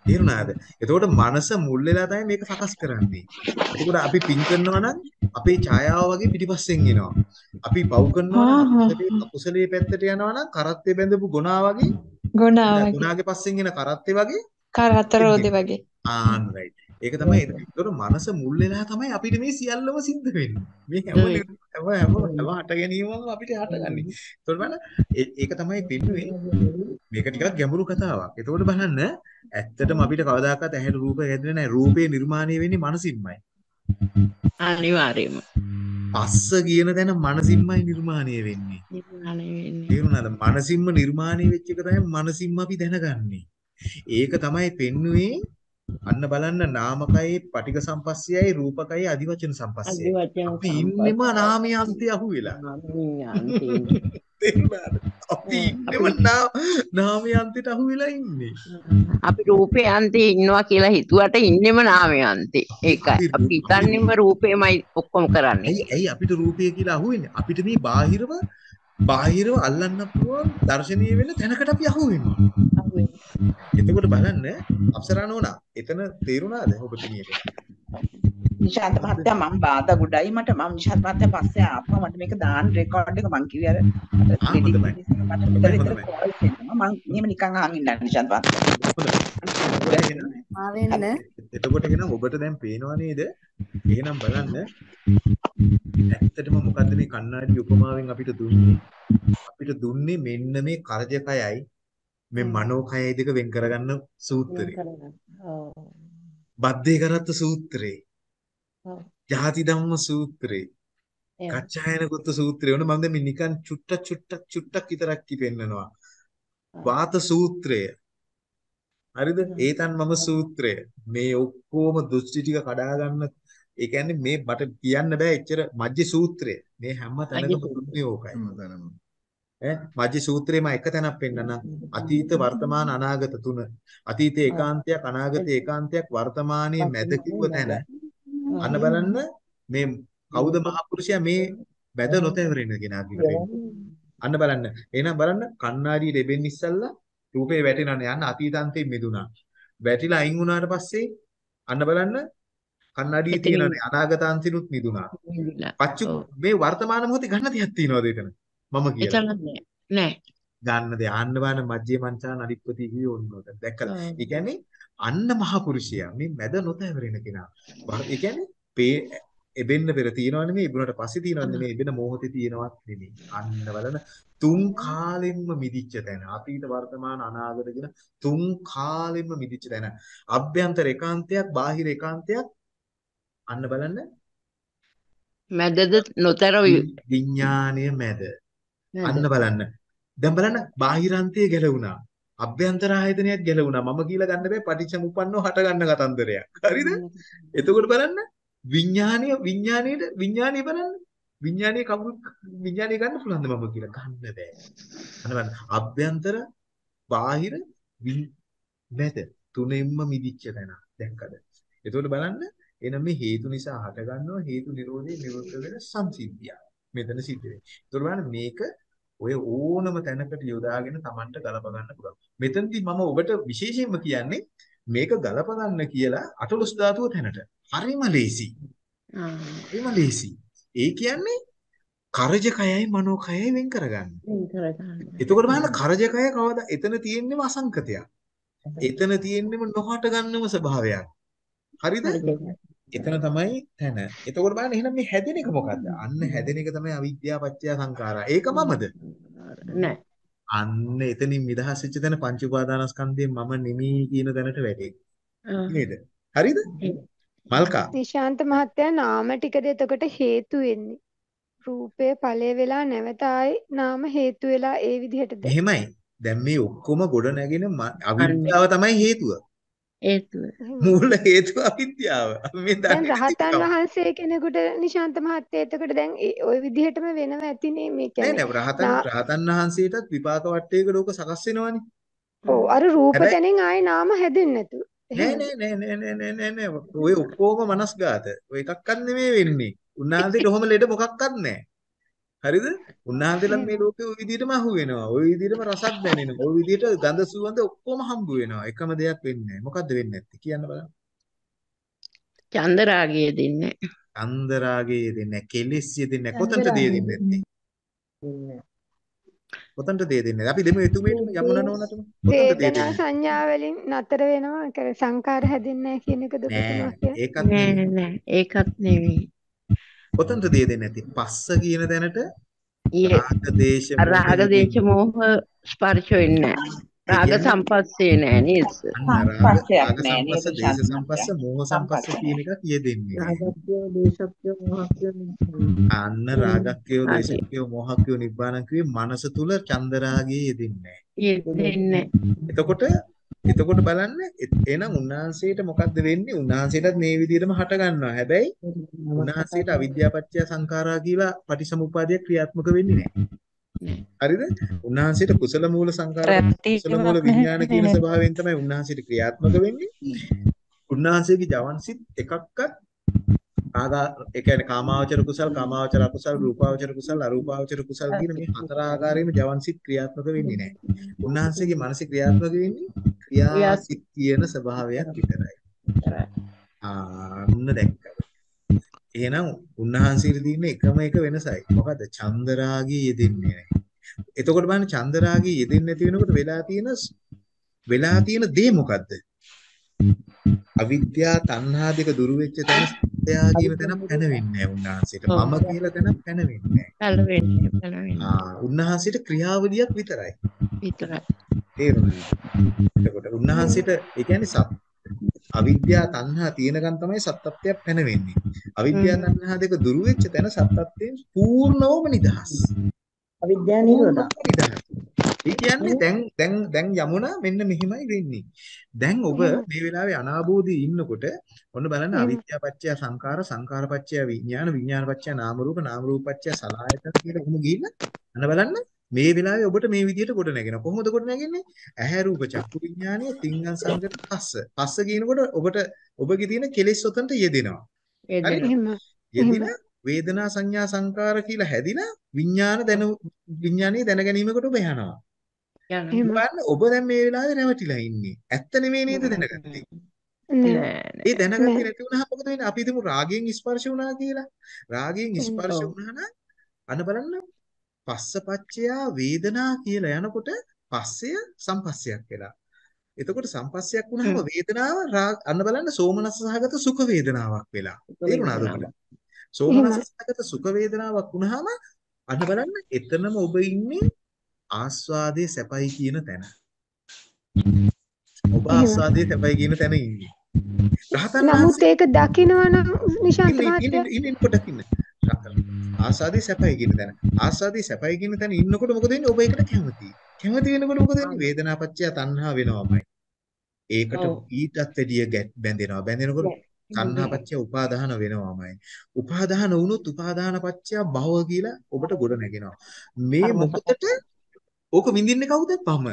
තේරුණාද? එතකොට මනස මුල් වෙලා තමයි මේක සකස් කරන්නේ. එතකොට අපි පින් කරනවා නම් අපේ ඡායාව වගේ පිටිපස්සෙන් එනවා. අපි පව් කරනවා නම් අකුසලයේ පැත්තට යනවා නම් කරත්තේ බැඳපු ගොනා වගේ
ගුණා වගේ
ගොනාගේ පස්සෙන් එන කරත්තේ වගේ
කරතරෝදේ වගේ.
ආන් රයිට්. ඒක තමයි. ඒතකොට මනස මුල් වෙලා තමයි අපිට මේ සියල්ලම සිද්ධ වෙන්නේ. මේ හැම
හ්ම්.
හැම හැම හට ගැනීමම අපිට හටගන්නේ. ඒතකොට බලන්න ඒක තමයි පෙන්නුවේ. මේක ටිකක් ගැඹුරු කතාවක්. ඒතකොට බලන්න ඇත්තටම අපිට කවදාකවත් ඇහැට රූපය හැදෙන්නේ නැහැ. රූපේ නිර්මාණය වෙන්නේ මනසින්මයි.
අනිවාර්යයෙන්ම.
පස්ස කියන තැන මනසින්මයි නිර්මාණය වෙන්නේ.
නිර්මාණය වෙන්නේ.
තේරුණාද? මනසින්ම නිර්මාණය වෙච්ච එක තමයි මනසින්ම අපි දැනගන්නේ. ඒක තමයි පෙන්නුවේ අන්න බලන්න නාමකයේ පටික සම්පස්සයයි රූපකයේ අදිවචන සම්පස්සයයි. අපි ඉන්නෙම නාමයේ අන්තය අහුවෙලා. අපි ඉන්නෙම නාමයේ අන්තයට අහුවෙලා ඉන්නේ.
අපි රූපේ අන්තේ ඉන්නවා කියලා හිතුවට ඉන්නෙම නාමයේ අන්තේ. ඒකයි.
අපි
හිතන්නේම රූපේමයි ඔක්කොම කරන්නේ
ඇයි අපිට රූපය කියලා අහුවෙන්නේ? අපිට මේ බාහිරව බාහිරව අල්ලන්න පුළුවන් දර්ශනීය වෙන තැනකට අපි අහු වෙනවා. එතකොට බලන්න අපසරා නෝනා එතන තේරුණාද ඔබට මේක?
නිශාන්ත මහත්තයා මම බාධා ගොඩයි මට. මම නිශාන්ත මහත්තයා පස්සේ ආපහු මට මේක දාන්න රෙකෝඩ් එක මං කිව්වේ අර
ආ
ක්‍රෙඩිට්
හොඳයි.
මට
හොඳයි
විතර විතර
හොඳයි.
කෝල්ස් එනවා මං මෙහෙම නිකන් අහන් ඉන්නවා නිශාන්ත මහත්තයා.
එතකොට එහෙනම්
ආවෙන්න.
එතකොට එහෙනම් ඔබට දැන් පේනවා නේද? එහෙනම් බලන්න. ඇත්තටම මොකද්ද මේ කණ්ණාඩි උපමාවෙන් අපිට දුන්නේ? අපිට දුන්නේ මෙන්න මේ කරජකයයි මේ මනෝකයයි දෙක වෙන් කරගන්න සූත්‍රය. බද්දේ කරත්ත සූත්‍රේ,
ඔව්.
ජාති ධම්ම සූත්‍රේ. කච්චායන කුත්ත සූත්‍රේ වුණ මම දැන් මේ නිකන් චුට්ටක් චුට්ටක් චුට්ටක් විතරක් කිපෙන්නනවා. වාත සූත්‍රය. හරිද? ඒතන් මම සූත්‍රය. මේ ඔක්කොම දෘෂ්ටි ටික කඩා ගන්න ඒ කියන්නේ මේ මට කියන්න බෑ එච්චර මජ්ජි සූත්‍රය. මේ හැම තැනකම දුන්නේ ඕකයි. ඈ මජ්ජි සූත්‍රේම එක තැනක් පෙන්නන අතීත වර්තමාන අනාගත තුන. අතීතේ ඒකාන්තයක් අනාගතේ ඒකාන්තයක් වර්තමානයේ මැද කිව්ව තැන. අන්න බලන්න මේ කවුද මහපුරුෂයා මේ මැද නොතැවරෙන කෙනා කියලා අන්න බලන්න. එහෙනම් බලන්න කණ්ණාඩිය ලැබෙන්න ඉස්සල්ලා රූපේ වැටෙනවනේ යන්න අතීතාන්තයෙන් මිදුණා. වැටිලා අයින් වුණාට පස්සේ අන්න බලන්න කණ්ණාඩියේ තියෙනනේ අනාගතාන්තිනුත් මිදුණා. පච්චු මේ වර්තමාන මොහොතේ ගන්න දෙයක් තියනවද එතන? මම කියලා.
එතන නෑ. නෑ.
ගන්න දෙයක්. අන්න බලන්න මජ්ජේ මංචාන අනිප්පති කිව්වේ ඕන උතන. දැක්කද? ඒ කියන්නේ අන්න මහ පුරුෂයා මේ මැද නොතැවරෙන කෙනා. ඒ කියන්නේ පේ එබෙන්න පෙර තියනව නෙමෙයි ඉබුණට පස්සේ තියනව නෙමෙයි එබෙන මොහොතේ තියනවත් නෙමෙයි. අන්න බලන්න තුන් කාලෙම්ම මිදිච්ච තැන. අතීත වර්තමාන අනාගත කියන තුන් කාලෙම්ම මිදිච්ච තැන. අභ්‍යන්තර ඒකාන්තයක් බාහිර ඒකාන්තයක් අන්න බලන්න
මැදද නොතර
විඥානීය මැද. අන්න බලන්න. දැන් බලන්න බාහිරාන්තයේ ගැලවුණා. අභ්‍යන්තර ආයතනයත් ගැලවුණා. මම කියලා ගන්න බෑ පටිච්චසමුප්පන්නව හට ගන්න කතන්දරයක්. හරිද? එතකොට බලන්න විඥානීය විඥානීයට විඥානීය බලන්න. විඥානීය කවුරු විඥානීය ගන්න පුළුවන්ද මම කියලා ගන්න බෑ. අන්න බලන්න අභ්‍යන්තර බාහිර වි- මැද තුනෙන්ම මිදිච්ච තැන. දැක්කද? එතකොට බලන්න එනම් මේ හේතු නිසා හට ගන්නවා හේතු නිරෝධේ නිරුද්ධ වෙන සංසිද්ධිය. මෙතන සිද්ධ වෙන්නේ. ඒතකොට බලන්න මේක ඔය ඕනම තැනකට යොදාගෙන Tamanට ගලප ගන්න පුළුවන්. මෙතනදී මම ඔබට විශේෂයෙන්ම කියන්නේ මේක ගලප ගන්න කියලා අටලොස් ධාතුව තැනට. හරිම ලේසි. හරිම ලේසි. ඒ කියන්නේ කරජකයයි මනෝකයයි වෙන් කරගන්න. එතකොට බලන්න කරජකය කවදා එතන තියෙන්නේම අසංකතයක්. එතන තියෙන්නේම නොහට ගන්නම ස්වභාවයක්. හරිද? එතන තමයි තැන. එතකොට බලන්න එහෙනම් මේ හැදෙන එක මොකද්ද? අන්න හැදෙන එක තමයි අවිද්‍යාව පත්‍ය සංඛාරා. ඒක මමද?
නෑ.
අන්න එතනින් නිදහස් වෙච්ච තැන පංච උපාදානස්කන්ධයෙන් මම නෙමෙයි කියන තැනට වැටේ. නේද? හරිද? මල්කා.
නිශාන්ත මහත්තයා නාම ටිකද එතකොට හේතු වෙන්නේ. රූපය ඵලය වෙලා නැවත ආයි නාම හේතු වෙලා ඒ විදිහටද?
එහෙමයි. දැන් මේ ඔක්කොම ගොඩ නැගෙන අවිද්‍යාව තමයි හේතුව.
හේතුව.
මූල හේතුව අවිද්‍යාව. මේ
දැන් රහතන්. වහන්සේ කෙනෙකුට නිශාන්ත මහත්තයා එතකොට දැන් ওই විදිහටම වෙනව ඇතිනේ මේ
නෑ
කියන්නේ
නෑ රහතන්
නා-
රහතන් වහන්සේටත් විපාක වටේක ලෝක සකස් වෙනවනේ.
ඔව් අර රූප තැනින් ආයි නාම හැදෙන්නේ නැතු.
නෑ? නෑ නෑ නෑ නෑ නෑ නෑ නෑ ඔය ඔක්කොම මනස්ගාත. ඔය එකක්වත් නෙමෙයි වෙන්නේ. උන්වහන්සේට ඔහොම ලෙඩ මොකක්වත් නෑ. හරිද? උන්වහන්සේලා මේ ලෝකේ ওই විදිහටම අහු වෙනවා. ওই විදිහටම රසක් දැනෙනවා. ওই විදිහට ගඳ සුවඳ ඔක්කොම හම්බ වෙනවා. එකම දෙයක් වෙන්නේ නැහැ. මොකද්ද වෙන්නේ නැත්තේ? කියන්න බලන්න.
චන්දරාගය දෙන්නේ.
චන්දරාගයේ දෙන්නේ නැහැ. කෙලෙස් දෙන්නේ නැහැ. කොතනද දේ දෙන්නේ නැත්තේ? කොතනද දේ දෙන්නේ? අපි දෙමු එතුමේටම යමුනා නෝනටම. කොතනද දේ
වේදනා
දෙන්නේ?
සංඥා වලින් නතර වෙනවා ඒ කියන්නේ සංකාර හැදෙන්නේ නැහැ කියන එකද ඔබතුමා
නෑ.
කියන්නේ?
ඒකත්
නෑ
නෙමෙයි.
නෑ ඒකත් නෙවෙයි.
කොතනද දේ දෙන්නේ නැති? පස්ස කියන තැනට රාග දේශ මොහ
රාග දේශ මොහ ස්පර්ශ වෙන්නේ නෑ. රාග සම්පස්සේ නෑ නේද?
රාග සම්පස්ස, දේශ සම්පස්ස, මෝහ සම්පස්ස කියන එක කියෙදෙන්නේ
දේශක්කයෝ මොහක්කයෝ නිස්සාරණ.
අන්න රාගක්කයෝ,
හරි.
දේශක්කයෝ, මෝහක්කයෝ, නිබ්බානං කියේ මනස තුල චන්දරාගයේ යෙදෙන්නේ
යෙදෙන්නේ
නැහැ. එතකොට එතකොට බලන්න එහෙනම් උන්වහන්සේට මොකද්ද වෙන්නේ? උන්වහන්සේටත් මේ විදිහටම හට ගන්නවා. හැබැයි උන්වහන්සේට අවිද්‍යාපච්චය සංඛාරා කියලා පටිසමුප්පාදය ක්‍රියාත්මක වෙන්නේ නැහැ. හරිද? උන්වහන්සේට කුසල මූල සංඛාර කුසල මූල විඥාන කියන ස්වභාවයෙන් තමයි උන්වහන්සේට ක්‍රියාත්මක වෙන්නේ. උන්වහන්සේගේ ජවන්සිට එකක්වත් ආගා ඒ කියන්නේ කාමාවචර කුසල් කාමාවචර අකුසල් රූපාවචර කුසල් අරූපාවචර කුසල් කියන මේ හතර ආකාරයෙන්ම ජවන්සිට ක්‍රියාත්මක වෙන්නේ නැහැ. උන්වහන්සේගේ මනසේ ක්‍රියාත්මක වෙන්නේ ක්‍රියාසිත කියන ස්වභාවයක් විතරයි. ආන්න දැක්කද? එහෙනම් උන්වහන්සේට තියෙන එකම එක වෙනසයි. මොකද්ද? චන්දරාගයේ යෙදෙන්නේ නැහැ. එතකොට බලන්න චන්දරාගයේ යෙදෙන්නේ නැති වෙනකොට වෙලා තියෙන වෙලා තියෙන දේ මොකද්ද? අවිද්‍යා තණ්හා දෙක දුරු වෙච්ච තැන සත්‍යය කියන තැන පැනවෙන්නේ උන්වහන්සේට. මම කියලා තැන පැනවෙන්නේ.
පළවෙනි පළවෙනි
ආ උන්වහන්සේට ක්‍රියාවලියක් විතරයි.
විතරයි.
තේරුණාද? එතකොට උන්වහන්සේට ඒ කියන්නේ සත් අවිද්‍යා තණ්හා තියෙනකන් තමයි සත්‍යත්වයක් පැනවෙන්නේ. අවිද්‍යා තණ්හා දෙක දුරු වෙච්ච තැන සත්‍යත්වයෙන් පූර්ණවම නිදහස්.
අවිද්‍යා නිරෝධා.
ඒ කියන්නේ දැන් දැන් දැන් යමුනා මෙන්න මෙහිමයි වෙන්නේ. දැන් ඔබ මේ වෙලාවේ අනාබෝධී ඉන්නකොට ඔන්න බලන්න අවිද්‍යා පත්‍ය සංකාර සංකාර පත්‍ය විඥාන විඥාන පත්‍ය නාම රූප නාම රූප පත්‍ය සලආයතන කියලා කොහොම ගිහින් අන්න බලන්න මේ වෙලාවේ ඔබට මේ විදිහට ගොඩ නැගෙනවා. කොහොමද ගොඩ නැගෙන්නේ? ඇහැ රූප චක්කු විඥානය තිංගන් සංගත පස්ස. පස්ස කියනකොට ඔබට ඔබගේ තියෙන කෙලෙස් ඔතනට යෙදෙනවා. යෙදින වේදනා සංඥා සංකාර කියලා හැදිලා විඥාන දැන විඥානයේ දැන ගැනීමකට ඔබ යනවා. බලන්න ඔබ දැන් මේ වෙලාවේ රැවටිලා ඉන්නේ. ඇත්ත නෙමෙයි නේද දැනගත්තේ? ඒ දැනගත්තේ නැති වුණාම මොකද වෙන්නේ? අපි හිතමු රාගයෙන් ස්පර්ශ වුණා කියලා. රාගයෙන් ස්පර්ශ වුණා නම් අන්න බලන්න පස්සපච්චයා වේදනා කියලා යනකොට පස්සය සම්පස්සයක් වෙලා. එතකොට සම්පස්සයක් වුණාම වේදනාව අන්න බලන්න සෝමනස්ස සහගත සුඛ වේදනාවක් වෙලා. තේරුණාද ඔබට? සෝමනස්ස සහගත සුඛ වේදනාවක් වුණාම අන්න බලන්න එතනම ඔබ ඉන්නේ ආස්වාදයේ සැපයි කියන තැන. ඔබ ආස්වාදයේ සැපයි කියන තැන ඉන්නේ. රහතන්
නමුත් ඒක දකිනවා නම් නිශාන්ත මහත්තයා
ඉන්න පොඩක් ඉන්න. ආස්වාදයේ සැපයි කියන තැන. ආස්වාදයේ සැපයි කියන තැන ඉන්නකොට මොකද වෙන්නේ? ඔබ ඒකට කැමතියි. කැමති වෙනකොට මොකද වෙන්නේ? වේදනාපච්චය තණ්හා වෙනවමයි. ඒකට ඊටත් වැඩිය බැඳෙනවා. බැඳෙනකොට තණ්හාපච්චය උපාදාන වෙනවමයි. උපාදාන වුණොත් උපාදානපච්චය භව කියලා ඔබට ගොඩ නැගෙනවා. මේ මොහොතට ඕක විඳින්නේ කවුද? මම.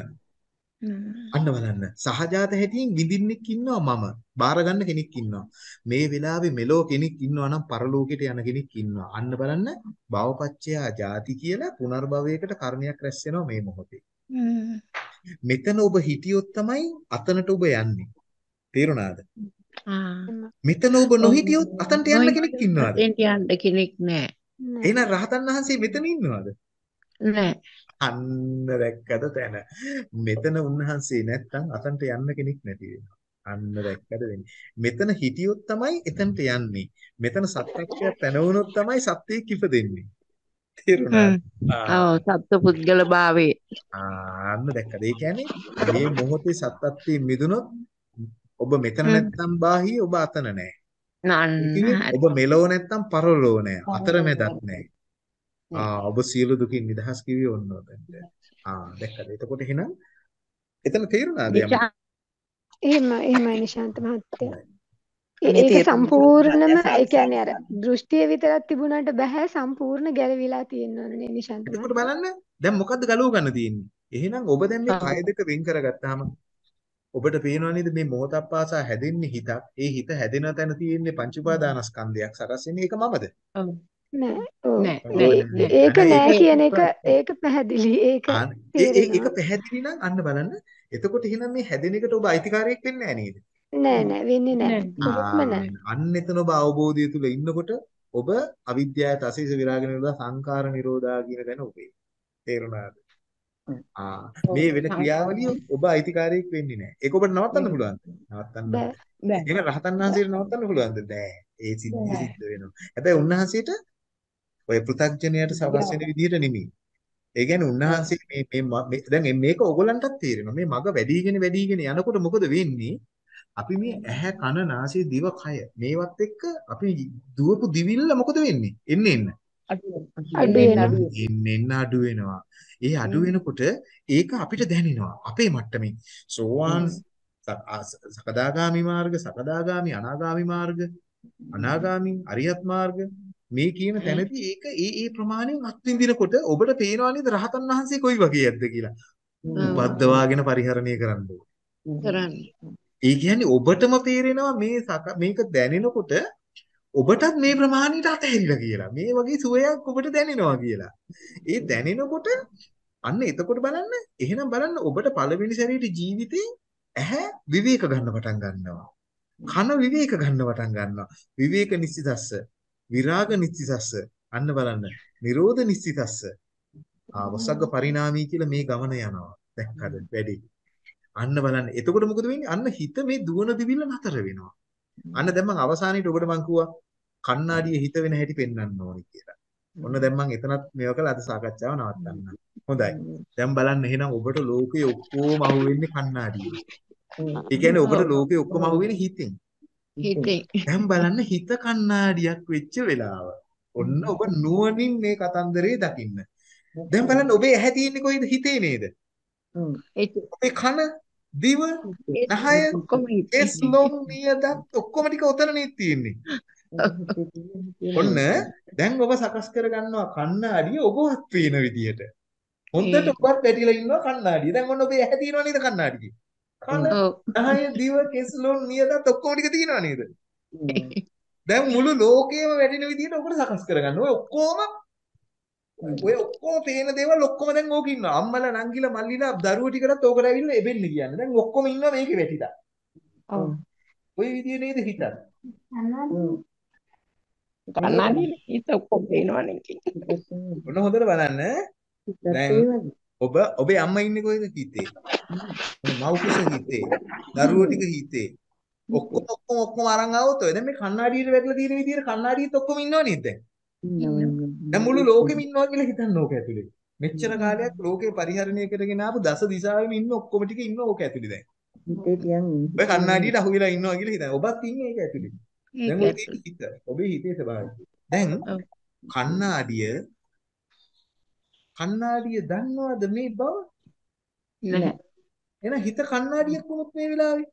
අන්න බලන්න. සහජාත හැටියෙන් විඳින්නෙක් ඉන්නවා මම. බාර ගන්න කෙනෙක් ඉන්නවා. මේ වෙලාවේ මෙලෝ කෙනෙක් ඉන්නවා නම් පරලෝකෙට යන කෙනෙක් ඉන්නවා. අන්න බලන්න භවපච්චයා ಜಾති කියලා පුනර්භවයකට කර්මයක් රැස් වෙනවා මේ මොහොතේ. මෙතන ඔබ හිටියොත් තමයි අතනට ඔබ යන්නේ. තේරුණාද? මෙතන ඔබ නොහිටියොත් අතනට යන්න කෙනෙක් ඉන්නවද?
එතෙන්ට යන්න කෙනෙක් නැහැ.
එහෙනම් රහතන් වහන්සේ මෙතන ඉන්නවද?
නැහැ.
අන්න දැක්කද තැන. මෙතන උන්වහන්සේ නැත්තම් අතන්ට යන්න කෙනෙක් නැති වෙනවා. අන්න දැක්කද වෙන්නේ. මෙතන හිටියොත් තමයි එතනට යන්නේ. මෙතන සත්‍යක්ෂය පැනවුනොත් තමයි සත්‍යය කිපදෙන්නේ. තේරුණාද?
ඔව් සත්ව පුද්ගල භාවයේ.
අන්න දැක්කද? ඒ කියන්නේ මේ මොහොතේ සත්‍යත්වයෙන් මිදුනොත් ඔබ මෙතන නැත්තම් බාහිය ඔබ අතන නැහැ.
නන්න
ඔබ මෙලව නැත්තම් පරලොව නැහැ. අතරමැදක් නැහැ. ආ ඔබ සියලු දුකින් නිදහස් කිව්වේ ඔන්න ඔතෙන්ට. ආ දැක්කද? එතකොට එහෙනම් එතන තේරුණාද යම?
එහෙම එහෙමයි නිශාන්ත මහත්තයා. ඒක සම්පූර්ණම ඒ කියන්නේ අර දෘෂ්ටිය විතරක් තිබුණාට බෑ සම්පූර්ණ ගැලවිලා තියෙනවනේ නිශාන්ත මහත්තයා.
එතකොට බලන්න දැන් මොකද්ද ගලව ගන්න තියෙන්නේ? එහෙනම් ඔබ දැන් මේ කය දෙක වෙන් කරගත්තාම ඔබට පේනවා නේද? මේ මොහොතක් පාසා හැදෙන්නේ හිතක්. ඒ හිත හැදෙන තැන තියෙන්නේ පංච උපාදානස්කන්ධයක් සකස් වෙන්නේ. ඒක මමද?
ඔව්.
නෑ. ඒක නෑ. කියන එක ඒක පැහැදිලි. ඒක
ඒක පැහැදිලි නම් අන්න බලන්න. එතකොට එහෙනම් මේ හැදෙන එකට ඔබ අයිතිකාරයෙක් වෙන්නේ නෑ නේද?
නෑ නෑ. වෙන්නේ නෑ. කොහොම නෑ.
අන්න එතන ඔබ අවබෝධය තුල ඉන්නකොට ඔබ අවිද්‍යාව තසීස විරාග නිරෝධ සංකාර නිරෝධා කියන දැන ඔබේ තේරුණාද මේ වෙන ක්‍රියාවලිය ඔබ අයිතිකාරයෙක් වෙන්නේ නෑ ඒක ඔබට නවත්තන්න පුළුවන්ද නවත්තන්න බෑ එහෙනම් රහතන් වහන්සේට නවත්තන්න පුළුවන්ද බෑ ඒ සිද්ධ සිද්ධ වෙනවා හැබැයි උන්වහන්සේට ඔය පෘථග්ජනයට සවස් වෙන විදිහට නෙමෙයි. ඒ කියන්නේ උන්වහන්සේ මේ මේ දැන් මේක ඕගොල්ලන්ටත් තේරෙනවා. මේ මග වැඩිගෙන වැඩිගෙන යනකොට මොකද වෙන්නේ? අපි මේ ඇහැ කන නාසය දිව කය මේවත් එක්ක අපි දුවපු දිවිල්ල මොකද වෙන්නේ? එන්න එන්න.
අඩු වෙනවා.
එන්න එන්න අඩු වෙනවා. ඒ අඩු වෙනකොට ඒක අපිට දැනෙනවා. අපේ මට්ටමින්. සෝවාන් සකදාගාමි මාර්ග, සකදාගාමි අනාගාමි මාර්ග, අනාගාමි අරියත් මාර්ග මේ කියන තැනදී ඒක ඒ ඒ ප්‍රමාණයෙන් අත්විඳිනකොට ඔබට පේනවා නේද රහතන් වහන්සේ කොයි වගේයක්ද කියලා. උපද්දවාගෙන පරිහරණය කරන්න
කරන්නේ.
ඒ කියන්නේ ඔබටම තේරෙනවා මේ මේක දැනෙනකොට ඔබටත් මේ ප්‍රමාණයට අතහැරිලා කියලා. මේ වගේ සුවයක් ඔබට දැනෙනවා කියලා. ඒ දැනෙනකොට අන්න එතකොට බලන්න එහෙනම් බලන්න ඔබට පළවෙනි සැරේට ජීවිතේ ඇහැ විවේක ගන්න පටන් ගන්නවා. කන විවේක ගන්න පටන් ගන්නවා. විවේක නිසිතස්ස විරාග නිස්සිතස්ස අන්න බලන්න නිරෝධ නිස්සිතස්ස ආවසග්ග පරිණාමී කියලා මේ ගමන යනවා දැක්කද වැඩි අන්න බලන්න එතකොට මොකද වෙන්නේ අන්න හිත මේ දුවන දිවිල්ල නතර වෙනවා අන්න දැන් මම අවසානයේට ඔබට මං කිව්වා කණ්ණාඩියේ හිත වෙන හැටි පෙන්වන්න ඕනේ කියලා ඔන්න දැන් මම එතනත් මේව කළා අද සාකච්ඡාව නවත්තන්න හොඳයි දැන් බලන්න එහෙනම් ඔබට ලෝකේ ඔක්කොම අහුවෙන්නේ කණ්ණාඩියේ ඒ කියන්නේ ඔබට ලෝකේ ඔක්කොම අහුවෙන්නේ හිතෙන්.
හිතෙන්
දැන් බලන්න හිත කණ්ණාඩියක් වෙච්ච වෙලාව. ඔන්න ඔබ නුවණින් මේ කතන්දරේ දකින්න. දැන් බලන්න ඔබේ ඇහැ තියෙන්නේ කොයිද? හිතේ නේද? ඔබේ කන, දිව, නහය, කෙස්, ලොම්, නියදත් ඔක්කොම ටික ඔතනනේ තියෙන්නේ. ඔන්න දැන් ඔබ සකස් කරගන්නවා කණ්ණාඩිය ඔබවත් පේන විදියට. හොඳට ඔබත් වැටිලා ඉන්නවා කණ්ණාඩිය. දැන් ඔන්න ඔබේ ඇහැ තියෙනව නේද කණ්ණාඩියේ? කන, නහය, දිව, කෙස්, ලොම්, නියදත් ඔක්කොම ටික තියෙනව නේද? දැන් මුළු ලෝකයම වැටෙන විදියට ඔබට සකස් කරගන්න. ඔය ඔක්කොම ඔය ඔක්කොම පේන දේවල් ඔක්කොම දැන් ඕක ඉන්නවා. අම්මලා නංගිලා මල්ලිලා දරුවෝ ටිකටත් ඕකට ඇවිල්ලා එබෙන්න කියන්නේ. දැන් ඔක්කොම ඉන්නවා මේකේ වැටිලා.
ඔව්
ඔය විදිය නේද හිතන්නේ.
කන්නාඩියේ හිත ඔක්කොම පේනවනේ
ඔන්න හොඳට බලන්න. දැන් ඔබ ඔබේ අම්මා ඉන්නේ කොහෙද හිතේ? මව් කුස හිතේ. දරුවෝ ටික හිතේ. ඔක්කොම ඔක්කොම ඔක්කොම අරන් ආවොත් ඔය දැන් මේ කණ්ණාඩියට වැටලා තියෙන විදියට කණ්ණාඩියත් ඔක්කොම ඉන්නව නේද දැන්? දැන් මුළු ලෝකෙම ඉන්නවා කියලා හිතන්න ඕක ඇතුලේ. මෙච්චර කාලයක් ලෝකේ පරිහරණය කරගෙන ආපු දස දිශාවෙම ඉන්න ඔක්කොම ටික ඉන්න ඕක ඇතුලේ දැන්.
හිතේ තියන්
ඔය කණ්ණාඩියට අහු වෙලා ඉන්නවා කියලා හිතන්න. ඔබත් ඉන්නේ ඒක ඇතුලේ. දැන් තියෙන හිත. ඔබේ හිතේ ස්වභාවය. දැන් කණ්ණාඩිය කණ්ණාඩිය දන්නවද මේ බව?
නෑ.
එහෙනම් හිත කණ්ණාඩියක් වුණොත් මේ වෙලාවේ.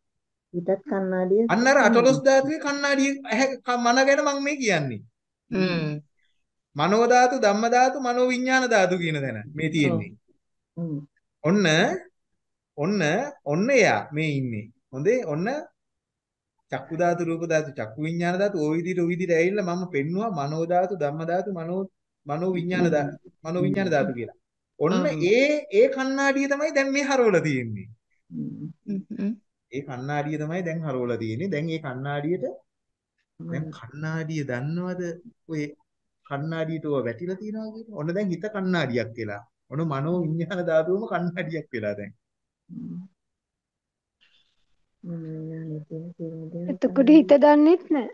හිතත් කණ්ණාඩිය
අන්න අර අටලොස් ධාතුවේ කණ්ණාඩිය ඇහැ මන ගැන මම මේ කියන්නේ.
හ්ම්
මනෝ ධාතු, ධම්ම ධාතු, මනෝ විඥාන ධාතු කියන තැන මේ තියෙන්නේ. ඔන්න ඔන්න ඔන්න එයා මේ ඉන්නේ. හොඳේ ඔන්න චක්කු ධාතු, රූප ධාතු, චක්කු විඥාන ධාතු ওই විදිහට ওই විදිහට ඇවිල්ලා මම පෙන්නුවා මනෝ ධාතු, ධම්ම ධාතු, මනෝ මනෝ විඥාන ධාතු, මනෝ විඥාන ධාතු කියලා. ඔන්න ඒ ඒ කණ්ණාඩිය තමයි දැන් මේ හරවලා තියෙන්නේ. ඒ කණ්ණාඩිය තමයි දැන් හරවලා තියෙන්නේ. දැන් ඒ කණ්ණාඩියට දැන් කණ්ණාඩිය දන්නවද ඔය කණ්ණාඩියට ඔය වැටිලා තියෙනවා කියන්නේ? ඔන්න දැන් හිත කණ්ණාඩියක් වෙලා. ඔන්න මනෝ විඥාන ධාතුවම කණ්ණාඩියක් වෙලා දැන්.
එතකොට හිත දන්නෙත් නෑ.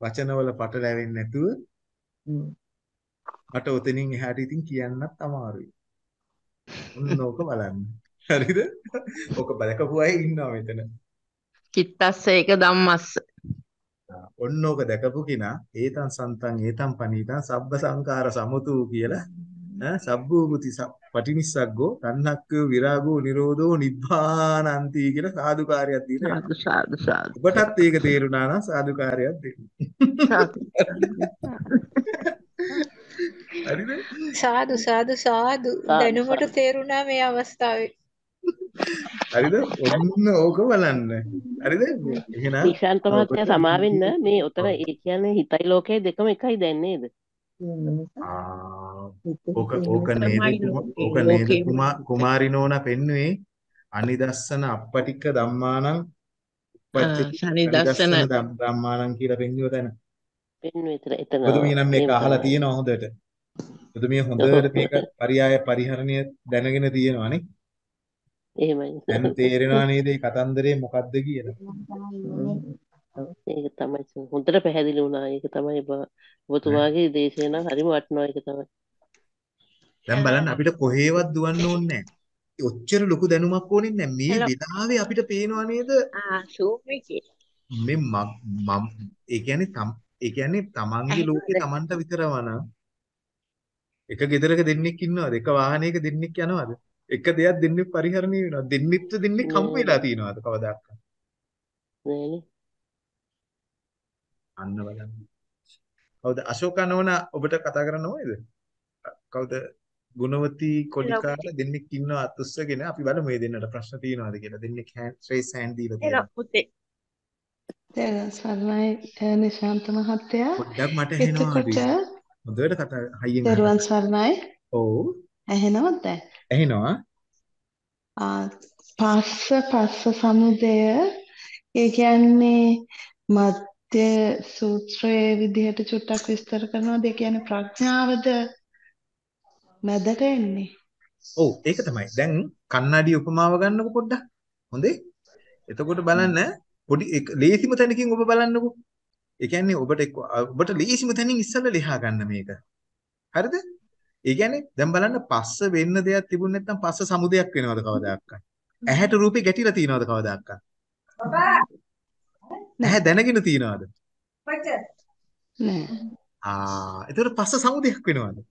වචනවල පටලැවෙන්නේ නැතුව මට ඔතනින් එහාට ඉතින් කියන්නත් අමාරුයි. ඔන්න ඕක බලන්න. හරිද? ඕක බලකපු අය ඉන්නවා මෙතන.
චිත්තස්ස ඒක ධම්මස්ස
ඔන්න ඕක දැකපු කෙනා ඒතං සන්තං ඒතං පනීතං සබ්බ සංඛාර සමුතු කියලා ඈ සබ්බූපති පටිනිස්සග්ගෝ තණ්හක්ඛය විරාගෝ නිරෝධෝ නිබ්බානන්ති කියලා සාදුකාරයක් දීලා
සාදු සාදු සාදු
ඔබටත් ඒක තේරුණා නම් සාදුකාරයක් දෙන්න. හරිද?
සාදු සාදු සාදු දැනුමට තේරුණා මේ අවස්ථාවේ.
හරිද? ඔන්න ඕක බලන්න. හරිද? එහෙනම්
නිශාන්ත මහත්තයා සමාවෙන්න මේ උතන ඒ කියන්නේ හිතයි ලෝකයයි දෙකම එකයි දැන් නේද?
ඕක ඕක නේද ඕක නේද කුමා කුමාරි නෝනා පෙන්නුවේ අනිදස්සන අප්පටික්ක ධම්මානං අනිදස්සන ධම්- ධම්මානං කියලා පෙන්වුව තැන.
පෙන්වුවේ එතන එතන
ඔබතුමිය නම් මේක අහලා. තියෙනවා හොඳට. ඔබතුමිය හොඳට මේක පරියාය පරිහරණය දැනගෙන තියෙනවා නේ.
එහෙමයි.
දැන් තේරෙනවා නේද මේ කතන්දරේ මොකක්ද කියලා.
ඒක තමයි. හොඳට පැහැදිලි වුණා. ඒක තමයි ඔබතුමාගේ දේශේන හරිම වටිනවා ඒක තමයි.
දැන් බලන්න අපිට කොහේවත් දුවන්න ඕනේ නැහැ. ඔච්චර ලොකු දැනුමක් ඕනේ නැහැ. මේ. වෙලාවේ අපිට පේනවා නේද
ආ සූම් එකේ
මේ මම මම ඒ කියන්නේ තම් ඒ කියන්නේ තමන්ගේ ලෝකේ තමන්ට විතරම නම් එක ගෙදරක දෙන්නෙක් ඉන්නවද? එක වාහනයක දෙන්නෙක් යනවද? එක දෙයක් දෙන්නෙක් පරිහරණය වෙනවද? දෙන්නෙක්ට දෙන්නෙක් හම්බ වෙලා තියෙනවද?
නෑනේ.
අන්න බලන්න. කවුද අශෝක නෝනා ඔබට කතා කරන්න ඕනේද? කවුද ගුණවති කොඩිකාට දෙන්නෙක් ඉන්නවා අතුස්සගෙන අපි බලමු මේ දෙන්නට ප්‍රශ්න තියෙනවද කියලා. දෙන්නෙක් raise hand දීලා තියෙනවා.
පුතේ
තේරුවන් සරණයි නිශාන්ත මහත්තයා.
පොඩ්ඩක් මට
එතකොට
හොඳට කතා හයියෙන්
තේරුවන්
අහන්න.
සරණයි.
ඔව්
ඇහෙනවද දැන්?
ඇහෙනවා.
ආ, පස්ස පස්ස සමුදය ඒ කියන්නේ මධ්‍ය සූත්‍රයේ විදිහට චුට්ටක් විස්තර කරනවාද? ඒ කියන්නේ ප්‍රඥාවද මැදට එන්නේ?
ඔව් ඒක තමයි. දැන් කන්නඩිය උපමාව ගන්නකො පොඩ්ඩක්. හොඳේ? එතකොට බලන්න පොඩි ලේසිම තැනකින් ඔබ බලන්නකො. ඒ කියන්නේ ඔබට ඔබට ලේසිම තැනින් ඉස්සෙල්ලා ලියා ගන්න මේක. හරිද? ඒ කියන්නේ දැන් බලන්න පස්ස වෙන්න දෙයක් තිබුණ නැත්නම් පස්ස සමුදයක් වෙනවද කවදාවත්? ඇහැට රූපේ ගැටිලා තියනවද කවදාවත්? ඇහැ දැනගෙන තියනවද?
නෑ.
ආ එතකොට පස්ස සමුදයක් වෙනවද?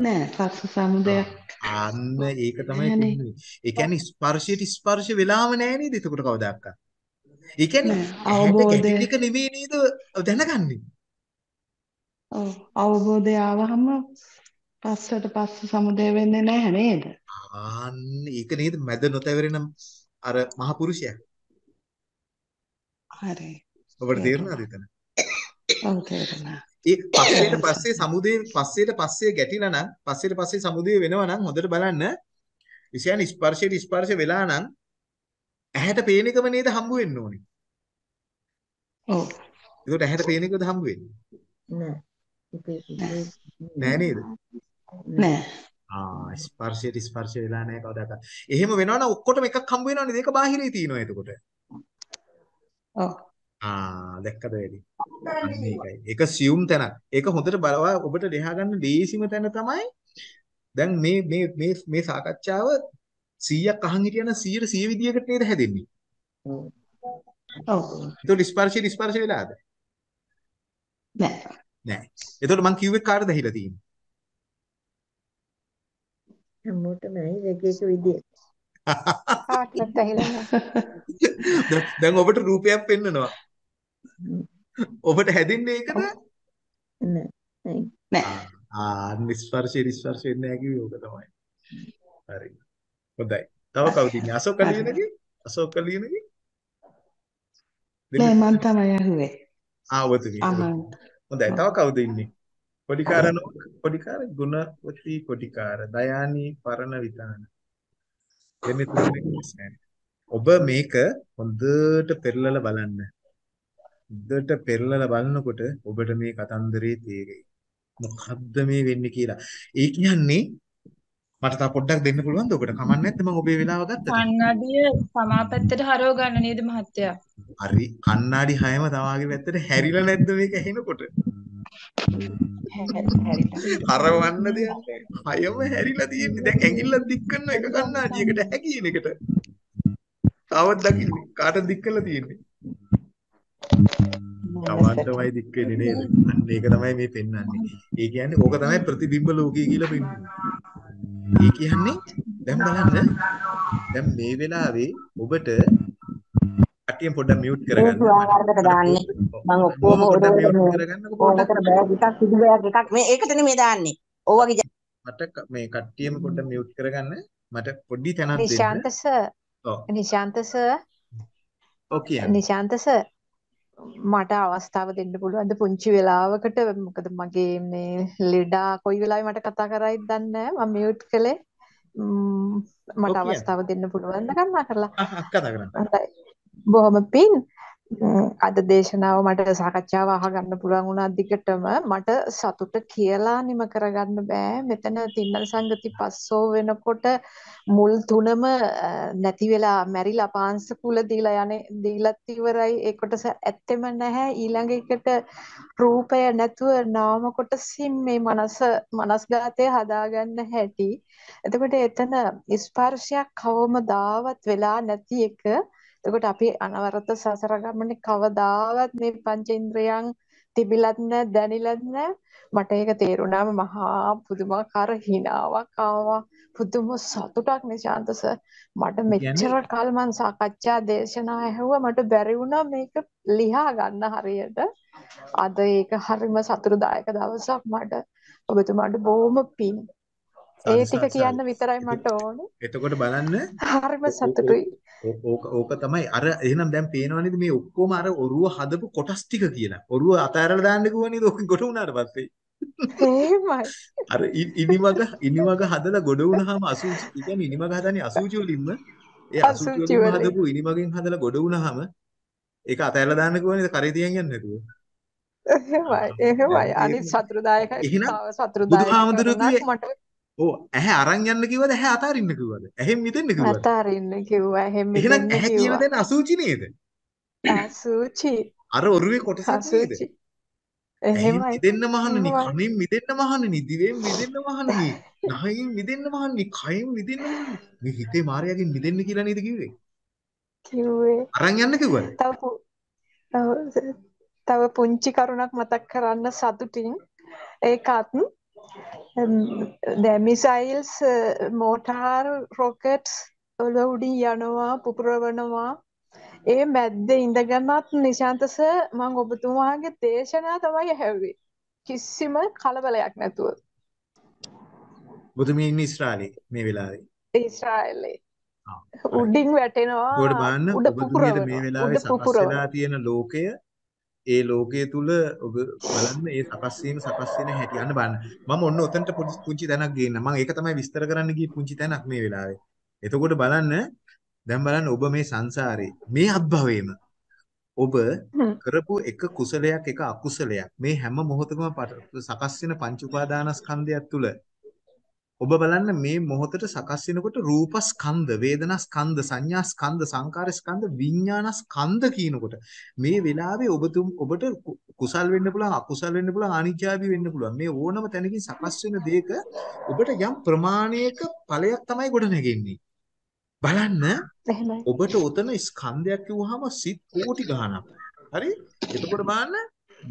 නෑ පස්ස සමුදයක්
අන්න ඒක තමයි
නෑනේ.
කියන්නේ. ඒ කියන්නේ ස්පර්ශයට ස්පර්ශ වෙලාම නෑ නේද එතකොට කවදාවත්? ඒ කියන්නේ ඇහැට එක නෙමෙයි නේද දැනගන්නේ.
ඔව් අවබෝධය ආවහම පස්සට පස්ස සමුදය වෙන්නේ නැහැ නේද?
අන්න ඒක නේද මැද නොතැවරෙන අර මහ පුරුෂයා.
හරි.
ඔබට තේරුණාද එතන?
ඔව් තේරුණා.
ඒ පස්සේට පස්සේ සමුදේ පස්සේට පස්සේ ගැටිලා නම් පස්සේට පස්සේ සමුදේ වෙනවා නම් හොඳට බලන්න විෂයන් ස්පර්ශයට ස්පර්ශ වෙලා නම් ඇහැට පේන එකම නේද හම්බ වෙන්න ඕනේ.
ඔව්.
ඒකට ඇහැට පේන එකද හම්බ වෙන්නේ?
නෑ.
නෑ නේද?
නෑ.
ආ ස්පර්ශයට ස්පර්ශ වෙලා නැහැ කවදාකවත්. එහෙම වෙනවනම් ඔක්කොටම එකක් හම්බ වෙනවනේ. ඒක බාහිරේ තියෙනවා එතකොට.
ඔව්.
ආ දැක්කද වැඩි? ඒකයි. ඒක සියුම් තැනක්. ඒක හොඳට බලවා ඔබට ලියා ගන්න ලේසිම තැන තමයි දැන් මේ මේ මේ මේ සාකච්ඡාව 100ක් අහන් හිටියනම් 100ට 100 විදියකට නේද හැදෙන්නේ.
ඔව්.
ඒතකොට ස්පර්ශයට ස්පර්ශ වෙලාද?
නෑ.
නෑ. ඒතකොට මං කිව්වේ කාටද ඇහිලා තියෙන්නේ?
හැමෝටම ඇයි එක එක විදියට.
කාටවත් ඇහිලා නැහැ.
දැන් ඔබට රූපයක් පෙන්නනවා. ඔබට හැදින්නේ ඒකද?
නෑ.
නෑ.
ආ ස්පර්ශය ස්පර්ශ වෙන්නේ නැහැ කිව්වේ ඕක තමයි. හරි. හොඳයි. තව කවුද ඉන්නේ? අශෝක ලියනගේ? අශෝක ලියනගේ?
නෑ මං තමයි අහුවේ.
ආ ඔබතුමී. හොඳයි. තව කවුද ඉන්නේ? කොඩිකාර කොඩිකාර ගුණවති කොඩිකාර දයානි පරණ විතාන. දෙන්නේ තුනේ. ඔබ මේක හොඳට පෙරලලා බලන්න. හොඳට පෙරලලා බලනකොට ඔබට මේ කතන්දරේ තේරෙයි. මොකද්ද මේ වෙන්නේ කියලා. ඒ කියන්නේ මට තව පොඩ්ඩක් දෙන්න පුළුවන්ද ඔබට? කමක් නැත්නම් මම ඔබේ වෙලාව ගත්තට.
කන්නඩිය සමාපැත්තට හරව ගන්න නේද මහත්තයා?
හරි. කණ්ණාඩි හැම තවාගේ පැත්තට හැරිලා නැද්ද මේක ඇහෙනකොට? හරවන්න දෙයක්. හයම හැරිලා තියෙන්නේ. දැන් ඇඟිල්ල දික් කරන එක කණ්ණාඩියකට හැ කියන එකට. තාවත් දකින්නේ. කාටද දික් කරලා තියෙන්නේ? තවන්ටමයි දික් වෙන්නේ නේද? අන්න ඒක තමයි මේ පෙන්වන්නේ. ඒ කියන්නේ ඕක තමයි ප්‍රතිබිම්බ ලෝකය කියලා පෙන්වන්නේ. ඒ කියන්නේ දැන් බලන්න දැන් මේ වෙලාවේ ඔබට කටියෙන් පොඩ්ඩක් මියුට් කරගන්න.
ආකාරයකට දාන්නේ මම ඔක්කොම
පොඩ්ඩක් මියුට් කරගන්නකො පොඩ්ඩක්.
බෑග් එකක් පිටු බෑග් එකක් මේ ඒකටනේ මේ දාන්නේ. ඕවගේ
මට මේ කට්ටියම පොඩ්ඩක් මියුට් කරගන්න. මට පොඩි තැනක් දෙන්න.
නිශාන්ත සර්
ඔව්.
නිශාන්ත සර්
ඔව් කියන්නේ.
නිශාන්ත සර් මට අවස්ථාව දෙන්න පුළුවන්ද පුංචි වෙලාවකට මොකද මගේ මේ ලෙඩා කොයි වෙලාවෙ මට කතා කරයිද දන්නේ නැහැ මම මියුට් කළේ. මට. අවස්ථාව දෙන්න පුළුවන්ද? කරලා.
කතා කරන්න.
හොඳයි. බොහොම පිං අද දේශනාව මට සාකච්ඡාව අහගන්න පුළුවන් වුණා දිගටම. මට සතුට කියලා නිම කරගන්න බෑ. මෙතන තින්නල සංගති පස්සෝ වෙනකොට මුල් තුනම අ, නැති වෙලා මැරිලා පාංශ කුල දීලා යන්නේ දීලත් ඉවරයි. ඒ කොටස ඇත්තෙම නැහැ. ඊළඟ එකට රූපය නැතුව නාම කොටසින් මේ මනස මනස්ගතය හදාගන්න හැටි. එතකොට එතන ස්පර්ශයක් කවමදාවත් වෙලා නැති එක එතකොට අපි අනවරත සසර ගමනේ කවදාවත් මේ පංචේන්ද්‍රයන් තිබිලත් නැ දැනිලත් නැ. මට ඒක තේරුණාම මහා පුදුමාකාර හිනාවක් ආවා. පුදුම සතුටක් නිශාන්ත සර් මට මෙච්චර කල් මං සාකච්ඡා දේශනා ඇහුවා. මට බැරි වුණා මේක ලියා ගන්න හරියට. අද ඒක හරිම සතුටුදායක දවසක් මට. ඔබතුමාට බොහොම පිං. ඒ ටික. කියන්න විතරයි මට ඕනේ.
එතකොට බලන්න.
හරිම සතුටුයි
ඕක ඕක තමයි අර එහෙනම් දැන් පේනව නේද මේ ඔක්කොම අර ඔරුව හදපු කොටස් ටික කියලා. ඔරුව අතහැරලා දාන්න කිව්වා නේද? ඕක ගොඩ වුණාට පස්සේ.
එහෙමයි
අර ඉනිමග ඉනිමග හදලා ගොඩ වුණාම අසුචි කියන්නේ ඉනිමග හදන්නේ අසුචි වලින්ම ඒ අසුචි
වලින්
හදපු ඉනිමගෙන් හදලා ගොඩ වුණාම ඒක අතහැරලා දාන්න කිව්වා නේද? කරේ තියන් යන්නේ නැතුව.
එහෙමයි එහෙමයි අනිත් තව සතුටුදායක
බුදුහාමුදුරුවෝ ඕ ඇහැ අරන් යන්න කිව්වද ඇහැ අතාරින්න කිව්වද? ඇහෙන් මිදෙන්න කිව්වද?
අතාරින්න කිව්වා එහෙම
එහෙනම්
දෙන්න
ඇහැ කියන
කිව්වා
දැන අසුචි නේද?
අසුචි
අර ඔරුවේ කොටසක් නේද? ඇහෙන්
එහෙමයි.
මිදෙන්න
එහෙමයි.
කනෙන් මිදෙන්න මහණනි, දිවෙන් මිදෙන්න මහණනි, නහයෙන් මිදෙන්න මහණනි, කයෙන් මිදෙන්න මහණනි. මේ හිතේ මායාවෙන් මිදෙන්න කියලා නේද කිව්වේ?
කිව්වේ.
අරන් යන්න කිව්වද?
තව තව පුංචි කරුණක් මතක් කරන්න සතුටින් ඒකත් දැන් මිසයිල්ස් මෝටාර් රොකට්ස් වල උඩින් යනවා පුපුරවනවා ඒ මැද්දේ ඉඳගෙනත් නිශාන්ත සර් මම ඔබතුමාගේ දේශනා තමයි ඇහුවේ කිසිම කලබලයක් නැතුව
ඔබතුමිය ඉන්නේ ඉස්රායලේ මේ වෙලාවේ. ආ.
උඩින් වැටෙනවා උඩ පුපුරවනවා
මේ
උඩ
සකස්
පුපුරවනවා
වෙලා තියෙන ලෝකය ඒ ලෝකයේ තුල ඔබ බලන්න ඒ සකස් වීම සකස් වෙන හැටි යන්න බලන්න. මම ඔන්න ඔතනට පොඩි පුංචි තැනක් ගේන්න. මම ඒක තමයි විස්තර කරන්න ගියේ පුංචි තැනක් මේ වෙලාවේ. එතකොට බලන්න දැන් බලන්න ඔබ මේ සංසාරේ මේ අත්භවයේම ඔබ. කරපු එක කුසලයක් එක අකුසලයක් මේ හැම මොහොතකම සකස් වෙන පංච උපාදානස්කන්ධයක් තුල ඔබ බලන්න මේ මොහොතට සකස් වෙනකොට රූප ස්කන්ධ, වේදනා ස්කන්ධ, සංඥා ස්කන්ධ, සංකාර ස්කන්ධ, විඥාන ස්කන්ධ කියනකොට මේ වෙලාවේ ඔබතුම් ඔබට කුසල් වෙන්න පුළුවන්, අකුසල් වෙන්න පුළුවන්, අනිත්‍යාවි වෙන්න පුළුවන්. මේ ඕනම තැනකින් සකස් වෙන දෙයක ඔබට යම් ප්‍රමාණයක ඵලයක් තමයි ගොඩ නැගෙන්නේ. බලන්න ඔබට උතන ස්කන්ධයක් කිව්වහම සිත් කෝටි ගාණක්. හරි? එතකොට බලන්න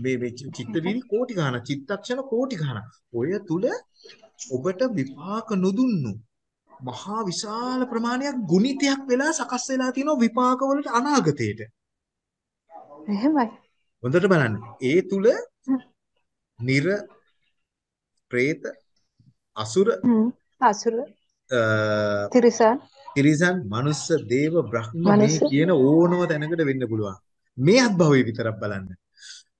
මේ මේ චිත්ත වීදි කෝටි ගාණක්, චිත්තක්ෂණ කෝටි ගාණක්. ඔය තුල ඔබට විපාක නොදුන්නු මහා විශාල ප්‍රමාණයක් ගුණිතයක් වෙලා සකස් වෙලා තියෙනවා විපාක වලට අනාගතයට.
එහෙමයි
හොඳට බලන්න. ඒ තුල නිර പ്രേත අසුර
අසුර තිරිසන්
තිරිසන් මනුස්ස දේව බ්‍රහ්ම මේ කියන ඕනම තැනකට වෙන්න පුළුවන්. මේ අත්භවයේ විතරක් බලන්න.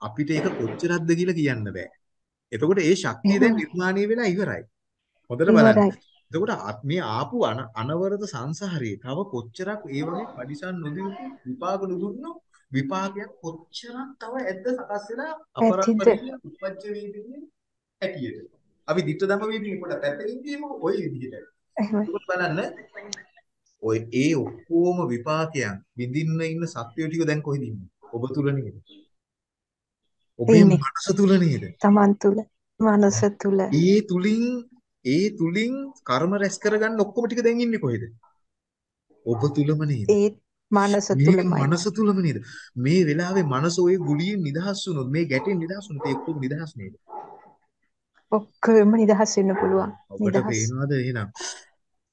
අපිට ඒක කොච්චරක්ද කියලා කියන්න බෑ. එතකොට ඒ ශක්තිය දැන් නිර්මාණය වෙලා ඉවරයි. හොඳට බලන්න. එතකොට මේ ආපු අන- අනවරත සංසාරේ තව කොච්චරක් ඒ වගේ පරිසම් නොදීපු විපාක නොදුන්නු විපාකයක් කොච්චරක් තව ඇද්ද සකස් වෙලා
ඇතිද
අපරප්පරිය උපජ්ජ වේදිනේ හැටියට. අපි ditta ධම්ම වේදිනේ පොඩ පැත්තකින් කියමු ওই විදිහට. එතකොට බලන්න ඔය ඒ ඔක්කොම විපාකයන් විඳින්න ඉන්න සත්වය ටික දැන් කොහෙද ඉන්නේ? ඔබ තුල නේද? ඔබේ මනස තුල නේද?
තමන් තුල මනස තුල
ඒ තුලින් ඒ තුලින් කර්ම රැස් කරගන්න ඔක්කොම ටික දැන් ඉන්නේ කොහෙද? ඔබ තුලම නේද?
ඒ මනස තුලමයි
මනස තුලම නේද? මේ වෙලාවේ මනස ওই ගුලියෙන් නිදහස් වුණොත් මේ ගැටෙන් නිදහස් වුණොත් ඒ ඔක්කොම නිදහස් නේද?
ඔක්කොම නිදහස් වෙන්න පුළුවන්
ඔබට පේනවද එහෙනම්?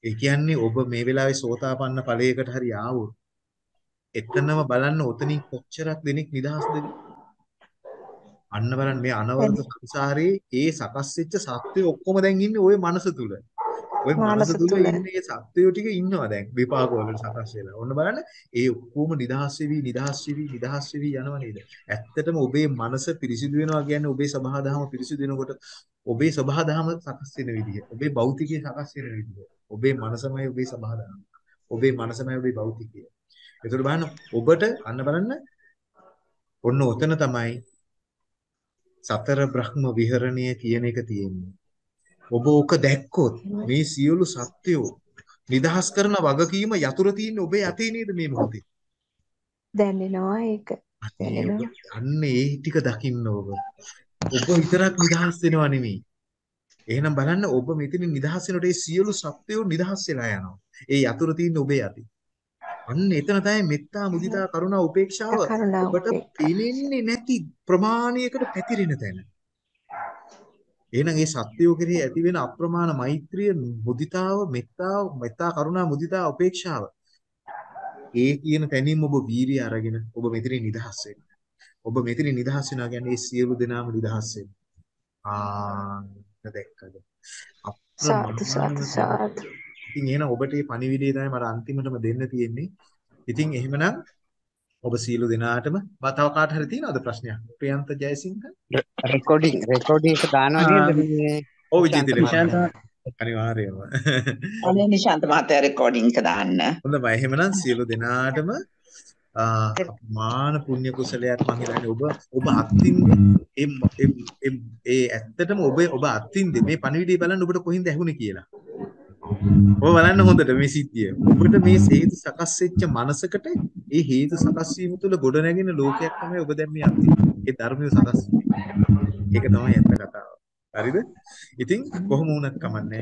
ඒ කියන්නේ ඔබ මේ වෙලාවේ සෝතාපන්න ඵලයකට හරි ආවොත් එතනම බලන්න ඔතනින් කොච්චරක් දෙනෙක් නිදහස්ද කියලා. අන්න බලන්න මේ අනවරත සංසාරේ ඒ සකස් වෙච්ච සත්‍යය ඔක්කොම දැන් ඉන්නේ ওই මනස තුල. ওই මනස
මනස
තුල
තුල
ඉන්නේ සත්‍යය ටික ඉන්නවා දැන් විපාක වලට සකස් වෙලා. ඔන්න බලන්න ඒ ඔක්කොම නිදහස් වෙවි නිදහස් වෙවි නිදහස් වෙවි යනවා නේද? ඇත්තටම ඔබේ මනස පිරිසිදු වෙනවා කියන්නේ ඔබේ සබහා දහම පිරිසිදු වෙනකොට ඔබේ සබහා දහම සකස් වෙන විදිහ. ඔබේ භෞතිකය සකස් වෙන විදිහ. ඔබේ මනසමයි ඔබේ සබහා දහම. ඔබේ මනසමයි ඔබේ භෞතිකය. ඒකට බලන්න ඔබට අන්න බලන්න ඔන්න ඔතන තමයි සතර බ්‍රහ්ම විහරණය කියන එක තියෙන්නේ. ඔබ ඕක දැක්කොත් මේ සියලු සත්‍යෝ නිදහස් කරන වගකීම යතුරු තියෙන්නේ ඔබේ අතේ නේද මේ මොහොතේ.
දැනෙනවා ඒක
අන්න ඒ ටික දකින්න ඔබ. ඔබ විතරක් නිදහස් වෙනවා නෙමෙයි. එහෙනම් බලන්න ඔබ මෙතනින් නිදහස් වෙනකොට ඒ සියලු සත්‍යෝ නිදහස් වෙලා යනවා. ඒ යතුරු තියෙන්නේ ඔබේ අතේ. අන්න එතන තමයි මෙත්තා මුදිතා කරුණා උපේක්ෂාව ඔබට
උපේක්ෂා
පේන්නේ නැති ප්‍රමාණයකට පැතිරෙන තැන. එහෙනම් ඒ සත්‍යෝ කෙරෙහි ඇති වෙන අප්‍රමාණ මෛත්‍රිය මුදිතාව මෙත්තාව මෙත්තා කරුණා මුදිතා උපේක්ෂාව ඒ කියන තැනින් ඔබ වීරිය අරගෙන ඔබ මෙතනින් නිදහස් වෙන්න. ඔබ මෙතනින් නිදහස් වෙනවා කියන්නේ ඒ සියලු දෙනාම නිදහස් වෙන්න. ආ දැක්කද? අප්‍රමාණ ඉතින් එහෙනම් ඔබට මේ පණිවිඩය තමයි මට අන්තිමටම දෙන්න තියෙන්නේ. ඉතින් එහෙමනම් ඔබ සියලු දෙනාටම තව කාට හරි තියෙනවද ප්‍රශ්නයක්? ප්‍රියන්ත ජයසිංහ.
රෙකෝඩින් රෙකෝඩින් එක දානවා නේද මේ
ඔව්
මහත්මයා?
අනිවාර්යයෙන්ම.
අනේ නිශාන්ත මහත්තයා රෙකෝඩින් එක දාන්න.
හොඳයි එහෙමනම් සියලු දෙනාටම අප්‍රමාණ පුණ්‍ය කුසලයක් මම හිතන්නේ ඔබ ඔබ අත්ින්දේ ඒ ඇත්තටම ඔබ ඔබ අත්ින්දේ මේ පණිවිඩය බලන්න ඔබට කොහින්ද ඇහුනේ කියලා. ඔබ බලන්න හොඳට මේ සිද්ධිය. ඔබට මේ හේතු සකස් වෙච්ච මනසකට ඒ හේතු සකස් වීම තුළ ගොඩ නැගෙන ලෝකයක් තමයි ඔබ දැන් මේ අත්ති. ඒ ධර්මය සකස් ඒක තමයි ඇත්ත කතාව. හරිද? ඉතින් කොහොම වුණත් කමන්නේ.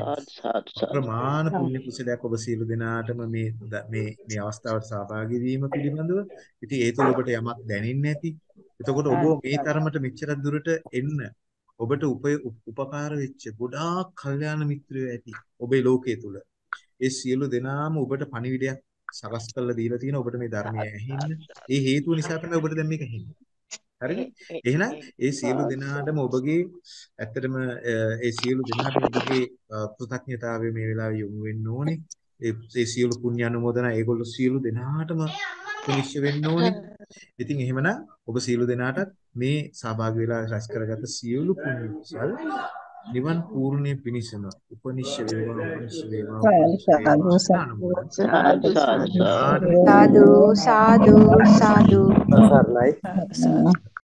ප්‍රමාණ පුණ්‍ය කුසලයක් ඔබ සියලු දෙනාටම මේ මේ මේ අවස්ථාවට සහභාගී වීම පිළිබඳව. ඉතින් ඒ තුළ ඔබට යමක් දැනෙන්නේ නැති. එතකොට ඔබ මේ තරමට මෙච්චර දුරට එන්න ඔබට උපකාර වෙච්ච ගොඩාක් කල්යාණ මිත්‍රයෝ ඇති ඔබේ ලෝකයේ තුල. ඒ සියලු දෙනාම ඔබට පණිවිඩයක් සකස් කරලා දීලා තියෙන ඔබට මේ ධර්මය ඇහෙන්න. ඒ හේතුව නිසා තමයි ඔබට දැන් මේක ඇහෙන්නේ. හරිද? එහෙනම් ඒ සියලු දෙනාටම ඔබගේ ඇත්තටම ඒ සියලු දෙනාටම ඔබගේ කෘතඥතාවය මේ වෙලාවේ යොමු වෙන්න ඕනේ. ඒ සියලු පුණ්‍ය අනුමෝදනා ඒගොල්ලෝ සියලු දෙනාටම පුනිශ්ච වෙන්න ඕනේ. ඉතින් එහෙමනම් ඔබ සියලු දෙනාටත් මේ සහභාගී වෙලා රැස් කරගත්ත සියලු පුණ්‍ය කුසල් නිවන් පූර්ණයේ පිණිසම උපනිශ්ච වේවා උපනිශ්ච වේවා.
සාදු සාදු. සාදු. සාදු
සර්ණයි